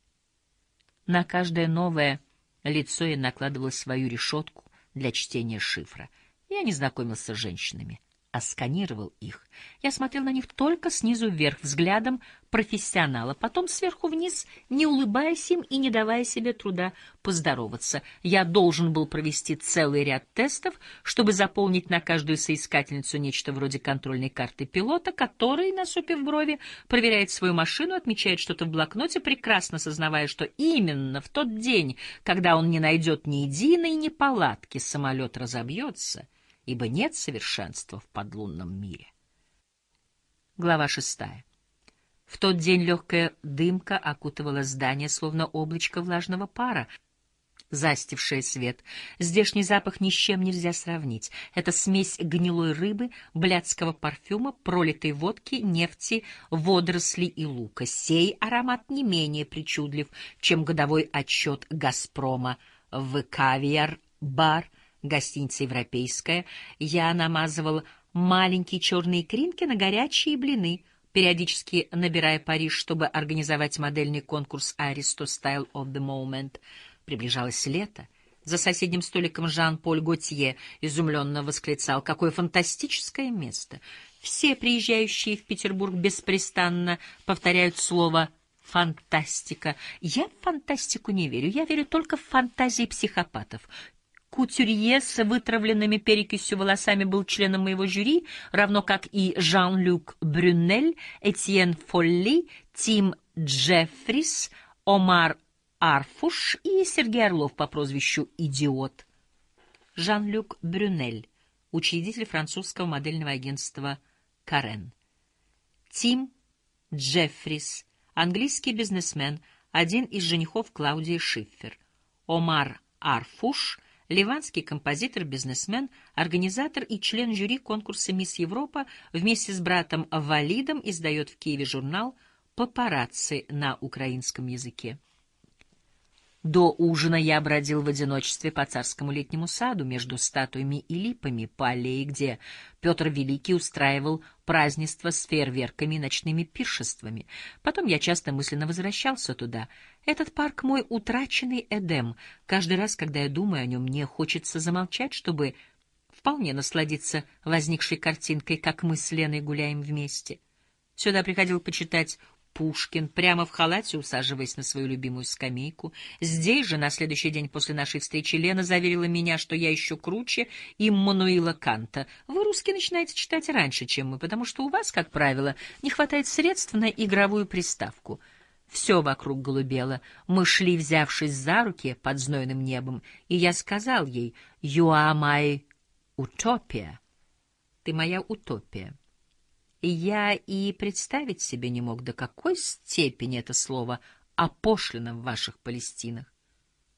На каждое новое лицо я накладывала свою решетку для чтения шифра. Я не знакомился с женщинами. А сканировал их. Я смотрел на них только снизу вверх, взглядом профессионала, потом сверху вниз, не улыбаясь им и не давая себе труда поздороваться. Я должен был провести целый ряд тестов, чтобы заполнить на каждую соискательницу нечто вроде контрольной карты пилота, который, насупив брови, проверяет свою машину, отмечает что-то в блокноте, прекрасно сознавая, что именно в тот день, когда он не найдет ни единой неполадки, самолет разобьется — ибо нет совершенства в подлунном мире. Глава шестая. В тот день легкая дымка окутывала здание, словно облачко влажного пара, застившее свет. Здешний запах ни с чем нельзя сравнить. Это смесь гнилой рыбы, блядского парфюма, пролитой водки, нефти, водорослей и лука. Сей аромат не менее причудлив, чем годовой отчет «Газпрома» в кавиар-бар гостиница «Европейская», я намазывал маленькие черные кринки на горячие блины, периодически набирая Париж, чтобы организовать модельный конкурс «Aristo Style of the Moment». Приближалось лето. За соседним столиком Жан-Поль Готье изумленно восклицал «Какое фантастическое место!» Все приезжающие в Петербург беспрестанно повторяют слово «фантастика». Я в фантастику не верю, я верю только в фантазии психопатов. Кутюрье с вытравленными перекисью волосами был членом моего жюри, равно как и Жан-Люк Брюнель, Этьен Фолли, Тим Джеффрис, Омар Арфуш и Сергей Орлов по прозвищу «Идиот». Жан-Люк Брюнель, учредитель французского модельного агентства «Карен». Тим Джеффрис, английский бизнесмен, один из женихов Клаудии Шиффер. Омар Арфуш — ливанский композитор-бизнесмен, организатор и член жюри конкурса «Мисс Европа» вместе с братом Валидом издает в Киеве журнал «Папарацци» на украинском языке. До ужина я бродил в одиночестве по царскому летнему саду между статуями и липами по аллее, где Петр Великий устраивал празднества с фейерверками и ночными пиршествами. Потом я часто мысленно возвращался туда. Этот парк — мой утраченный Эдем. Каждый раз, когда я думаю о нем, мне хочется замолчать, чтобы вполне насладиться возникшей картинкой, как мы с Леной гуляем вместе. Сюда приходил почитать Пушкин, прямо в халате усаживаясь на свою любимую скамейку. Здесь же, на следующий день после нашей встречи, Лена заверила меня, что я еще круче Иммануила Канта. Вы, русские, начинаете читать раньше, чем мы, потому что у вас, как правило, не хватает средств на игровую приставку. Все вокруг голубело. Мы шли, взявшись за руки под знойным небом, и я сказал ей «You are my utopia». «Ты моя утопия». Я и представить себе не мог, до какой степени это слово опошлено в ваших Палестинах.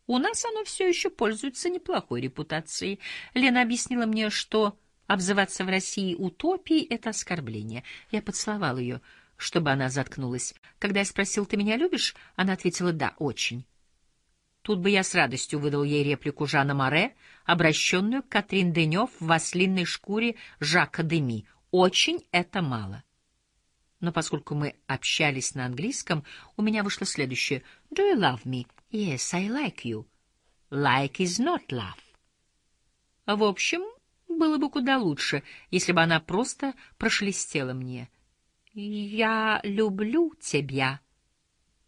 У нас оно все еще пользуется неплохой репутацией. Лена объяснила мне, что обзываться в России утопией — это оскорбление. Я поцеловал ее, чтобы она заткнулась. Когда я спросил, ты меня любишь, она ответила «да, очень». Тут бы я с радостью выдал ей реплику Жана Море, обращенную к Катрин Денев в ослинной шкуре Жака Деми. Очень это мало. Но поскольку мы общались на английском, у меня вышло следующее. Do you love me? Yes, I like you. Like is not love. В общем, было бы куда лучше, если бы она просто прошелестела мне. Я люблю тебя.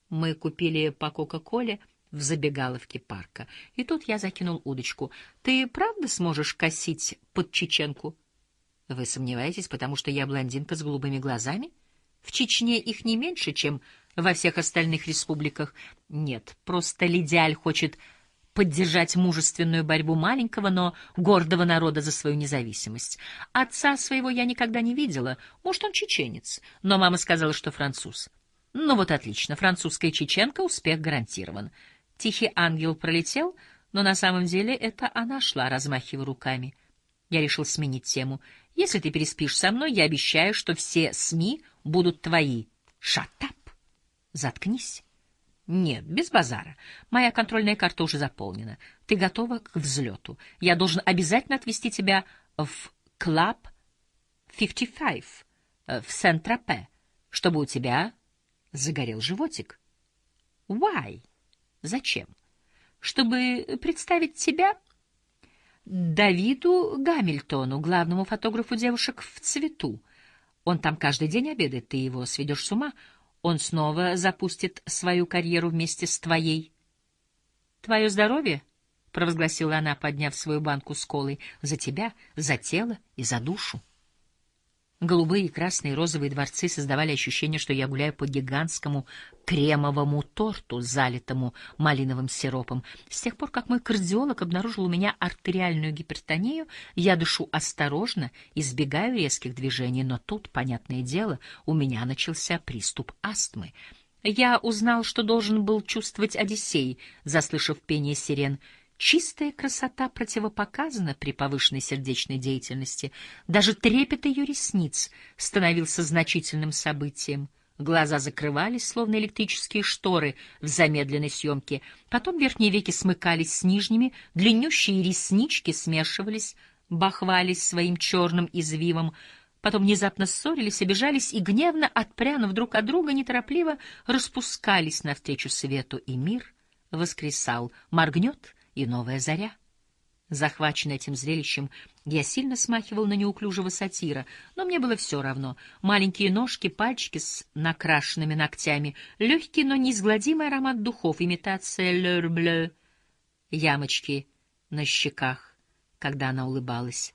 Мы купили по Кока-Коле в забегаловке парка. И тут я закинул удочку. Ты правда сможешь косить под чеченку? Вы сомневаетесь, потому что я блондинка с голубыми глазами? В Чечне их не меньше, чем во всех остальных республиках. Нет, просто Лидиаль хочет поддержать мужественную борьбу маленького, но гордого народа за свою независимость. Отца своего я никогда не видела. Может, он чеченец, но мама сказала, что француз. Ну вот отлично, французская чеченка, успех гарантирован. Тихий ангел пролетел, но на самом деле это она шла, размахивая руками. Я решил сменить тему. Если ты переспишь со мной, я обещаю, что все СМИ будут твои. Шатап! Заткнись. Нет, без базара. Моя контрольная карта уже заполнена. Ты готова к взлету. Я должен обязательно отвезти тебя в Club 55 э, в Сен-Тропе, чтобы у тебя загорел животик. Why? Зачем? Чтобы представить тебя Давиду Гамильтону, главному фотографу девушек в цвету. Он там каждый день обедает, ты его сведешь с ума. Он снова запустит свою карьеру вместе с твоей. Твое здоровье, — провозгласила она, подняв свою банку с колой, — за тебя, за тело и за душу. Голубые, красные розовые дворцы создавали ощущение, что я гуляю по гигантскому кремовому торту, залитому малиновым сиропом. С тех пор, как мой кардиолог обнаружил у меня артериальную гипертонию, я дышу осторожно, избегаю резких движений, но тут, понятное дело, у меня начался приступ астмы. Я узнал, что должен был чувствовать Одиссей, заслышав пение сирен — Чистая красота противопоказана при повышенной сердечной деятельности. Даже трепет ее ресниц становился значительным событием. Глаза закрывались, словно электрические шторы в замедленной съемке. Потом верхние веки смыкались с нижними, длиннющие реснички смешивались, бахвались своим черным извивом, потом внезапно ссорились, обижались и, гневно отпрянув друг от друга, неторопливо распускались навстречу свету, и мир воскресал. Моргнет — и новая заря. Захваченный этим зрелищем, я сильно смахивал на неуклюжего сатира, но мне было все равно. Маленькие ножки, пальчики с накрашенными ногтями, легкий, но неизгладимый аромат духов, имитация «лёр блeu», ямочки на щеках, когда она улыбалась.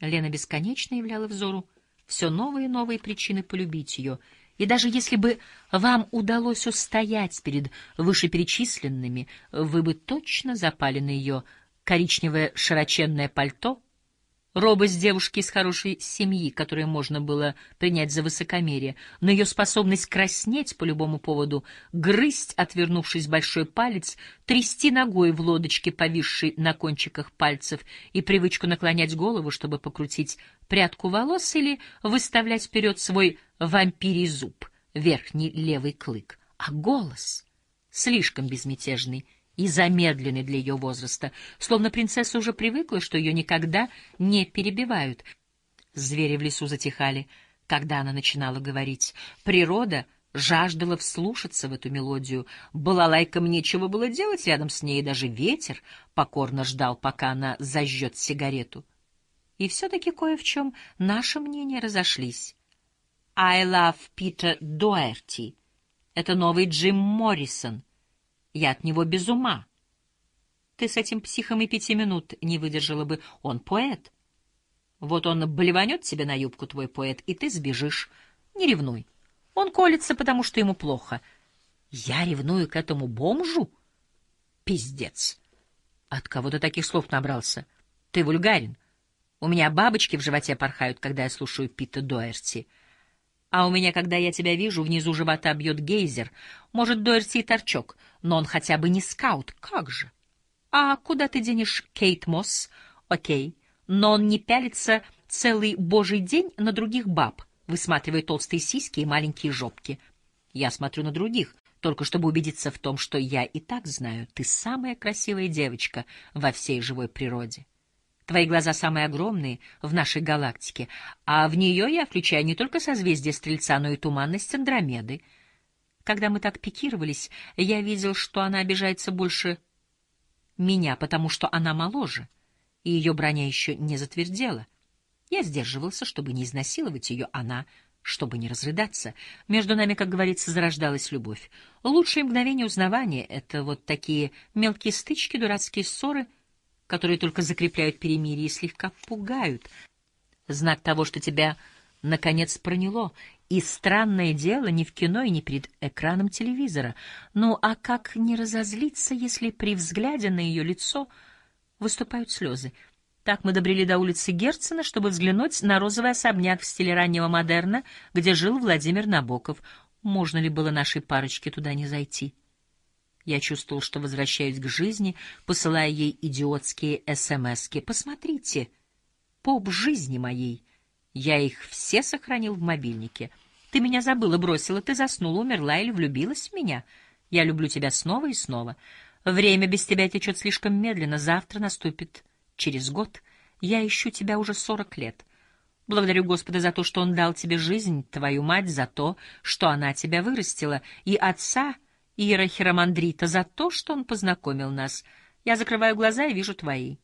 Лена бесконечно являла взору все новые и новые причины полюбить ее — и даже если бы вам удалось устоять перед вышеперечисленными, вы бы точно запали на ее коричневое широченное пальто, робость девушки из хорошей семьи, которую можно было принять за высокомерие, но ее способность краснеть по любому поводу, грызть, отвернувшись большой палец, трясти ногой в лодочке, повисшей на кончиках пальцев, и привычку наклонять голову, чтобы покрутить прядку волос или выставлять вперед свой вампирий зуб, верхний левый клык, а голос слишком безмятежный и замедленный для ее возраста, словно принцесса уже привыкла, что ее никогда не перебивают. Звери в лесу затихали, когда она начинала говорить. Природа жаждала вслушаться в эту мелодию. Балалайкам нечего было делать рядом с ней, даже ветер покорно ждал, пока она зажжет сигарету. И все-таки кое в чем наши мнения разошлись. I love Peter Doherty. Это новый Джим Моррисон. Я от него без ума. Ты с этим психом и пяти минут не выдержала бы. Он поэт. Вот он блеванет тебе на юбку, твой поэт, и ты сбежишь. Не ревнуй. Он колется, потому что ему плохо. Я ревную к этому бомжу? Пиздец. От кого ты таких слов набрался? Ты вульгарен. У меня бабочки в животе порхают, когда я слушаю Пита Доерти. А у меня, когда я тебя вижу, внизу живота бьет гейзер. Может, Дуэрти и торчок, но он хотя бы не скаут. Как же? А куда ты денешь Кейт Мосс? Окей. Но он не пялится целый божий день на других баб, высматривая толстые сиськи и маленькие жопки. Я смотрю на других, только чтобы убедиться в том, что я и так знаю, ты самая красивая девочка во всей живой природе. Твои глаза самые огромные в нашей галактике, а в нее я включаю не только созвездие Стрельца, но и туманность Андромеды. Когда мы так пикировались, я видел, что она обижается больше меня, потому что она моложе, и ее броня еще не затвердела. Я сдерживался, чтобы не изнасиловать ее, она чтобы не разрыдаться. Между нами, как говорится, зарождалась любовь. Лучшие мгновения узнавания — это вот такие мелкие стычки, дурацкие ссоры — которые только закрепляют перемирие и слегка пугают. Знак того, что тебя, наконец, проняло. И странное дело не в кино и не перед экраном телевизора. Ну, а как не разозлиться, если при взгляде на ее лицо выступают слезы? Так мы добрели до улицы Герцена, чтобы взглянуть на розовый особняк в стиле раннего модерна, где жил Владимир Набоков. Можно ли было нашей парочке туда не зайти? Я чувствовал, что возвращаюсь к жизни, посылая ей идиотские СМСки. «Посмотрите, поп жизни моей. Я их все сохранил в мобильнике. Ты меня забыла, бросила, ты заснула, умерла или влюбилась в меня. Я люблю тебя снова и снова. Время без тебя течет слишком медленно. Завтра наступит через год. Я ищу тебя уже сорок лет». Благодарю Господа за то, что Он дал тебе жизнь, твою мать за то, что она тебя вырастила, и отца — Иерохиромандрита за то, что он познакомил нас. Я закрываю глаза и вижу твои.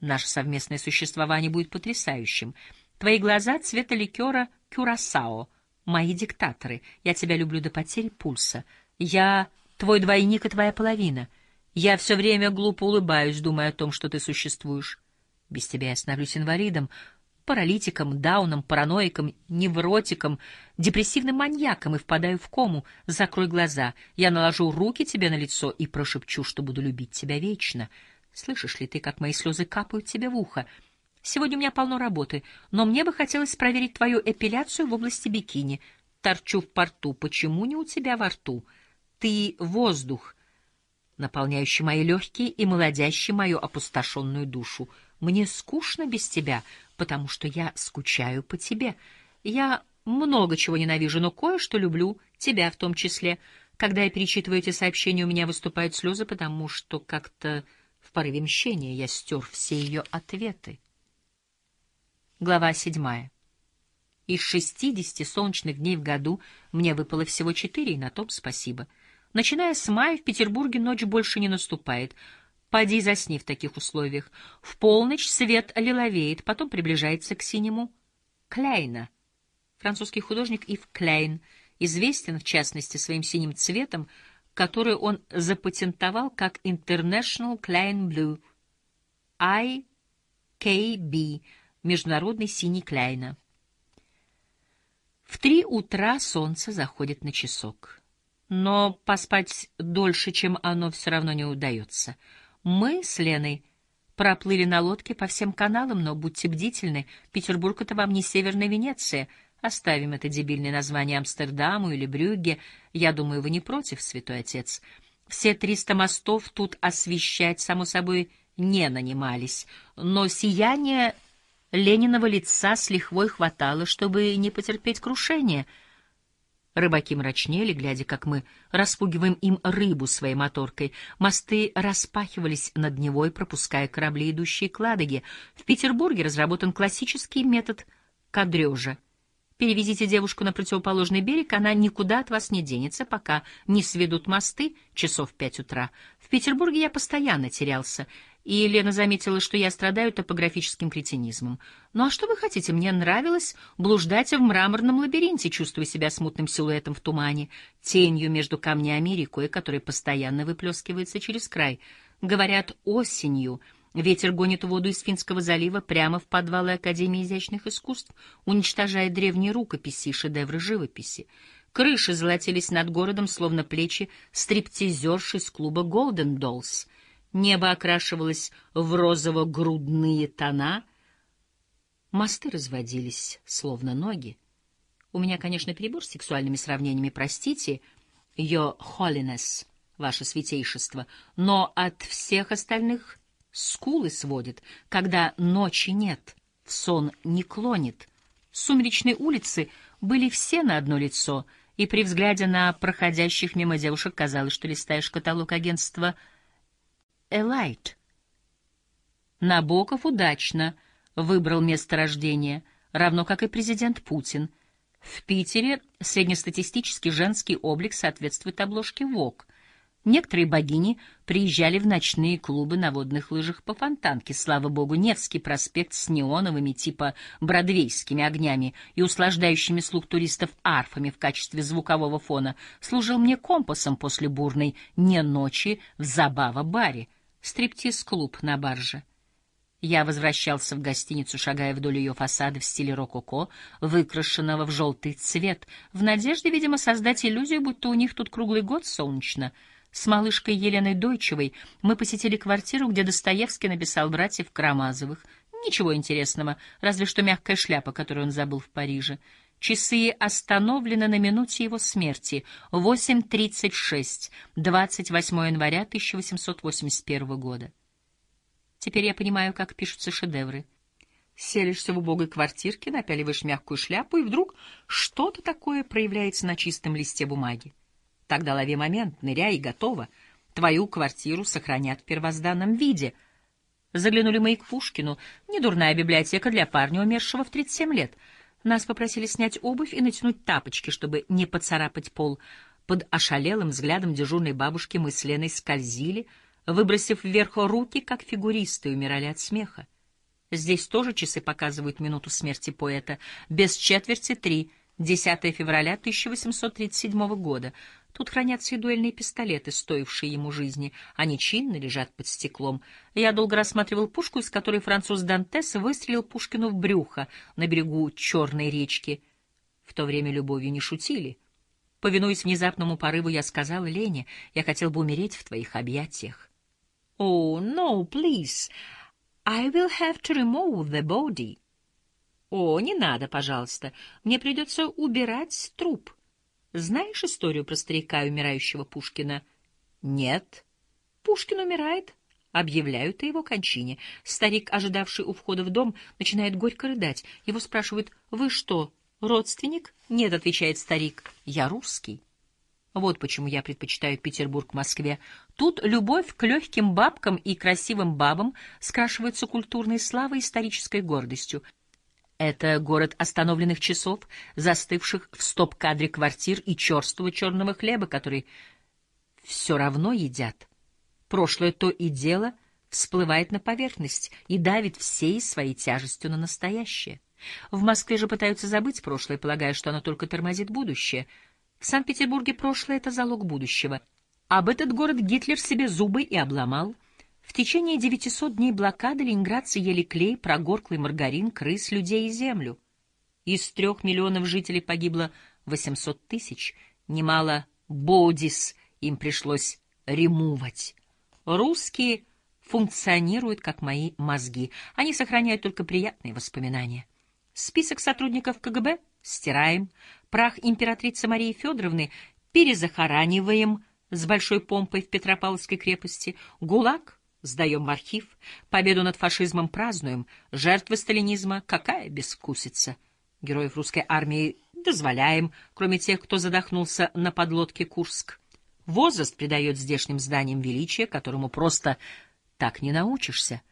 Наше совместное существование будет потрясающим. Твои глаза цвета ликера кюрасао, мои диктаторы. Я тебя люблю до потери пульса. Я твой двойник и твоя половина. Я все время глупо улыбаюсь, думая о том, что ты существуешь. Без тебя я становлюсь инвалидом, паралитиком, дауном, параноиком, невротиком, депрессивным маньяком и впадаю в кому. Закрой глаза. Я наложу руки тебе на лицо и прошепчу, что буду любить тебя вечно. Слышишь ли ты, как мои слезы капают тебе в ухо? Сегодня у меня полно работы, но мне бы хотелось проверить твою эпиляцию в области бикини. Торчу в порту. Почему не у тебя во рту? Ты — воздух, наполняющий мои легкие и молодящий мою опустошенную душу. Мне скучно без тебя, потому что я скучаю по тебе. Я много чего ненавижу, но кое-что люблю, тебя в том числе. Когда я перечитываю эти сообщения, у меня выступают слезы, потому что как-то в порыве мщения я стер все ее ответы. Глава седьмая. Из шестидесяти солнечных дней в году мне выпало всего четыре, и на том спасибо. Начиная с мая в Петербурге ночь больше не наступает. Поди засни в таких условиях. В полночь свет лиловеет, потом приближается к синему Кляйна. Французский художник Ив Кляйн известен, в частности, своим синим цветом, который он запатентовал как International Klein Blue, IKB, Международный синий Кляйна. В три утра солнце заходит на часок. Но поспать дольше, чем оно, все равно не удается. Мы с Леной проплыли на лодке по всем каналам, но будьте бдительны, Петербург — это вам не Северная Венеция — Оставим это дебильное название Амстердаму или Брюгге. Я думаю, вы не против, святой отец. Все триста мостов тут освещать, само собой, не нанимались, но сияние Лениного лица с лихвой хватало, чтобы не потерпеть крушение. Рыбаки мрачнели, глядя, как мы распугиваем им рыбу своей моторкой. Мосты распахивались над Невой, пропуская корабли, идущие к Ладоге. В Петербурге разработан классический метод кадрежа — Перевезите девушку на противоположный берег, она никуда от вас не денется, пока не сведут мосты часов в пять утра. В Петербурге я постоянно терялся, и Лена заметила, что я страдаю топографическим кретинизмом. Ну а что вы хотите? Мне нравилось блуждать в мраморном лабиринте, чувствуя себя смутным силуэтом в тумане, тенью между камнями и рекой, которая постоянно выплескивается через край. Говорят, осенью — Ветер гонит воду из Финского залива прямо в подвалы Академии изящных искусств, уничтожая древние рукописи и шедевры живописи. Крыши золотились над городом, словно плечи стриптизерш из клуба «Голден Доллс». Небо окрашивалось в розово-грудные тона. Мосты разводились, словно ноги. У меня, конечно, перебор с сексуальными сравнениями, простите, «Your Holiness», ваше святейшество, но от всех остальных скулы сводит, когда ночи нет, в сон не клонит. Сумеречные улицы были все на одно лицо, и при взгляде на проходящих мимо девушек казалось, что листаешь каталог агентства «Элайт». Набоков удачно выбрал место рождения, равно как и президент Путин. В Питере среднестатистический женский облик соответствует обложке ВОК — Некоторые богини приезжали в ночные клубы на водных лыжах по фонтанке. Слава богу, Невский проспект с неоновыми типа бродвейскими огнями и услаждающими слух туристов арфами в качестве звукового фона служил мне компасом после бурной не ночи в забава-баре. Стриптиз-клуб на барже. Я возвращался в гостиницу, шагая вдоль ее фасада в стиле рококо, выкрашенного в желтый цвет, в надежде, видимо, создать иллюзию, будто у них тут круглый год солнечно — с малышкой Еленой Дойчевой мы посетили квартиру, где Достоевский написал братьев Карамазовых. Ничего интересного, разве что мягкая шляпа, которую он забыл в Париже. Часы остановлены на минуте его смерти. 8.36, 28 января 1881 года. Теперь я понимаю, как пишутся шедевры. Селишься в убогой квартирке, напяливаешь мягкую шляпу, и вдруг что-то такое проявляется на чистом листе бумаги. Тогда лови момент, ныряй и готово. Твою квартиру сохранят в первозданном виде. Заглянули мы и к Пушкину. Недурная библиотека для парня, умершего в 37 лет. Нас попросили снять обувь и натянуть тапочки, чтобы не поцарапать пол. Под ошалелым взглядом дежурной бабушки мы с Леной скользили выбросив вверх руки, как фигуристы, умирали от смеха. Здесь тоже часы показывают минуту смерти поэта. Без четверти три, 10 февраля 1837 года. Тут хранятся и дуэльные пистолеты, стоившие ему жизни. Они чинно лежат под стеклом. Я долго рассматривал пушку, из которой француз Дантес выстрелил Пушкину в брюхо на берегу Черной речки. В то время любовью не шутили. Повинуясь внезапному порыву, я сказала Лене, я хотел бы умереть в твоих объятиях. — Oh, no, please. I will have to remove the body. — О, не надо, пожалуйста. Мне придется убирать труп. Знаешь историю про старика, умирающего Пушкина? — Нет. Пушкин умирает. Объявляют о его кончине. Старик, ожидавший у входа в дом, начинает горько рыдать. Его спрашивают, «Вы что, родственник?» «Нет», — отвечает старик, — «я русский». Вот почему я предпочитаю Петербург Москве. Тут любовь к легким бабкам и красивым бабам скрашивается культурной славой и исторической гордостью. Это город остановленных часов, застывших в стоп-кадре квартир и черствого черного хлеба, который все равно едят. Прошлое то и дело всплывает на поверхность и давит всей своей тяжестью на настоящее. В Москве же пытаются забыть прошлое, полагая, что оно только тормозит будущее. В Санкт-Петербурге прошлое — это залог будущего. Об этот город Гитлер себе зубы и обломал. В течение 900 дней блокады ленинградцы ели клей, прогорклый маргарин, крыс, людей и землю. Из трех миллионов жителей погибло 800 тысяч. Немало бодис им пришлось ремувать. Русские функционируют, как мои мозги. Они сохраняют только приятные воспоминания. Список сотрудников КГБ стираем, прах императрицы Марии Федоровны перезахораниваем с большой помпой в Петропавловской крепости, ГУЛАГ сдаем в архив, победу над фашизмом празднуем, жертвы сталинизма какая бескусица. Героев русской армии дозволяем, кроме тех, кто задохнулся на подлодке Курск. Возраст придает здешним зданиям величие, которому просто так не научишься.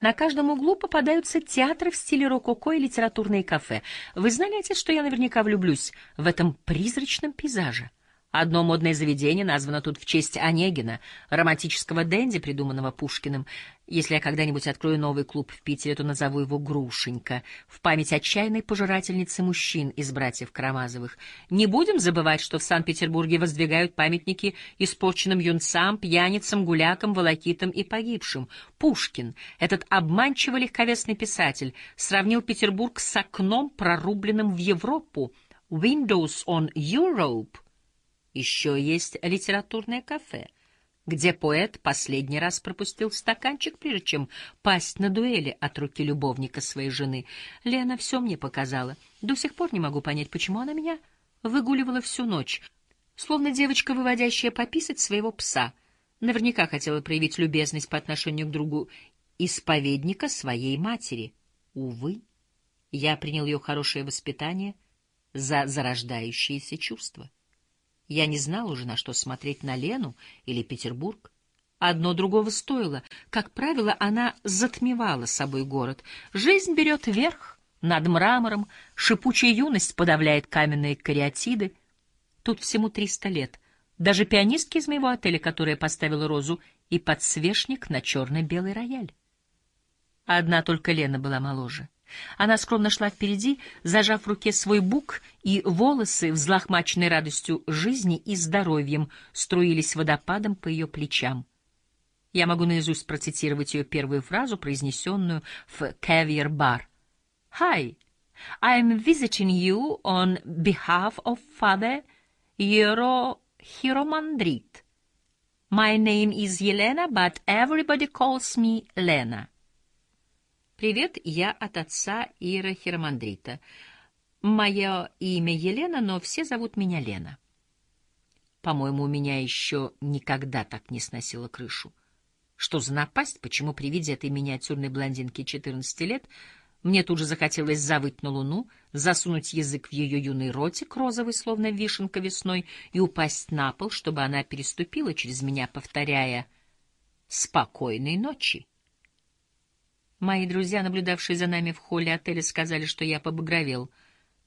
На каждом углу попадаются театры в стиле рококо и литературные кафе. Вы знали, отец, что я наверняка влюблюсь в этом призрачном пейзаже? Одно модное заведение названо тут в честь Онегина, романтического денди, придуманного Пушкиным. Если я когда-нибудь открою новый клуб в Питере, то назову его «Грушенька», в память отчаянной пожирательницы мужчин из «Братьев Карамазовых». Не будем забывать, что в Санкт-Петербурге воздвигают памятники испорченным юнцам, пьяницам, гулякам, волокитам и погибшим. Пушкин, этот обманчиво легковесный писатель, сравнил Петербург с окном, прорубленным в Европу. «Windows on Europe» Еще есть литературное кафе, где поэт последний раз пропустил стаканчик, прежде чем пасть на дуэли от руки любовника своей жены. Лена все мне показала. До сих пор не могу понять, почему она меня выгуливала всю ночь, словно девочка, выводящая пописать своего пса. Наверняка хотела проявить любезность по отношению к другу исповедника своей матери. Увы, я принял ее хорошее воспитание за зарождающиеся чувства. Я не знал уже, на что смотреть, на Лену или Петербург. Одно другого стоило. Как правило, она затмевала собой город. Жизнь берет верх над мрамором, шипучая юность подавляет каменные кариатиды. Тут всему триста лет. Даже пианистки из моего отеля, которая поставила розу и подсвечник на черно-белый рояль. Одна только Лена была моложе. Она скромно шла впереди, зажав в руке свой бук, и волосы, взлохмаченные радостью жизни и здоровьем, струились водопадом по ее плечам. Я могу наизусть процитировать ее первую фразу, произнесенную в Bar. «Hi, I am visiting you on behalf of Father Euro Hieromandrit. My name is Елена, but everybody calls me Lena». «Привет, я от отца Ира Хиромандрита. Мое имя Елена, но все зовут меня Лена». По-моему, у меня еще никогда так не сносило крышу. Что за напасть, почему при виде этой миниатюрной блондинки 14 лет мне тут же захотелось завыть на луну, засунуть язык в ее юный ротик, розовый, словно вишенка весной, и упасть на пол, чтобы она переступила через меня, повторяя «Спокойной ночи». Мои друзья, наблюдавшие за нами в холле отеля, сказали, что я побагровел,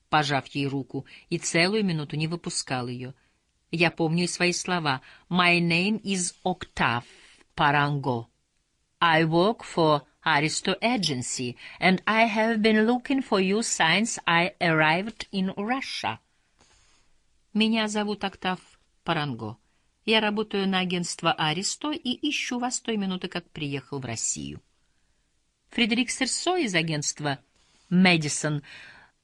пожав ей руку, и целую минуту не выпускал ее. Я помню и свои слова. «My name is Octave Parango. I work for Aristo Agency, and I have been looking for you since I arrived in Russia. Меня зовут Октав Паранго. Я работаю на агентство Аристо и ищу вас той минуты, как приехал в Россию. Фредерик Серсо из агентства Мэдисон,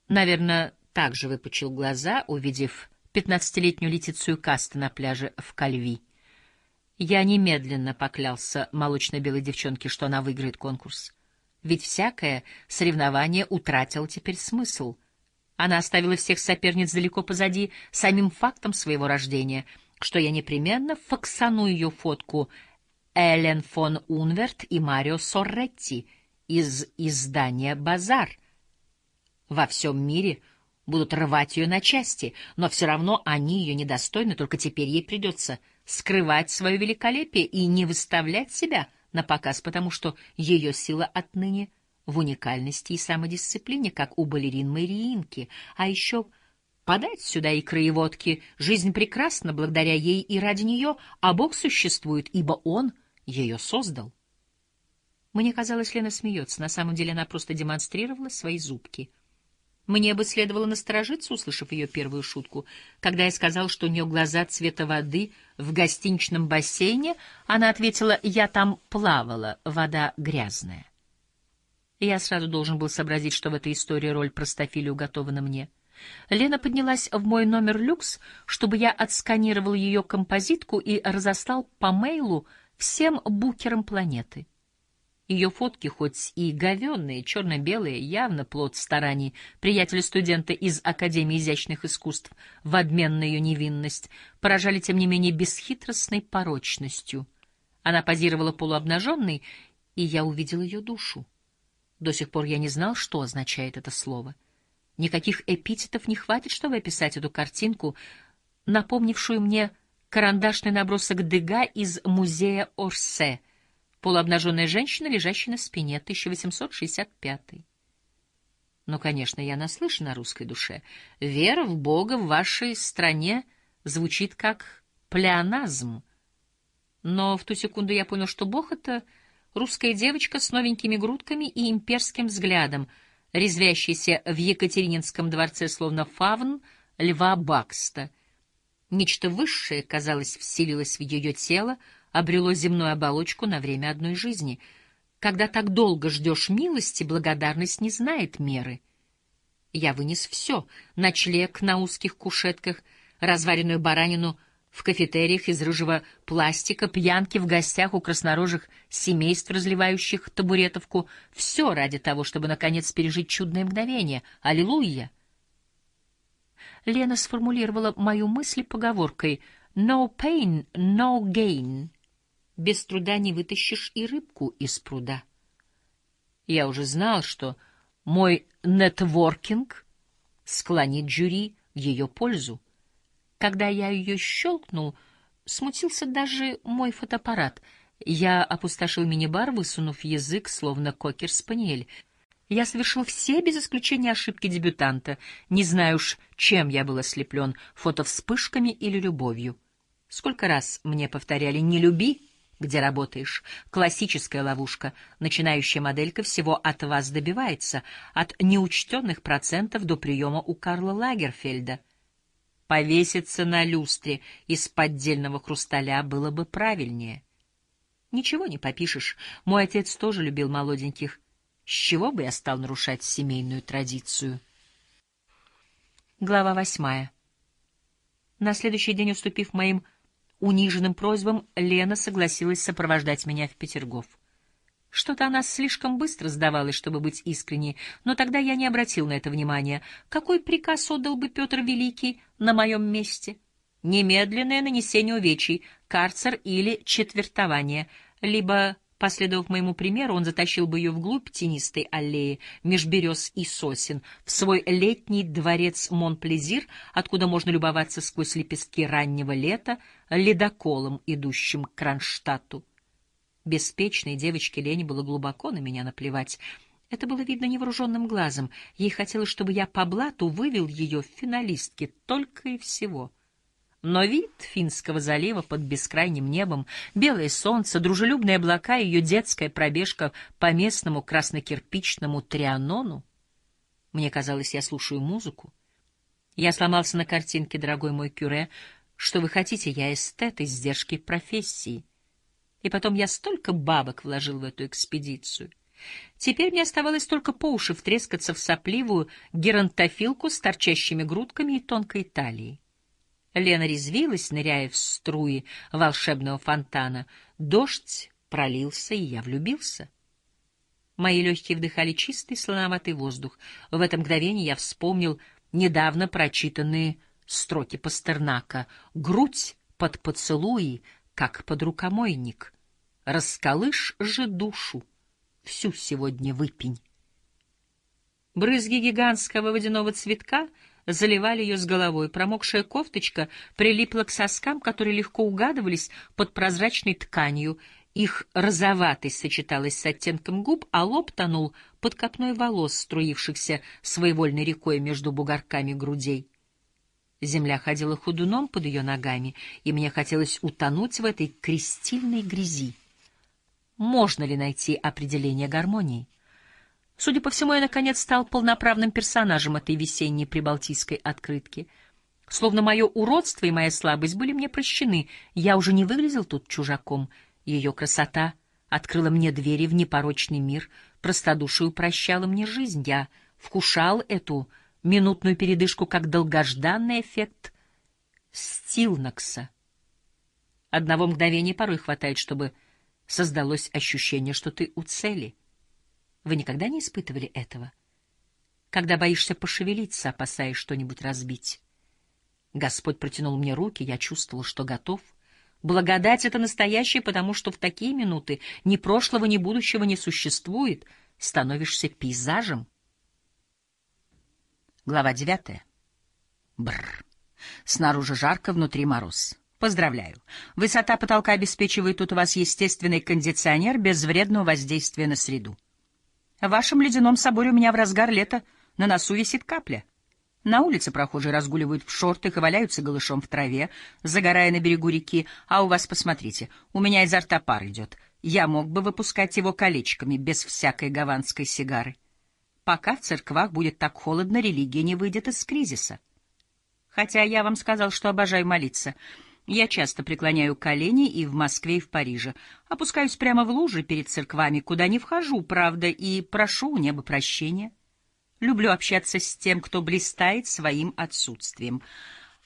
наверное, также выпучил глаза, увидев пятнадцатилетнюю Летицию Каста на пляже в Кальви. Я немедленно поклялся молочно-белой девчонке, что она выиграет конкурс. Ведь всякое соревнование утратило теперь смысл. Она оставила всех соперниц далеко позади самим фактом своего рождения, что я непременно фоксану ее фотку Эллен фон Унверт и Марио Сорретти из издания «Базар». Во всем мире будут рвать ее на части, но все равно они ее недостойны, только теперь ей придется скрывать свое великолепие и не выставлять себя на показ, потому что ее сила отныне в уникальности и самодисциплине, как у балерин Мариинки, а еще подать сюда и водки. Жизнь прекрасна благодаря ей и ради нее, а Бог существует, ибо Он ее создал. Мне казалось, Лена смеется, на самом деле она просто демонстрировала свои зубки — мне бы следовало насторожиться, услышав ее первую шутку. Когда я сказал, что у нее глаза цвета воды в гостиничном бассейне, она ответила, я там плавала, вода грязная. Я сразу должен был сообразить, что в этой истории роль простофиля уготована мне. Лена поднялась в мой номер люкс, чтобы я отсканировал ее композитку и разослал по мейлу всем букерам планеты. Ее фотки, хоть и говенные, черно-белые, явно плод стараний приятеля-студента из Академии изящных искусств в обмен на ее невинность, поражали, тем не менее, бесхитростной порочностью. Она позировала полуобнаженной, и я увидел ее душу. До сих пор я не знал, что означает это слово. Никаких эпитетов не хватит, чтобы описать эту картинку, напомнившую мне карандашный набросок Дега из музея Орсе — Полуобнаженная женщина, лежащая на спине, 1865. Ну, конечно, я наслышан о русской душе. Вера в Бога в вашей стране звучит как плеоназм. Но в ту секунду я понял, что Бог — это русская девочка с новенькими грудками и имперским взглядом, резвящаяся в Екатерининском дворце словно фавн льва Бакста. Нечто высшее, казалось, вселилось в ее тело, обрело земную оболочку на время одной жизни. Когда так долго ждешь милости, благодарность не знает меры. Я вынес все — ночлег на узких кушетках, разваренную баранину в кафетериях из рыжего пластика, пьянки в гостях у краснорожих семейств, разливающих табуретовку — все ради того, чтобы, наконец, пережить чудное мгновение. Аллилуйя! Лена сформулировала мою мысль поговоркой «No pain, no gain» без труда не вытащишь и рыбку из пруда. Я уже знал, что мой нетворкинг склонит жюри в ее пользу. Когда я ее щелкнул, смутился даже мой фотоаппарат. Я опустошил мини-бар, высунув язык, словно кокер-спаниель. Я совершил все, без исключения ошибки дебютанта. Не знаю уж, чем я был ослеплен, фотовспышками или любовью. Сколько раз мне повторяли «не люби», где работаешь. Классическая ловушка. Начинающая моделька всего от вас добивается, от неучтенных процентов до приема у Карла Лагерфельда. Повеситься на люстре из поддельного хрусталя было бы правильнее. Ничего не попишешь. Мой отец тоже любил молоденьких. С чего бы я стал нарушать семейную традицию? Глава восьмая. На следующий день, уступив моим униженным просьбам Лена согласилась сопровождать меня в Петергоф. Что-то она слишком быстро сдавалась, чтобы быть искренней, но тогда я не обратил на это внимания. Какой приказ отдал бы Петр Великий на моем месте? Немедленное нанесение увечий, карцер или четвертование, либо Последовав моему примеру, он затащил бы ее вглубь тенистой аллеи, меж берез и сосен, в свой летний дворец Монплезир, откуда можно любоваться сквозь лепестки раннего лета ледоколом, идущим к Кронштадту. Беспечной девочке Лене было глубоко на меня наплевать. Это было видно невооруженным глазом. Ей хотелось, чтобы я по блату вывел ее в финалистки, только и всего. Но вид Финского залива под бескрайним небом, белое солнце, дружелюбные облака и ее детская пробежка по местному краснокирпичному Трианону. Мне казалось, я слушаю музыку. Я сломался на картинке, дорогой мой кюре. Что вы хотите, я эстет из сдержки профессии. И потом я столько бабок вложил в эту экспедицию. Теперь мне оставалось только по уши втрескаться в сопливую геронтофилку с торчащими грудками и тонкой талией. Лена резвилась, ныряя в струи волшебного фонтана. Дождь пролился, и я влюбился. Мои легкие вдыхали чистый слоноватый воздух. В это мгновение я вспомнил недавно прочитанные строки Пастернака. «Грудь под поцелуи, как под рукомойник. Расколышь же душу, всю сегодня выпень». Брызги гигантского водяного цветка — заливали ее с головой. Промокшая кофточка прилипла к соскам, которые легко угадывались под прозрачной тканью. Их розоватость сочеталась с оттенком губ, а лоб тонул под копной волос, струившихся своевольной рекой между бугорками грудей. Земля ходила худуном под ее ногами, и мне хотелось утонуть в этой крестильной грязи. Можно ли найти определение гармонии? Судя по всему, я, наконец, стал полноправным персонажем этой весенней прибалтийской открытки. Словно мое уродство и моя слабость были мне прощены. Я уже не выглядел тут чужаком. Ее красота открыла мне двери в непорочный мир, простодушию прощала мне жизнь. Я вкушал эту минутную передышку как долгожданный эффект стилнокса. Одного мгновения порой хватает, чтобы создалось ощущение, что ты у цели — вы никогда не испытывали этого? Когда боишься пошевелиться, опасаясь что-нибудь разбить. Господь протянул мне руки, я чувствовал, что готов. Благодать — это настоящее, потому что в такие минуты ни прошлого, ни будущего не существует. Становишься пейзажем. Глава девятая. Бррр. Снаружи жарко, внутри мороз. Поздравляю. Высота потолка обеспечивает тут у вас естественный кондиционер без вредного воздействия на среду. В вашем ледяном соборе у меня в разгар лета на носу висит капля. На улице прохожие разгуливают в шортах и валяются голышом в траве, загорая на берегу реки, а у вас, посмотрите, у меня изо рта пар идет. Я мог бы выпускать его колечками, без всякой гаванской сигары. Пока в церквах будет так холодно, религия не выйдет из кризиса. Хотя я вам сказал, что обожаю молиться — я часто преклоняю колени и в Москве, и в Париже. Опускаюсь прямо в лужи перед церквами, куда не вхожу, правда, и прошу у неба прощения. Люблю общаться с тем, кто блистает своим отсутствием.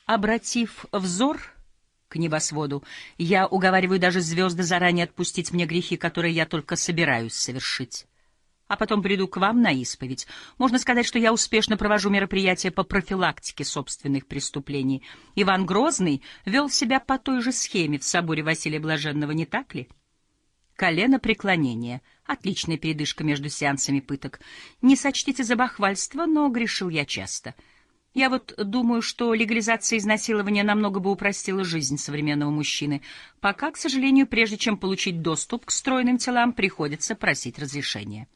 Обратив взор к небосводу, я уговариваю даже звезды заранее отпустить мне грехи, которые я только собираюсь совершить а потом приду к вам на исповедь. Можно сказать, что я успешно провожу мероприятия по профилактике собственных преступлений. Иван Грозный вел себя по той же схеме в соборе Василия Блаженного, не так ли? Колено преклонение. Отличная передышка между сеансами пыток. Не сочтите за бахвальство, но грешил я часто. Я вот думаю, что легализация изнасилования намного бы упростила жизнь современного мужчины. Пока, к сожалению, прежде чем получить доступ к стройным телам, приходится просить разрешения.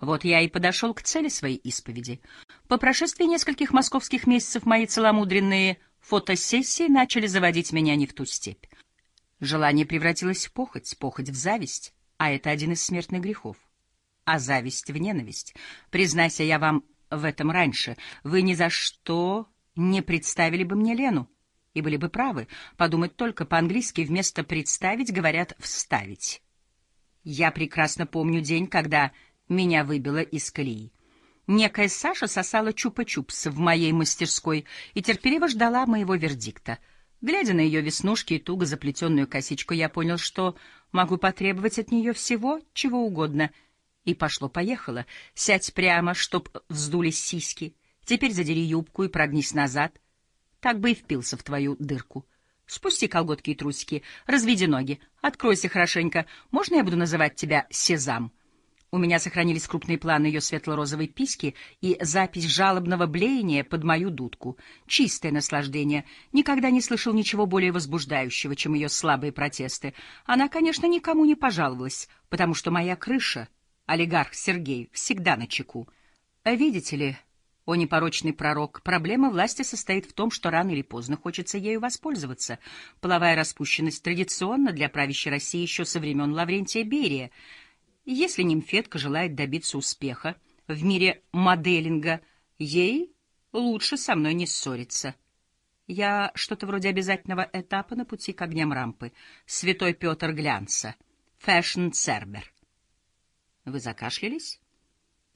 Вот я и подошел к цели своей исповеди. По прошествии нескольких московских месяцев мои целомудренные фотосессии начали заводить меня не в ту степь. Желание превратилось в похоть, похоть в зависть, а это один из смертных грехов. А зависть в ненависть. Признайся я вам в этом раньше, вы ни за что не представили бы мне Лену. И были бы правы. Подумать только, по-английски вместо «представить» говорят «вставить». Я прекрасно помню день, когда меня выбило из колеи. Некая Саша сосала чупа-чупс в моей мастерской и терпеливо ждала моего вердикта. Глядя на ее веснушки и туго заплетенную косичку, я понял, что могу потребовать от нее всего, чего угодно. И пошло-поехало. Сядь прямо, чтоб вздулись сиськи. Теперь задери юбку и прогнись назад. Так бы и впился в твою дырку. Спусти колготки и трусики, разведи ноги, откройся хорошенько. Можно я буду называть тебя Сезам?» У меня сохранились крупные планы ее светло-розовой письки и запись жалобного блеяния под мою дудку. Чистое наслаждение. Никогда не слышал ничего более возбуждающего, чем ее слабые протесты. Она, конечно, никому не пожаловалась, потому что моя крыша, олигарх Сергей, всегда на чеку. А видите ли, О непорочный пророк, проблема власти состоит в том, что рано или поздно хочется ею воспользоваться. Половая распущенность традиционна для правящей России еще со времен Лаврентия Берия. Если нимфетка желает добиться успеха в мире моделинга, ей лучше со мной не ссориться. Я что-то вроде обязательного этапа на пути к огням рампы. Святой Петр Глянца. Fashion-цербер. Вы закашлялись?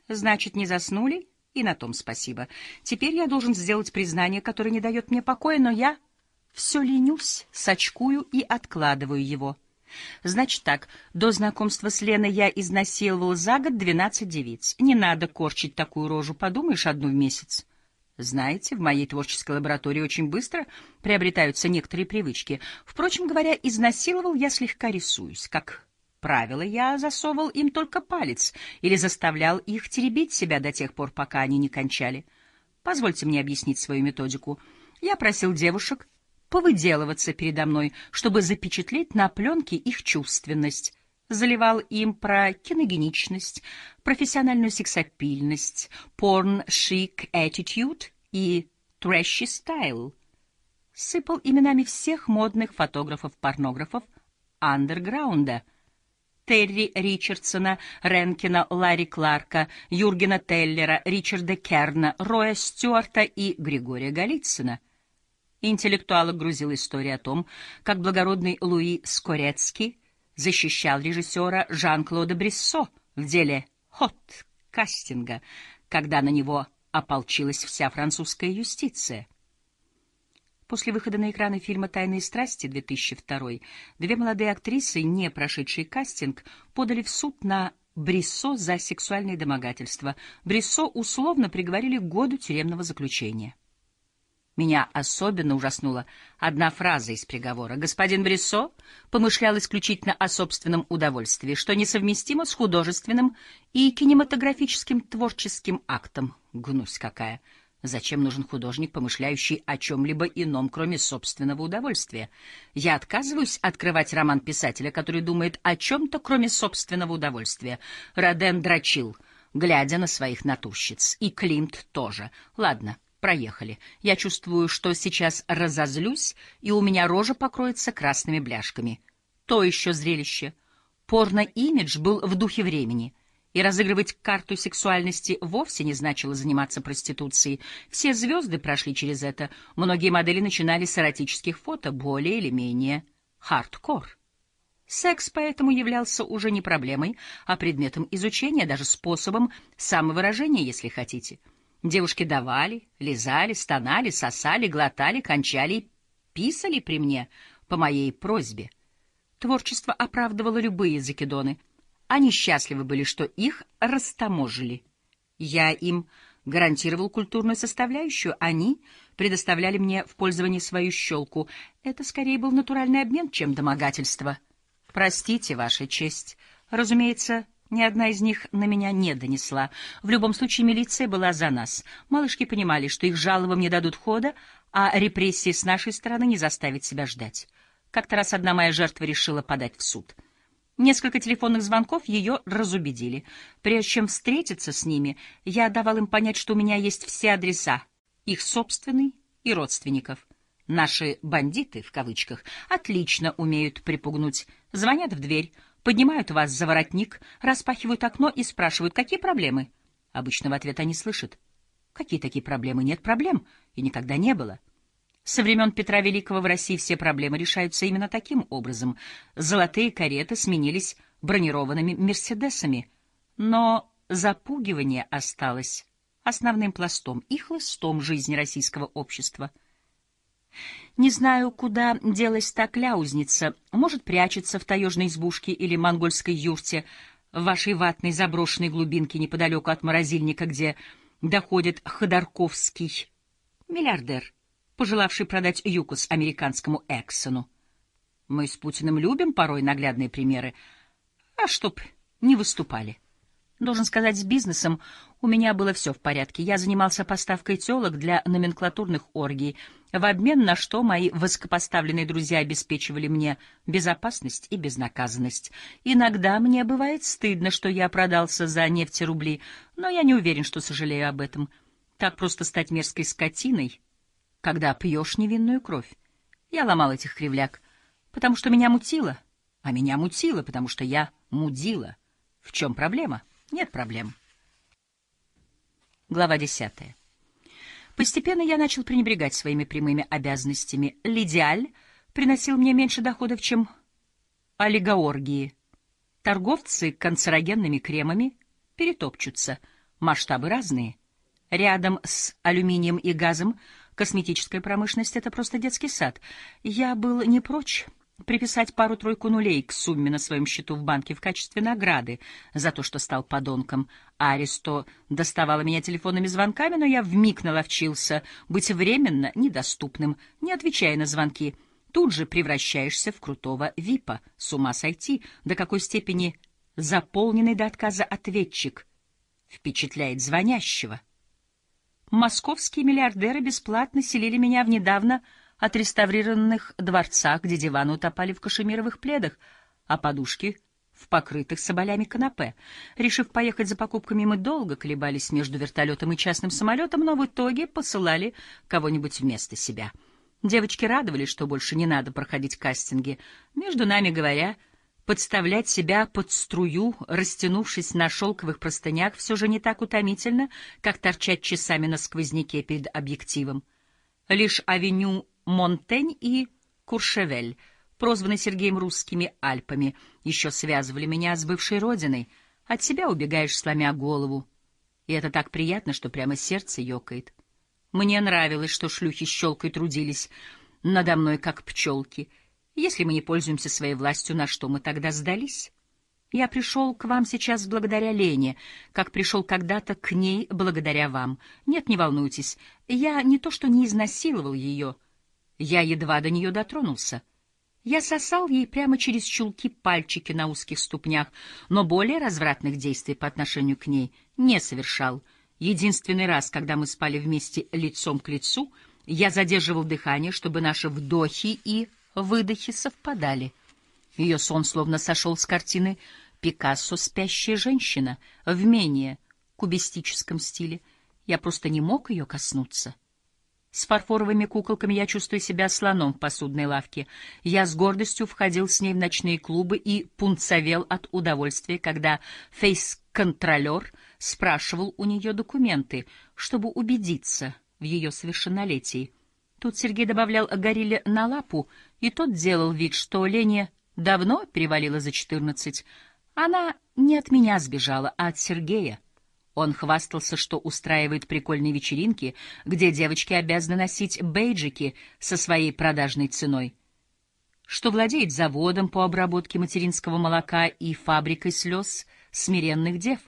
Значит, не заснули? И на том спасибо. Теперь я должен сделать признание, которое не дает мне покоя, но я все ленюсь, сочкую и откладываю его. Значит так, до знакомства с Леной я изнасиловал за год двенадцать девиц. Не надо корчить такую рожу, подумаешь, одну в месяц. Знаете, в моей творческой лаборатории очень быстро приобретаются некоторые привычки. Впрочем говоря, изнасиловал я слегка рисуюсь, как правило, я засовывал им только палец или заставлял их теребить себя до тех пор, пока они не кончали. Позвольте мне объяснить свою методику. Я просил девушек повыделываться передо мной, чтобы запечатлеть на пленке их чувственность. Заливал им про киногеничность, профессиональную сексапильность, порн-шик attitude и трэши стайл. Сыпал именами всех модных фотографов-порнографов андерграунда — Терри Ричардсона, Ренкина, Ларри Кларка, Юргена Теллера, Ричарда Керна, Роя Стюарта и Григория Голицына. Интеллектуалок грузил история о том, как благородный Луи Скорецкий защищал режиссера Жан-Клода Бриссо в деле «Хот-кастинга», когда на него ополчилась вся французская юстиция. После выхода на экраны фильма «Тайные страсти» 2002 две молодые актрисы, не прошедшие кастинг, подали в суд на Бриссо за сексуальные домогательства. Бриссо условно приговорили к году тюремного заключения. Меня особенно ужаснула одна фраза из приговора. Господин Бриссо помышлял исключительно о собственном удовольствии, что несовместимо с художественным и кинематографическим творческим актом. Гнусь какая! Зачем нужен художник, помышляющий о чем-либо ином, кроме собственного удовольствия? Я отказываюсь открывать роман писателя, который думает о чем-то, кроме собственного удовольствия. Роден дрочил, глядя на своих натурщиц. И Климт тоже. Ладно, проехали. Я чувствую, что сейчас разозлюсь, и у меня рожа покроется красными бляшками. То еще зрелище. Порно-имидж был в духе времени — и разыгрывать карту сексуальности вовсе не значило заниматься проституцией. Все звезды прошли через это. Многие модели начинали с эротических фото, более или менее хардкор. Секс поэтому являлся уже не проблемой, а предметом изучения, даже способом самовыражения, если хотите. Девушки давали, лизали, стонали, сосали, глотали, кончали писали при мне по моей просьбе. Творчество оправдывало любые закидоны — они счастливы были, что их растаможили. Я им гарантировал культурную составляющую, они предоставляли мне в пользование свою щелку. Это скорее был натуральный обмен, чем домогательство. Простите, Ваша честь. Разумеется, ни одна из них на меня не донесла. В любом случае, милиция была за нас. Малышки понимали, что их жалобам не дадут хода, а репрессии с нашей стороны не заставить себя ждать. Как-то раз одна моя жертва решила подать в суд — Несколько телефонных звонков ее разубедили. Прежде чем встретиться с ними, я давал им понять, что у меня есть все адреса, их собственный и родственников. Наши «бандиты», в кавычках, отлично умеют припугнуть. Звонят в дверь, поднимают вас за воротник, распахивают окно и спрашивают, какие проблемы. Обычно в ответ они слышат. Какие такие проблемы? Нет проблем. И никогда не было. Со времен Петра Великого в России все проблемы решаются именно таким образом. Золотые кареты сменились бронированными «Мерседесами». Но запугивание осталось основным пластом и хлыстом жизни российского общества. Не знаю, куда делась та кляузница. Может, прячется в таежной избушке или монгольской юрте, в вашей ватной заброшенной глубинке неподалеку от морозильника, где доходит Ходорковский миллиардер пожелавший продать ЮКОС американскому Эксону. Мы с Путиным любим порой наглядные примеры, а чтоб не выступали. Должен сказать, с бизнесом у меня было все в порядке. Я занимался поставкой телок для номенклатурных оргий, в обмен на что мои высокопоставленные друзья обеспечивали мне безопасность и безнаказанность. Иногда мне бывает стыдно, что я продался за нефтерубли, но я не уверен, что сожалею об этом. так просто стать мерзкой скотиной, когда пьешь невинную кровь. Я ломал этих кривляк, потому что меня мутило, а меня мутило, потому что я мудила. В чем проблема? Нет проблем. Глава десятая. Постепенно я начал пренебрегать своими прямыми обязанностями. Лидиаль приносил мне меньше доходов, чем олигооргии. Торговцы канцерогенными кремами перетопчутся. Масштабы разные. Рядом с алюминием и газом косметическая промышленность — это просто детский сад. Я был не прочь приписать пару-тройку нулей к сумме на своем счету в банке в качестве награды за то, что стал подонком. Аристо доставала меня телефонными звонками, но я вмиг наловчился быть временно недоступным, не отвечая на звонки. Тут же превращаешься в крутого випа. С ума сойти, до какой степени заполненный до отказа ответчик впечатляет звонящего. Московские миллиардеры бесплатно селили меня в недавно отреставрированных дворцах, где диваны утопали в кашемировых пледах, а подушки — в покрытых соболями канапе. Решив поехать за покупками, мы долго колебались между вертолетом и частным самолетом, но в итоге посылали кого-нибудь вместо себя. Девочки радовались, что больше не надо проходить кастинги. Между нами говоря, подставлять себя под струю, растянувшись на шелковых простынях, все же не так утомительно, как торчать часами на сквозняке перед объективом. Лишь авеню Монтень и Куршевель, прозванные Сергеем русскими Альпами, еще связывали меня с бывшей родиной. От себя убегаешь, сломя голову. И это так приятно, что прямо сердце ёкает. Мне нравилось, что шлюхи щелкой трудились надо мной, как пчелки. Если мы не пользуемся своей властью, на что мы тогда сдались? Я пришел к вам сейчас благодаря Лене, как пришел когда-то к ней благодаря вам. Нет, не волнуйтесь, я не то что не изнасиловал ее, я едва до нее дотронулся. Я сосал ей прямо через чулки пальчики на узких ступнях, но более развратных действий по отношению к ней не совершал. Единственный раз, когда мы спали вместе лицом к лицу, я задерживал дыхание, чтобы наши вдохи и выдохи совпадали. Ее сон словно сошел с картины Пикассо «Спящая женщина» в менее кубистическом стиле. Я просто не мог ее коснуться. С фарфоровыми куколками я чувствую себя слоном в посудной лавке. Я с гордостью входил с ней в ночные клубы и пунцовел от удовольствия, когда фейс-контролер спрашивал у нее документы, чтобы убедиться в ее совершеннолетии. Тут Сергей добавлял горилле на лапу, и тот делал вид, что Лене давно перевалило за четырнадцать. Она не от меня сбежала, а от Сергея. Он хвастался, что устраивает прикольные вечеринки, где девочки обязаны носить бейджики со своей продажной ценой, что владеет заводом по обработке материнского молока и фабрикой слез смиренных дев.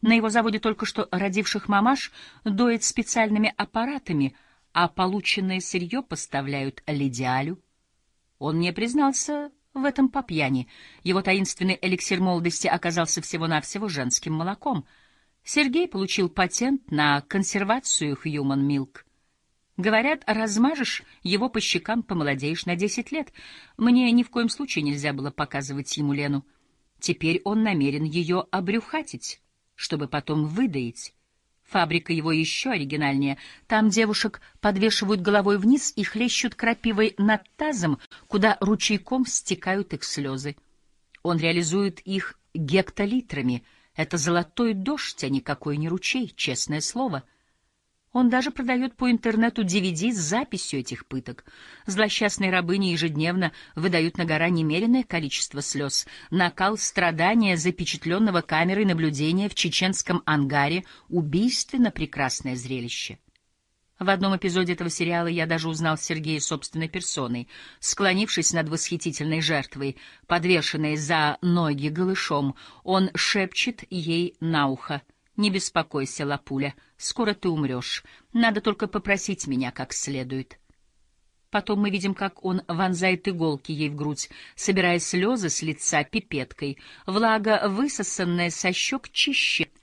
На его заводе только что родивших мамаш доят специальными аппаратами, а полученное сырье поставляют лидиалю. Он мне признался в этом по пьяни. Его таинственный эликсир молодости оказался всего-навсего женским молоком — Сергей получил патент на консервацию Human Milk. Говорят, размажешь его по щекам, помолодеешь на десять лет. Мне ни в коем случае нельзя было показывать ему Лену. Теперь он намерен ее обрюхатить, чтобы потом выдаить. Фабрика его еще оригинальнее. Там девушек подвешивают головой вниз и хлещут крапивой над тазом, куда ручейком стекают их слезы. Он реализует их гектолитрами — это золотой дождь, а никакой не ручей, честное слово. Он даже продает по интернету DVD с записью этих пыток. Злосчастные рабыни ежедневно выдают на гора немеренное количество слез. Накал страдания запечатленного камерой наблюдения в чеченском ангаре — убийственно прекрасное зрелище. В одном эпизоде этого сериала я даже узнал Сергея собственной персоной, склонившись над восхитительной жертвой, подвешенной за ноги голышом, он шепчет ей на ухо. «Не беспокойся, Лапуля, скоро ты умрешь. Надо только попросить меня как следует». Потом мы видим, как он вонзает иголки ей в грудь, собирая слезы с лица пипеткой. Влага, высосанная со щек, чище —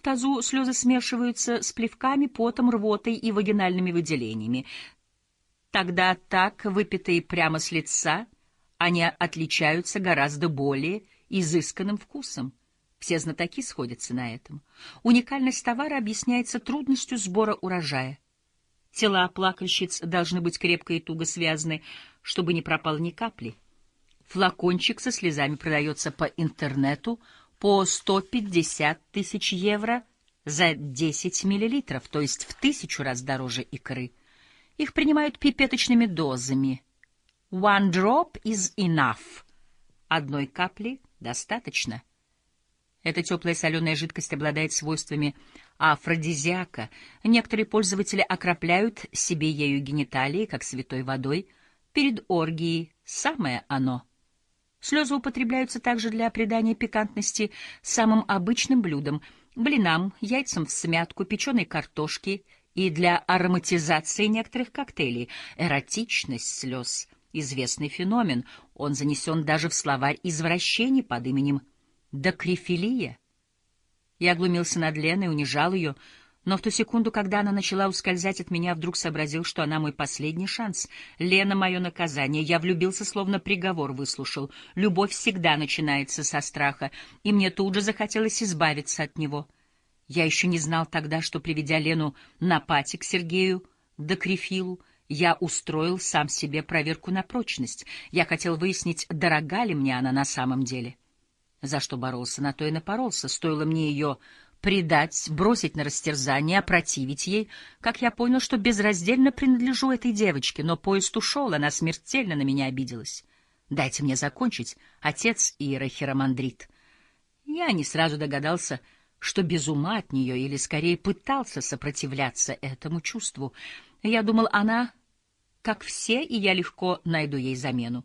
в тазу слезы смешиваются с плевками, потом, рвотой и вагинальными выделениями. Тогда так, выпитые прямо с лица, они отличаются гораздо более изысканным вкусом. Все знатоки сходятся на этом. Уникальность товара объясняется трудностью сбора урожая. Тела плакальщиц должны быть крепко и туго связаны, чтобы не пропало ни капли. Флакончик со слезами продается по интернету по 150 тысяч евро за 10 миллилитров, то есть в тысячу раз дороже икры. Их принимают пипеточными дозами. One drop is enough. Одной капли достаточно. Эта теплая соленая жидкость обладает свойствами афродизиака. Некоторые пользователи окропляют себе ею гениталии, как святой водой. Перед оргией самое оно. Слезы употребляются также для придания пикантности самым обычным блюдам — блинам, яйцам в смятку, печеной картошке и для ароматизации некоторых коктейлей. Эротичность слез — известный феномен. Он занесен даже в словарь извращений под именем Докрифилия. Я глумился над Леной, унижал ее, но в ту секунду, когда она начала ускользать от меня, вдруг сообразил, что она мой последний шанс. Лена — мое наказание. Я влюбился, словно приговор выслушал. Любовь всегда начинается со страха, и мне тут же захотелось избавиться от него. Я еще не знал тогда, что, приведя Лену на пати к Сергею Докрифилу, я устроил сам себе проверку на прочность. Я хотел выяснить, дорога ли мне она на самом деле. За что боролся, на то и напоролся. Стоило мне ее предать, бросить на растерзание, опротивить ей, как я понял, что безраздельно принадлежу этой девочке, но поезд ушел, она смертельно на меня обиделась. Дайте мне закончить, отец Иерохиромандрит. Я не сразу догадался, что без ума от нее, или скорее пытался сопротивляться этому чувству. Я думал, она как все, и я легко найду ей замену.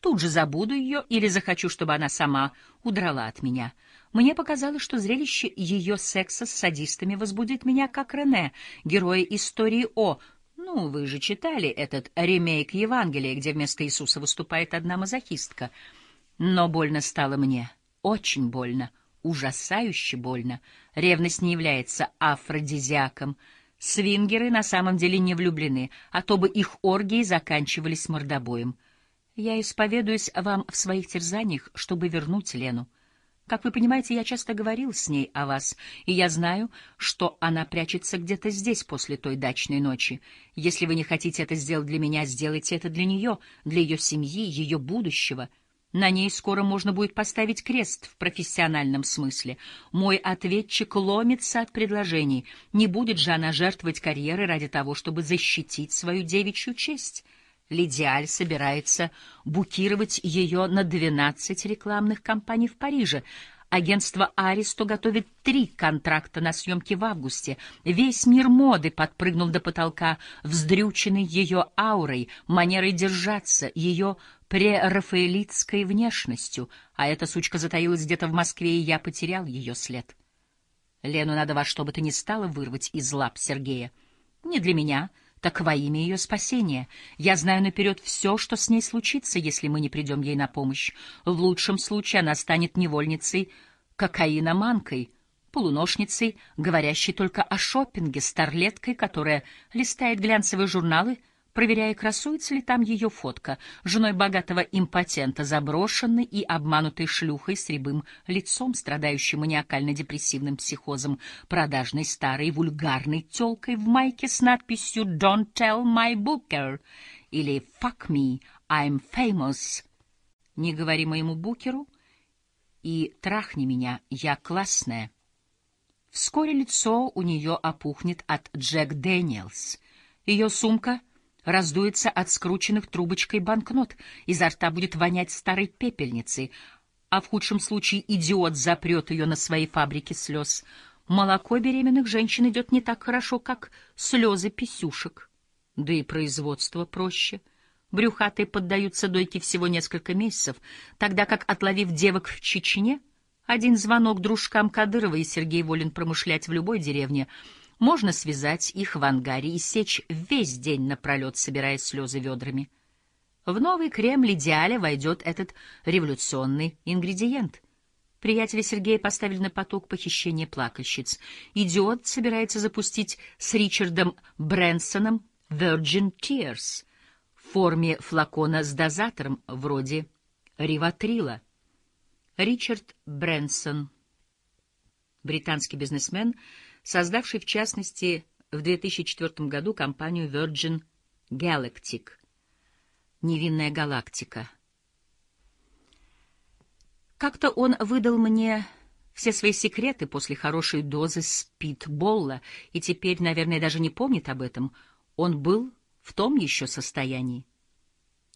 Тут же забуду ее или захочу, чтобы она сама удрала от меня. Мне показалось, что зрелище ее секса с садистами возбудит меня, как Рене, героя истории О. Ну, вы же читали этот ремейк Евангелия, где вместо Иисуса выступает одна мазохистка. Но больно стало мне, очень больно, ужасающе больно. Ревность не является афродизиаком. Свингеры на самом деле не влюблены, а то бы их оргии заканчивались мордобоем. Я исповедуюсь вам в своих терзаниях, чтобы вернуть Лену. Как вы понимаете, я часто говорил с ней о вас, и я знаю, что она прячется где-то здесь после той дачной ночи. Если вы не хотите это сделать для меня, сделайте это для нее, для ее семьи, ее будущего. На ней скоро можно будет поставить крест в профессиональном смысле. Мой ответчик ломится от предложений. Не будет же она жертвовать карьерой ради того, чтобы защитить свою девичью честь. Лидиаль собирается букировать ее на 12 рекламных кампаний в Париже. Агентство «Аристо» готовит три контракта на съемки в августе. Весь мир моды подпрыгнул до потолка, вздрюченный ее аурой, манерой держаться, ее прерафаэлитской внешностью. А эта сучка затаилась где-то в Москве, и я потерял ее след. Лену надо во что бы то ни стало вырвать из лап Сергея. Не для меня — так во имя ее спасения. Я знаю наперед все, что с ней случится, если мы не придем ей на помощь. В лучшем случае она станет невольницей, кокаиноманкой, полуношницей, говорящей только о шопинге, старлеткой, которая листает глянцевые журналы — проверяя, красуется ли там ее фотка, женой богатого импотента, заброшенной и обманутой шлюхой с рябым лицом, страдающей маниакально-депрессивным психозом, продажной старой вульгарной тёлкой в майке с надписью «Don't tell my booker» или «Fuck me, I'm famous». Не говори моему букеру и трахни меня, я классная. Вскоре лицо у нее опухнет от Джек Дэниелс. Ее сумка — раздуется от скрученных трубочкой банкнот, изо рта будет вонять старой пепельницей, а в худшем случае идиот запрет ее на своей фабрике слез. Молоко беременных женщин идет не так хорошо, как слезы писюшек. Да и производство проще. Брюхатые поддаются дойке всего несколько месяцев, тогда как, отловив девок в Чечне, один звонок дружкам Кадырова и Сергей волен промышлять в любой деревне — можно связать их в ангаре и сечь весь день напролет, собирая слезы ведрами. В новый крем Лидиаля войдет этот революционный ингредиент. Приятели Сергея поставили на поток похищение плакальщиц. Идиот собирается запустить с Ричардом Брэнсоном Virgin Tears в форме флакона с дозатором вроде Риватрила. Ричард Брэнсон британский бизнесмен, создавший в частности в 2004 году компанию Virgin Galactic, невинная галактика. Как-то он выдал мне все свои секреты после хорошей дозы спидболла, и теперь, наверное, даже не помнит об этом. Он был в том еще состоянии.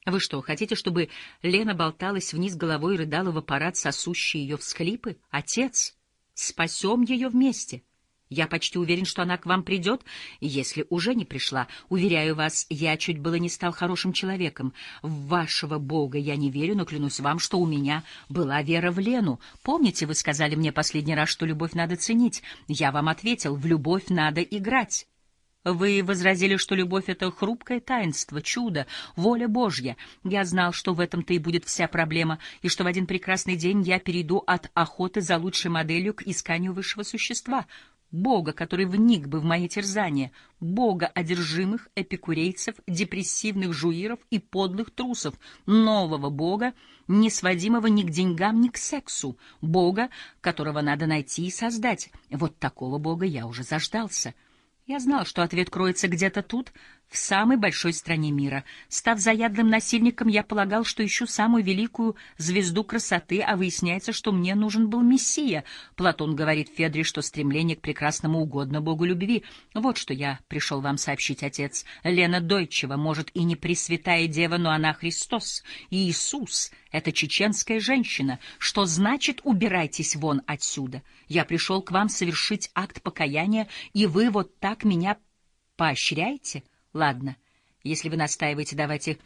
Вы что, хотите, чтобы Лена болталась вниз головой и рыдала в аппарат, сосущий ее всхлипы? Отец, спасем ее вместе. Я почти уверен, что она к вам придет, если уже не пришла. Уверяю вас, я чуть было не стал хорошим человеком. В вашего Бога я не верю, но клянусь вам, что у меня была вера в Лену. Помните, вы сказали мне последний раз, что любовь надо ценить? Я вам ответил, в любовь надо играть. Вы возразили, что любовь — это хрупкое таинство, чудо, воля Божья. Я знал, что в этом-то и будет вся проблема, и что в один прекрасный день я перейду от охоты за лучшей моделью к исканию высшего существа — Бога, который вник бы в мои терзания, Бога одержимых эпикурейцев, депрессивных жуиров и подлых трусов, нового Бога, не сводимого ни к деньгам, ни к сексу, Бога, которого надо найти и создать. Вот такого Бога я уже заждался. Я знал, что ответ кроется где-то тут, в самой большой стране мира. Став заядлым насильником, я полагал, что ищу самую великую звезду красоты, а выясняется, что мне нужен был Мессия. Платон говорит Федре, что стремление к прекрасному угодно Богу любви. Вот что я пришел вам сообщить, отец. Лена Дойчева, может, и не Пресвятая Дева, но она Христос. Иисус — это чеченская женщина. Что значит «убирайтесь вон отсюда»? Я пришел к вам совершить акт покаяния, и вы вот так меня поощряете? Ладно, если вы настаиваете, давайте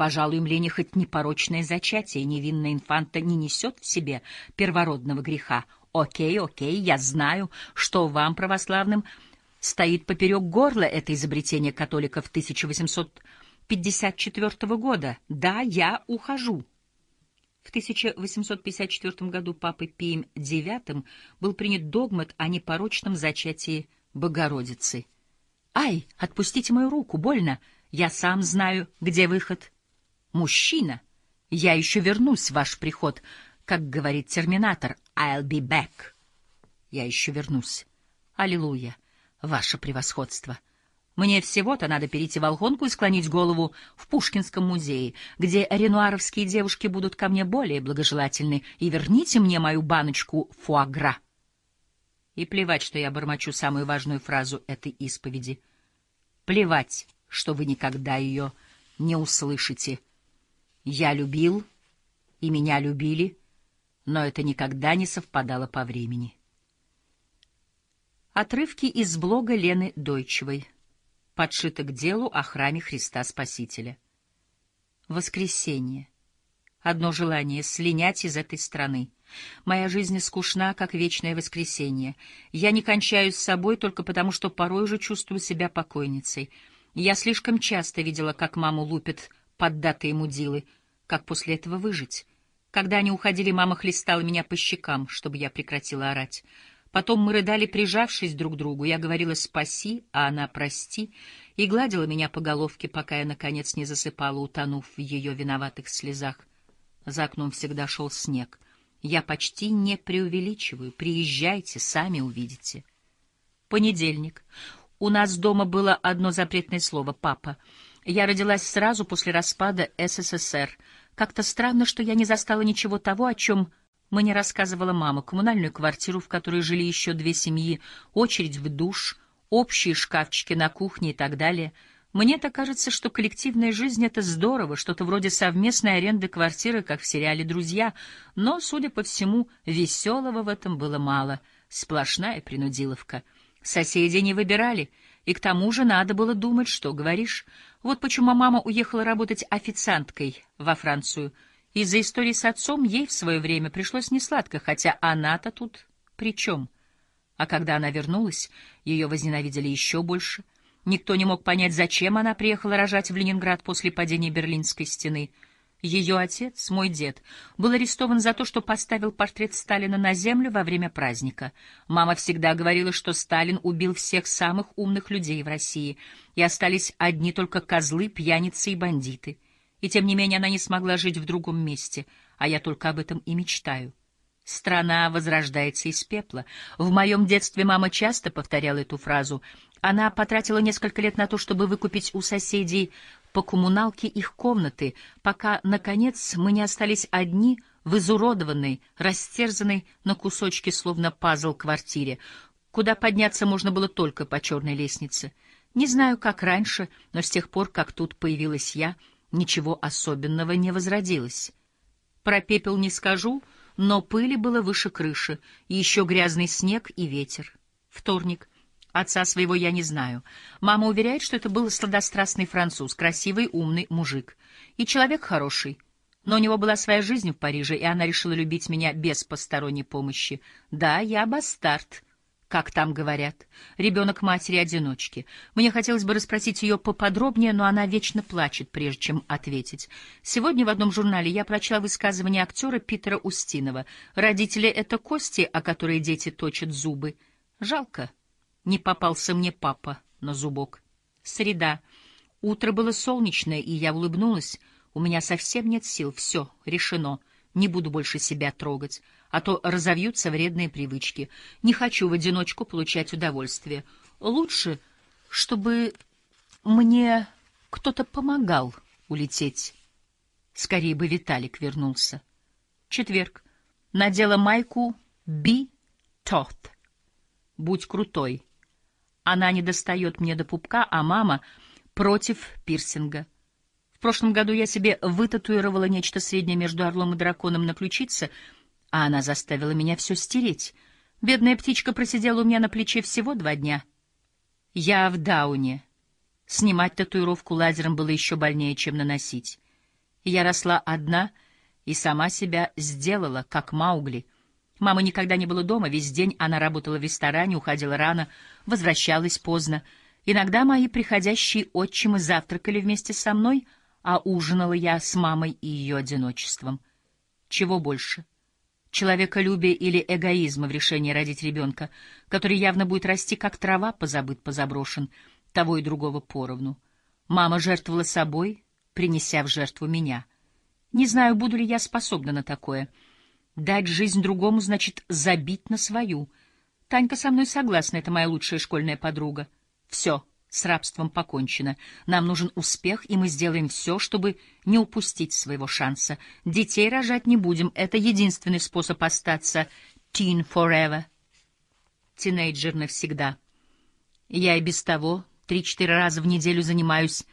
пожалуй, Лене хоть непорочное зачатие, невинная инфанта не несет в себе первородного греха. Окей, окей, я знаю, что вам, православным, стоит поперек горла это изобретение католиков 1854 года. Да, я ухожу. В 1854 году папой Пием IX был принят догмат о непорочном зачатии Богородицы. «Ай, отпустите мою руку, больно. Я сам знаю, где выход». «Мужчина, я еще вернусь в ваш приход», как говорит терминатор «I'll be back». Я еще вернусь. Аллилуйя, ваше превосходство. Мне всего-то надо перейти в Волгонку и склонить голову в Пушкинском музее, где ренуаровские девушки будут ко мне более благожелательны, и верните мне мою баночку фуагра. И плевать, что я бормочу самую важную фразу этой исповеди. Плевать, что вы никогда ее не услышите. Я любил, и меня любили, но это никогда не совпадало по времени. Отрывки из блога Лены Дойчевой. Подшито к делу о храме Христа Спасителя. Воскресенье. Одно желание — слинять из этой страны. Моя жизнь скучна, как вечное воскресенье. Я не кончаюсь с собой только потому, что порой уже чувствую себя покойницей. Я слишком часто видела, как маму лупят поддатые мудилы. Как после этого выжить? Когда они уходили, мама хлестала меня по щекам, чтобы я прекратила орать. Потом мы рыдали, прижавшись друг к другу. Я говорила «спаси», а она «прости», и гладила меня по головке, пока я, наконец, не засыпала, утонув в ее виноватых слезах. За окном всегда шел снег — я почти не преувеличиваю. Приезжайте, сами увидите. Понедельник. У нас дома было одно запретное слово — «папа». Я родилась сразу после распада СССР. Как-то странно, что я не застала ничего того, о чем мне рассказывала мама. Коммунальную квартиру, в которой жили еще две семьи, очередь в душ, общие шкафчики на кухне и так далее — мне-то кажется, что коллективная жизнь — это здорово, что-то вроде совместной аренды квартиры, как в сериале «Друзья», но, судя по всему, веселого в этом было мало, сплошная принудиловка. Соседи не выбирали, и к тому же надо было думать, что говоришь. Вот почему мама уехала работать официанткой во Францию. Из-за истории с отцом ей в свое время пришлось несладко, хотя она-то тут при чем? А когда она вернулась, ее возненавидели еще больше — Никто не мог понять, зачем она приехала рожать в Ленинград после падения Берлинской стены. Ее отец, мой дед, был арестован за то, что поставил портрет Сталина на землю во время праздника. Мама всегда говорила, что Сталин убил всех самых умных людей в России, и остались одни только козлы, пьяницы и бандиты. И тем не менее она не смогла жить в другом месте, а я только об этом и мечтаю. Страна возрождается из пепла. В моем детстве мама часто повторяла эту фразу. Она потратила несколько лет на то, чтобы выкупить у соседей по коммуналке их комнаты, пока, наконец, мы не остались одни в изуродованной, растерзанной на кусочки, словно пазл, квартире, куда подняться можно было только по черной лестнице. Не знаю, как раньше, но с тех пор, как тут появилась я, ничего особенного не возродилось. Про пепел не скажу, но пыли было выше крыши, и еще грязный снег и ветер. Вторник. Отца своего я не знаю. Мама уверяет, что это был сладострастный француз, красивый, умный мужик. И человек хороший. Но у него была своя жизнь в Париже, и она решила любить меня без посторонней помощи. Да, я бастард как там говорят, ребенок матери-одиночки. Мне хотелось бы расспросить ее поподробнее, но она вечно плачет, прежде чем ответить. Сегодня в одном журнале я прочла высказывание актера Питера Устинова. Родители — это кости, о которые дети точат зубы. Жалко. Не попался мне папа на зубок. Среда. Утро было солнечное, и я улыбнулась. У меня совсем нет сил. Все, решено. Не буду больше себя трогать а то разовьются вредные привычки. Не хочу в одиночку получать удовольствие. Лучше, чтобы мне кто-то помогал улететь. Скорее бы Виталик вернулся. Четверг. Надела майку «Би Тот». Будь крутой. Она не достает мне до пупка, а мама против пирсинга. В прошлом году я себе вытатуировала нечто среднее между орлом и драконом на ключице — а она заставила меня все стереть. Бедная птичка просидела у меня на плече всего два дня. Я в дауне. Снимать татуировку лазером было еще больнее, чем наносить. Я росла одна и сама себя сделала, как Маугли. Мама никогда не была дома, весь день она работала в ресторане, уходила рано, возвращалась поздно. Иногда мои приходящие отчимы завтракали вместе со мной, а ужинала я с мамой и ее одиночеством. Чего больше? человеколюбия или эгоизма в решении родить ребенка, который явно будет расти как трава, позабыт, позаброшен, того и другого поровну. Мама жертвовала собой, принеся в жертву меня. Не знаю, буду ли я способна на такое. Дать жизнь другому значит забить на свою. Танька со мной согласна, это моя лучшая школьная подруга. Все. С рабством покончено. Нам нужен успех, и мы сделаем все, чтобы не упустить своего шанса. Детей рожать не будем. Это единственный способ остаться teen forever. Тинейджер навсегда. Я и без того три-четыре раза в неделю занимаюсь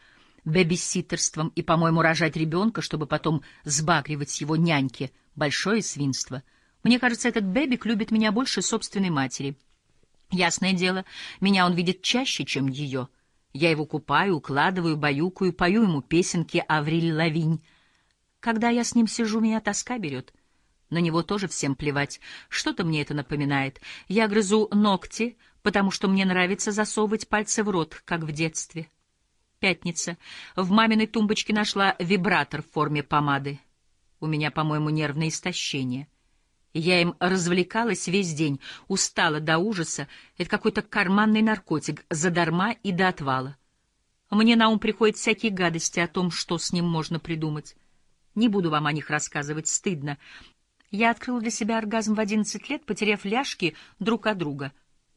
бэбиситерством, и, по-моему, рожать ребенка, чтобы потом сбагривать его няньке — большое свинство. Мне кажется, этот бэбик любит меня больше собственной матери — Ясное дело, меня он видит чаще, чем ее. Я его купаю, укладываю, баюкаю, пою ему песенки Авриль Лавинь. Когда я с ним сижу, меня тоска берет. На него тоже всем плевать. Что-то мне это напоминает. Я грызу ногти, потому что мне нравится засовывать пальцы в рот, как в детстве. Пятница. В маминой тумбочке нашла вибратор в форме помады. У меня, по-моему, нервное истощение. Я им развлекалась весь день, устала до ужаса. Это какой-то карманный наркотик, задарма и до отвала. Мне на ум приходят всякие гадости о том, что с ним можно придумать. Не буду вам о них рассказывать, стыдно. Я открыла для себя оргазм в одиннадцать лет, потеряв ляжки друг от друга.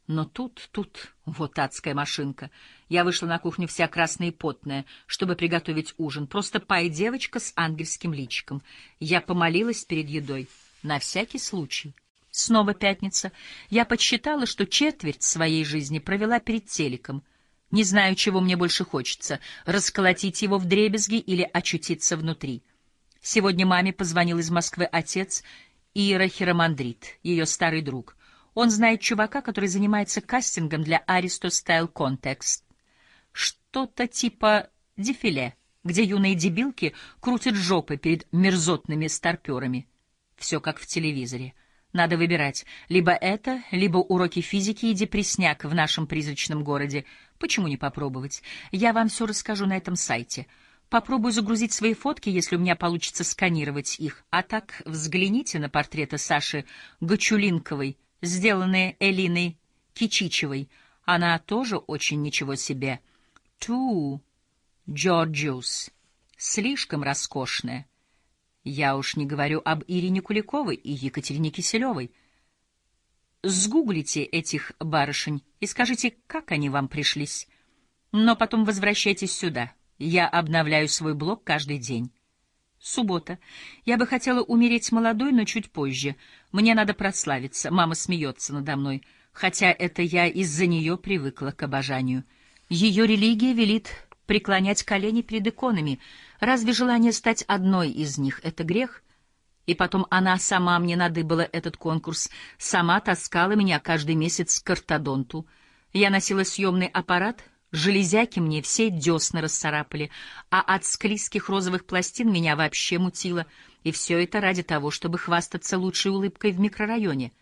Но тут, тут, вот адская машинка. Я вышла на кухню вся красная и потная, чтобы приготовить ужин. Просто пай-девочка с ангельским личиком. Я помолилась перед едой. На всякий случай. Снова пятница. Я подсчитала, что четверть своей жизни провела перед телеком. Не знаю, чего мне больше хочется — расколотить его в дребезги или очутиться внутри. Сегодня маме позвонил из Москвы отец Ира Хиромандрит, ее старый друг. Он знает чувака, который занимается кастингом для Arisто Style Context. Что-то типа дефиле, где юные дебилки крутят жопы перед мерзотными старперами. Все как в телевизоре. Надо выбирать. Либо это, либо уроки физики и депресняк в нашем призрачном городе. Почему не попробовать? Я вам все расскажу на этом сайте. Попробую загрузить свои фотки, если у меня получится сканировать их. А так взгляните на портреты Саши Гачулинковой, сделанные Элиной Кичичевой. Она тоже очень ничего себе. Ту, Джорджиус, слишком роскошная. Я уж не говорю об Ирине Куликовой и Екатерине Киселевой. Сгуглите этих барышень и скажите, как они вам пришлись. Но потом возвращайтесь сюда. Я обновляю свой блог каждый день. Суббота. Я бы хотела умереть молодой, но чуть позже. Мне надо прославиться. Мама смеется надо мной, хотя это я из-за нее привыкла к обожанию. Ее религия велит преклонять колени перед иконами. Разве желание стать одной из них — это грех? И потом она сама мне надыбала этот конкурс, сама таскала меня каждый месяц к ортодонту. Я носила съемный аппарат, Железяки мне все десна расцарапали, а от склизких розовых пластин меня вообще мутило, и все это ради того, чтобы хвастаться лучшей улыбкой в микрорайоне.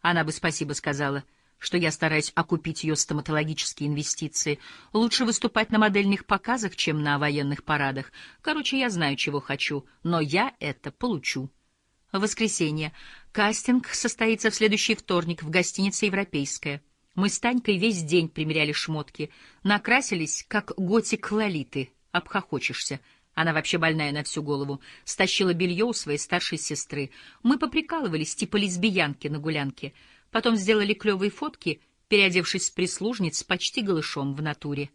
Она бы спасибо сказала, что я стараюсь окупить ее стоматологические инвестиции. Лучше выступать на модельных показах, чем на военных парадах. Короче, я знаю, чего хочу, но я это получу. Воскресенье. Кастинг состоится в следующий вторник в гостинице «Европейская». Мы с Танькой весь день примеряли шмотки, накрасились, как готик-лолиты, обхохочешься. Она вообще больная на всю голову. Стащила белье у своей старшей сестры. Мы поприкалывались, типа лесбиянки на гулянке. Потом сделали клевые фотки, переодевшись в прислужниц почти голышом в натуре.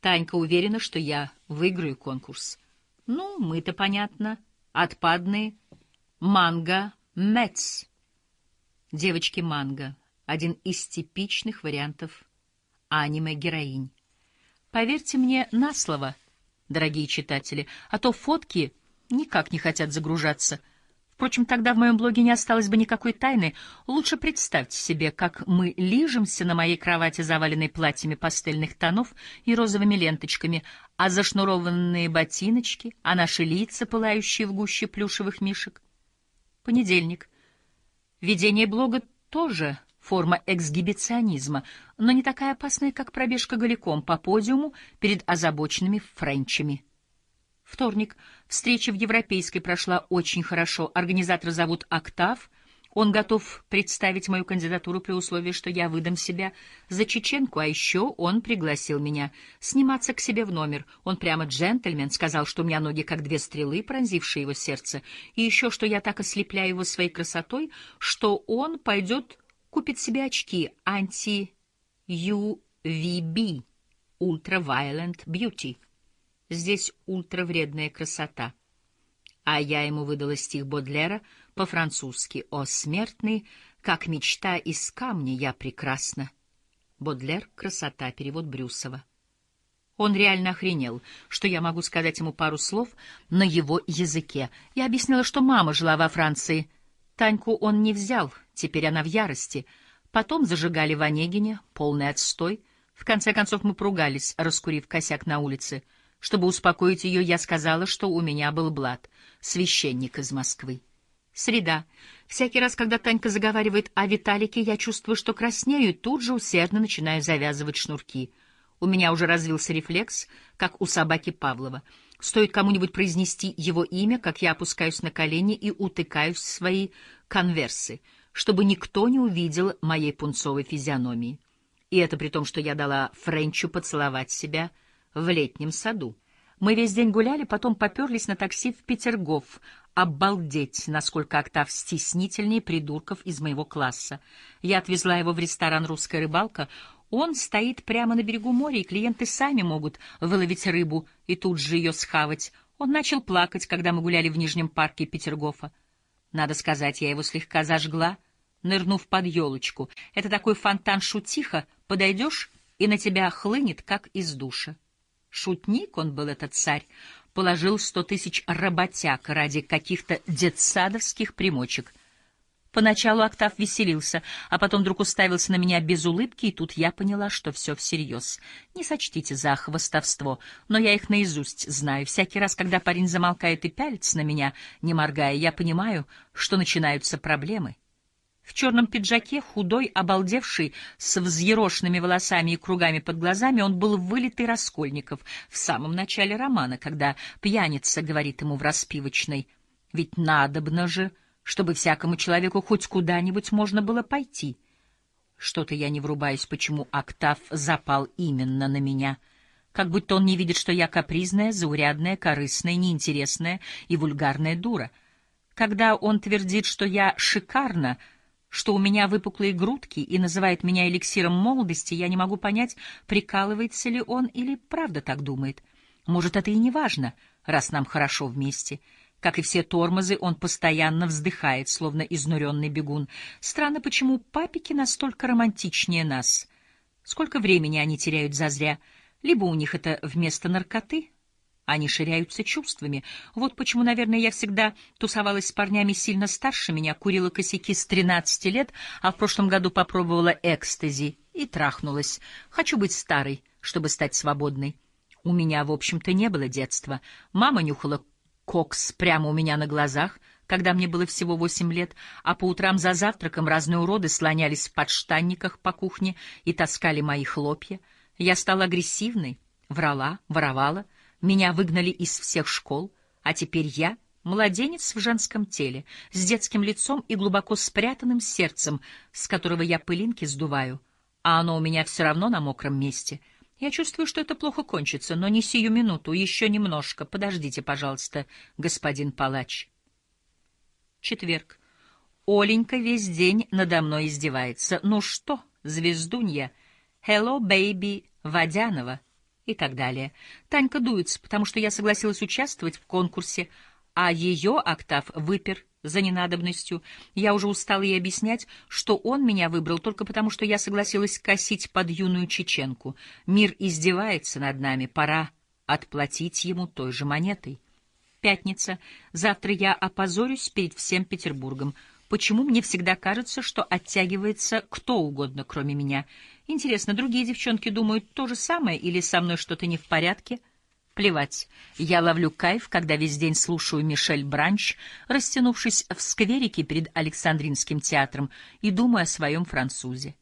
Танька уверена, что я выиграю конкурс. Ну, мы-то понятно. Отпадные. Манго Мэтс. Девочки манго один из типичных вариантов аниме-героинь. Поверьте мне на слово, дорогие читатели, а то фотки никак не хотят загружаться. Впрочем, тогда в моем блоге не осталось бы никакой тайны. Лучше представьте себе, как мы лижемся на моей кровати, заваленной платьями пастельных тонов и розовыми ленточками, а зашнурованные ботиночки, а наши лица, пылающие в гуще плюшевых мишек. Понедельник. Ведение блога тоже форма эксгибиционизма, но не такая опасная, как пробежка голиком по подиуму перед озабоченными френчами. Вторник. Встреча в Европейской прошла очень хорошо. Организатора зовут Октав. Он готов представить мою кандидатуру при условии, что я выдам себя за чеченку, а еще он пригласил меня сниматься к себе в номер. Он прямо джентльмен, сказал, что у меня ноги как две стрелы, пронзившие его сердце, и еще, что я так ослепляю его своей красотой, что он пойдет купит себе очки анти-UVB Ultraviolet Beauty. Здесь ультравредная красота. А я ему выдала стих Бодлера по-французски «О, смертный, как мечта из камня я прекрасна». Бодлер «Красота», перевод Брюсова. Он реально охренел, что я могу сказать ему пару слов на его языке. Я объяснила, что мама жила во Франции — Таньку он не взял, теперь она в ярости. Потом зажигали в Онегине, полный отстой. В конце концов мы поругались, раскурив косяк на улице. Чтобы успокоить ее, я сказала, что у меня был блат, священник из Москвы. Среда. Всякий раз, когда Танька заговаривает о Виталике, я чувствую, что краснею, и тут же усердно начинаю завязывать шнурки. У меня уже развился рефлекс, как у собаки Павлова — Стоит кому-нибудь произнести его имя, как я опускаюсь на колени и утыкаюсь в свои конверсы, чтобы никто не увидел моей пунцовой физиономии. И это при том, что я дала Френчу поцеловать себя в летнем саду. Мы весь день гуляли, потом поперлись на такси в Петергоф. Обалдеть, насколько Октав стеснительнее придурков из моего класса. Я отвезла его в ресторан «Русская рыбалка». Он стоит прямо на берегу моря, и клиенты сами могут выловить рыбу и тут же ее схавать. Он начал плакать, когда мы гуляли в Нижнем парке Петергофа. Надо сказать, я его слегка зажгла, нырнув под елочку. Это такой фонтан шутиха, подойдешь, и на тебя хлынет, как из душа. Шутник он был, этот царь, положил сто тысяч работяг ради каких-то детсадовских примочек — Поначалу Октав веселился, а потом вдруг уставился на меня без улыбки, и тут я поняла, что все всерьез. Не сочтите за хвостовство, но я их наизусть знаю. Всякий раз, когда парень замолкает и пялится на меня, не моргая, я понимаю, что начинаются проблемы. В черном пиджаке, худой, обалдевший, с взъерошенными волосами и кругами под глазами, он был вылитый Раскольников в самом начале романа, когда пьяница говорит ему в распивочной «Ведь надобно же...» чтобы всякому человеку хоть куда-нибудь можно было пойти. Что-то я не врубаюсь, почему Октав запал именно на меня. как будто он не видит, что я капризная, заурядная, корыстная, неинтересная и вульгарная дура. Когда он твердит, что я шикарна, что у меня выпуклые грудки и называет меня эликсиром молодости, я не могу понять, прикалывается ли он или правда так думает. Может, это и не важно, раз нам хорошо вместе. Как и все тормозы, он постоянно вздыхает, словно изнуренный бегун. Странно, почему папики настолько романтичнее нас. Сколько времени они теряют зазря. Либо у них это вместо наркоты, они ширяются чувствами. Вот почему, наверное, я всегда тусовалась с парнями сильно старше меня, курила косяки с 13 лет, а в прошлом году попробовала экстази и трахнулась. Хочу быть старой, чтобы стать свободной. У меня, в общем-то, не было детства. Мама нюхала кокс прямо у меня на глазах, когда мне было всего восемь лет, а по утрам за завтраком разные уроды слонялись в подштанниках по кухне и таскали мои хлопья. Я стала агрессивной, врала, воровала, меня выгнали из всех школ, а теперь я — младенец в женском теле, с детским лицом и глубоко спрятанным сердцем, с которого я пылинки сдуваю, а оно у меня все равно на мокром месте — я чувствую, что это плохо кончится, но не сию минуту, еще немножко. Подождите, пожалуйста, господин палач. Четверг. Оленька весь день надо мной издевается. Ну что, звездунья? Hello, baby, Водянова. И так далее. Танька дуется, потому что я согласилась участвовать в конкурсе, а ее октав выпер за ненадобностью. Я уже устала ей объяснять, что он меня выбрал только потому, что я согласилась косить под юную чеченку. Мир издевается над нами, пора отплатить ему той же монетой. Пятница. Завтра я опозорюсь перед всем Петербургом. Почему мне всегда кажется, что оттягивается кто угодно, кроме меня? Интересно, другие девчонки думают то же самое или со мной что-то не в порядке?» Плевать. Я ловлю кайф, когда весь день слушаю Мишель Бранч, растянувшись в скверике перед Александринским театром, и думаю о своем французе.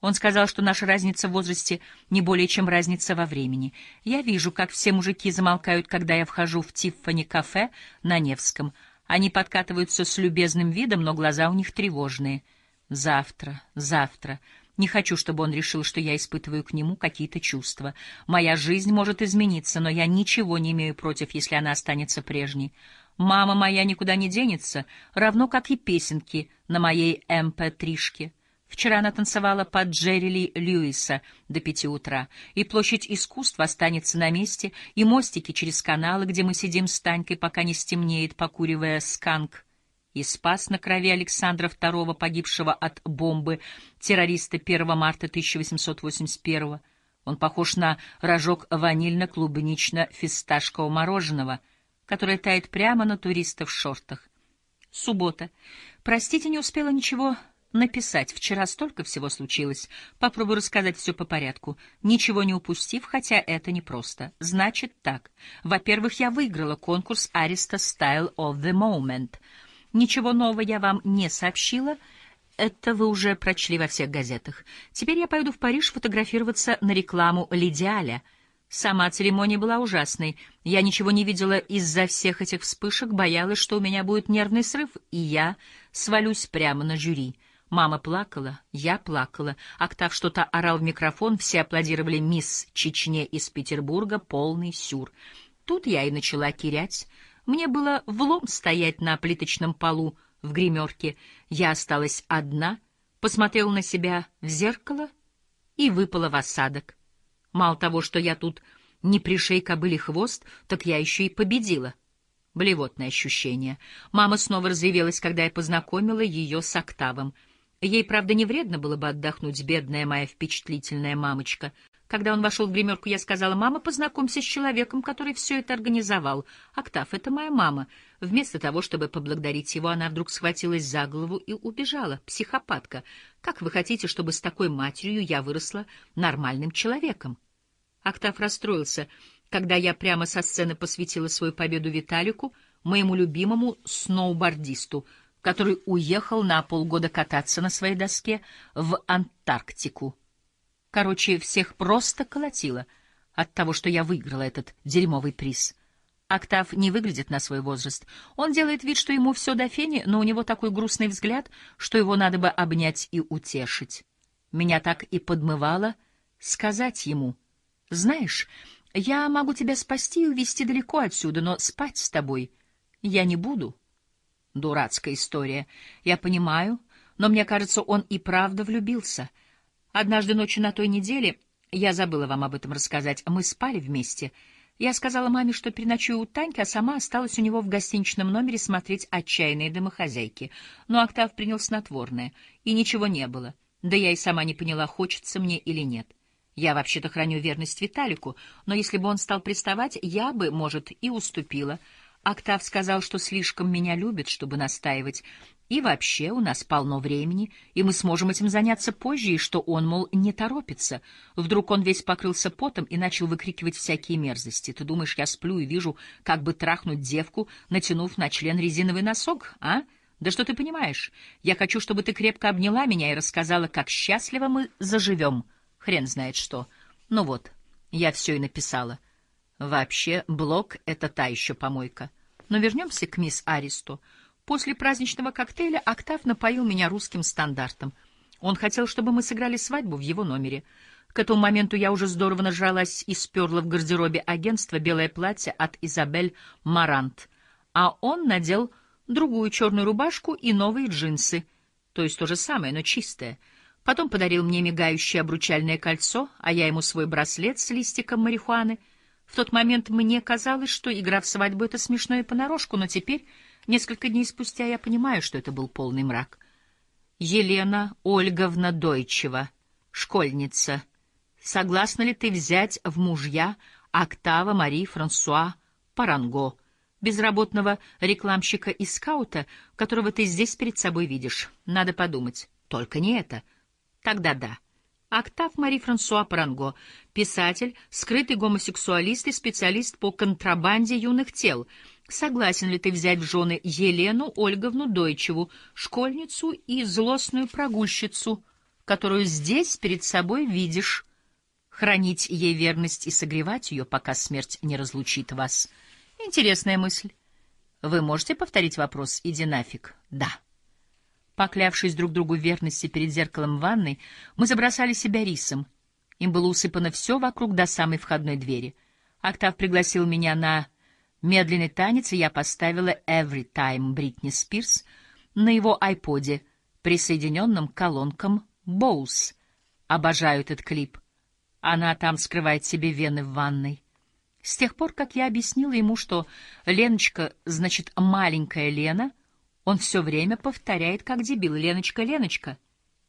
Он сказал, что наша разница в возрасте не более чем разница во времени. Я вижу, как все мужики замолкают, когда я вхожу в Тиффани-кафе на Невском. Они подкатываются с любезным видом, но глаза у них тревожные. Завтра, завтра. Не хочу, чтобы он решил, что я испытываю к нему какие-то чувства. Моя жизнь может измениться, но я ничего не имею против, если она останется прежней. Мама моя никуда не денется, равно как и песенки на моей МП-тришке. Вчера она танцевала под Джерри Льюиса до пяти утра, и площадь искусства останется на месте, и мостики через каналы, где мы сидим с Танькой, пока не стемнеет, покуривая сканк и спас на крови Александра II, погибшего от бомбы террориста 1 марта 1881 Он похож на рожок ванильно-клубнично-фисташкового мороженого, которое тает прямо на туриста в шортах. Суббота. Простите, не успела ничего написать. Вчера столько всего случилось. Попробую рассказать все по порядку, ничего не упустив, хотя это непросто. Значит так. Во-первых, я выиграла конкурс Arista Style of the Moment — Ничего нового я вам не сообщила. Это вы уже прочли во всех газетах. Теперь я пойду в Париж фотографироваться на рекламу «Лидиаля». Сама церемония была ужасной. Я ничего не видела из-за всех этих вспышек, боялась, что у меня будет нервный срыв, и я свалюсь прямо на жюри. Мама плакала, я плакала. Октав что-то орал в микрофон, все аплодировали мисс Чечне из Петербурга, полный сюр. Тут я и начала кирять. Мне было влом стоять на плиточном полу в гримерке. Я осталась одна, посмотрела на себя в зеркало и выпала в осадок. Мало того, что я тут не пришей кобыли хвост, так я еще и победила. Блевотное ощущение. Мама снова разревелась, когда я познакомила ее с Октавом. Ей, правда, не вредно было бы отдохнуть, бедная моя впечатлительная мамочка. Когда он вошел в гримерку, я сказала, «Мама, познакомься с человеком, который все это организовал. Октав, это моя мама». Вместо того, чтобы поблагодарить его, она вдруг схватилась за голову и убежала. Психопатка. Как вы хотите, чтобы с такой матерью я выросла нормальным человеком? Октав расстроился, когда я прямо со сцены посвятила свою победу Виталику, моему любимому сноубордисту, который уехал на полгода кататься на своей доске в Антарктику. Короче, всех просто колотило от того, что я выиграла этот дерьмовый приз. Октав не выглядит на свой возраст. Он делает вид, что ему все до фени, но у него такой грустный взгляд, что его надо бы обнять и утешить. Меня так и подмывало сказать ему. Знаешь, Я могу тебя спасти и увезти далеко отсюда, но спать с тобой я не буду. Дурацкая история. Я понимаю, но мне кажется, он и правда влюбился. Однажды ночью на той неделе, я забыла вам об этом рассказать, мы спали вместе. Я сказала маме, что переночую у Таньки, а сама осталась у него в гостиничном номере смотреть «Отчаянные домохозяйки». Но Октав принял снотворное, и ничего не было. Да я и сама не поняла, хочется мне или нет. Я вообще-то храню верность Виталику, но если бы он стал приставать, я бы, может, и уступила. Октав сказал, что слишком меня любит, чтобы настаивать. И вообще у нас полно времени, и мы сможем этим заняться позже, и что он, мол, не торопится. Вдруг он весь покрылся потом и начал выкрикивать всякие мерзости. Ты думаешь, я сплю и вижу, как бы трахнуть девку, натянув на член резиновый носок, а? Да что ты понимаешь? Я хочу, чтобы ты крепко обняла меня и рассказала, как счастливо мы заживем. Хрен знает что. Ну вот, я все и написала. Вообще, блог — это та еще помойка. Но вернемся к мисс Аристо. После праздничного коктейля Октав напоил меня русским стандартом. Он хотел, чтобы мы сыграли свадьбу в его номере. К этому моменту я уже здорово нажралась и сперла в гардеробе агентства белое платье от Изабель Марант, а он надел другую черную рубашку и новые джинсы, то есть то же самое, но чистое — Потом подарил мне мигающее обручальное кольцо, а я ему свой браслет с листиком марихуаны. В тот момент мне казалось, что игра в свадьбу — это смешно и понарошку, но теперь, несколько дней спустя, я понимаю, что это был полный мрак. Елена Ольговна Дойчева, школьница. Согласна ли ты взять в мужья Октава Мари Франсуа Паранго, безработного рекламщика и скаута, которого ты здесь перед собой видишь? Надо подумать. Только не это — Тогда да. Октав Мари Франсуа Паранго, писатель, скрытый гомосексуалист и специалист по контрабанде юных тел. Согласен ли ты взять в жены Елену Ольговну Дойчеву, школьницу и злостную прогульщицу, которую здесь перед собой видишь? Хранить ей верность и согревать ее, пока смерть не разлучит вас. Интересная мысль. Вы можете повторить вопрос «иди нафиг»? Да. Поклявшись друг другу верности перед зеркалом ванной, мы забросали себя рисом. Им было усыпано все вокруг до самой входной двери. Октав пригласил меня на медленный танец, я поставила «Every Time» Бритни Спирс на его айподе, присоединенном к колонкам «Боус». Обожаю этот клип. Она там скрывает себе вены в ванной. С тех пор, как я объяснила ему, что Леночка значит «маленькая Лена», — он все время повторяет, как дебил. Леночка, Леночка.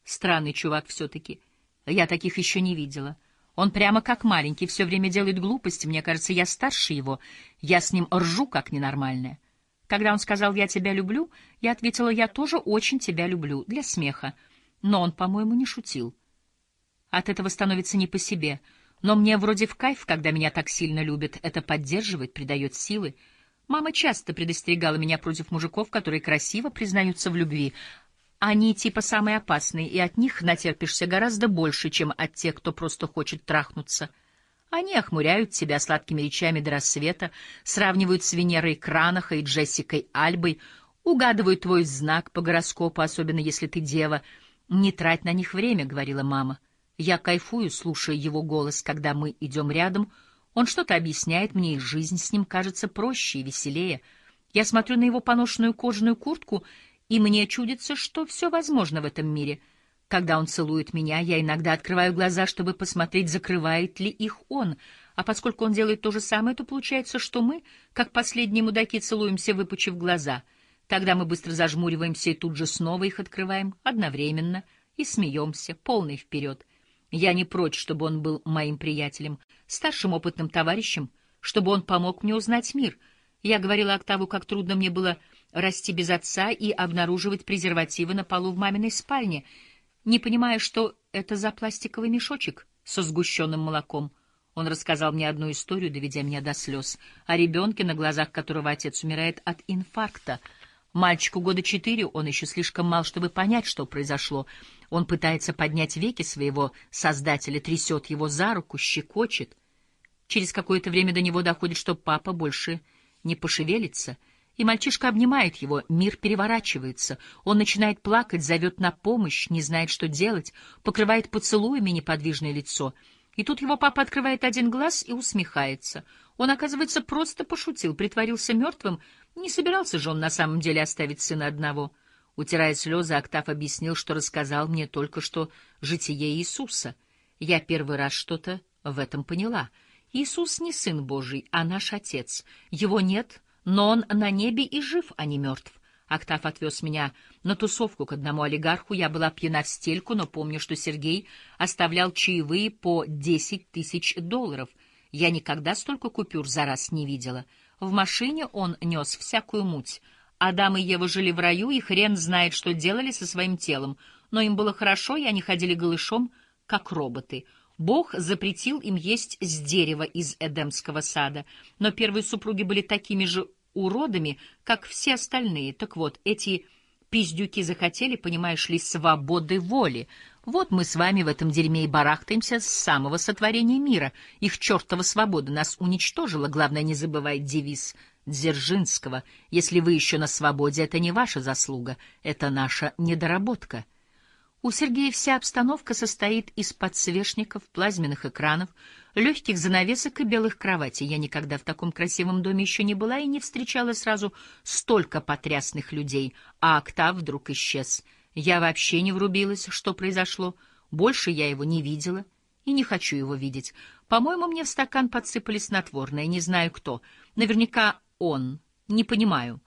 Странный чувак все-таки. Я таких еще не видела. Он прямо как маленький, все время делает глупости. Мне кажется, я старше его. Я с ним ржу, как ненормальная. Когда он сказал «я тебя люблю», я ответила «я тоже очень тебя люблю», для смеха. Но он, по-моему, не шутил. От этого становится не по себе. Но мне вроде в кайф, когда меня так сильно любят. Это поддерживает, придает силы. Мама часто предостерегала меня против мужиков, которые красиво признаются в любви. Они типа самые опасные, и от них натерпишься гораздо больше, чем от тех, кто просто хочет трахнуться. Они охмуряют тебя сладкими речами до рассвета, сравнивают с Венерой Кранаха и Джессикой Альбой, угадывают твой знак по гороскопу, особенно если ты дева. «Не трать на них время», — говорила мама. Я кайфую, слушая его голос, когда мы идем рядом — он что-то объясняет мне, и жизнь с ним кажется проще и веселее. Я смотрю на его поношенную кожаную куртку, и мне чудится, что все возможно в этом мире. Когда он целует меня, я иногда открываю глаза, чтобы посмотреть, закрывает ли их он. А поскольку он делает то же самое, то получается, что мы, как последние мудаки, целуемся, выпучив глаза. Тогда мы быстро зажмуриваемся и тут же снова их открываем, одновременно, и смеемся, полный вперед. Я не прочь, чтобы он был моим приятелем, старшим опытным товарищем, чтобы он помог мне узнать мир. Я говорила Октаву, как трудно мне было расти без отца и обнаруживать презервативы на полу в маминой спальне, не понимая, что это за пластиковый мешочек со сгущенным молоком. Он рассказал мне одну историю, доведя меня до слез, о ребенке, на глазах которого отец умирает от инфаркта — Мальчику года четыре, он еще слишком мал, чтобы понять, что произошло. Он пытается поднять веки своего создателя, трясет его за руку, щекочет. Через какое-то время до него доходит, что папа больше не пошевелится, и мальчишка обнимает его, мир переворачивается. Он начинает плакать, зовет на помощь, не знает, что делать, покрывает поцелуями неподвижное лицо. И тут его папа открывает один глаз и усмехается. Он, оказывается, просто пошутил, притворился мертвым. Не собирался же он на самом деле оставить сына одного. Утирая слезы, Октав объяснил, что рассказал мне только что житие Иисуса. Я первый раз что-то в этом поняла. Иисус не Сын Божий, а наш Отец. Его нет, но Он на небе и жив, а не мертв. Октав отвез меня на тусовку к одному олигарху. Я была пьяна в стельку, но помню, что Сергей оставлял чаевые по десять тысяч долларов. Я никогда столько купюр за раз не видела. В машине он нес всякую муть. Адам и Ева жили в раю, и хрен знает, что делали со своим телом. Но им было хорошо, и они ходили голышом, как роботы. Бог запретил им есть с дерева из Эдемского сада, но первые супруги были такими же уродами, как все остальные. Так вот, эти пиздюки захотели, понимаешь ли, свободы воли. Вот мы с вами в этом дерьме и барахтаемся с самого сотворения мира. Их чертова свобода нас уничтожила. Главное, не забывай девиз Дзержинского. Если вы еще на свободе, это не ваша заслуга, это наша недоработка. У Сергея вся обстановка состоит из подсвечников, плазменных экранов, легких занавесок и белых кроватей. Я никогда в таком красивом доме еще не была и не встречала сразу столько потрясных людей, а Октав вдруг исчез. Я вообще не врубилась, что произошло. Больше я его не видела и не хочу его видеть. По-моему, мне в стакан подсыпали снотворное, не знаю кто. Наверняка он. Не понимаю.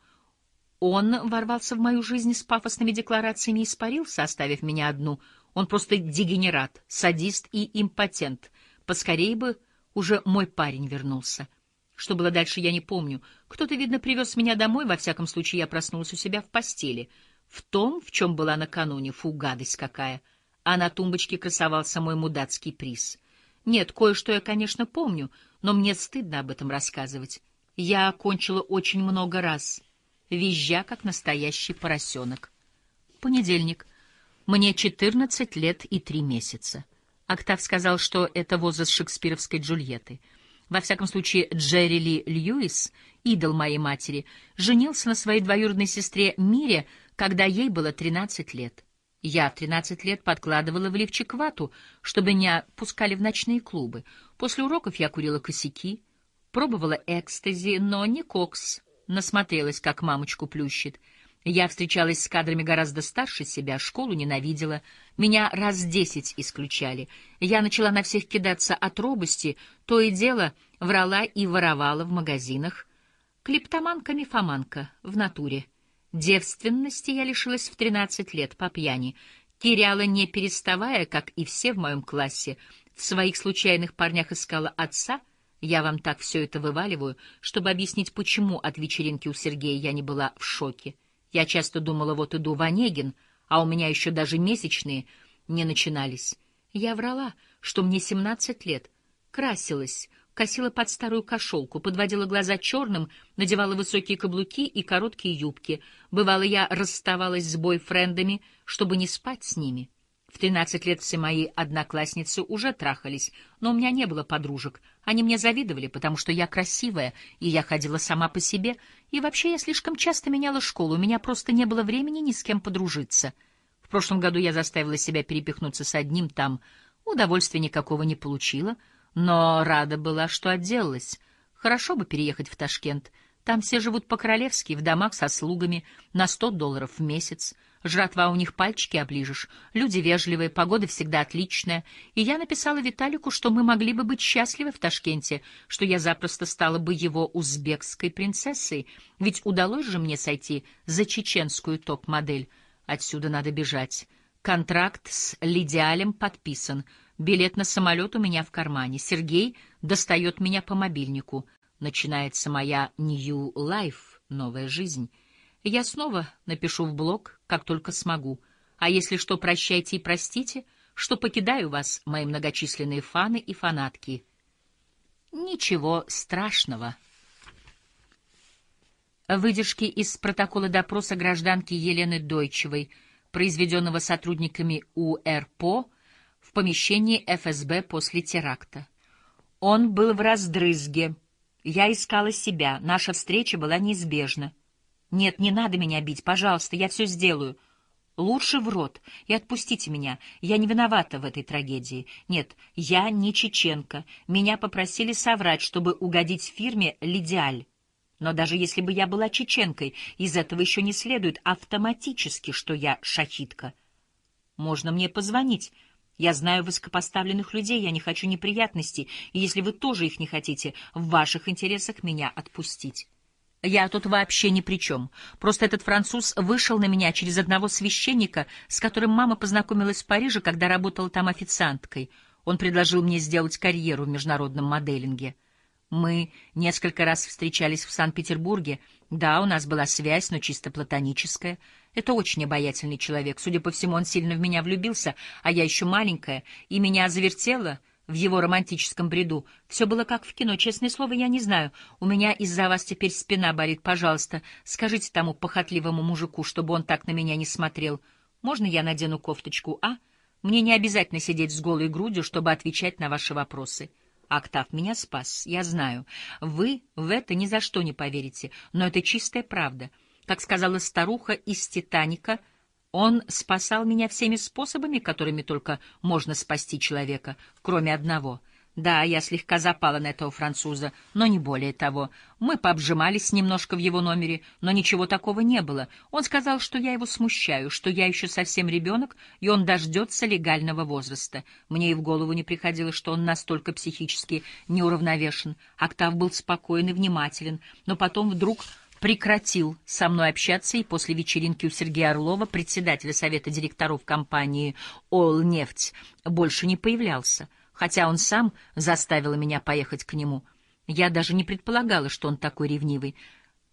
Он ворвался в мою жизнь с пафосными декларациями и испарился, оставив меня одну. Он просто дегенерат, садист и импотент. Поскорей бы уже мой парень вернулся. Что было дальше, я не помню. Кто-то, видно, привез меня домой, во всяком случае, я проснулась у себя в постели. В том, в чем была накануне, фу, гадость какая. А на тумбочке красовался мой мудацкий приз. Нет, кое-что я, конечно, помню, но мне стыдно об этом рассказывать. Я окончила очень много раз — визжа, как настоящий поросенок. Понедельник. Мне 14 лет и три месяца. Октав сказал, что это возраст шекспировской Джульетты. Во всяком случае, Джерри Ли Льюис, идол моей матери, женился на своей двоюродной сестре Мире, когда ей было 13 лет. Я в 13 лет подкладывала в лифчик вату, чтобы не пускали в ночные клубы. После уроков я курила косяки, пробовала экстази, но не кокс, насмотрелась, как мамочку плющит. Я встречалась с кадрами гораздо старше себя, школу ненавидела. Меня раз десять исключали. Я начала на всех кидаться от робости, то и дело врала и воровала в магазинах. Клептоманка-мифоманка в натуре. Девственности я лишилась в тринадцать лет по пьяни. Киряла, не переставая, как и все в моем классе, в своих случайных парнях искала отца — я вам так все это вываливаю, чтобы объяснить, почему от вечеринки у Сергея я не была в шоке. Я часто думала, вот иду в Онегин, а у меня еще даже месячные не начинались. Я врала, что мне семнадцать лет, красилась, косила под старую кошелку, подводила глаза черным, надевала высокие каблуки и короткие юбки. Бывало, я расставалась с бойфрендами, чтобы не спать с ними. В тринадцать лет все мои одноклассницы уже трахались, но у меня не было подружек. Они мне завидовали, потому что я красивая, и я ходила сама по себе. И вообще я слишком часто меняла школу, у меня просто не было времени ни с кем подружиться. В прошлом году я заставила себя перепихнуться с одним там. Удовольствия никакого не получила, но рада была, что отделалась. Хорошо бы переехать в Ташкент. Там все живут по-королевски, в домах со слугами, на сто долларов в месяц. Жратва у них пальчики оближешь. Люди вежливые, погода всегда отличная. И я написала Виталику, что мы могли бы быть счастливы в Ташкенте, что я запросто стала бы его узбекской принцессой. Ведь удалось же мне сойти за чеченскую топ-модель. Отсюда надо бежать. Контракт с Лидиалем подписан. Билет на самолет у меня в кармане. Сергей достает меня по мобильнику. Начинается моя Life, новая жизнь. Я снова напишу в блог, как только смогу. А если что, прощайте и простите, что покидаю вас, мои многочисленные фаны и фанатки. Ничего страшного. Выдержки из протокола допроса гражданки Елены Дойчевой, произведенного сотрудниками УРПО в помещении ФСБ после теракта. Он был в раздрызге. Я искала себя. Наша встреча была неизбежна. Нет, не надо меня бить, пожалуйста, я все сделаю. Лучше в рот и отпустите меня. Я не виновата в этой трагедии. Нет, я не чеченка. Меня попросили соврать, чтобы угодить фирме «Лидиаль». Но даже если бы я была чеченкой, из этого еще не следует автоматически, что я шахитка. Можно мне позвонить. Я знаю высокопоставленных людей, я не хочу неприятностей, и если вы тоже их не хотите, в ваших интересах меня отпустить. Я тут вообще ни при чем. Просто этот француз вышел на меня через одного священника, с которым мама познакомилась в Париже, когда работала там официанткой. Он предложил мне сделать карьеру в международном моделинге. Мы несколько раз встречались в Санкт-Петербурге. Да, у нас была связь, но чисто платоническая. Это очень обаятельный человек. Судя по всему, он сильно в меня влюбился, а я еще маленькая, и меня завертело в его романтическом бреду. Все было как в кино, честное слово, я не знаю. У меня из-за вас теперь спина болит. Пожалуйста, скажите тому похотливому мужику, чтобы он так на меня не смотрел. Можно я надену кофточку, а? Мне не обязательно сидеть с голой грудью, чтобы отвечать на ваши вопросы. Октав меня спас, я знаю. Вы в это ни за что не поверите, но это чистая правда. Как сказала старуха из «Титаника», он спасал меня всеми способами, которыми только можно спасти человека, кроме одного. Да, я слегка запала на этого француза, но не более того. Мы пообжимались немножко в его номере, но ничего такого не было. Он сказал, что я его смущаю, что я еще совсем ребенок, и он дождется легального возраста. Мне и в голову не приходило, что он настолько психически неуравновешен. Октав был спокоен и внимателен, но потом вдруг прекратил со мной общаться и после вечеринки у Сергея Орлова, председателя совета директоров компании «Олнефть», больше не появлялся, хотя он сам заставил меня поехать к нему. Я даже не предполагала, что он такой ревнивый.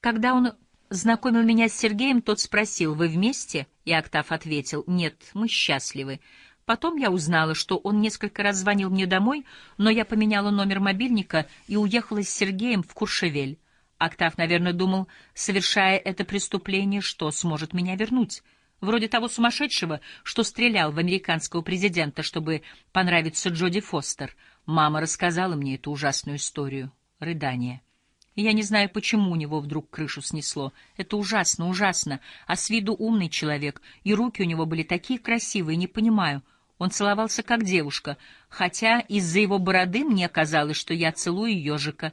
Когда он знакомил меня с Сергеем, тот спросил, «Вы вместе?» И Октав ответил, «Нет, мы счастливы». Потом я узнала, что он несколько раз звонил мне домой, но я поменяла номер мобильника и уехала с Сергеем в Куршевель. Октав, наверное, думал, совершая это преступление, что сможет меня вернуть. Вроде того сумасшедшего, что стрелял в американского президента, чтобы понравиться Джоди Фостер. Мама рассказала мне эту ужасную историю. Рыдание. я не знаю, почему у него вдруг крышу снесло. Это ужасно, ужасно. А с виду умный человек, и руки у него были такие красивые, не понимаю. Он целовался как девушка, хотя из-за его бороды мне казалось, что я целую ежика.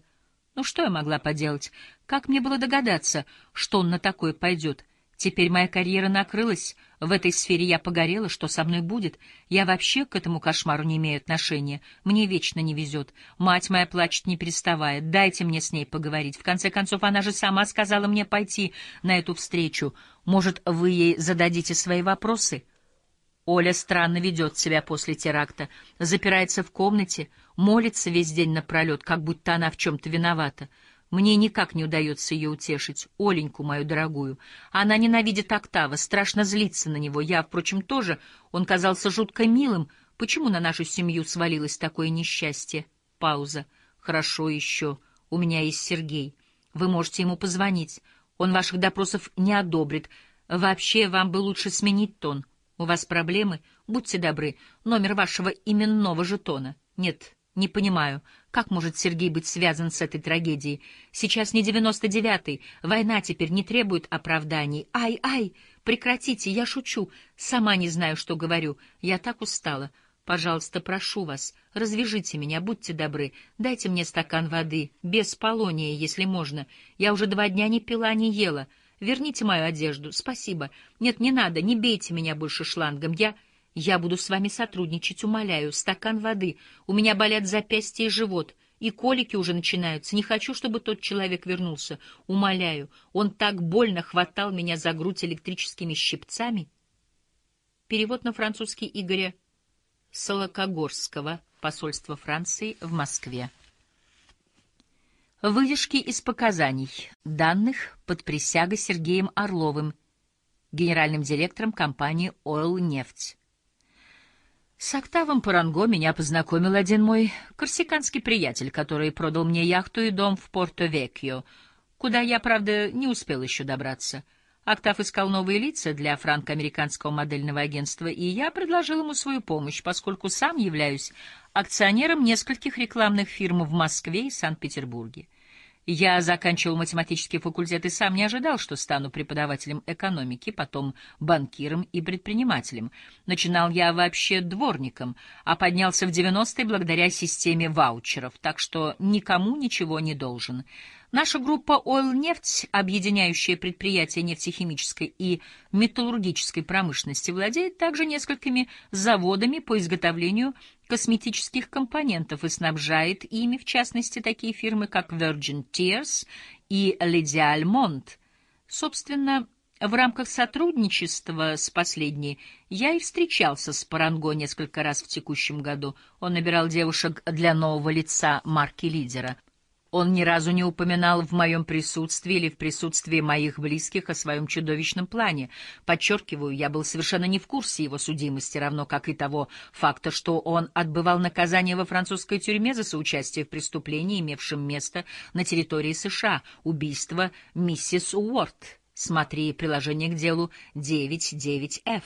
Ну что я могла поделать? Как мне было догадаться, что он на такое пойдет? Теперь моя карьера накрылась, в этой сфере я погорела, что со мной будет? Я вообще к этому кошмару не имею отношения, мне вечно не везет. Мать моя плачет не переставая, дайте мне с ней поговорить. В конце концов, она же сама сказала мне пойти на эту встречу. Может, вы ей зададите свои вопросы?» Оля странно ведет себя после теракта, запирается в комнате, молится весь день напролет, как будто она в чем-то виновата. Мне никак не удается ее утешить, Оленьку мою дорогую. Она ненавидит Октава, страшно злится на него. Я, впрочем, тоже. Он казался жутко милым. Почему на нашу семью свалилось такое несчастье? Пауза. Хорошо еще. У меня есть Сергей. Вы можете ему позвонить. Он ваших допросов не одобрит. Вообще, вам бы лучше сменить тон. У вас проблемы? Будьте добры, номер вашего именного жетона. Нет, не понимаю, как может Сергей быть связан с этой трагедией? Сейчас не девяносто девятый, война теперь не требует оправданий. Ай, ай, прекратите, я шучу, сама не знаю, что говорю. Я так устала. Пожалуйста, прошу вас, развяжите меня, будьте добры, дайте мне стакан воды, без полония, если можно. Я уже два дня не пила, не ела. Верните мою одежду. Спасибо. Нет, не надо, не бейте меня больше шлангом. Я... Я буду с вами сотрудничать, умоляю. Стакан воды. У меня болят запястья и живот. И колики уже начинаются. Не хочу, чтобы тот человек вернулся. Умоляю. Он так больно хватал меня за грудь электрическими щипцами. Перевод на французский Игоря Солокогорского, посольство Франции в Москве. Вывешки из показаний, данных под присягой Сергеем Орловым, генеральным директором компании «Ойл Нефть». С Октавом Паранго меня познакомил один мой корсиканский приятель, который продал мне яхту и дом в Порто-Векьо, куда я, правда, не успел еще добраться. Октав искал новые лица для франко-американского модельного агентства, и я предложил ему свою помощь, поскольку сам являюсь акционером нескольких рекламных фирм в Москве и Санкт-Петербурге. Я заканчивал математический факультет и сам не ожидал, что стану преподавателем экономики, потом банкиром и предпринимателем. Начинал я вообще дворником, а поднялся в 90-е благодаря системе ваучеров, так что никому ничего не должен. Наша группа «Ойл-нефть», объединяющая предприятия нефтехимической и металлургической промышленности, владеет также несколькими заводами по изготовлению косметических компонентов и снабжает ими, в частности, такие фирмы, как Virgin Tears и Lydia Almond. Собственно, в рамках сотрудничества с последней я и встречался с Паранго несколько раз в текущем году. Он набирал девушек для нового лица марки лидера — он ни разу не упоминал в моем присутствии или в присутствии моих близких о своем чудовищном плане. Подчеркиваю, я был совершенно не в курсе его судимости, равно как и того факта, что он отбывал наказание во французской тюрьме за соучастие в преступлении, имевшем место на территории США, убийство миссис Уорд. Смотри приложение к делу 99F.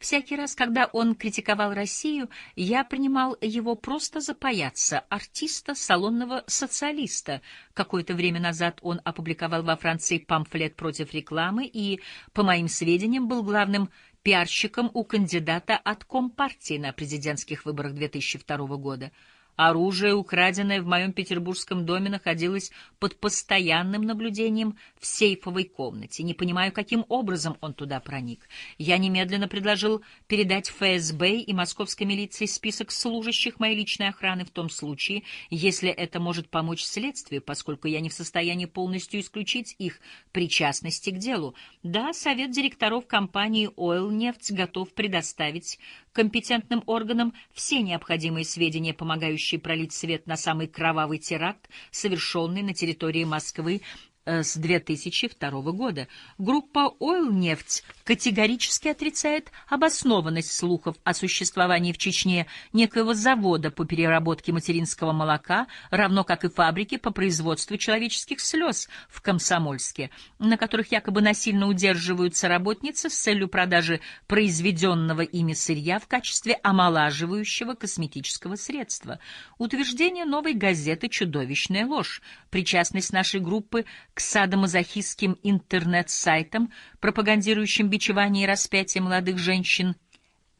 Всякий раз, когда он критиковал Россию, я принимал его просто за паяца, артиста, салонного социалиста. Какое-то время назад он опубликовал во Франции памфлет против рекламы и, по моим сведениям, был главным пиарщиком у кандидата от Компартии на президентских выборах 2002 года. Оружие, украденное в моем петербургском доме, находилось под постоянным наблюдением в сейфовой комнате. Не понимаю, каким образом он туда проник. Я немедленно предложил передать ФСБ и московской милиции список служащих моей личной охраны в том случае, если это может помочь следствию, поскольку я не в состоянии полностью исключить их причастности к делу. Да, совет директоров компании «Ойл Нефть» готов предоставить компетентным органам все необходимые сведения, помогающие пролить свет на самый кровавый теракт, совершенный на территории Москвы с 2002 года. Группа «Ойл-нефть» категорически отрицает обоснованность слухов о существовании в Чечне некоего завода по переработке материнского молока, равно как и фабрики по производству человеческих слез в Комсомольске, на которых якобы насильно удерживаются работницы с целью продажи произведенного ими сырья в качестве омолаживающего косметического средства. Утверждение новой газеты «Чудовищная ложь». Причастность нашей группы к садомазохистским интернет-сайтам, пропагандирующим бичевание и распятие молодых женщин,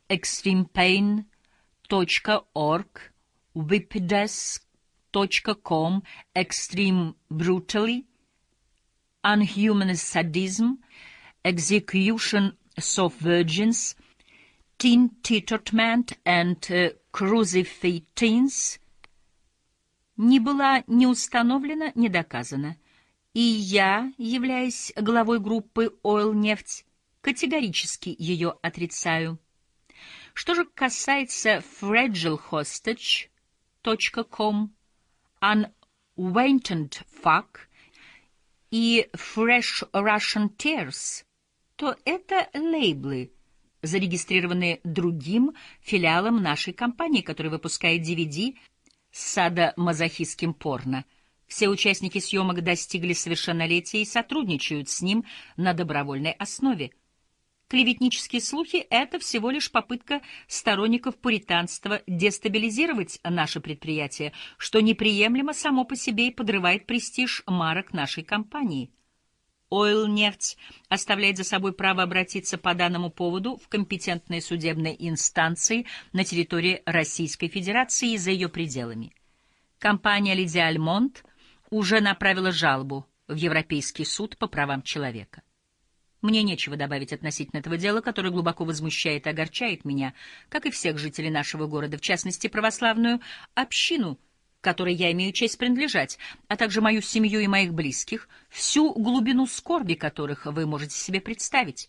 extremepain.org, whipdesk.com, extreme brutally, unhuman sadism, execution of virgins, teen treatment and uh, crucifix teens, не была ни установлена, ни доказана — и я, являясь главой группы «Ойл-нефть», категорически ее отрицаю. Что же касается fragilehostage.com, unwanted fuck и fresh Russian tears, то это лейблы, зарегистрированные другим филиалом нашей компании, который выпускает DVD с садомазохистским порно — все участники съемок достигли совершеннолетия и сотрудничают с ним на добровольной основе. Клеветнические слухи — это всего лишь попытка сторонников пуританства дестабилизировать наше предприятие, что неприемлемо само по себе и подрывает престиж марок нашей компании. Ойл нефть оставляет за собой право обратиться по данному поводу в компетентные судебные инстанции на территории Российской Федерации и за ее пределами. Компания «Лидия Альмонт» уже направила жалобу в Европейский суд по правам человека. Мне нечего добавить относительно этого дела, которое глубоко возмущает и огорчает меня, как и всех жителей нашего города, в частности, православную общину, которой я имею честь принадлежать, а также мою семью и моих близких, всю глубину скорби которых вы можете себе представить.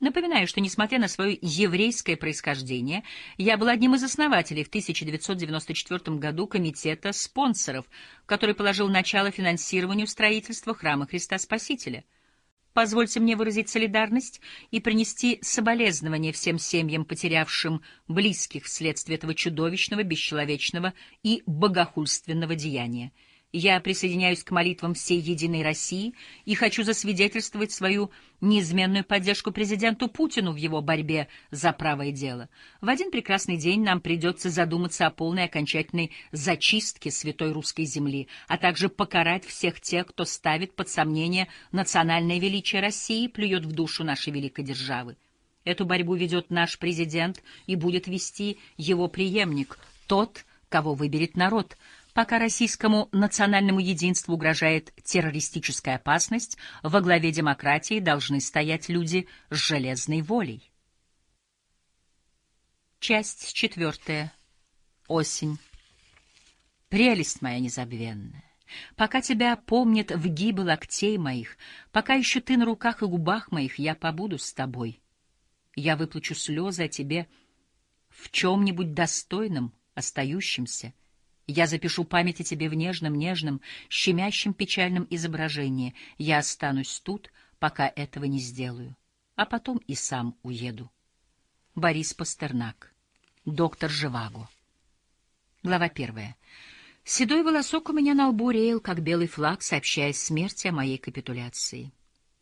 Напоминаю, что, несмотря на свое еврейское происхождение, я был одним из основателей в 1994 году комитета спонсоров, который положил начало финансированию строительства храма Христа Спасителя. Позвольте мне выразить солидарность и принести соболезнования всем семьям, потерявшим близких вследствие этого чудовищного, бесчеловечного и богохульственного деяния. Я присоединяюсь к молитвам всей единой России и хочу засвидетельствовать свою неизменную поддержку президенту Путину в его борьбе за правое дело. В один прекрасный день нам придется задуматься о полной окончательной зачистке святой русской земли, а также покарать всех тех, кто ставит под сомнение национальное величие России и плюет в душу нашей великой державы. Эту борьбу ведет наш президент и будет вести его преемник, тот, кого выберет народ — Пока российскому национальному единству угрожает террористическая опасность, во главе демократии должны стоять люди с железной волей. Часть четвертая. Осень. Прелесть моя незабвенная. Пока тебя помнят в гибы локтей моих, пока еще ты на руках и губах моих, я побуду с тобой. Я выплачу слезы о тебе в чем-нибудь достойном, остающемся — я запишу память о тебе в нежном, нежном, щемящем печальном изображении. Я останусь тут, пока этого не сделаю, а потом и сам уеду. Борис Пастернак. Доктор Живаго. Глава первая. Седой волосок у меня на лбу реял, как белый флаг, сообщая смерти о моей капитуляции.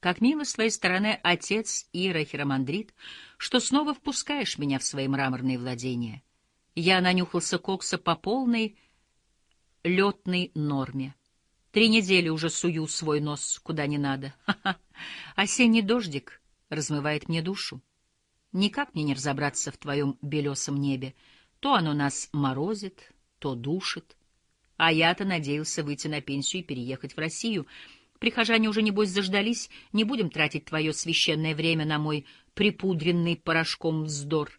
Как мило с твоей стороны, отец Ира Хиромандрит, что снова впускаешь меня в свои мраморные владения. Я нанюхался кокса по полной, летной норме. Три недели уже сую свой нос куда не надо. Ха-ха. Осенний дождик размывает мне душу. Никак мне не разобраться в твоем белесом небе. То оно нас морозит, то душит. А я-то надеялся выйти на пенсию и переехать в Россию. Прихожане уже, небось, заждались. Не будем тратить твое священное время на мой припудренный порошком вздор.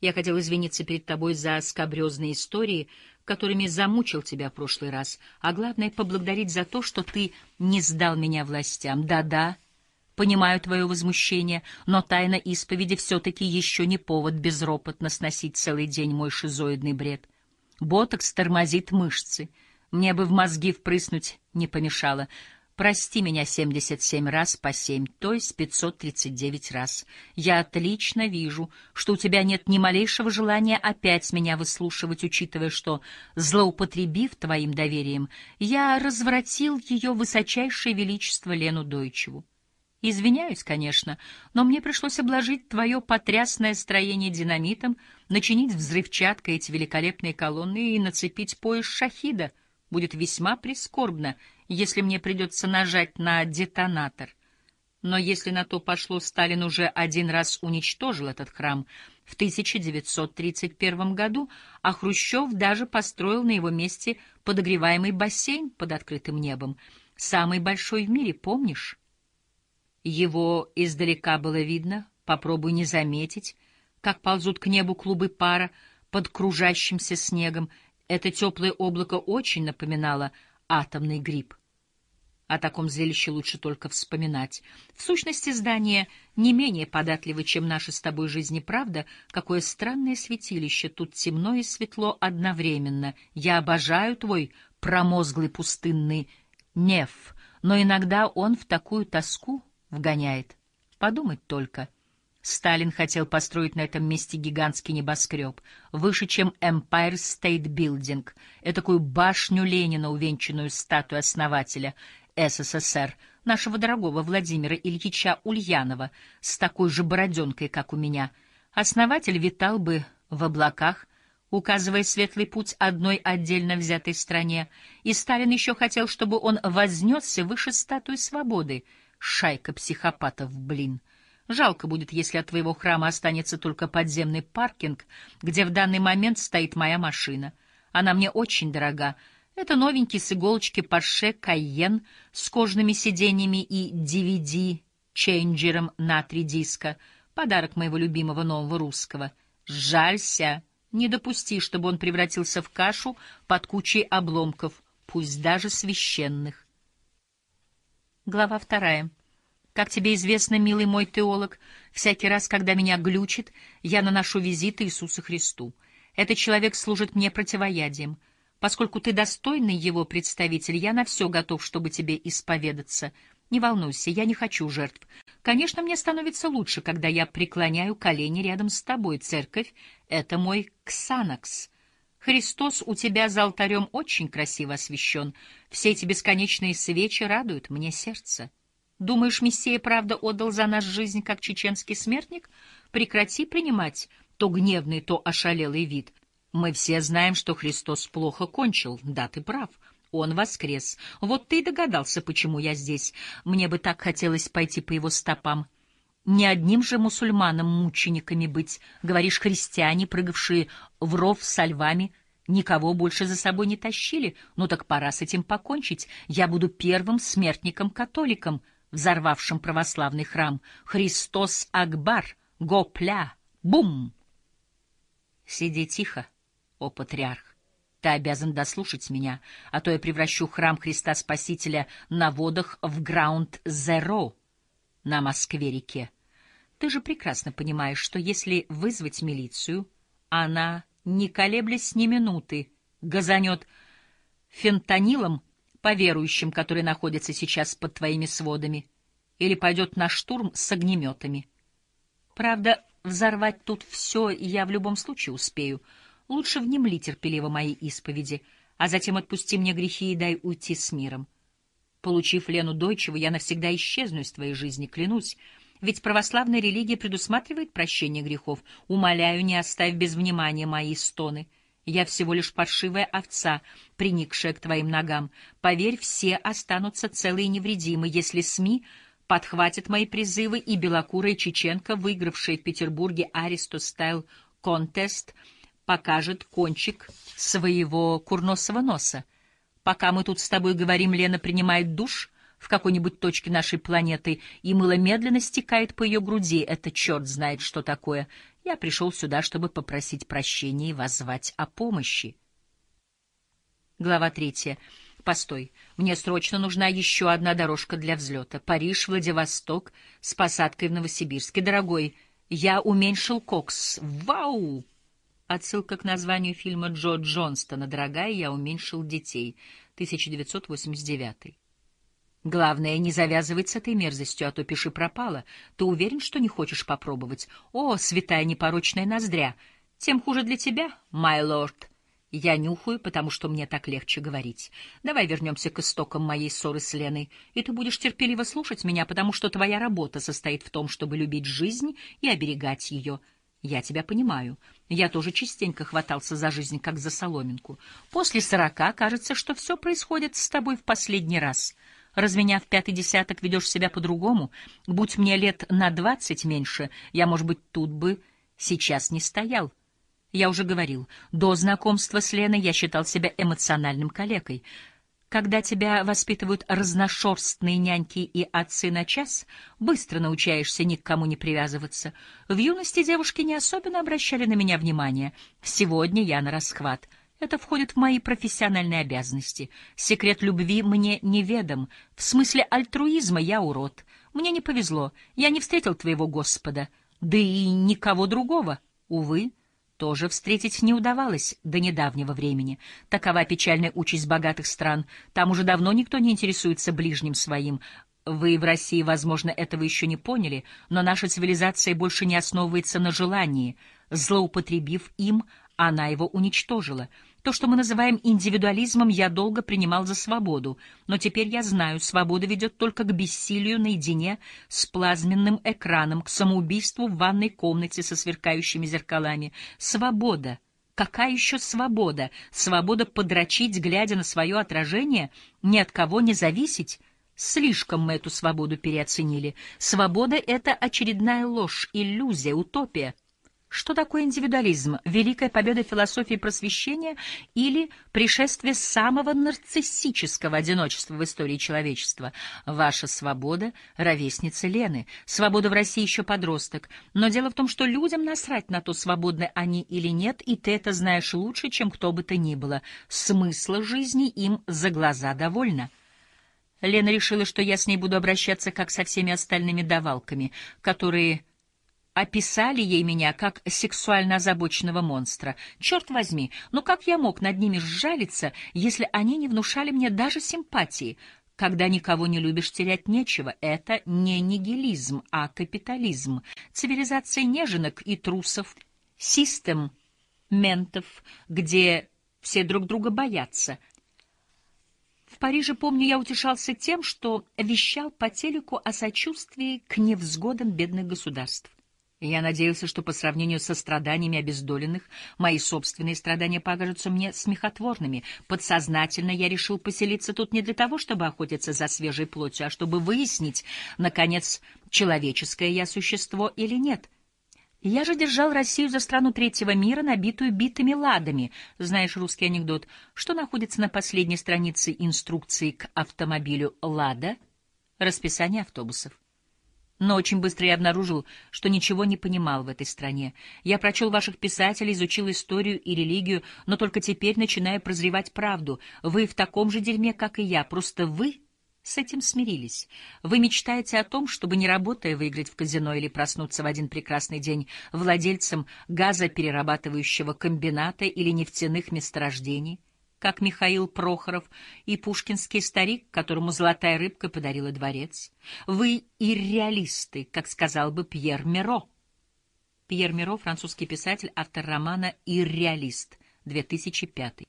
Я хотел извиниться перед тобой за скабрезные истории, которыми замучил тебя в прошлый раз, а главное — поблагодарить за то, что ты не сдал меня властям. Да-да, понимаю твое возмущение, но тайна исповеди все-таки еще не повод безропотно сносить целый день мой шизоидный бред. Ботокс тормозит мышцы. Мне бы в мозги впрыснуть не помешало. Прости меня 77 раз по 7, то есть 539 раз. Я отлично вижу, что у тебя нет ни малейшего желания опять меня выслушивать, учитывая, что, злоупотребив твоим доверием, я развратил ее высочайшее величество Лену Дойчеву. Извиняюсь, конечно, но мне пришлось обложить твое потрясное строение динамитом, начинить взрывчаткой эти великолепные колонны и нацепить пояс шахида. Будет весьма прискорбно — если мне придется нажать на детонатор. Но если на то пошло, Сталин уже один раз уничтожил этот храм в 1931 году, а Хрущев даже построил на его месте подогреваемый бассейн под открытым небом, самый большой в мире, помнишь? Его издалека было видно, попробуй не заметить, как ползут к небу клубы пара под кружащимся снегом. Это теплое облако очень напоминало атомный гриб. О таком зрелище лучше только вспоминать. В сущности, здание не менее податливо, чем наши с тобой жизни, правда? Какое странное святилище, тут темно и светло одновременно. Я обожаю твой промозглый пустынный неф, но иногда он в такую тоску вгоняет. Подумать только — Сталин хотел построить на этом месте гигантский небоскреб, выше, чем Empire State Building, этакую башню Ленина, увенчанную статуей основателя СССР, нашего дорогого Владимира Ильича Ульянова, с такой же бороденкой, как у меня. Основатель витал бы в облаках, указывая светлый путь одной отдельно взятой стране, и Сталин еще хотел, чтобы он вознесся выше статуи свободы. Шайка психопатов, блин! Жалко будет, если от твоего храма останется только подземный паркинг, где в данный момент стоит моя машина. Она мне очень дорога. Это новенький с иголочки Porsche Cayenne с кожными сиденьями и DVD-чейнджером на три диска. Подарок моего любимого нового русского. Жалься, не допусти, чтобы он превратился в кашу под кучей обломков, пусть даже священных. Глава вторая. Как тебе известно, милый мой теолог, всякий раз, когда меня глючит, я наношу визиты Иисусу Христу. Этот человек служит мне противоядием. Поскольку ты достойный его представитель, я на все готов, чтобы тебе исповедаться. Не волнуйся, я не хочу жертв. Конечно, мне становится лучше, когда я преклоняю колени рядом с тобой. Церковь — это мой ксанакс. Христос у тебя за алтарем очень красиво освещен. Все эти бесконечные свечи радуют мне сердце. Думаешь, Мессия правда отдал за нас жизнь, как чеченский смертник? Прекрати принимать то гневный, то ошалелый вид. Мы все знаем, что Христос плохо кончил. Да, ты прав. Он воскрес. Вот ты и догадался, почему я здесь. Мне бы так хотелось пойти по его стопам. Не одним же мусульманам мучениками быть. Говоришь, христиане, прыгавшие в ров со львами, никого больше за собой не тащили. Ну так пора с этим покончить. Я буду первым смертником-католиком, взорвавшим православный храм. Христос Акбар, Гопля, бум! Сиди тихо, о патриарх. Ты обязан дослушать меня, а то я превращу храм Христа Спасителя на водах в Граунд-Зеро на Москве-реке. Ты же прекрасно понимаешь, что если вызвать милицию, она, не колеблясь ни минуты, газанет фентанилом по верующим, которые находятся сейчас под твоими сводами, или пойдет на штурм с огнеметами. Правда, взорвать тут все я в любом случае успею. Лучше внемли терпеливо моей исповеди, а затем отпусти мне грехи и дай уйти с миром. Получив Лену Дойчеву, я навсегда исчезну из твоей жизни, клянусь. Ведь православная религия предусматривает прощение грехов. Умоляю, не оставь без внимания мои стоны. Я всего лишь паршивая овца, приникшая к твоим ногам. Поверь, все останутся целы и невредимы, если СМИ подхватят мои призывы, и белокурая чеченка, выигравшая в Петербурге Аристо Стайл Контест, покажет кончик своего курносого носа. Пока мы тут с тобой говорим, Лена принимает душ в какой-нибудь точке нашей планеты, и мыло медленно стекает по ее груди. Это черт знает, что такое. Я пришел сюда, чтобы попросить прощения и воззвать о помощи. Глава третья. Постой, мне срочно нужна еще одна дорожка для взлета. Париж, Владивосток, с посадкой в Новосибирске. Дорогой, я уменьшил кокс. Вау! Отсылка к названию фильма Джо Джонстона «Дорогая, я уменьшил детей», 1989. Главное, не завязывать с этой мерзостью, а то пиши пропало. Ты уверен, что не хочешь попробовать? О, святая непорочная ноздря! Тем хуже для тебя, май лорд. Я нюхаю, потому что мне так легче говорить. Давай вернемся к истокам моей ссоры с Леной, и ты будешь терпеливо слушать меня, потому что твоя работа состоит в том, чтобы любить жизнь и оберегать ее — я тебя понимаю. Я тоже частенько хватался за жизнь, как за соломинку. После сорока кажется, что все происходит с тобой в последний раз. Разменяв пятый десяток, ведешь себя по-другому. Будь мне лет на двадцать меньше, я, может быть, тут бы сейчас не стоял. Я уже говорил, до знакомства с Леной я считал себя эмоциональным калекой. Когда тебя воспитывают разношерстные няньки и отцы на час, быстро научаешься ни к кому не привязываться. В юности девушки не особенно обращали на меня внимание. Сегодня я на расхват. Это входит в мои профессиональные обязанности. Секрет любви мне неведом. В смысле альтруизма я урод. Мне не повезло. Я не встретил твоего Господа. Да и никого другого. Увы тоже встретить не удавалось до недавнего времени. Такова печальная участь богатых стран. Там уже давно никто не интересуется ближним своим. Вы в России, возможно, этого еще не поняли, но наша цивилизация больше не основывается на желании. Злоупотребив им, она его уничтожила. То, что мы называем индивидуализмом, я долго принимал за свободу, но теперь я знаю, свобода ведет только к бессилию наедине с плазменным экраном, к самоубийству в ванной комнате со сверкающими зеркалами. Свобода! Какая еще свобода? Свобода подрочить, глядя на свое отражение, ни от кого не зависеть? Слишком мы эту свободу переоценили. Свобода — это очередная ложь, иллюзия, утопия — что такое индивидуализм? Великая победа философии просвещения или пришествие самого нарциссического одиночества в истории человечества? Ваша свобода — ровесница Лены. Свобода в России еще подросток. Но дело в том, что людям насрать на то, свободны они или нет, и ты это знаешь лучше, чем кто бы то ни было. Смысла жизни им за глаза довольно. Лена решила, что я с ней буду обращаться как со всеми остальными давалками, которые описали ей меня как сексуально озабоченного монстра. Черт возьми, ну как я мог над ними сжалиться, если они не внушали мне даже симпатии? Когда никого не любишь, терять нечего. Это не нигилизм, а капитализм. Цивилизация неженок и трусов. Систем ментов, где все друг друга боятся. В Париже, помню, я утешался тем, что вещал по телеку о сочувствии к невзгодам бедных государств. Я надеялся, что по сравнению со страданиями обездоленных, мои собственные страдания покажутся мне смехотворными. Подсознательно я решил поселиться тут не для того, чтобы охотиться за свежей плотью, а чтобы выяснить, наконец, человеческое я существо или нет. Я же держал Россию за страну третьего мира, набитую битыми ладами. Знаешь русский анекдот, что находится на последней странице инструкции к автомобилю «Лада»? Расписание автобусов. Но очень быстро я обнаружил, что ничего не понимал в этой стране. Я прочел ваших писателей, изучил историю и религию, но только теперь начинаю прозревать правду. Вы в таком же дерьме, как и я, просто вы с этим смирились. Вы мечтаете о том, чтобы, не работая, выиграть в казино или проснуться в один прекрасный день владельцем газоперерабатывающего комбината или нефтяных месторождений как Михаил Прохоров и пушкинский старик, которому золотая рыбка подарила дворец. Вы ирреалисты, как сказал бы Пьер Миро. Пьер Миро, французский писатель, автор романа «Ирреалист», 2005.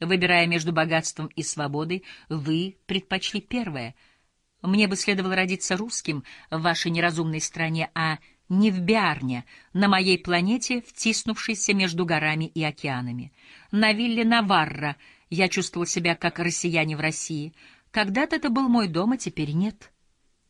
Выбирая между богатством и свободой, вы предпочли первое. Мне бы следовало родиться русским в вашей неразумной стране, а не в Биарне, на моей планете, втиснувшейся между горами и океанами. На вилле Наварра я чувствовал себя как россияне в России. Когда-то это был мой дом, а теперь нет.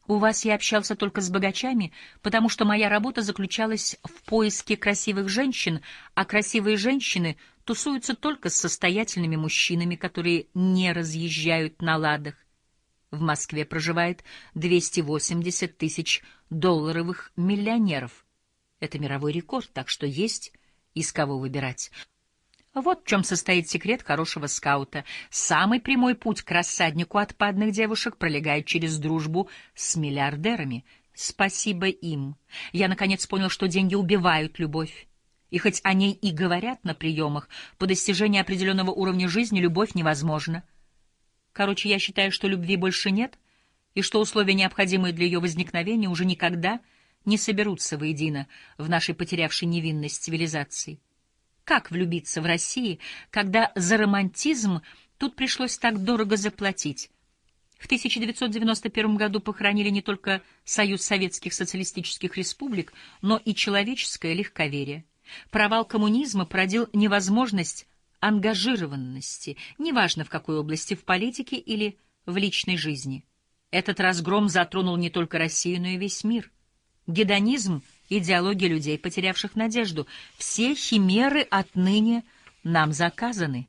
У вас я общался только с богачами, потому что моя работа заключалась в поиске красивых женщин, а красивые женщины тусуются только с состоятельными мужчинами, которые не разъезжают на ладах. В Москве проживает 280 тысяч долларовых миллионеров. Это мировой рекорд, так что есть из кого выбирать. Вот в чем состоит секрет хорошего скаута. Самый прямой путь к рассаднику отпадных девушек пролегает через дружбу с миллиардерами. Спасибо им. Я, наконец, понял, что деньги убивают любовь. И хоть о ней и говорят на приемах, по достижении определенного уровня жизни любовь невозможна. Короче, я считаю, что любви больше нет, и что условия, необходимые для ее возникновения, уже никогда не соберутся воедино в нашей потерявшей невинность цивилизации. Как влюбиться в России, когда за романтизм тут пришлось так дорого заплатить? В 1991 году похоронили не только Союз Советских Социалистических Республик, но и человеческое легковерие. Провал коммунизма породил невозможность ангажированности, неважно в какой области, в политике или в личной жизни. Этот разгром затронул не только Россию, но и весь мир. Гедонизм — идеология людей, потерявших надежду. Все химеры отныне нам заказаны.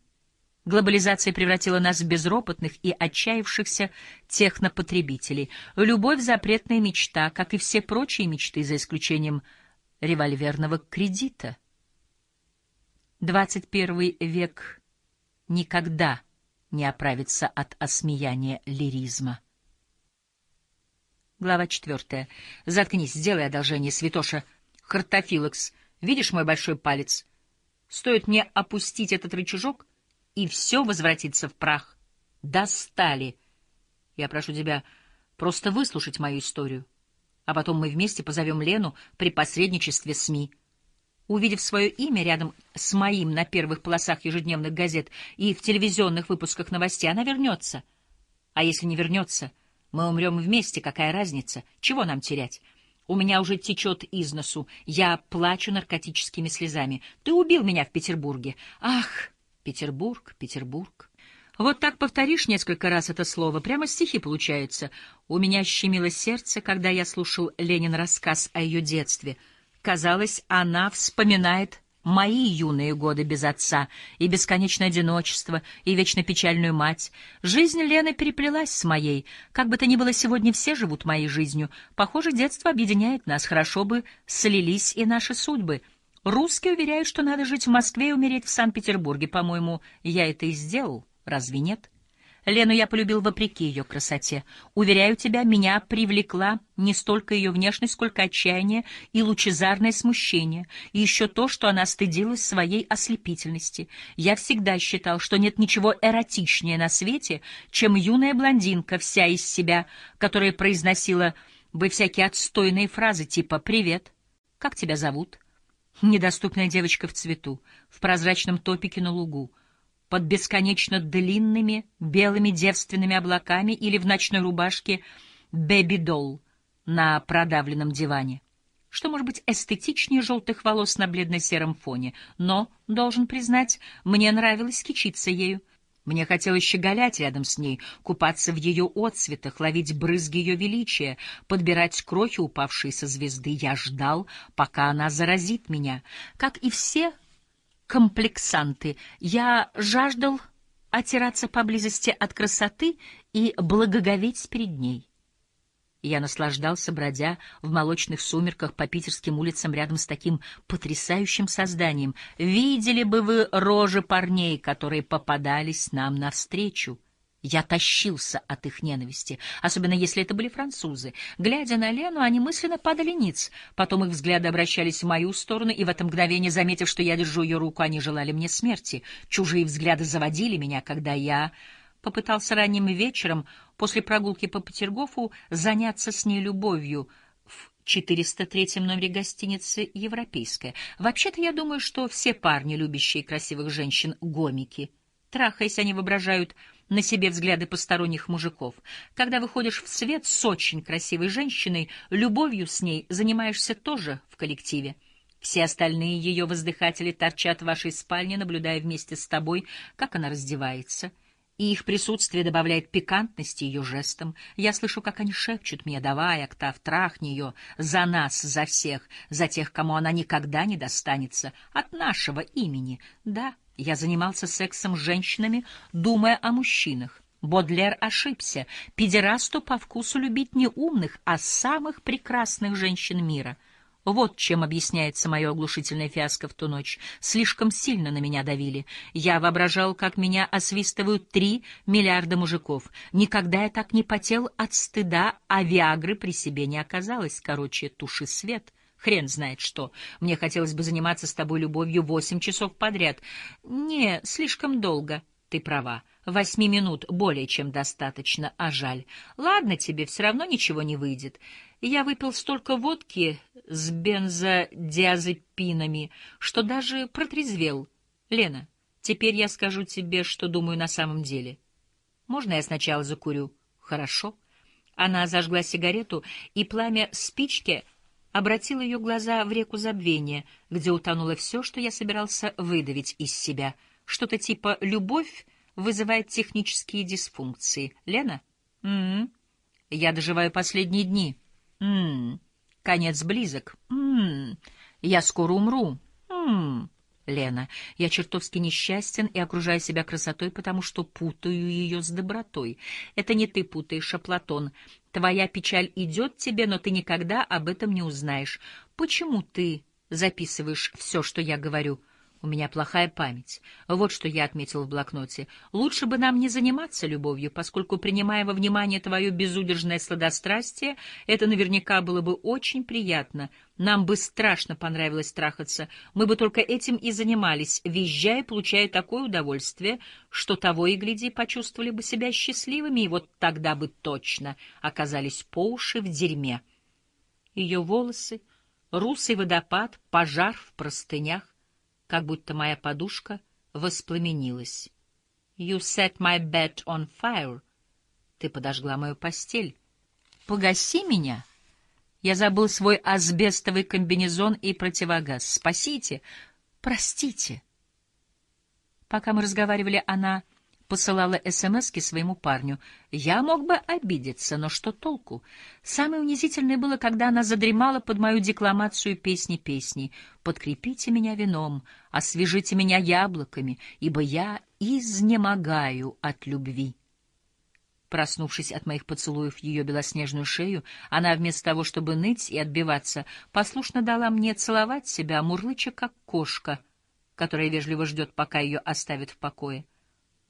Глобализация превратила нас в безропотных и отчаявшихся технопотребителей. Любовь — запретная мечта, как и все прочие мечты, за исключением револьверного кредита — 21 век никогда не оправится от осмеяния лиризма. Глава четвертая. Заткнись, сделай одолжение, святоша. Хартофилокс, видишь мой большой палец? Стоит мне опустить этот рычажок, и все возвратится в прах. Достали. Я прошу тебя просто выслушать мою историю, а потом мы вместе позовем Лену при посредничестве СМИ. Увидев свое имя рядом с моим на первых полосах ежедневных газет и в телевизионных выпусках новостей, она вернется. А если не вернется, мы умрем вместе, какая разница? Чего нам терять? У меня уже течет из носу, я плачу наркотическими слезами. Ты убил меня в Петербурге. Ах, Петербург, Петербург. Вот так повторишь несколько раз это слово, прямо стихи получается. У меня щемило сердце, когда я слушал Ленин рассказ о ее детстве — Казалось, она вспоминает мои юные годы без отца, и бесконечное одиночество, и вечно печальную мать. Жизнь Лены переплелась с моей. Как бы то ни было, сегодня все живут моей жизнью. Похоже, детство объединяет нас. Хорошо бы слились и наши судьбы. Русские уверяют, что надо жить в Москве и умереть в Санкт-Петербурге. По-моему, я это и сделал. Разве нет? Лену я полюбил вопреки ее красоте. Уверяю тебя, меня привлекла не столько ее внешность, сколько отчаяние и лучезарное смущение, и еще то, что она стыдилась своей ослепительности. Я всегда считал, что нет ничего эротичнее на свете, чем юная блондинка, вся из себя, которая произносила бы всякие отстойные фразы типа «Привет, как тебя зовут?» Недоступная девочка в цвету, в прозрачном топике на лугу, под бесконечно длинными белыми девственными облаками или в ночной рубашке «Бэби-долл» на продавленном диване. Что может быть эстетичнее желтых волос на бледно-сером фоне? Но, должен признать, мне нравилось кичиться ею. Мне хотелось щеголять рядом с ней, купаться в ее отцветах, ловить брызги ее величия, подбирать крохи, упавшие со звезды. Я ждал, пока она заразит меня. Как и все комплексанты, я жаждал отираться поблизости от красоты и благоговеть перед ней. Я наслаждался, бродя в молочных сумерках по питерским улицам рядом с таким потрясающим созданием. Видели бы вы рожи парней, которые попадались нам навстречу. Я тащился от их ненависти, особенно если это были французы. Глядя на Лену, они мысленно падали ниц. Потом их взгляды обращались в мою сторону, и в это мгновение, заметив, что я держу ее руку, они желали мне смерти. Чужие взгляды заводили меня, когда я попытался ранним вечером после прогулки по Петергофу заняться с ней любовью в 403 номере гостиницы «Европейская». Вообще-то я думаю, что все парни, любящие красивых женщин, — гомики. Трахаясь, они воображают на себе взгляды посторонних мужиков. Когда выходишь в свет с очень красивой женщиной, любовью с ней занимаешься тоже в коллективе. Все остальные ее воздыхатели торчат в вашей спальне, наблюдая вместе с тобой, как она раздевается — и их присутствие добавляет пикантности ее жестам. Я слышу, как они шепчут мне, давай, Октав, трахни ее, за нас, за всех, за тех, кому она никогда не достанется, от нашего имени. Да, я занимался сексом с женщинами, думая о мужчинах. Бодлер ошибся. Педерасту по вкусу любить не умных, а самых прекрасных женщин мира — вот чем объясняется мое оглушительное фиаско в ту ночь. Слишком сильно на меня давили. Я воображал, как меня освистывают три миллиарда мужиков. Никогда я так не потел от стыда, а Виагры при себе не оказалось. Короче, туши свет. Хрен знает что. Мне хотелось бы заниматься с тобой любовью восемь часов подряд. Не, слишком долго. Ты права. Восьми минут более чем достаточно, а жаль. Ладно тебе, все равно ничего не выйдет. Я выпил столько водки с бензодиазепинами, что даже протрезвел. Лена, теперь я скажу тебе, что думаю на самом деле. Можно я сначала закурю? Хорошо. Она зажгла сигарету, и пламя спички обратило ее глаза в реку забвения, где утонуло все, что я собирался выдавить из себя. Что-то типа «любовь вызывает технические дисфункции». Лена? М -м -м. Я доживаю последние дни. Мм, конец близок. Мм, я скоро умру. Мм, Лена, я чертовски несчастен и окружаю себя красотой, потому что путаю ее с добротой. Это не ты путаешь, а Платон. Твоя печаль идет тебе, но ты никогда об этом не узнаешь. Почему ты записываешь все, что я говорю? — у меня плохая память. Вот что я отметил в блокноте. Лучше бы нам не заниматься любовью, поскольку, принимая во внимание твое безудержное сладострастие, это наверняка было бы очень приятно. Нам бы страшно понравилось трахаться. Мы бы только этим и занимались, визжая, получая такое удовольствие, что того и гляди, почувствовали бы себя счастливыми, и вот тогда бы точно оказались по уши в дерьме. Ее волосы, русый водопад, пожар в простынях, как будто моя подушка воспламенилась. You set my bed on fire. Ты подожгла мою постель. Погаси меня. Я забыл свой асбестовый комбинезон и противогаз. Спасите, простите. Пока мы разговаривали, она посылала СМСки своему парню. Я мог бы обидеться, но что толку? Самое унизительное было, когда она задремала под мою декламацию песни-песни. «Подкрепите меня вином, освежите меня яблоками, ибо я изнемогаю от любви». Проснувшись от моих поцелуев ее белоснежную шею, она вместо того, чтобы ныть и отбиваться, послушно дала мне целовать себя, мурлыча, как кошка, которая вежливо ждет, пока ее оставят в покое.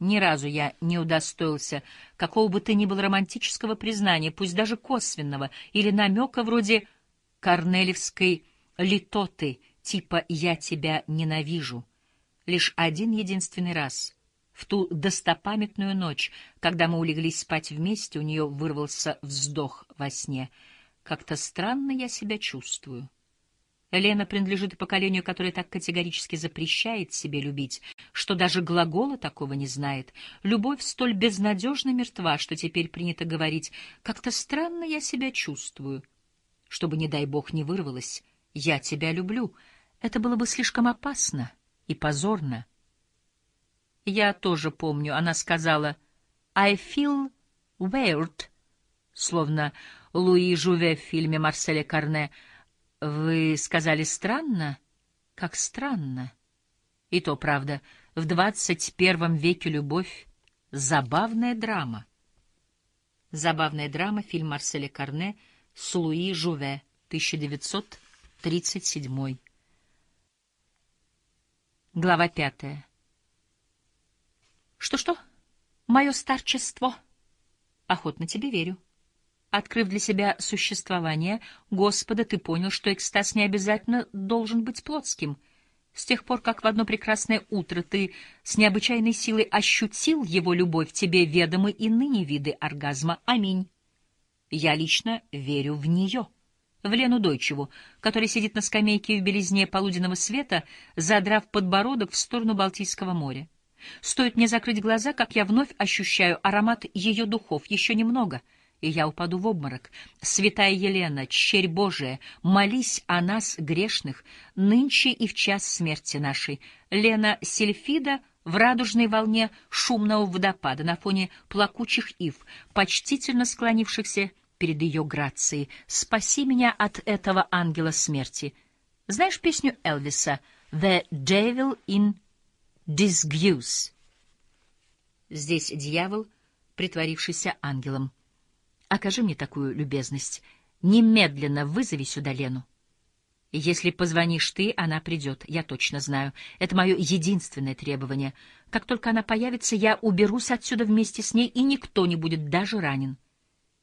Ни разу я не удостоился какого бы то ни было романтического признания, пусть даже косвенного, или намека вроде корнелевской литоты, типа «я тебя ненавижу». Лишь один единственный раз, в ту достопамятную ночь, когда мы улеглись спать вместе, у нее вырвался вздох во сне. Как-то странно я себя чувствую. Лена принадлежит поколению, которое так категорически запрещает себе любить, что даже глагола такого не знает. Любовь столь безнадежно мертва, что теперь принято говорить «как-то странно я себя чувствую». Чтобы, не дай бог, не вырвалось «я тебя люблю», это было бы слишком опасно и позорно. Я тоже помню, она сказала «I feel weird», словно Луи Жуве в фильме Марселя Карне — вы сказали странно? Как странно. И то правда, в двадцать первом веке любовь — забавная драма. Забавная драма, фильм Марселя Карне с Луи Жуве, 1937. Глава пятая. Что-что? Мое старчество? Охотно тебе верю. Открыв для себя существование Господа, ты понял, что экстаз не обязательно должен быть плотским. С тех пор, как в одно прекрасное утро ты с необычайной силой ощутил его любовь, тебе ведомы и ныне виды оргазма. Аминь. Я лично верю в нее. В Лену Дойчеву, который сидит на скамейке в белизне полуденного света, задрав подбородок в сторону Балтийского моря. Стоит мне закрыть глаза, как я вновь ощущаю аромат ее духов. Еще немного — и я упаду в обморок. Святая Елена, черь Божия, молись о нас, грешных, нынче и в час смерти нашей. Лена Сельфида в радужной волне шумного водопада на фоне плакучих ив, почтительно склонившихся перед ее грацией. Спаси меня от этого ангела смерти. Знаешь песню Элвиса «The Devil in Disguise»? Здесь дьявол, притворившийся ангелом. Окажи мне такую любезность. Немедленно вызови сюда Лену. Если позвонишь ты, она придет, я точно знаю. Это мое единственное требование. Как только она появится, я уберусь отсюда вместе с ней, и никто не будет даже ранен.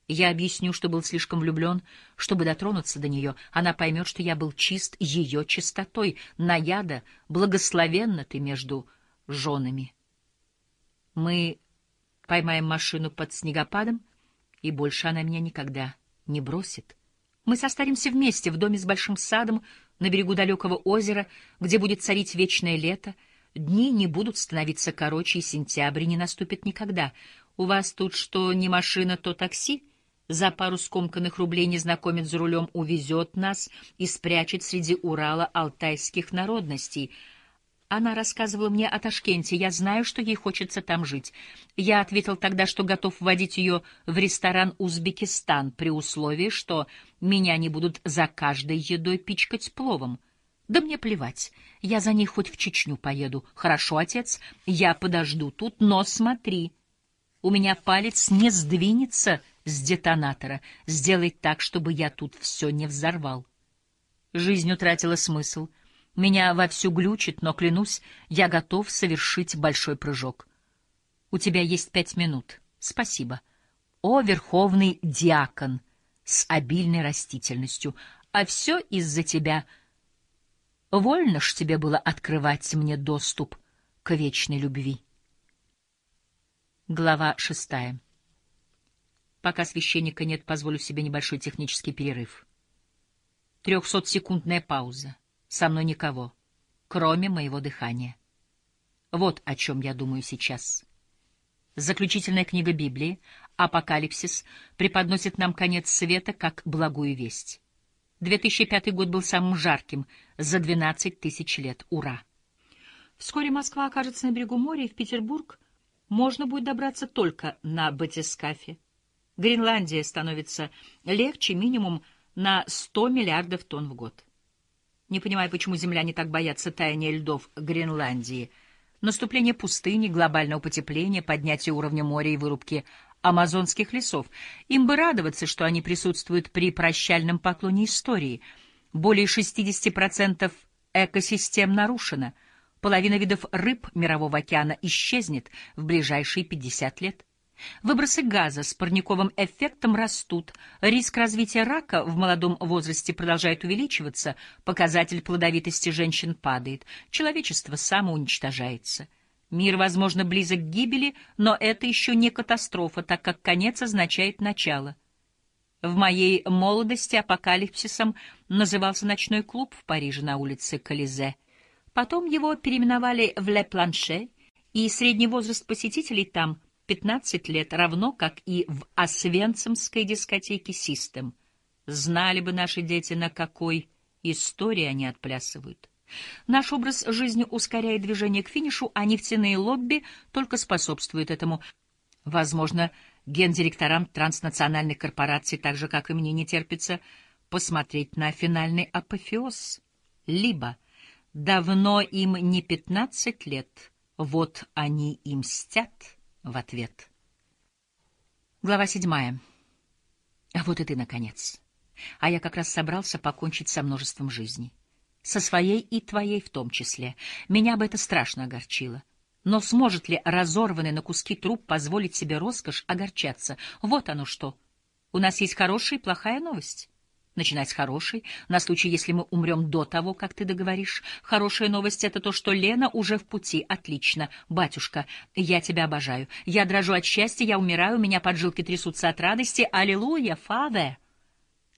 Я объясню, что был слишком влюблен, чтобы дотронуться до нее. Она поймет, что я был чист ее чистотой. Наяда, благословенна ты между женами. Мы поймаем машину под снегопадом, и больше она меня никогда не бросит. Мы состаримся вместе в доме с большим садом на берегу далекого озера, где будет царить вечное лето. Дни не будут становиться короче, и сентябрь не наступит никогда. У вас тут что, не машина, то такси? За пару скомканных рублей незнакомец за рулем увезет нас и спрячет среди Урала алтайских народностей — она рассказывала мне о Ташкенте. Я знаю, что ей хочется там жить. Я ответил тогда, что готов водить ее в ресторан «Узбекистан» при условии, что меня не будут за каждой едой пичкать пловом. Да мне плевать. Я за ней хоть в Чечню поеду. Хорошо, отец, я подожду тут, но смотри. У меня палец не сдвинется с детонатора. Сделай так, чтобы я тут все не взорвал. Жизнь утратила смысл — меня вовсю глючит, но, клянусь, я готов совершить большой прыжок. У тебя есть пять минут. Спасибо. О, верховный диакон с обильной растительностью, а все из-за тебя. Вольно ж тебе было открывать мне доступ к вечной любви. Глава шестая. Пока священника нет, позволю себе небольшой технический перерыв. Трехсотсекундная пауза. Со мной никого, кроме моего дыхания. Вот о чем я думаю сейчас. Заключительная книга Библии, Апокалипсис, преподносит нам конец света как благую весть. 2005 год был самым жарким за 12 тысяч лет. Ура! Вскоре Москва окажется на берегу моря, и в Петербург можно будет добраться только на батискафе. Гренландия становится легче минимум на 100 миллиардов тонн в год. Не понимаю, почему земляне так боятся таяния льдов Гренландии. Наступление пустыни, глобального потепления, поднятие уровня моря и вырубки амазонских лесов. Им бы радоваться, что они присутствуют при прощальном поклоне истории. Более 60% экосистем нарушено. Половина видов рыб Мирового океана исчезнет в ближайшие 50 лет. Выбросы газа с парниковым эффектом растут, риск развития рака в молодом возрасте продолжает увеличиваться, показатель плодовитости женщин падает, человечество самоуничтожается. Мир, возможно, близок к гибели, но это еще не катастрофа, так как конец означает начало. В моей молодости апокалипсисом назывался ночной клуб в Париже на улице Кализе. Потом его переименовали в Ле Планше, и средний возраст посетителей там 15 лет, равно как и в Освенцимской дискотеке «Систем». Знали бы наши дети, на какой истории они отплясывают. Наш образ жизни ускоряет движение к финишу, а нефтяные лобби только способствуют этому. Возможно, гендиректорам транснациональных корпораций, так же, как и мне, не терпится посмотреть на финальный апофеоз. Либо давно им не пятнадцать лет, вот они и мстят в ответ. Глава седьмая. А вот и ты, наконец. А я как раз собрался покончить со множеством жизней. Со своей и твоей в том числе. Меня бы это страшно огорчило. Но сможет ли разорванный на куски труп позволить себе роскошь огорчаться? Вот оно что. У нас есть хорошая и плохая новость. Начинать с хорошей, на случай, если мы умрем до того, как ты договоришь. Хорошая новость — это то, что Лена уже в пути. Отлично. Батюшка, я тебя обожаю. Я дрожу от счастья, я умираю, меня поджилки трясутся от радости. Аллилуйя, фаде!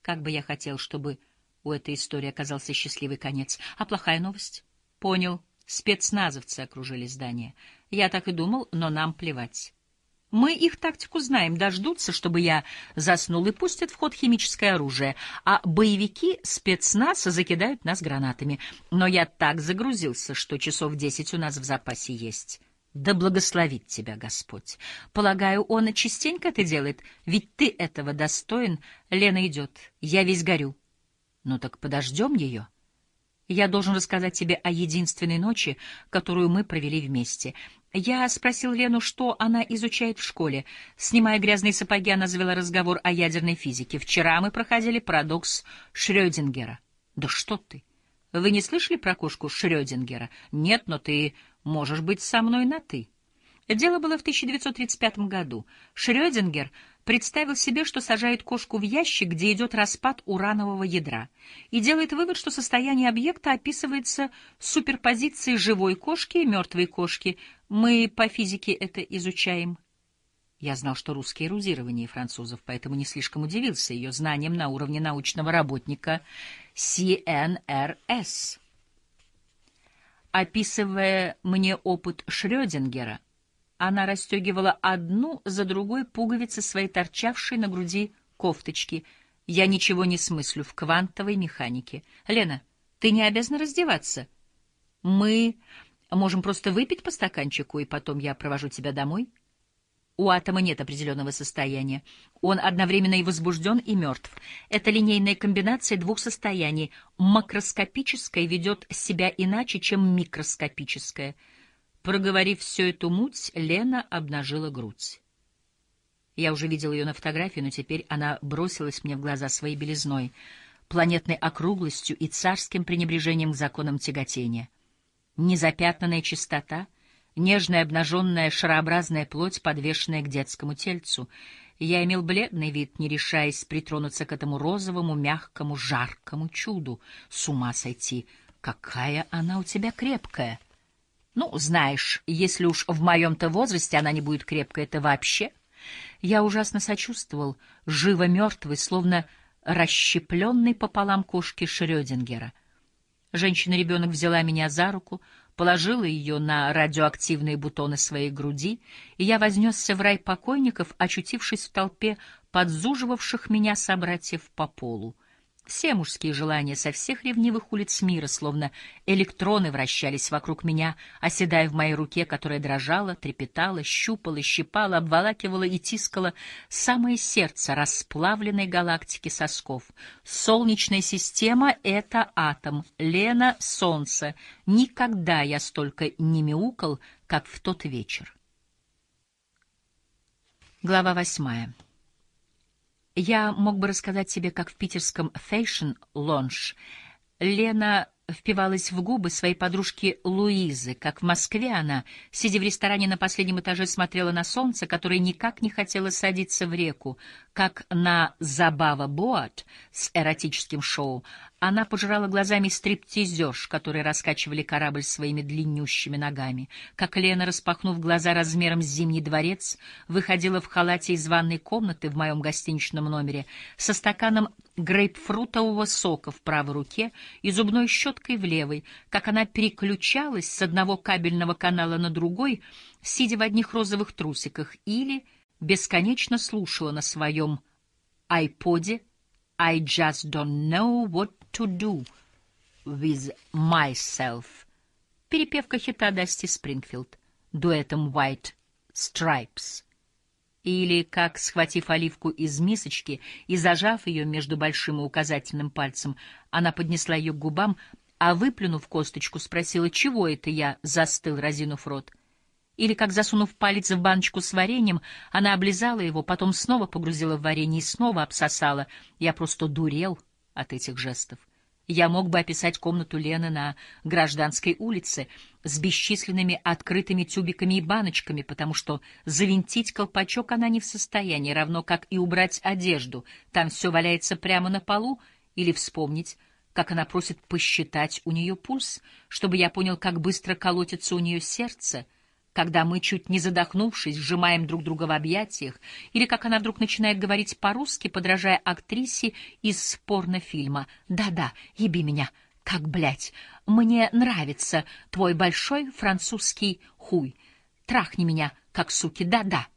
Как бы я хотел, чтобы у этой истории оказался счастливый конец. А плохая новость? Понял. Спецназовцы окружили здание. Я так и думал, но нам плевать. Мы их тактику знаем, дождутся, чтобы я заснул, и пустят в ход химическое оружие, а боевики спецназа закидают нас гранатами. Но я так загрузился, что часов десять у нас в запасе есть. Да благословит тебя Господь. Полагаю, он частенько это делает, ведь ты этого достоин. Лена идет, я весь горю. Ну так подождем ее. Я должен рассказать тебе о единственной ночи, которую мы провели вместе. Я спросил Лену, что она изучает в школе. Снимая грязные сапоги, она завела разговор о ядерной физике. Вчера мы проходили парадокс Шрёдингера. Да что ты? Вы не слышали про кошку Шрёдингера? Нет, но ты можешь быть со мной на «ты». Дело было в 1935 году. Шрёдингер представил себе, что сажает кошку в ящик, где идет распад уранового ядра, и делает вывод, что состояние объекта описывается суперпозицией живой кошки и мертвой кошки. Мы по физике это изучаем. Я знал, что русские эрудирование французов, поэтому не слишком удивился ее знанием на уровне научного работника СНРС. Описывая мне опыт Шрёдингера, она расстегивала одну за другой пуговицы своей торчавшей на груди кофточки. Я ничего не смыслю в квантовой механике. Лена, ты не обязана раздеваться. Мы можем просто выпить по стаканчику, и потом я провожу тебя домой. У атома нет определенного состояния. Он одновременно и возбужден, и мертв. Это линейная комбинация двух состояний. Макроскопическое ведет себя иначе, чем микроскопическое — Проговорив всю эту муть, Лена обнажила грудь. Я уже видел ее на фотографии, но теперь она бросилась мне в глаза своей белизной, планетной округлостью и царским пренебрежением к законам тяготения. Незапятнанная чистота, нежная обнаженная шарообразная плоть, подвешенная к детскому тельцу. Я имел бледный вид, не решаясь притронуться к этому розовому, мягкому, жаркому чуду. С ума сойти! Какая она у тебя крепкая! — ну, знаешь, если уж в моем-то возрасте она не будет крепкой, это вообще... Я ужасно сочувствовал, живо мертвый, словно расщепленный пополам кошки Шрёдингера. Женщина-ребенок взяла меня за руку, положила ее на радиоактивные бутоны своей груди, и я вознесся в рай покойников, очутившись в толпе подзуживавших меня собратьев по полу. Все мужские желания со всех ревнивых улиц мира, словно электроны, вращались вокруг меня, оседая в моей руке, которая дрожала, трепетала, щупала, щипала, обволакивала и тискала самое сердце расплавленной галактики сосков. Солнечная система — это атом, Лена — солнце. Никогда я столько не мяукал, как в тот вечер. Глава восьмая. Я мог бы рассказать тебе, как в питерском Fashion Lounge Лена впивалась в губы своей подружки Луизы, как в Москве она, сидя в ресторане на последнем этаже, смотрела на солнце, которое никак не хотело садиться в реку, как на «Забава Боат» с эротическим шоу, она пожирала глазами стриптизерш, которые раскачивали корабль своими длиннющими ногами, как Лена, распахнув глаза размером с Зимний дворец, выходила в халате из ванной комнаты в моем гостиничном номере со стаканом грейпфрутового сока в правой руке и зубной щеткой в левой, как она переключалась с одного кабельного канала на другой, сидя в одних розовых трусиках, или бесконечно слушала на своем айподе «I just don't know what to do with myself. Перепевка хита Дасти Спрингфилд дуэтом White Stripes. Или как, схватив оливку из мисочки и зажав ее между большим и указательным пальцем, она поднесла ее к губам, а, выплюнув косточку, спросила, чего это я застыл, разинув рот. Или как, засунув палец в баночку с вареньем, она облизала его, потом снова погрузила в варенье и снова обсосала. Я просто дурел от этих жестов. Я мог бы описать комнату Лены на Гражданской улице с бесчисленными открытыми тюбиками и баночками, потому что завинтить колпачок она не в состоянии, равно как и убрать одежду. Там все валяется прямо на полу, или вспомнить, как она просит посчитать у нее пульс, чтобы я понял, как быстро колотится у нее сердце — когда мы, чуть не задохнувшись, сжимаем друг друга в объятиях, или как она вдруг начинает говорить по-русски, подражая актрисе из порнофильма. «Да-да, еби меня, как, блядь, мне нравится твой большой французский хуй. Трахни меня, как суки, да-да».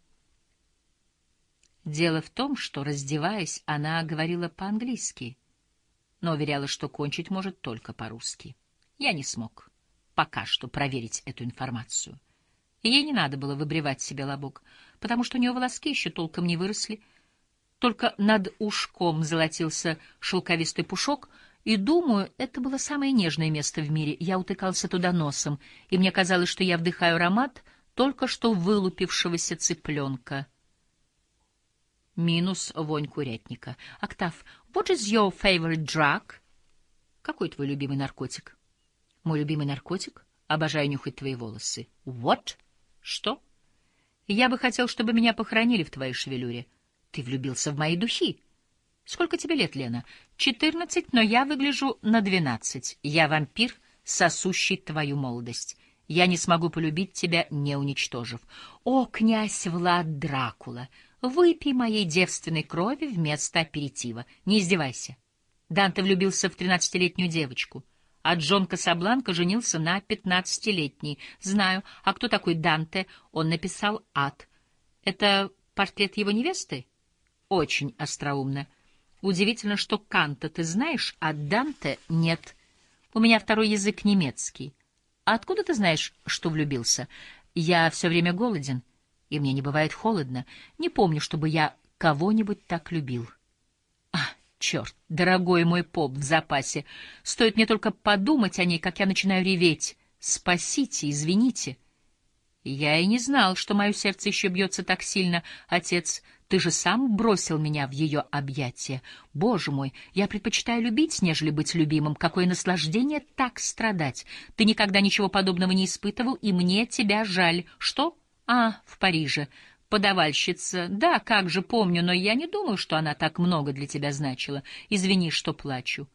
Дело в том, что, раздеваясь, она говорила по-английски, но уверяла, что кончить может только по-русски. Я не смог пока что проверить эту информацию. Ей не надо было выбривать себе лобок, потому что у нее волоски еще толком не выросли. Только над ушком золотился шелковистый пушок, и, думаю, это было самое нежное место в мире. Я утыкался туда носом, и мне казалось, что я вдыхаю аромат только что вылупившегося цыпленка. Минус вонь курятника. Октав, what is your favorite drug? Какой твой любимый наркотик? Мой любимый наркотик? Обожаю нюхать твои волосы. What? Что? Я бы хотел, чтобы меня похоронили в твоей шевелюре. Ты влюбился в мои духи. Сколько тебе лет, Лена? Четырнадцать, но я выгляжу на двенадцать. Я вампир, сосущий твою молодость. Я не смогу полюбить тебя, не уничтожив. О, князь Влад Дракула, выпей моей девственной крови вместо аперитива. Не издевайся. Данте влюбился в тринадцатилетнюю девочку — а Джон Касабланка женился на пятнадцатилетней. Знаю. А кто такой Данте? Он написал «Ад». Это портрет его невесты? Очень остроумно. Удивительно, что Канта ты знаешь, а Данте нет. У меня второй язык немецкий. А откуда ты знаешь, что влюбился? Я все время голоден, и мне не бывает холодно. Не помню, чтобы я кого-нибудь так любил. Черт, дорогой мой поп в запасе. Стоит мне только подумать о ней, как я начинаю реветь. Спасите, извините. Я и не знал, что мое сердце еще бьется так сильно. Отец, ты же сам бросил меня в ее объятия. Боже мой, я предпочитаю любить, нежели быть любимым. Какое наслаждение так страдать. Ты никогда ничего подобного не испытывал, и мне тебя жаль. Что? А, в Париже. Подавальщица. Да, как же, помню, но я не думаю, что она так много для тебя значила. Извини, что плачу.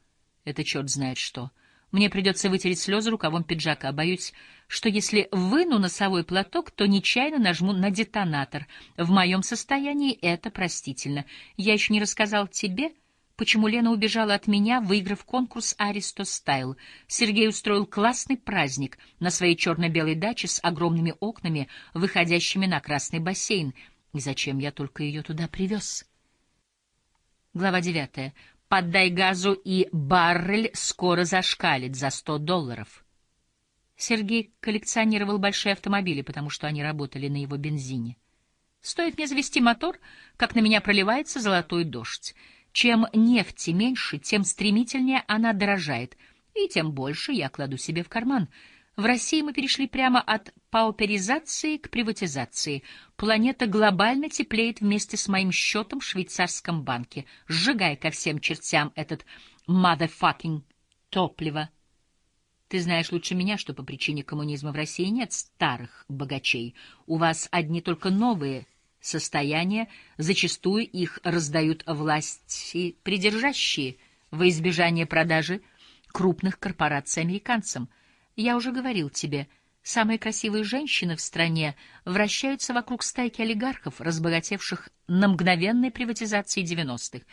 Это черт знает что. Мне придется вытереть слезы рукавом пиджака. Боюсь, что если выну носовой платок, то нечаянно нажму на детонатор. В моем состоянии это простительно. Я еще не рассказал тебе, почему Лена убежала от меня, выиграв конкурс «Аристо Стайл». Сергей устроил классный праздник на своей черно-белой даче с огромными окнами, выходящими на красный бассейн. И зачем я только ее туда привез? Глава девятая. «Поддай газу, и баррель скоро зашкалит за сто долларов». Сергей коллекционировал большие автомобили, потому что они работали на его бензине. Стоит мне завести мотор, как на меня проливается золотой дождь. Чем нефти меньше, тем стремительнее она дорожает, и тем больше я кладу себе в карман. В России мы перешли прямо от пауперизации к приватизации. Планета глобально теплеет вместе с моим счетом в швейцарском банке. Сжигай ко всем чертям этот motherfucking топливо. Ты знаешь лучше меня, что по причине коммунизма в России нет старых богачей. У вас одни только новые состояния, зачастую их раздают власти придержащие. во избежание продажи крупных корпораций американцам. Я уже говорил тебе, самые красивые женщины в стране вращаются вокруг стайки олигархов, разбогатевших на мгновенной приватизации 90-х,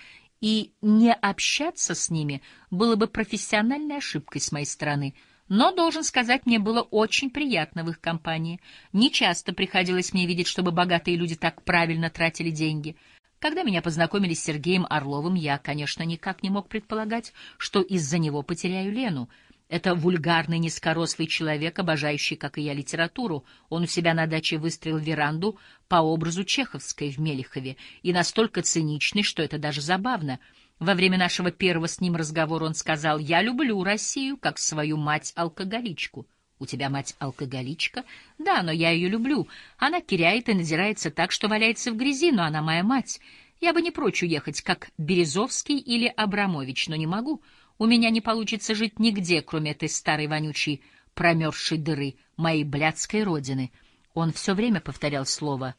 и не общаться с ними было бы профессиональной ошибкой с моей стороны — но, должен сказать, мне было очень приятно в их компании. Не часто приходилось мне видеть, чтобы богатые люди так правильно тратили деньги. Когда меня познакомили с Сергеем Орловым, я, конечно, никак не мог предполагать, что из-за него потеряю Лену. Это вульгарный низкорослый человек, обожающий, как и я, литературу. Он у себя на даче выстроил веранду по образу Чеховской в Мелихове, и настолько циничный, что это даже забавно — во время нашего первого с ним разговора он сказал, «Я люблю Россию, как свою мать-алкоголичку». «У тебя мать алкоголичка?» «Да, но я ее люблю. Она киряет и надирается так, что валяется в грязи, но она моя мать. Я бы не прочь уехать, как Березовский или Абрамович, но не могу. У меня не получится жить нигде, кроме этой старой вонючей промерзшей дыры, моей блядской родины». Он все время повторял слово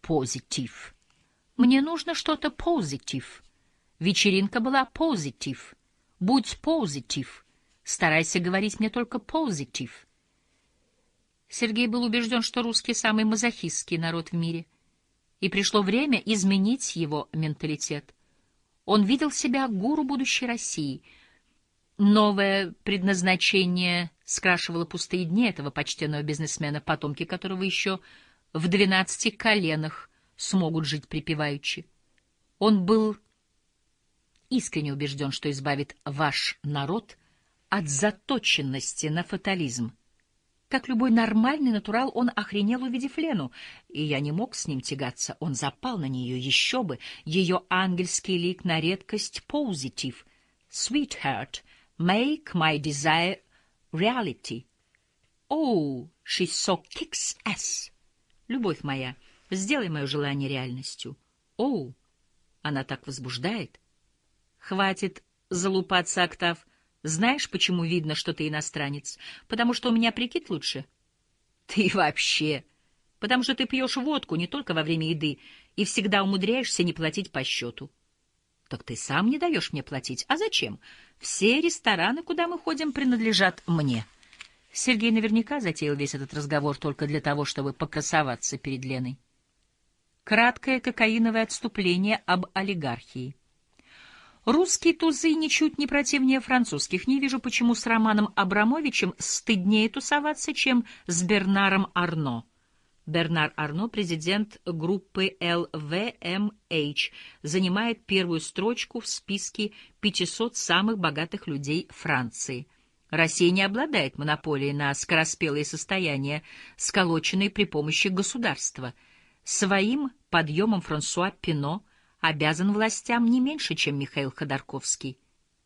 «позитив». «Мне нужно что-то позитив». Вечеринка была позитив. Будь позитив. Старайся говорить мне только позитив. Сергей был убежден, что русский самый мазохистский народ в мире, и пришло время изменить его менталитет. Он видел себя гуру будущей России. Новое предназначение скрашивало пустые дни этого почтенного бизнесмена, потомки которого еще в двенадцати коленах смогут жить припеваючи. Он был искренне убежден, что избавит ваш народ от заточенности на фатализм. Как любой нормальный натурал, он охренел, увидев Лену, и я не мог с ним тягаться. Он запал на нее еще бы. Ее ангельский лик на редкость позитив. Sweetheart, make my desire reality. Oh, she so kicks ass. Любовь моя, сделай мое желание реальностью. Oh, она так возбуждает. Хватит залупаться, Октав. Знаешь, почему видно, что ты иностранец? Потому что у меня прикид лучше. Ты вообще... Потому что ты пьешь водку не только во время еды и всегда умудряешься не платить по счету. Так ты сам не даешь мне платить. А зачем? Все рестораны, куда мы ходим, принадлежат мне. Сергей наверняка затеял весь этот разговор только для того, чтобы покрасоваться перед Леной. Краткое кокаиновое отступление об олигархии. Русские тузы ничуть не противнее французских. Не вижу, почему с Романом Абрамовичем стыднее тусоваться, чем с Бернаром Арно. Бернар Арно, президент группы LVMH, занимает первую строчку в списке 500 самых богатых людей Франции. Россия не обладает монополией на скороспелые состояния, сколоченные при помощи государства. Своим подъемом Франсуа Пино – обязан властям не меньше, чем Михаил Ходорковский.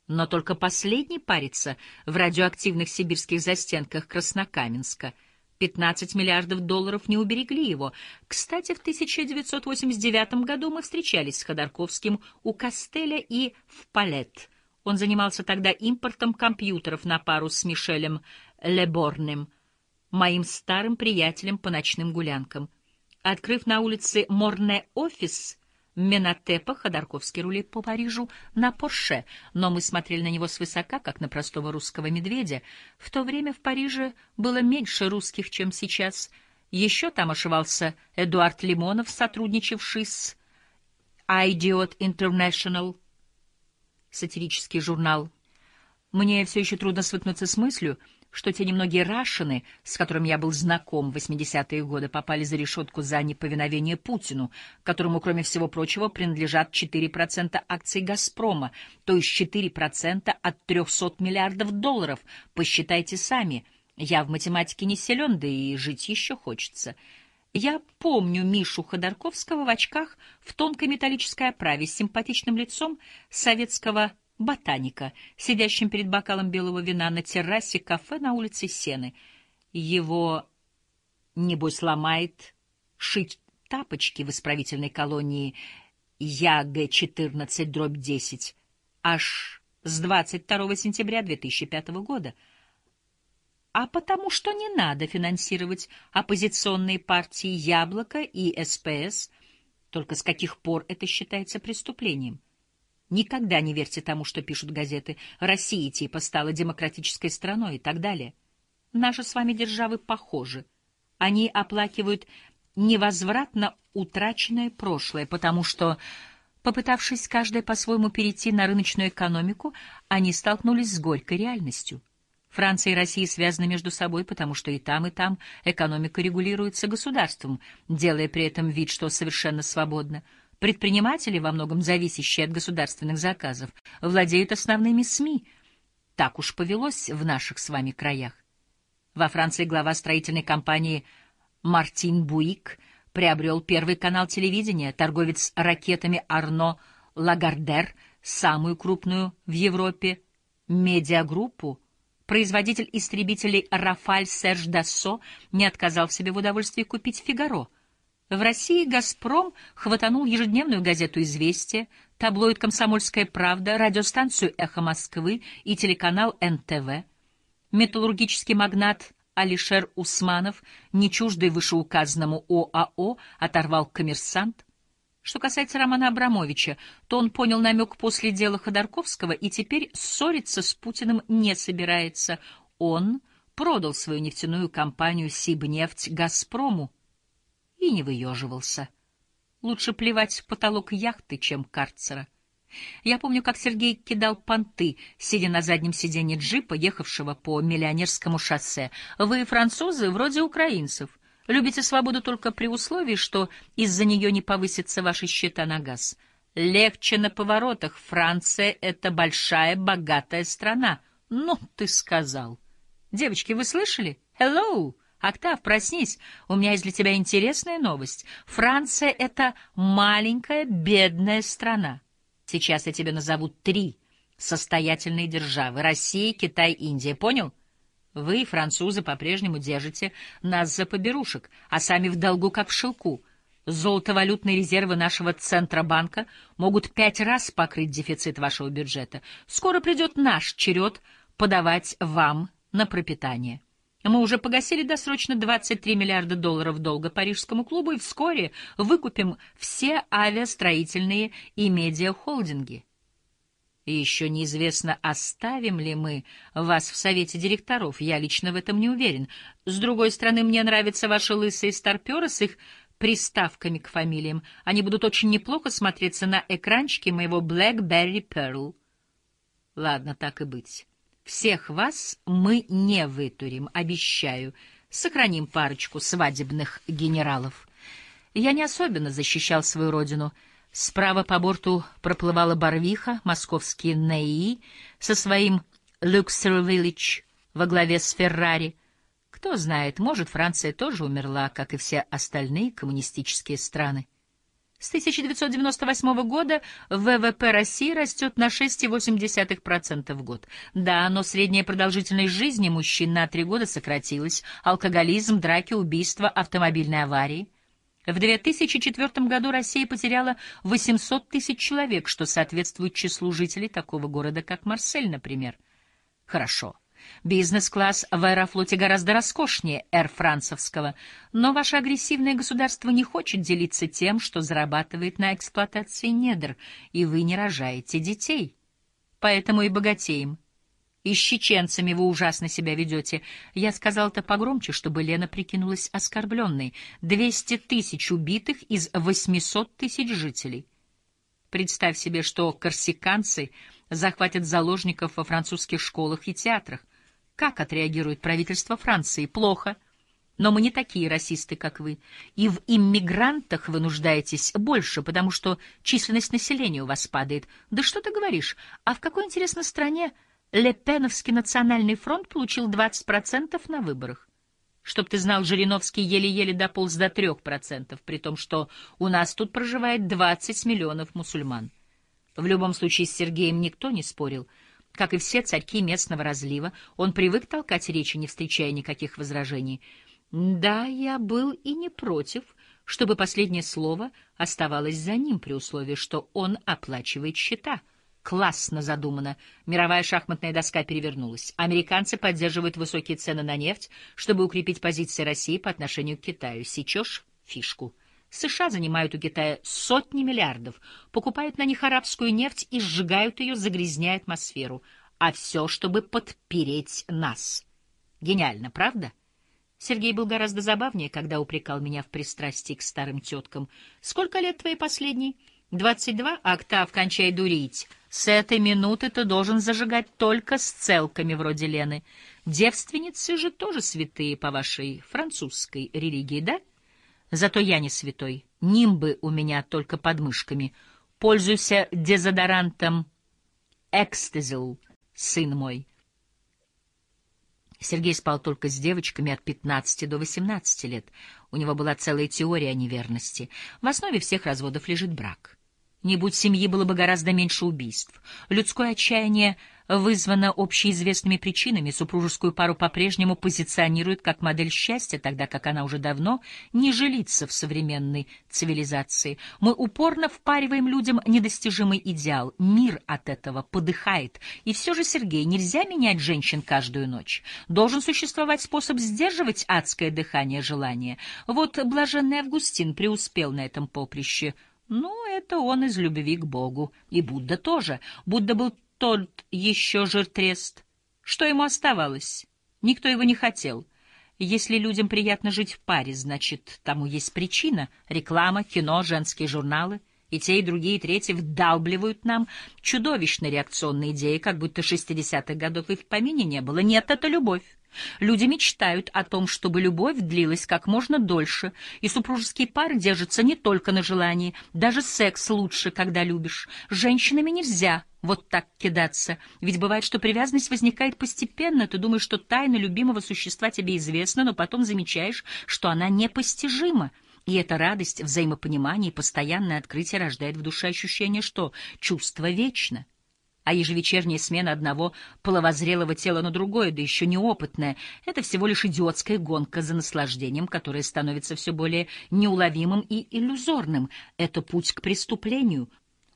Но только последний парится в радиоактивных сибирских застенках Краснокаменска. 15 миллиардов долларов не уберегли его. Кстати, в 1989 году мы встречались с Ходорковским у Костеля и в Палет. Он занимался тогда импортом компьютеров на пару с Мишелем Леборным, моим старым приятелем по ночным гулянкам. Открыв на улице Морне офис, Менатепа Ходорковский рулит по Парижу на Порше, но мы смотрели на него свысока, как на простого русского медведя. В то время в Париже было меньше русских, чем сейчас. Еще там ошивался Эдуард Лимонов, сотрудничавший с Idiot International, сатирический журнал. Мне все еще трудно свыкнуться с мыслью, что те немногие рашины, с которыми я был знаком в 80-е годы, попали за решетку за неповиновение Путину, которому, кроме всего прочего, принадлежат 4% акций «Газпрома», то есть 4% от 300 миллиардов долларов. Посчитайте сами. Я в математике не силен, да и жить еще хочется. Я помню Мишу Ходорковского в очках в тонкой металлической оправе с симпатичным лицом советского ботаника, сидящим перед бокалом белого вина на террасе кафе на улице Сены. Его, небось, ломает шить тапочки в исправительной колонии ЯГ-14-10 аж с 22 сентября 2005 года. А потому что не надо финансировать оппозиционные партии «Яблоко» и СПС, только с каких пор это считается преступлением? Никогда не верьте тому, что пишут газеты. Россия типа стала демократической страной и так далее. Наши с вами державы похожи. Они оплакивают невозвратно утраченное прошлое, потому что, попытавшись каждая по-своему перейти на рыночную экономику, они столкнулись с горькой реальностью. Франция и Россия связаны между собой, потому что и там, и там экономика регулируется государством, делая при этом вид, что совершенно свободно. Предприниматели, во многом зависящие от государственных заказов, владеют основными СМИ. Так уж повелось в наших с вами краях. Во Франции глава строительной компании Мартин Буик приобрел первый канал телевидения, торговец ракетами Арно Лагардер, самую крупную в Европе медиагруппу, производитель истребителей Рафаль СержДассо не отказал себе в удовольствии купить «Фигаро». В России «Газпром» хватанул ежедневную газету «Известия», таблоид «Комсомольская правда», радиостанцию «Эхо Москвы» и телеканал НТВ. Металлургический магнат Алишер Усманов, не чуждый вышеуказанному ОАО, оторвал коммерсант. Что касается Романа Абрамовича, то он понял намек после дела Ходорковского и теперь ссориться с Путиным не собирается. Он продал свою нефтяную компанию «Сибнефть» «Газпрому» и не выеживался. Лучше плевать в потолок яхты, чем карцера. Я помню, как Сергей кидал понты, сидя на заднем сиденье джипа, ехавшего по миллионерскому шоссе. Вы, французы, вроде украинцев. Любите свободу только при условии, что из-за нее не повысятся ваши счета на газ. Легче на поворотах. Франция — это большая, богатая страна. Ну, ты сказал. Девочки, вы слышали? Hello! Октав, проснись. У меня есть для тебя интересная новость. Франция — это маленькая, бедная страна. Сейчас я тебе назову три состоятельные державы — Россия, Китай, Индия. Понял? Вы, французы, по-прежнему держите нас за поберушек, а сами в долгу, как в шелку. Золотовалютные резервы нашего Центробанка могут пять раз покрыть дефицит вашего бюджета. Скоро придет наш черед подавать вам на пропитание. Мы уже погасили досрочно 23 миллиарда долларов долга Парижскому клубу и вскоре выкупим все авиастроительные и медиахолдинги. И еще неизвестно, оставим ли мы вас в совете директоров. Я лично в этом не уверен. С другой стороны, мне нравятся ваши лысые старперы с их приставками к фамилиям. Они будут очень неплохо смотреться на экранчике моего BlackBerry Pearl. Ладно, так и быть. Всех вас мы не вытурим, обещаю. Сохраним парочку свадебных генералов. Я не особенно защищал свою родину. Справа по борту проплывала Барвиха, московские НЭИ со своим Luxury Village во главе с Феррари. Кто знает, может, Франция тоже умерла, как и все остальные коммунистические страны. С 1998 года ВВП России растет на 6,8% в год. Да, но средняя продолжительность жизни мужчин на три года сократилась. Алкоголизм, драки, убийства, автомобильные аварии. В 2004 году Россия потеряла 800 тысяч человек, что соответствует числу жителей такого города, как Марсель, например. Хорошо. Бизнес-класс в аэрофлоте гораздо роскошнее эр-францевского, но ваше агрессивное государство не хочет делиться тем, что зарабатывает на эксплуатации недр, и вы не рожаете детей. Поэтому и богатеем. И с чеченцами вы ужасно себя ведете. Я сказал это погромче, чтобы Лена прикинулась оскорбленной. Двести тысяч убитых из восьмисот тысяч жителей. Представь себе, что корсиканцы захватят заложников во французских школах и театрах. Как отреагирует правительство Франции? Плохо. Но мы не такие расисты, как вы. И в иммигрантах вы нуждаетесь больше, потому что численность населения у вас падает. Да что ты говоришь? А в какой интересной стране Лепеновский национальный фронт получил 20% на выборах? Чтоб ты знал, Жириновский еле-еле дополз до 3%, при том, что у нас тут проживает 20 миллионов мусульман. В любом случае с Сергеем никто не спорил — как и все царьки местного разлива, он привык толкать речи, не встречая никаких возражений. Да, я был и не против, чтобы последнее слово оставалось за ним при условии, что он оплачивает счета. Классно задумано. Мировая шахматная доска перевернулась. Американцы поддерживают высокие цены на нефть, чтобы укрепить позиции России по отношению к Китаю. Сечешь фишку? США занимают у Китая сотни миллиардов, покупают на них арабскую нефть и сжигают ее, загрязняя атмосферу. А все, чтобы подпереть нас. Гениально, правда? Сергей был гораздо забавнее, когда упрекал меня в пристрастии к старым теткам. «Сколько лет твоей последней?» «Двадцать два? Октав, кончай дурить. С этой минуты ты должен зажигать только с целками вроде Лены. Девственницы же тоже святые по вашей французской религии, да? Зато я не святой. Нимбы у меня только под мышками. Пользуйся дезодорантом «Экстазил», сын мой». Сергей спал только с девочками от 15 до 18 лет. У него была целая теория о неверности. В основе всех разводов лежит брак. Не будь семьи, было бы гораздо меньше убийств. Людское отчаяние вызвано общеизвестными причинами. Супружескую пару по-прежнему позиционируют как модель счастья, тогда как она уже давно не жилится в современной цивилизации. Мы упорно впариваем людям недостижимый идеал. Мир от этого подыхает. И все же, Сергей, нельзя менять женщин каждую ночь. Должен существовать способ сдерживать адское дыхание желания. Вот блаженный Августин преуспел на этом поприще — ну, это он из любви к Богу. И Будда тоже. Будда был тот еще жиртрест. Что ему оставалось? Никто его не хотел. Если людям приятно жить в паре, значит, тому есть причина. Реклама, кино, женские журналы. И те, и другие, и третьи вдалбливают нам чудовищно реакционные идеи, как будто шестидесятых годов и в помине не было. Нет, это любовь. Люди мечтают о том, чтобы любовь длилась как можно дольше, и супружеские пары держатся не только на желании, даже секс лучше, когда любишь. С женщинами нельзя вот так кидаться, ведь бывает, что привязанность возникает постепенно, ты думаешь, что тайна любимого существа тебе известна, но потом замечаешь, что она непостижима. И эта радость, взаимопонимание и постоянное открытие рождает в душе ощущение, что чувство вечно а ежевечерняя смена одного половозрелого тела на другое, да еще неопытное, это всего лишь идиотская гонка за наслаждением, которое становится все более неуловимым и иллюзорным. Это путь к преступлению.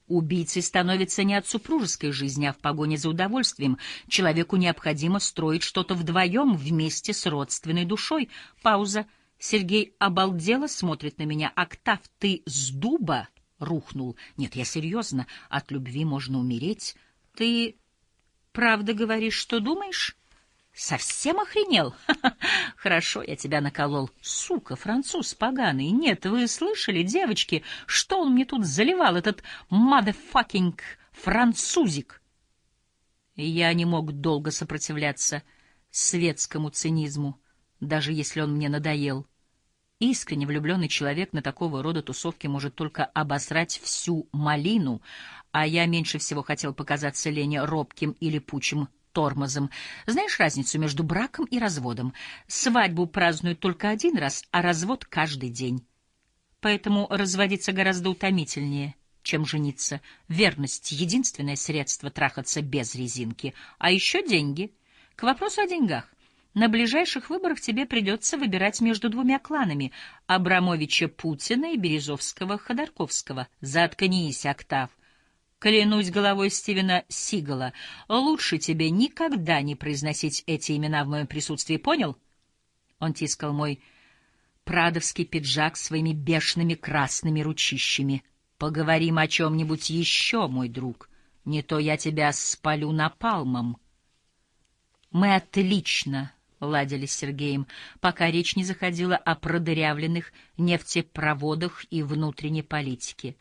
Убийцей становится не от супружеской жизни, а в погоне за удовольствием. Человеку необходимо строить что-то вдвоем вместе с родственной душой. Пауза. Сергей обалдело смотрит на меня. «Октав, ты с дуба?» рухнул. Нет, я серьезно. От любви можно умереть. Ты правда говоришь, что думаешь? Совсем охренел? [LAUGHS] Хорошо, я тебя наколол. Сука, француз поганый. Нет, вы слышали, девочки, что он мне тут заливал, этот motherfucking французик? Я не мог долго сопротивляться светскому цинизму, даже если он мне надоел. Искренне влюбленный человек на такого рода тусовке может только обосрать всю малину, а я меньше всего хотел показаться Лене робким или пучим тормозом. Знаешь разницу между браком и разводом? Свадьбу празднуют только один раз, а развод каждый день. Поэтому разводиться гораздо утомительнее, чем жениться. Верность — единственное средство трахаться без резинки. А еще деньги. К вопросу о деньгах. На ближайших выборах тебе придется выбирать между двумя кланами — Абрамовича Путина и Березовского Ходорковского. Заткнись, Октав. Клянусь головой Стивена Сигала, лучше тебе никогда не произносить эти имена в моем присутствии, понял? Он тискал мой прадовский пиджак своими бешеными красными ручищами. Поговорим о чем-нибудь еще, мой друг. Не то я тебя спалю напалмом. Мы отлично ладили с Сергеем, пока речь не заходила о продырявленных нефтепроводах и внутренней политике.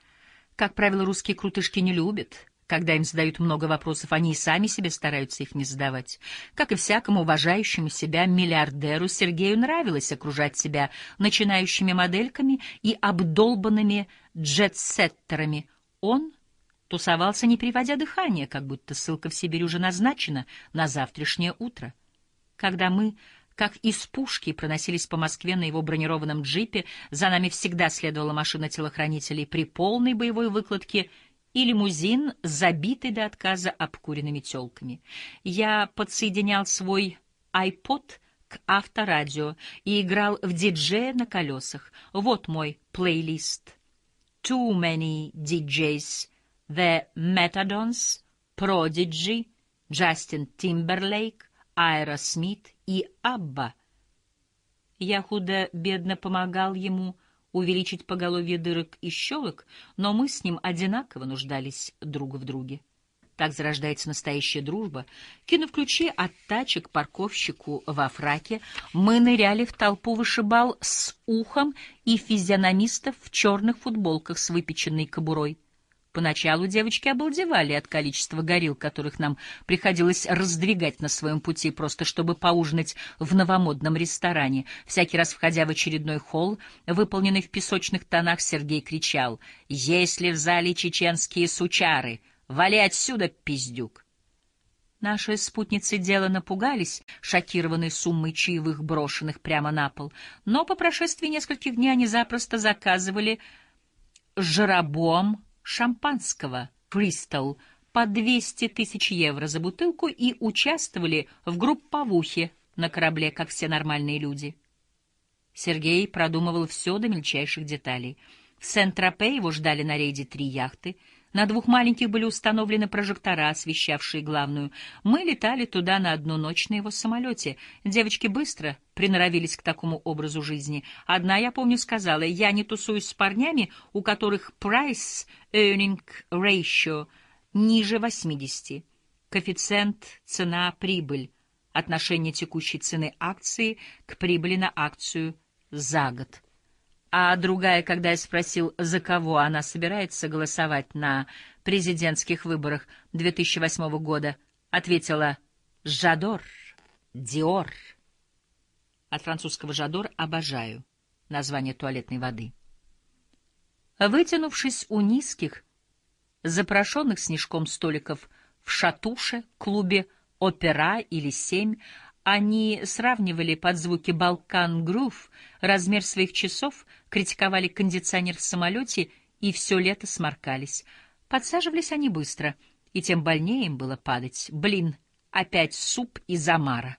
Как правило, русские крутышки не любят, когда им задают много вопросов, они и сами себе стараются их не задавать. Как и всякому уважающему себя миллиардеру, Сергею нравилось окружать себя начинающими модельками и обдолбанными джетсеттерами. Он тусовался, не приводя дыхания, как будто ссылка в Сибирь уже назначена на завтрашнее утро. Когда мы, как из пушки, проносились по Москве на его бронированном джипе, за нами всегда следовала машина телохранителей при полной боевой выкладке и лимузин, забитый до отказа обкуренными телками. Я подсоединял свой iPod к авторадио и играл в диджея на колесах. Вот мой плейлист. Too many DJs. The Methadones, Prodigy, Justin Timberlake, Aerosmith и ABBA. Я худо-бедно помогал ему увеличить поголовье дырок и щелок, но мы с ним одинаково нуждались друг в друге. Так зарождается настоящая дружба. Кинув ключи от тачек парковщику во фраке, мы ныряли в толпу вышибал с ухом и физиономистов в черных футболках с выпеченной кобурой. Поначалу девочки обалдевали от количества горил, которых нам приходилось раздвигать на своем пути, просто чтобы поужинать в новомодном ресторане. Всякий раз, входя в очередной холл, выполненный в песочных тонах, Сергей кричал «Если в зале чеченские сучары, вали отсюда, пиздюк!» Наши спутницы дело напугались, шокированные суммой чаевых, брошенных прямо на пол, но по прошествии нескольких дней они запросто заказывали жаробом шампанского «Кристалл» по 200 тысяч евро за бутылку и участвовали в групповухе на корабле, как все нормальные люди. Сергей продумывал все до мельчайших деталей. В Сент-Тропе его ждали на рейде три яхты — на двух маленьких были установлены прожектора, освещавшие главную. Мы летали туда на одну ночь на его самолете. Девочки быстро приноровились к такому образу жизни. Одна, я помню, сказала, я не тусуюсь с парнями, у которых price-earning ratio ниже 80. Коэффициент цена-прибыль. Отношение текущей цены акции к прибыли на акцию за год а другая, когда я спросил, за кого она собирается голосовать на президентских выборах 2008 года, ответила «Жадор, Диор». От французского «Жадор» — «обожаю» — название туалетной воды. Вытянувшись у низких, запрошенных снежком столиков в шатуше, клубе «Опера» или «Семь», они сравнивали под звуки «Балкан Грув» размер своих часов, критиковали кондиционер в самолете и все лето сморкались. Подсаживались они быстро, и тем больнее им было падать. Блин, опять суп из омара.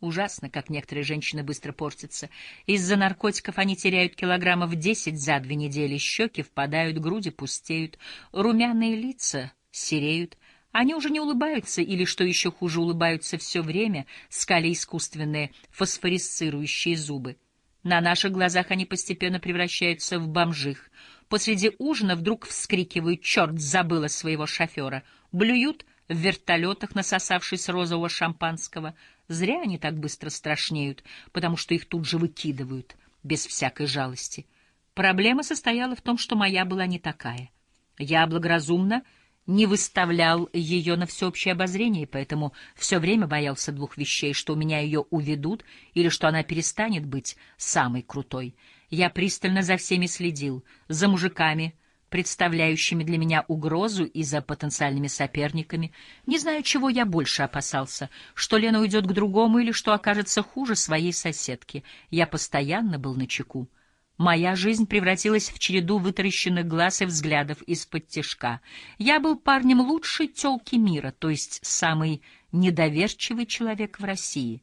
Ужасно, как некоторые женщины быстро портятся. Из-за наркотиков они теряют килограммов десять за две недели, щеки впадают, груди пустеют, румяные лица сереют — они уже не улыбаются или, что еще хуже, улыбаются все время, скали искусственные фосфорисцирующие зубы. На наших глазах они постепенно превращаются в бомжих. Посреди ужина вдруг вскрикивают «Черт, забыла своего шофера!» Блюют в вертолетах, насосавшись розового шампанского. Зря они так быстро страшнеют, потому что их тут же выкидывают, без всякой жалости. Проблема состояла в том, что моя была не такая. Я благоразумно не выставлял ее на всеобщее обозрение, поэтому все время боялся двух вещей, что у меня ее уведут или что она перестанет быть самой крутой. Я пристально за всеми следил, за мужиками, представляющими для меня угрозу и за потенциальными соперниками. Не знаю, чего я больше опасался, что Лена уйдет к другому или что окажется хуже своей соседки. Я постоянно был на чеку. Моя жизнь превратилась в череду вытаращенных глаз и взглядов из-под тишка. Я был парнем лучшей тёлки мира, то есть самый недоверчивый человек в России.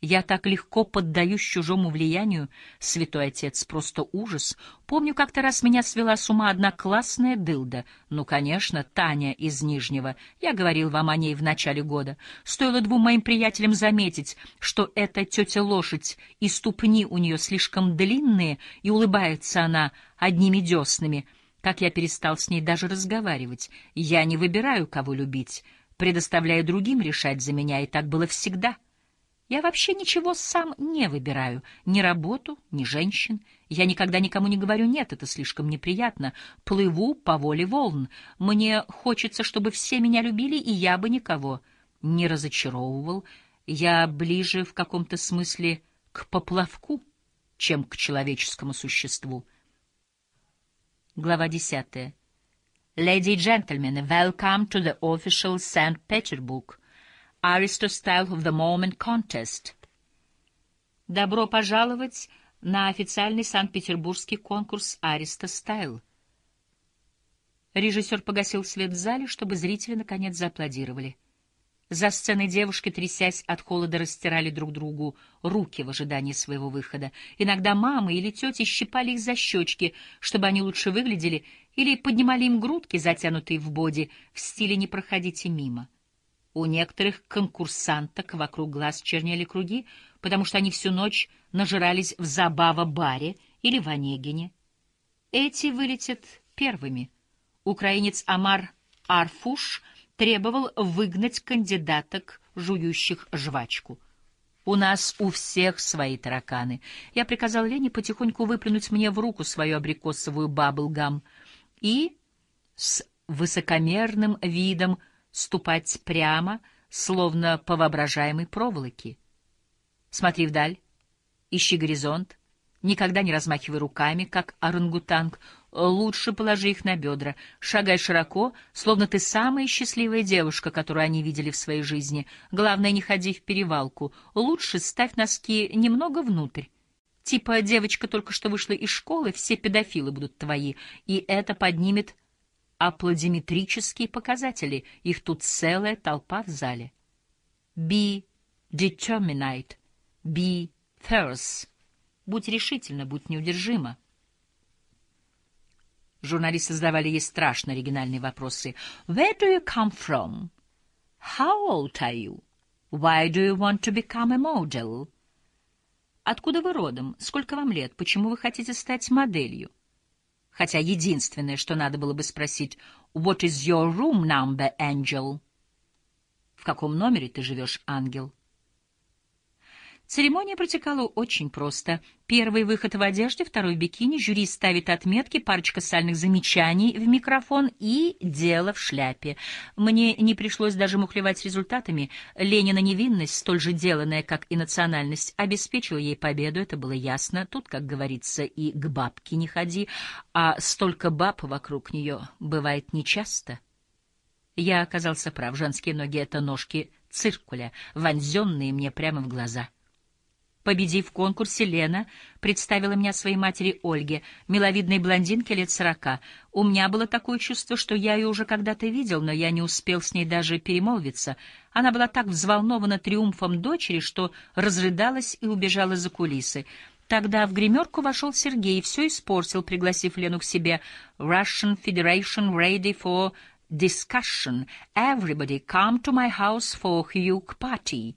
Я так легко поддаюсь чужому влиянию, святой отец, просто ужас. Помню, как-то раз меня свела с ума одна классная дылда. Ну, конечно, Таня из Нижнего. Я говорил вам о ней в начале года. Стоило двум моим приятелям заметить, что эта тетя-лошадь и ступни у нее слишком длинные, и улыбается она одними деснами, как я перестал с ней даже разговаривать. Я не выбираю, кого любить, предоставляю другим решать за меня, и так было всегда. — я вообще ничего сам не выбираю, ни работу, ни женщин. Я никогда никому не говорю «нет», это слишком неприятно. Плыву по воле волн. Мне хочется, чтобы все меня любили, и я бы никого не разочаровывал. Я ближе в каком-то смысле к поплавку, чем к человеческому существу. Глава десятая. Lady and gentlemen, welcome to the official St. Petersburg Aristostyle of the Moment Contest. Добро пожаловать на официальный Санкт-Петербургский конкурс Аристостайл. Режиссер погасил свет в зале, чтобы зрители наконец зааплодировали. За сценой девушки, трясясь от холода, растирали друг другу руки в ожидании своего выхода. Иногда мамы или тети щипали их за щечки, чтобы они лучше выглядели, или поднимали им грудки, затянутые в боди, в стиле «не проходите мимо». У некоторых конкурсанток вокруг глаз чернели круги, потому что они всю ночь нажирались в забава-баре или в Онегине. Эти вылетят первыми. Украинец Амар Арфуш требовал выгнать кандидаток, жующих жвачку. У нас у всех свои тараканы. Я приказал Лене потихоньку выплюнуть мне в руку свою абрикосовую баблгам и с высокомерным видом ступать прямо, словно по воображаемой проволоке. Смотри вдаль, ищи горизонт, никогда не размахивай руками, как орангутанг, лучше положи их на бедра, шагай широко, словно ты самая счастливая девушка, которую они видели в своей жизни. Главное, не ходи в перевалку, лучше ставь носки немного внутрь. Типа девочка только что вышла из школы, все педофилы будут твои, и это поднимет аплодиметрические показатели, их тут целая толпа в зале. Be determined, be fierce. Будь решительна, будь неудержима. Журналисты задавали ей страшно оригинальные вопросы. Where do you come from? How old are you? Why do you want to become a model? Откуда вы родом? Сколько вам лет? Почему вы хотите стать моделью? Хотя единственное, что надо было бы спросить, What is your room number, angel? В каком номере ты живешь, ангел? Церемония протекала очень просто. Первый выход в одежде, второй в бикини, жюри ставит отметки, парочка сальных замечаний в микрофон и дело в шляпе. Мне не пришлось даже мухлевать с результатами. Ленина невинность, столь же деланная, как и национальность, обеспечила ей победу, это было ясно. Тут, как говорится, и к бабке не ходи, а столько баб вокруг нее бывает нечасто. Я оказался прав, женские ноги — это ножки циркуля, вонзенные мне прямо в глаза. Победив в конкурсе, Лена представила меня своей матери Ольге, миловидной блондинке лет сорока. У меня было такое чувство, что я ее уже когда-то видел, но я не успел с ней даже перемолвиться. Она была так взволнована триумфом дочери, что разрыдалась и убежала за кулисы. Тогда в гримерку вошел Сергей и все испортил, пригласив Лену к себе. «Russian Federation ready for discussion. Everybody come to my house for Hugh party».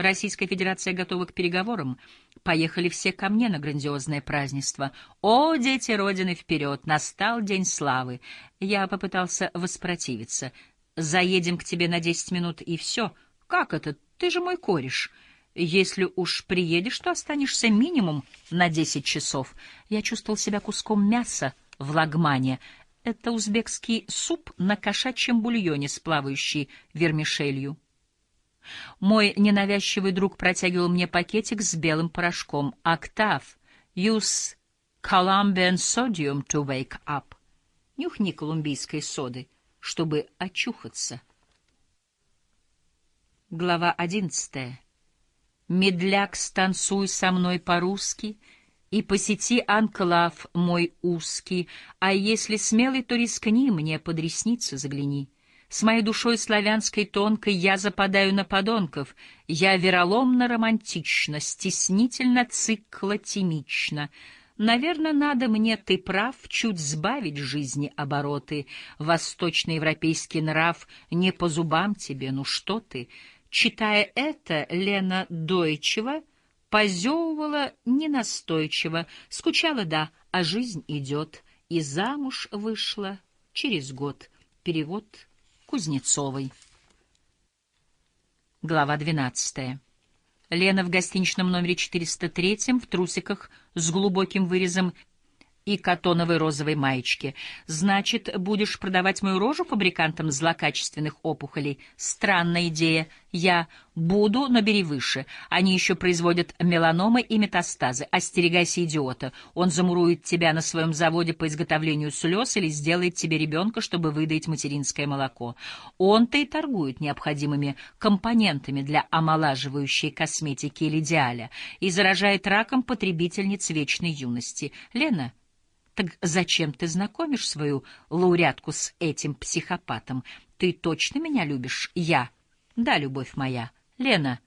Российская Федерация готова к переговорам. Поехали все ко мне на грандиозное празднество. О, дети Родины, вперед! Настал день славы. Я попытался воспротивиться. Заедем к тебе на десять минут, и все. Как это? Ты же мой кореш. Если уж приедешь, то останешься минимум на десять часов. Я чувствовал себя куском мяса в лагмане. Это узбекский суп на кошачьем бульоне с плавающей вермишелью. Мой ненавязчивый друг протягивал мне пакетик с белым порошком. «Октав, use Colombian sodium to wake up». Нюхни колумбийской соды, чтобы очухаться. Глава одиннадцатая. «Медляк, станцуй со мной по-русски», и посети анклав мой узкий, а если смелый, то рискни мне, под ресницы загляни. С моей душой славянской тонкой я западаю на подонков. Я вероломно романтично, стеснительно циклотимично. Наверное, надо мне, ты прав, чуть сбавить жизни обороты. Восточноевропейский нрав не по зубам тебе, ну что ты? Читая это, Лена Дойчева позевывала ненастойчиво, скучала, да, а жизнь идет, и замуж вышла через год. Перевод Кузнецовой. Глава 12. Лена в гостиничном номере 403 в трусиках с глубоким вырезом и катоновой розовой маечке. Значит, будешь продавать мою рожу фабрикантам злокачественных опухолей? Странная идея. Я буду, но бери выше. Они еще производят меланомы и метастазы. Остерегайся идиота. Он замурует тебя на своем заводе по изготовлению слез или сделает тебе ребенка, чтобы выдать материнское молоко. Он-то и торгует необходимыми компонентами для омолаживающей косметики или диаля и заражает раком потребительниц вечной юности. Лена, так зачем ты знакомишь свою лауреатку с этим психопатом? Ты точно меня любишь? Я. Да, любовь моя. Лена.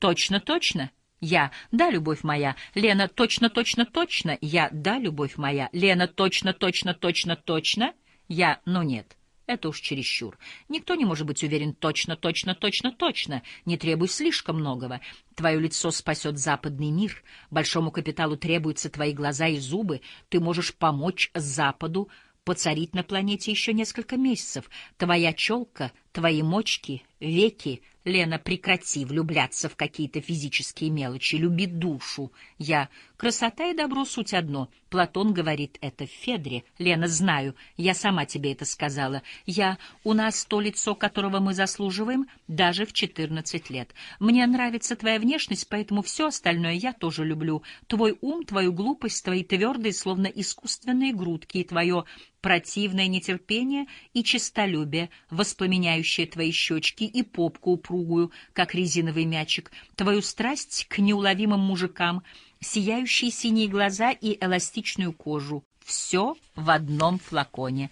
Точно, точно? Я. Да, любовь моя. Лена. Точно, точно, точно? Я. Да, любовь моя. Лена. Точно, точно, точно, точно? Я. Ну нет. Это уж чересчур. Никто не может быть уверен точно, точно, точно, точно. Не требуй слишком многого. Твое лицо спасет западный мир. Большому капиталу требуются твои глаза и зубы. Ты можешь помочь Западу поцарить на планете еще несколько месяцев. Твоя челка, твои мочки, веки — Лена, прекрати влюбляться в какие-то физические мелочи, люби душу. Я... Красота и добро — суть одно. Платон говорит это в Федре. Лена, знаю, я сама тебе это сказала. Я... У нас то лицо, которого мы заслуживаем, даже в четырнадцать лет. Мне нравится твоя внешность, поэтому все остальное я тоже люблю. Твой ум, твою глупость, твои твердые, словно искусственные грудки, и твое противное нетерпение и честолюбие, воспламеняющее твои щечки и попку упругую, как резиновый мячик, твою страсть к неуловимым мужикам, сияющие синие глаза и эластичную кожу. Все в одном флаконе.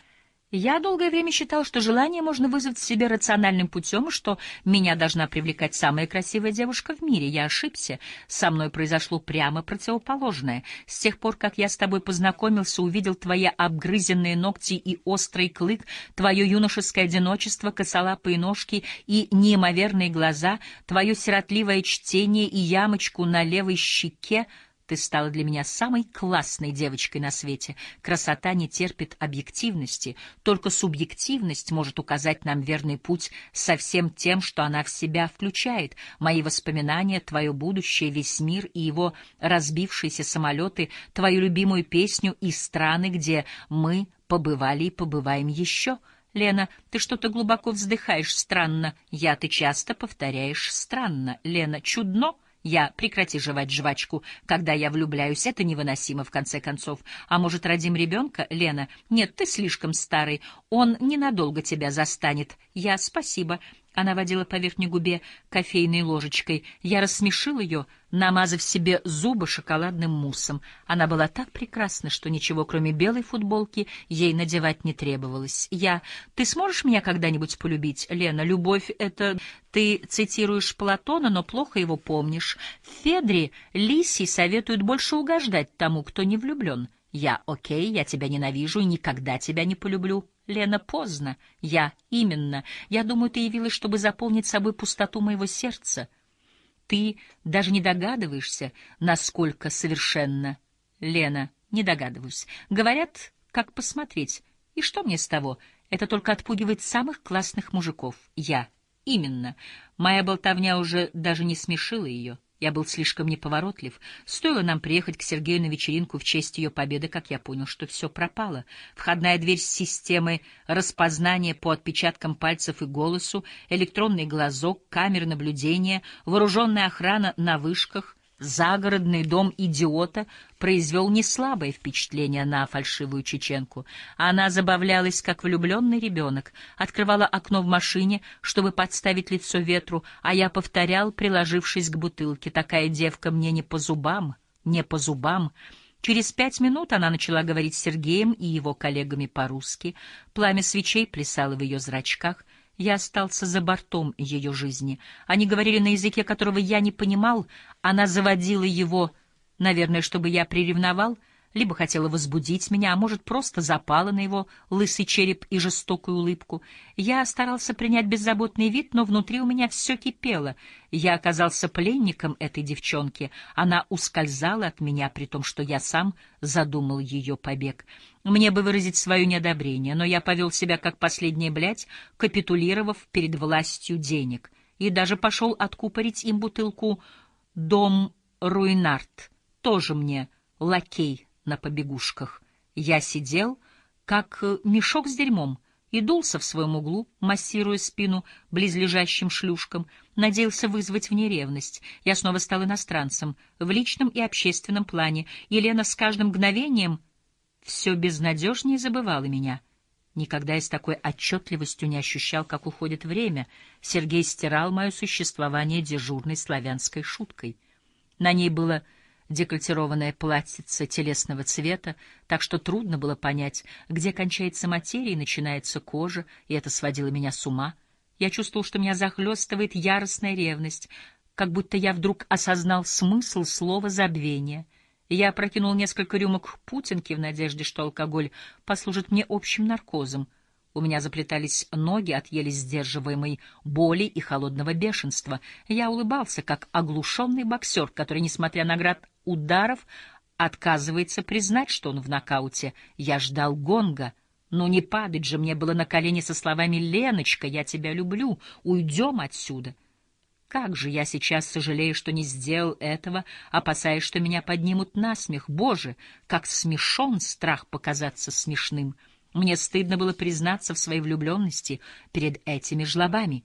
Я долгое время считал, что желание можно вызвать в себе рациональным путем, что меня должна привлекать самая красивая девушка в мире. Я ошибся. Со мной произошло прямо противоположное. С тех пор, как я с тобой познакомился, увидел твои обгрызенные ногти и острый клык, твое юношеское одиночество, косолапые ножки и неимоверные глаза, твое сиротливое чтение и ямочку на левой щеке — ты стала для меня самой классной девочкой на свете. Красота не терпит объективности, только субъективность может указать нам верный путь со всем тем, что она в себя включает. Мои воспоминания, твое будущее, весь мир и его разбившиеся самолеты, твою любимую песню и страны, где мы побывали и побываем еще — Лена, ты что-то глубоко вздыхаешь странно. Я, ты часто повторяешь странно. Лена, чудно. Я прекрати жевать жвачку, когда я влюбляюсь, это невыносимо в конце концов. А может, родим ребенка, Лена? Нет, ты слишком старый. Он ненадолго тебя застанет. Я спасибо. Она водила по верхней губе кофейной ложечкой. Я рассмешил ее, намазав себе зубы шоколадным муссом. Она была так прекрасна, что ничего, кроме белой футболки, ей надевать не требовалось. Я... Ты сможешь меня когда-нибудь полюбить, Лена? Любовь — это... Ты цитируешь Платона, но плохо его помнишь. Федре Лисий советует больше угождать тому, кто не влюблен. Я окей, я тебя ненавижу и никогда тебя не полюблю. Лена, поздно. Я именно. Я думаю, ты явилась, чтобы заполнить собой пустоту моего сердца. Ты даже не догадываешься, насколько совершенно. Лена, не догадываюсь. Говорят, как посмотреть. И что мне с того? Это только отпугивает самых классных мужиков. Я. Именно. Моя болтовня уже даже не смешила ее. Я был слишком неповоротлив. Стоило нам приехать к Сергею на вечеринку в честь ее победы, как я понял, что все пропало. Входная дверь с системой распознания по отпечаткам пальцев и голосу, электронный глазок, камеры наблюдения, вооруженная охрана на вышках, Загородный дом идиота произвел неслабое впечатление на фальшивую чеченку. Она забавлялась, как влюбленный ребенок, открывала окно в машине, чтобы подставить лицо ветру, а я повторял, приложившись к бутылке. «Такая девка мне не по зубам, не по зубам». Через пять минут она начала говорить с Сергеем и его коллегами по-русски. Пламя свечей плясало в ее зрачках — я остался за бортом ее жизни. Они говорили на языке, которого я не понимал. Она заводила его, наверное, чтобы я приревновал, либо хотела возбудить меня, а может, просто запала на его лысый череп и жестокую улыбку. Я старался принять беззаботный вид, но внутри у меня все кипело. Я оказался пленником этой девчонки. Она ускользала от меня, при том, что я сам задумал ее побег. Мне бы выразить свое неодобрение, но я повел себя как последняя блядь, капитулировав перед властью денег. И даже пошел откупорить им бутылку «Дом Руинарт», тоже мне лакей на побегушках. Я сидел, как э, мешок с дерьмом, и дулся в своем углу, массируя спину близлежащим шлюшкам, надеялся вызвать в ней ревность. Я снова стал иностранцем, в личном и общественном плане. Елена с каждым мгновением все безнадежнее забывала меня. Никогда я с такой отчетливостью не ощущал, как уходит время. Сергей стирал мое существование дежурной славянской шуткой. На ней было декольтированное платьице телесного цвета, так что трудно было понять, где кончается материя и начинается кожа, и это сводило меня с ума. Я чувствовал, что меня захлестывает яростная ревность, как будто я вдруг осознал смысл слова «забвение». Я прокинул несколько рюмок путинки в надежде, что алкоголь послужит мне общим наркозом. У меня заплетались ноги от еле сдерживаемой боли и холодного бешенства. Я улыбался, как оглушенный боксер, который, несмотря на град ударов, отказывается признать, что он в нокауте. Я ждал гонга. Но не падать же мне было на колени со словами «Леночка, я тебя люблю, уйдем отсюда». Как же я сейчас сожалею, что не сделал этого, опасаясь, что меня поднимут на смех. Боже, как смешон страх показаться смешным. Мне стыдно было признаться в своей влюбленности перед этими жлобами.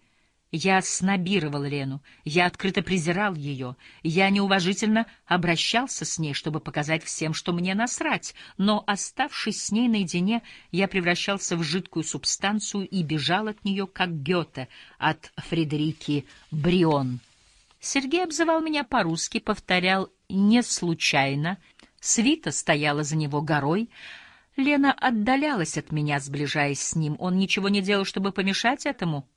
Я снобировал Лену, я открыто презирал ее, я неуважительно обращался с ней, чтобы показать всем, что мне насрать, но, оставшись с ней наедине, я превращался в жидкую субстанцию и бежал от нее, как Гёте от Фредерики Брион. Сергей обзывал меня по-русски, повторял «не случайно», свита стояла за него горой, Лена отдалялась от меня, сближаясь с ним. Он ничего не делал, чтобы помешать этому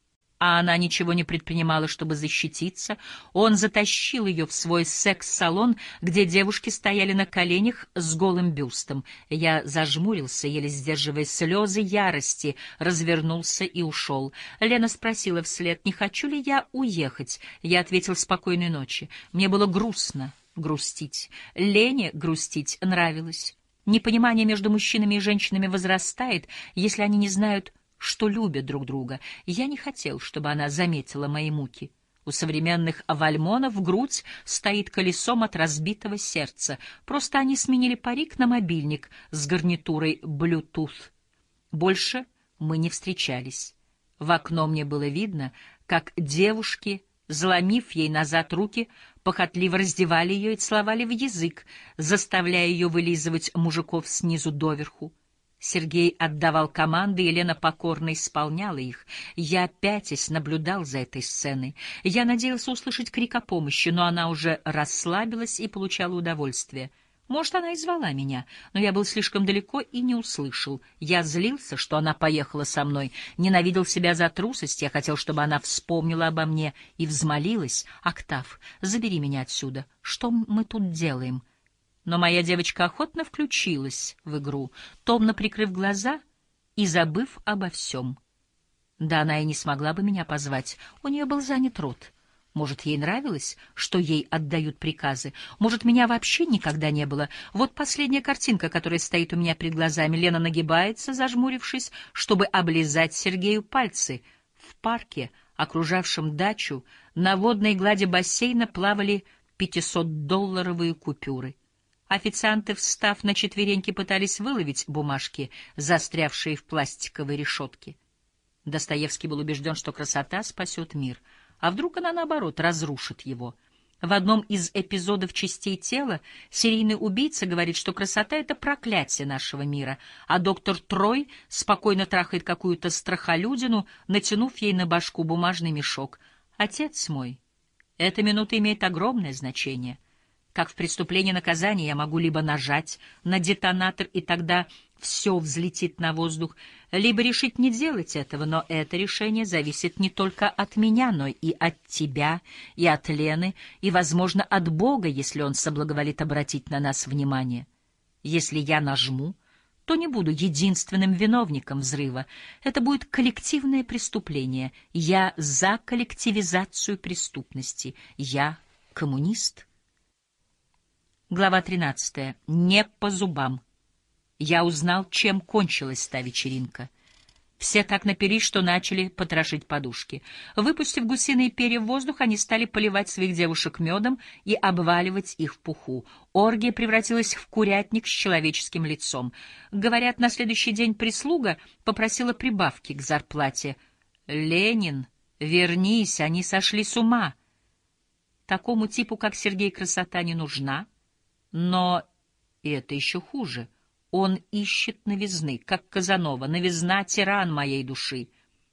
а она ничего не предпринимала, чтобы защититься, он затащил ее в свой секс-салон, где девушки стояли на коленях с голым бюстом. Я зажмурился, еле сдерживая слезы ярости, развернулся и ушел. Лена спросила вслед, не хочу ли я уехать. Я ответил «спокойной ночи». Мне было грустно грустить. Лене грустить нравилось. Непонимание между мужчинами и женщинами возрастает, если они не знают, что любят друг друга, я не хотел, чтобы она заметила мои муки. У современных авальмонов грудь стоит колесом от разбитого сердца. Просто они сменили парик на мобильник с гарнитурой Bluetooth. Больше мы не встречались. В окно мне было видно, как девушки, заломив ей назад руки, похотливо раздевали ее и целовали в язык, заставляя ее вылизывать мужиков снизу доверху. Сергей отдавал команды, Елена покорно исполняла их. Я, пятясь, наблюдал за этой сценой. Я надеялся услышать крик о помощи, но она уже расслабилась и получала удовольствие. Может, она и звала меня, но я был слишком далеко и не услышал. Я злился, что она поехала со мной, ненавидел себя за трусость, я хотел, чтобы она вспомнила обо мне и взмолилась. «Октав, забери меня отсюда. Что мы тут делаем?» Но моя девочка охотно включилась в игру, томно прикрыв глаза и забыв обо всем. Да она и не смогла бы меня позвать, у нее был занят рот. Может, ей нравилось, что ей отдают приказы? Может, меня вообще никогда не было? Вот последняя картинка, которая стоит у меня перед глазами. Лена нагибается, зажмурившись, чтобы облизать Сергею пальцы. В парке, окружавшем дачу, на водной глади бассейна плавали пятисотдолларовые купюры. Официанты, встав на четвереньки, пытались выловить бумажки, застрявшие в пластиковой решетке. Достоевский был убежден, что красота спасет мир, а вдруг она, наоборот, разрушит его. В одном из эпизодов «Частей тела» серийный убийца говорит, что красота — это проклятие нашего мира, а доктор Трой спокойно трахает какую-то страхолюдину, натянув ей на башку бумажный мешок. Отец мой, эта минута имеет огромное значение. Как в преступлении наказания я могу либо нажать на детонатор, и тогда все взлетит на воздух, либо решить не делать этого, но это решение зависит не только от меня, но и от тебя, и от Лены, и, возможно, от Бога, если Он соблаговолит обратить на нас внимание. Если я нажму, то не буду единственным виновником взрыва. Это будет коллективное преступление. Я за коллективизацию преступности. Я коммунист. Глава 13. Не по зубам. Я узнал, чем кончилась та вечеринка. Все так напились, что начали потрошить подушки. Выпустив гусиные перья в воздух, они стали поливать своих девушек медом и обваливать их в пуху. Оргия превратилась в курятник с человеческим лицом. Говорят, на следующий день прислуга попросила прибавки к зарплате. «Ленин, вернись, они сошли с ума!» Такому типу, как Сергей, красота не нужна — но и это еще хуже. Он ищет новизны, как Казанова, новизна — тиран моей души.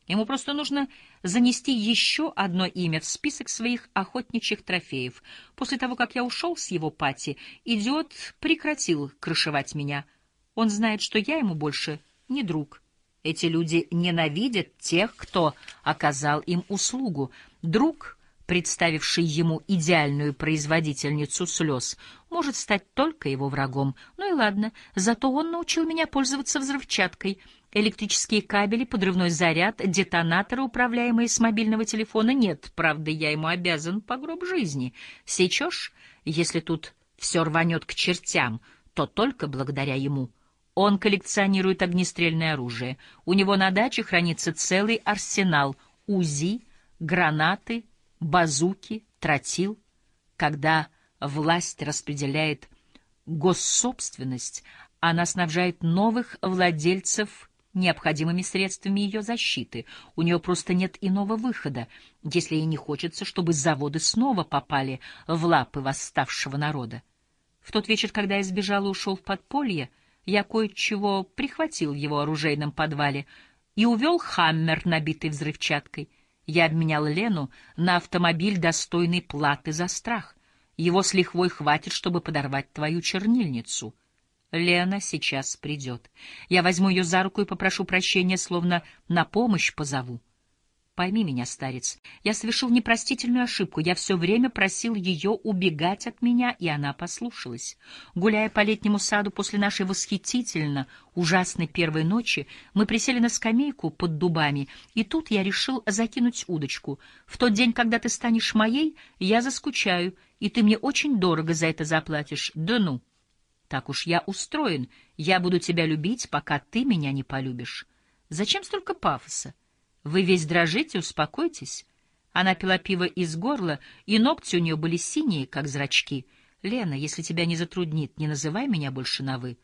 Ему просто нужно занести еще одно имя в список своих охотничьих трофеев. После того, как я ушел с его пати, идиот прекратил крышевать меня. Он знает, что я ему больше не друг. Эти люди ненавидят тех, кто оказал им услугу. Друг представивший ему идеальную производительницу слез, может стать только его врагом. Ну и ладно, зато он научил меня пользоваться взрывчаткой. Электрические кабели, подрывной заряд, детонаторы, управляемые с мобильного телефона, нет, правда, я ему обязан по гроб жизни. Сечешь, если тут все рванет к чертям, то только благодаря ему. Он коллекционирует огнестрельное оружие. У него на даче хранится целый арсенал УЗИ, гранаты, базуки, тротил. Когда власть распределяет госсобственность, она снабжает новых владельцев необходимыми средствами ее защиты. У нее просто нет иного выхода, если ей не хочется, чтобы заводы снова попали в лапы восставшего народа. В тот вечер, когда я сбежал и ушел в подполье, я кое-чего прихватил в его оружейном подвале и увел хаммер, набитый взрывчаткой. Я обменял Лену на автомобиль достойной платы за страх. Его с лихвой хватит, чтобы подорвать твою чернильницу. Лена сейчас придет. Я возьму ее за руку и попрошу прощения, словно на помощь позову. Пойми меня, старец, я совершил непростительную ошибку. Я все время просил ее убегать от меня, и она послушалась. Гуляя по летнему саду после нашей восхитительно ужасной первой ночи, мы присели на скамейку под дубами, и тут я решил закинуть удочку. В тот день, когда ты станешь моей, я заскучаю, и ты мне очень дорого за это заплатишь. Да ну! Так уж я устроен. Я буду тебя любить, пока ты меня не полюбишь. Зачем столько пафоса? Вы весь дрожите, успокойтесь. Она пила пиво из горла, и ногти у нее были синие, как зрачки. Лена, если тебя не затруднит, не называй меня больше на «вы».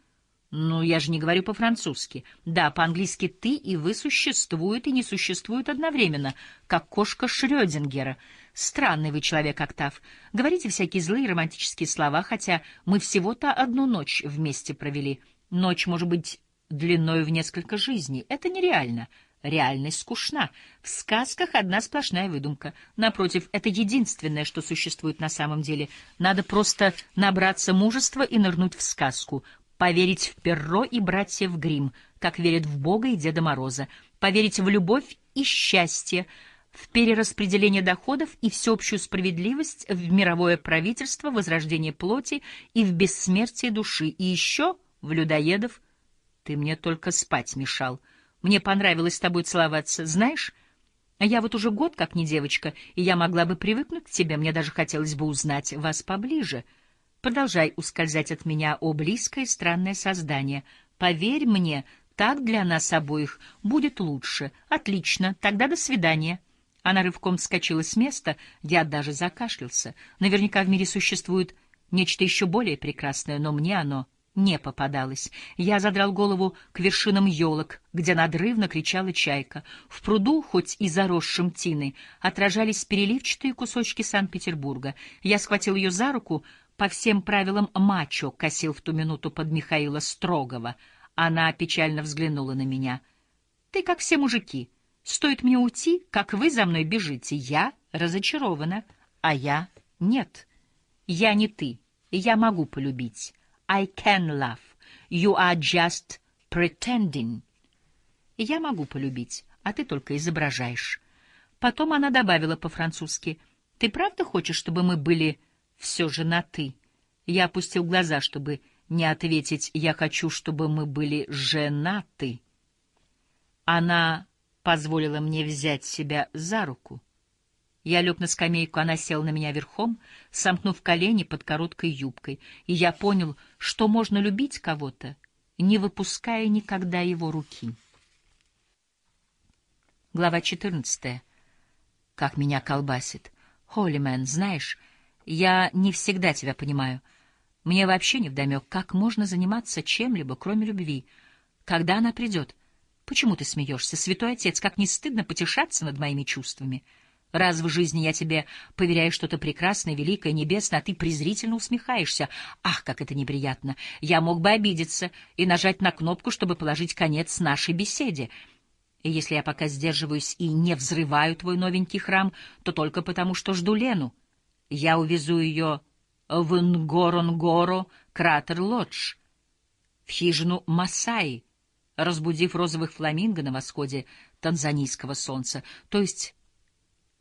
Ну, я же не говорю по-французски. Да, по-английски «ты» и «вы» существуют и не существуют одновременно, как кошка Шрёдингера. Странный вы человек, Октав. Говорите всякие злые романтические слова, хотя мы всего-то одну ночь вместе провели. Ночь, может быть, длиною в несколько жизней. Это нереально. Реальность скучна. В сказках одна сплошная выдумка. Напротив, это единственное, что существует на самом деле. Надо просто набраться мужества и нырнуть в сказку. Поверить в Перро и братьев Грим, как верят в Бога и Деда Мороза. Поверить в любовь и счастье, в перераспределение доходов и всеобщую справедливость, в мировое правительство, возрождение плоти и в бессмертие души. И еще в людоедов. Ты мне только спать мешал. Мне понравилось с тобой целоваться, знаешь? А я вот уже год как не девочка, и я могла бы привыкнуть к тебе, мне даже хотелось бы узнать вас поближе. Продолжай ускользать от меня, о близкое странное создание. Поверь мне, так для нас обоих будет лучше. Отлично, тогда до свидания. Она рывком вскочила с места, я даже закашлялся. Наверняка в мире существует нечто еще более прекрасное, но мне оно не попадалось. Я задрал голову к вершинам елок, где надрывно кричала чайка. В пруду, хоть и заросшим тиной, отражались переливчатые кусочки Санкт-Петербурга. Я схватил ее за руку, по всем правилам мачо косил в ту минуту под Михаила Строгова. Она печально взглянула на меня. — Ты как все мужики. Стоит мне уйти, как вы за мной бежите. Я разочарована, а я — нет. Я не ты, я могу полюбить. I can love. You are just pretending. Я могу полюбить, а ты только изображаешь. Потом она добавила по-французски. Ты правда хочешь, чтобы мы были все же на «ты»? Я опустил глаза, чтобы не ответить «я хочу, чтобы мы были женаты». Она позволила мне взять себя за руку. Я лег на скамейку, она села на меня верхом, сомкнув колени под короткой юбкой, и я понял, что можно любить кого-то, не выпуская никогда его руки. Глава 14. Как меня колбасит. Холлимен, знаешь, я не всегда тебя понимаю. Мне вообще не вдомек, как можно заниматься чем-либо, кроме любви. Когда она придет? Почему ты смеешься, святой отец? Как не стыдно потешаться над моими чувствами?» Раз в жизни я тебе поверяю что-то прекрасное, великое, небесное, а ты презрительно усмехаешься. Ах, как это неприятно! Я мог бы обидеться и нажать на кнопку, чтобы положить конец нашей беседе. И если я пока сдерживаюсь и не взрываю твой новенький храм, то только потому, что жду Лену. Я увезу ее в Нгоронгоро, кратер Лодж, в хижину Масаи, разбудив розовых фламинго на восходе танзанийского солнца, то есть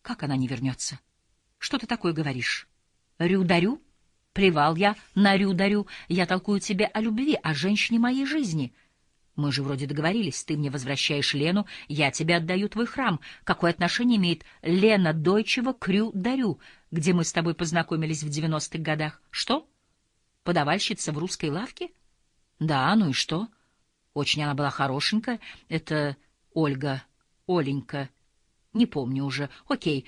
как она не вернется? Что ты такое говоришь? Рю-дарю? Привал я на рю-дарю. Я толкую тебе о любви, о женщине моей жизни. Мы же вроде договорились. Ты мне возвращаешь Лену, я тебе отдаю твой храм. Какое отношение имеет Лена Дойчева к рю-дарю, где мы с тобой познакомились в девяностых годах? Что? Подавальщица в русской лавке? Да, ну и что? Очень она была хорошенькая. Это Ольга, Оленька. Не помню уже. Окей.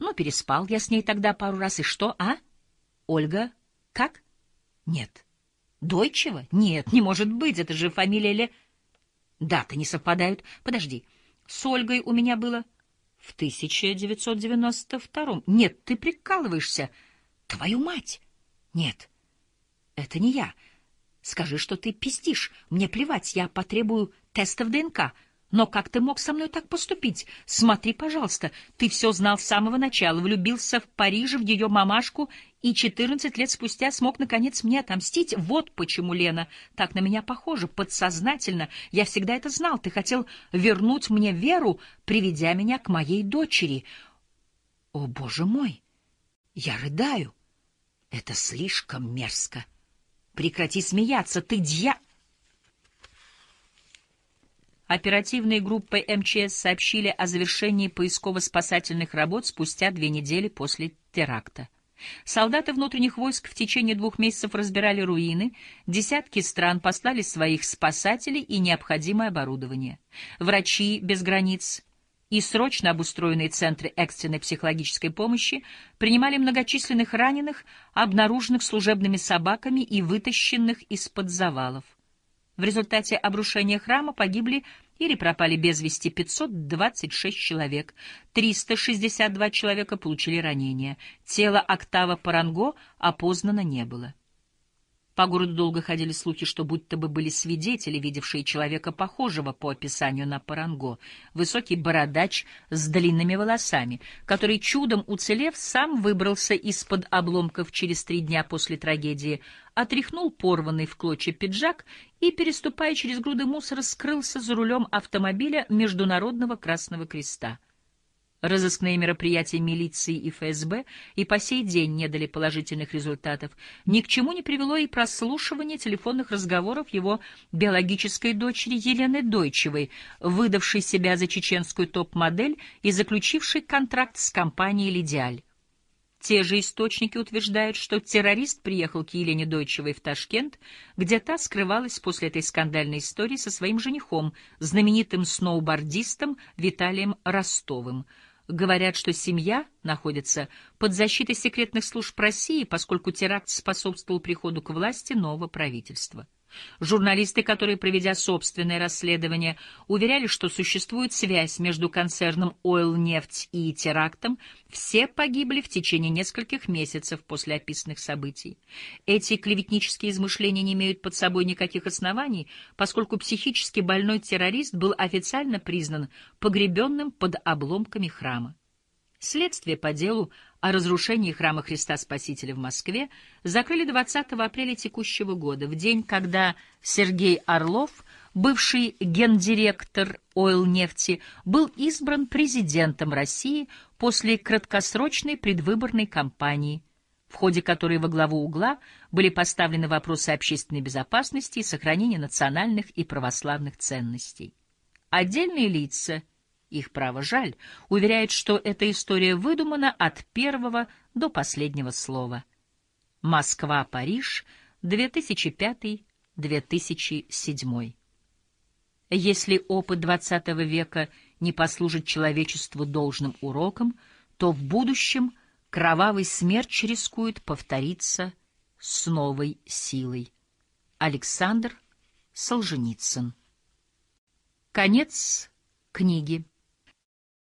Ну, переспал я с ней тогда пару раз. И что, а? Ольга? Как? Нет. Дойчева? Нет, не может быть. Это же фамилия Ле... Даты не совпадают. Подожди. С Ольгой у меня было в 1992 Нет, ты прикалываешься. Твою мать! Нет, это не я. Скажи, что ты пиздишь. Мне плевать, я потребую тестов ДНК. Но как ты мог со мной так поступить? Смотри, пожалуйста, ты все знал с самого начала, влюбился в Париже, в ее мамашку, и четырнадцать лет спустя смог, наконец, мне отомстить. Вот почему, Лена, так на меня похоже, подсознательно. Я всегда это знал. Ты хотел вернуть мне веру, приведя меня к моей дочери. О, боже мой! Я рыдаю. Это слишком мерзко. Прекрати смеяться, ты дья... Оперативные группы МЧС сообщили о завершении поисково-спасательных работ спустя две недели после теракта. Солдаты внутренних войск в течение двух месяцев разбирали руины, десятки стран послали своих спасателей и необходимое оборудование. Врачи без границ и срочно обустроенные центры экстренной психологической помощи принимали многочисленных раненых, обнаруженных служебными собаками и вытащенных из-под завалов. В результате обрушения храма погибли или пропали без вести 526 человек, 362 человека получили ранения. Тело Октава Паранго опознано не было. По городу долго ходили слухи, что будто бы были свидетели, видевшие человека, похожего по описанию на Паранго, высокий бородач с длинными волосами, который, чудом уцелев, сам выбрался из-под обломков через три дня после трагедии, отряхнул порванный в клочья пиджак и, переступая через груды мусора, скрылся за рулем автомобиля Международного Красного Креста. Разыскные мероприятия милиции и ФСБ и по сей день не дали положительных результатов. Ни к чему не привело и прослушивание телефонных разговоров его биологической дочери Елены Дойчевой, выдавшей себя за чеченскую топ-модель и заключившей контракт с компанией «Лидиаль». Те же источники утверждают, что террорист приехал к Елене Дойчевой в Ташкент, где та скрывалась после этой скандальной истории со своим женихом, знаменитым сноубордистом Виталием Ростовым — Говорят, что семья находится под защитой секретных служб России, поскольку теракт способствовал приходу к власти нового правительства. Журналисты, которые, проведя собственное расследование, уверяли, что существует связь между концерном «Ойл-нефть» и терактом, все погибли в течение нескольких месяцев после описанных событий. Эти клеветнические измышления не имеют под собой никаких оснований, поскольку психически больной террорист был официально признан погребенным под обломками храма. Следствие по делу о разрушении храма Христа Спасителя в Москве закрыли 20 апреля текущего года, в день, когда Сергей Орлов, бывший гендиректор «Ойл-нефти», был избран президентом России после краткосрочной предвыборной кампании, в ходе которой во главу угла были поставлены вопросы общественной безопасности и сохранения национальных и православных ценностей. Отдельные лица – их право жаль, уверяет, что эта история выдумана от первого до последнего слова. Москва-Париж, 2005-2007. Если опыт XX века не послужит человечеству должным уроком, то в будущем кровавый смерч рискует повториться с новой силой. Александр Солженицын Конец книги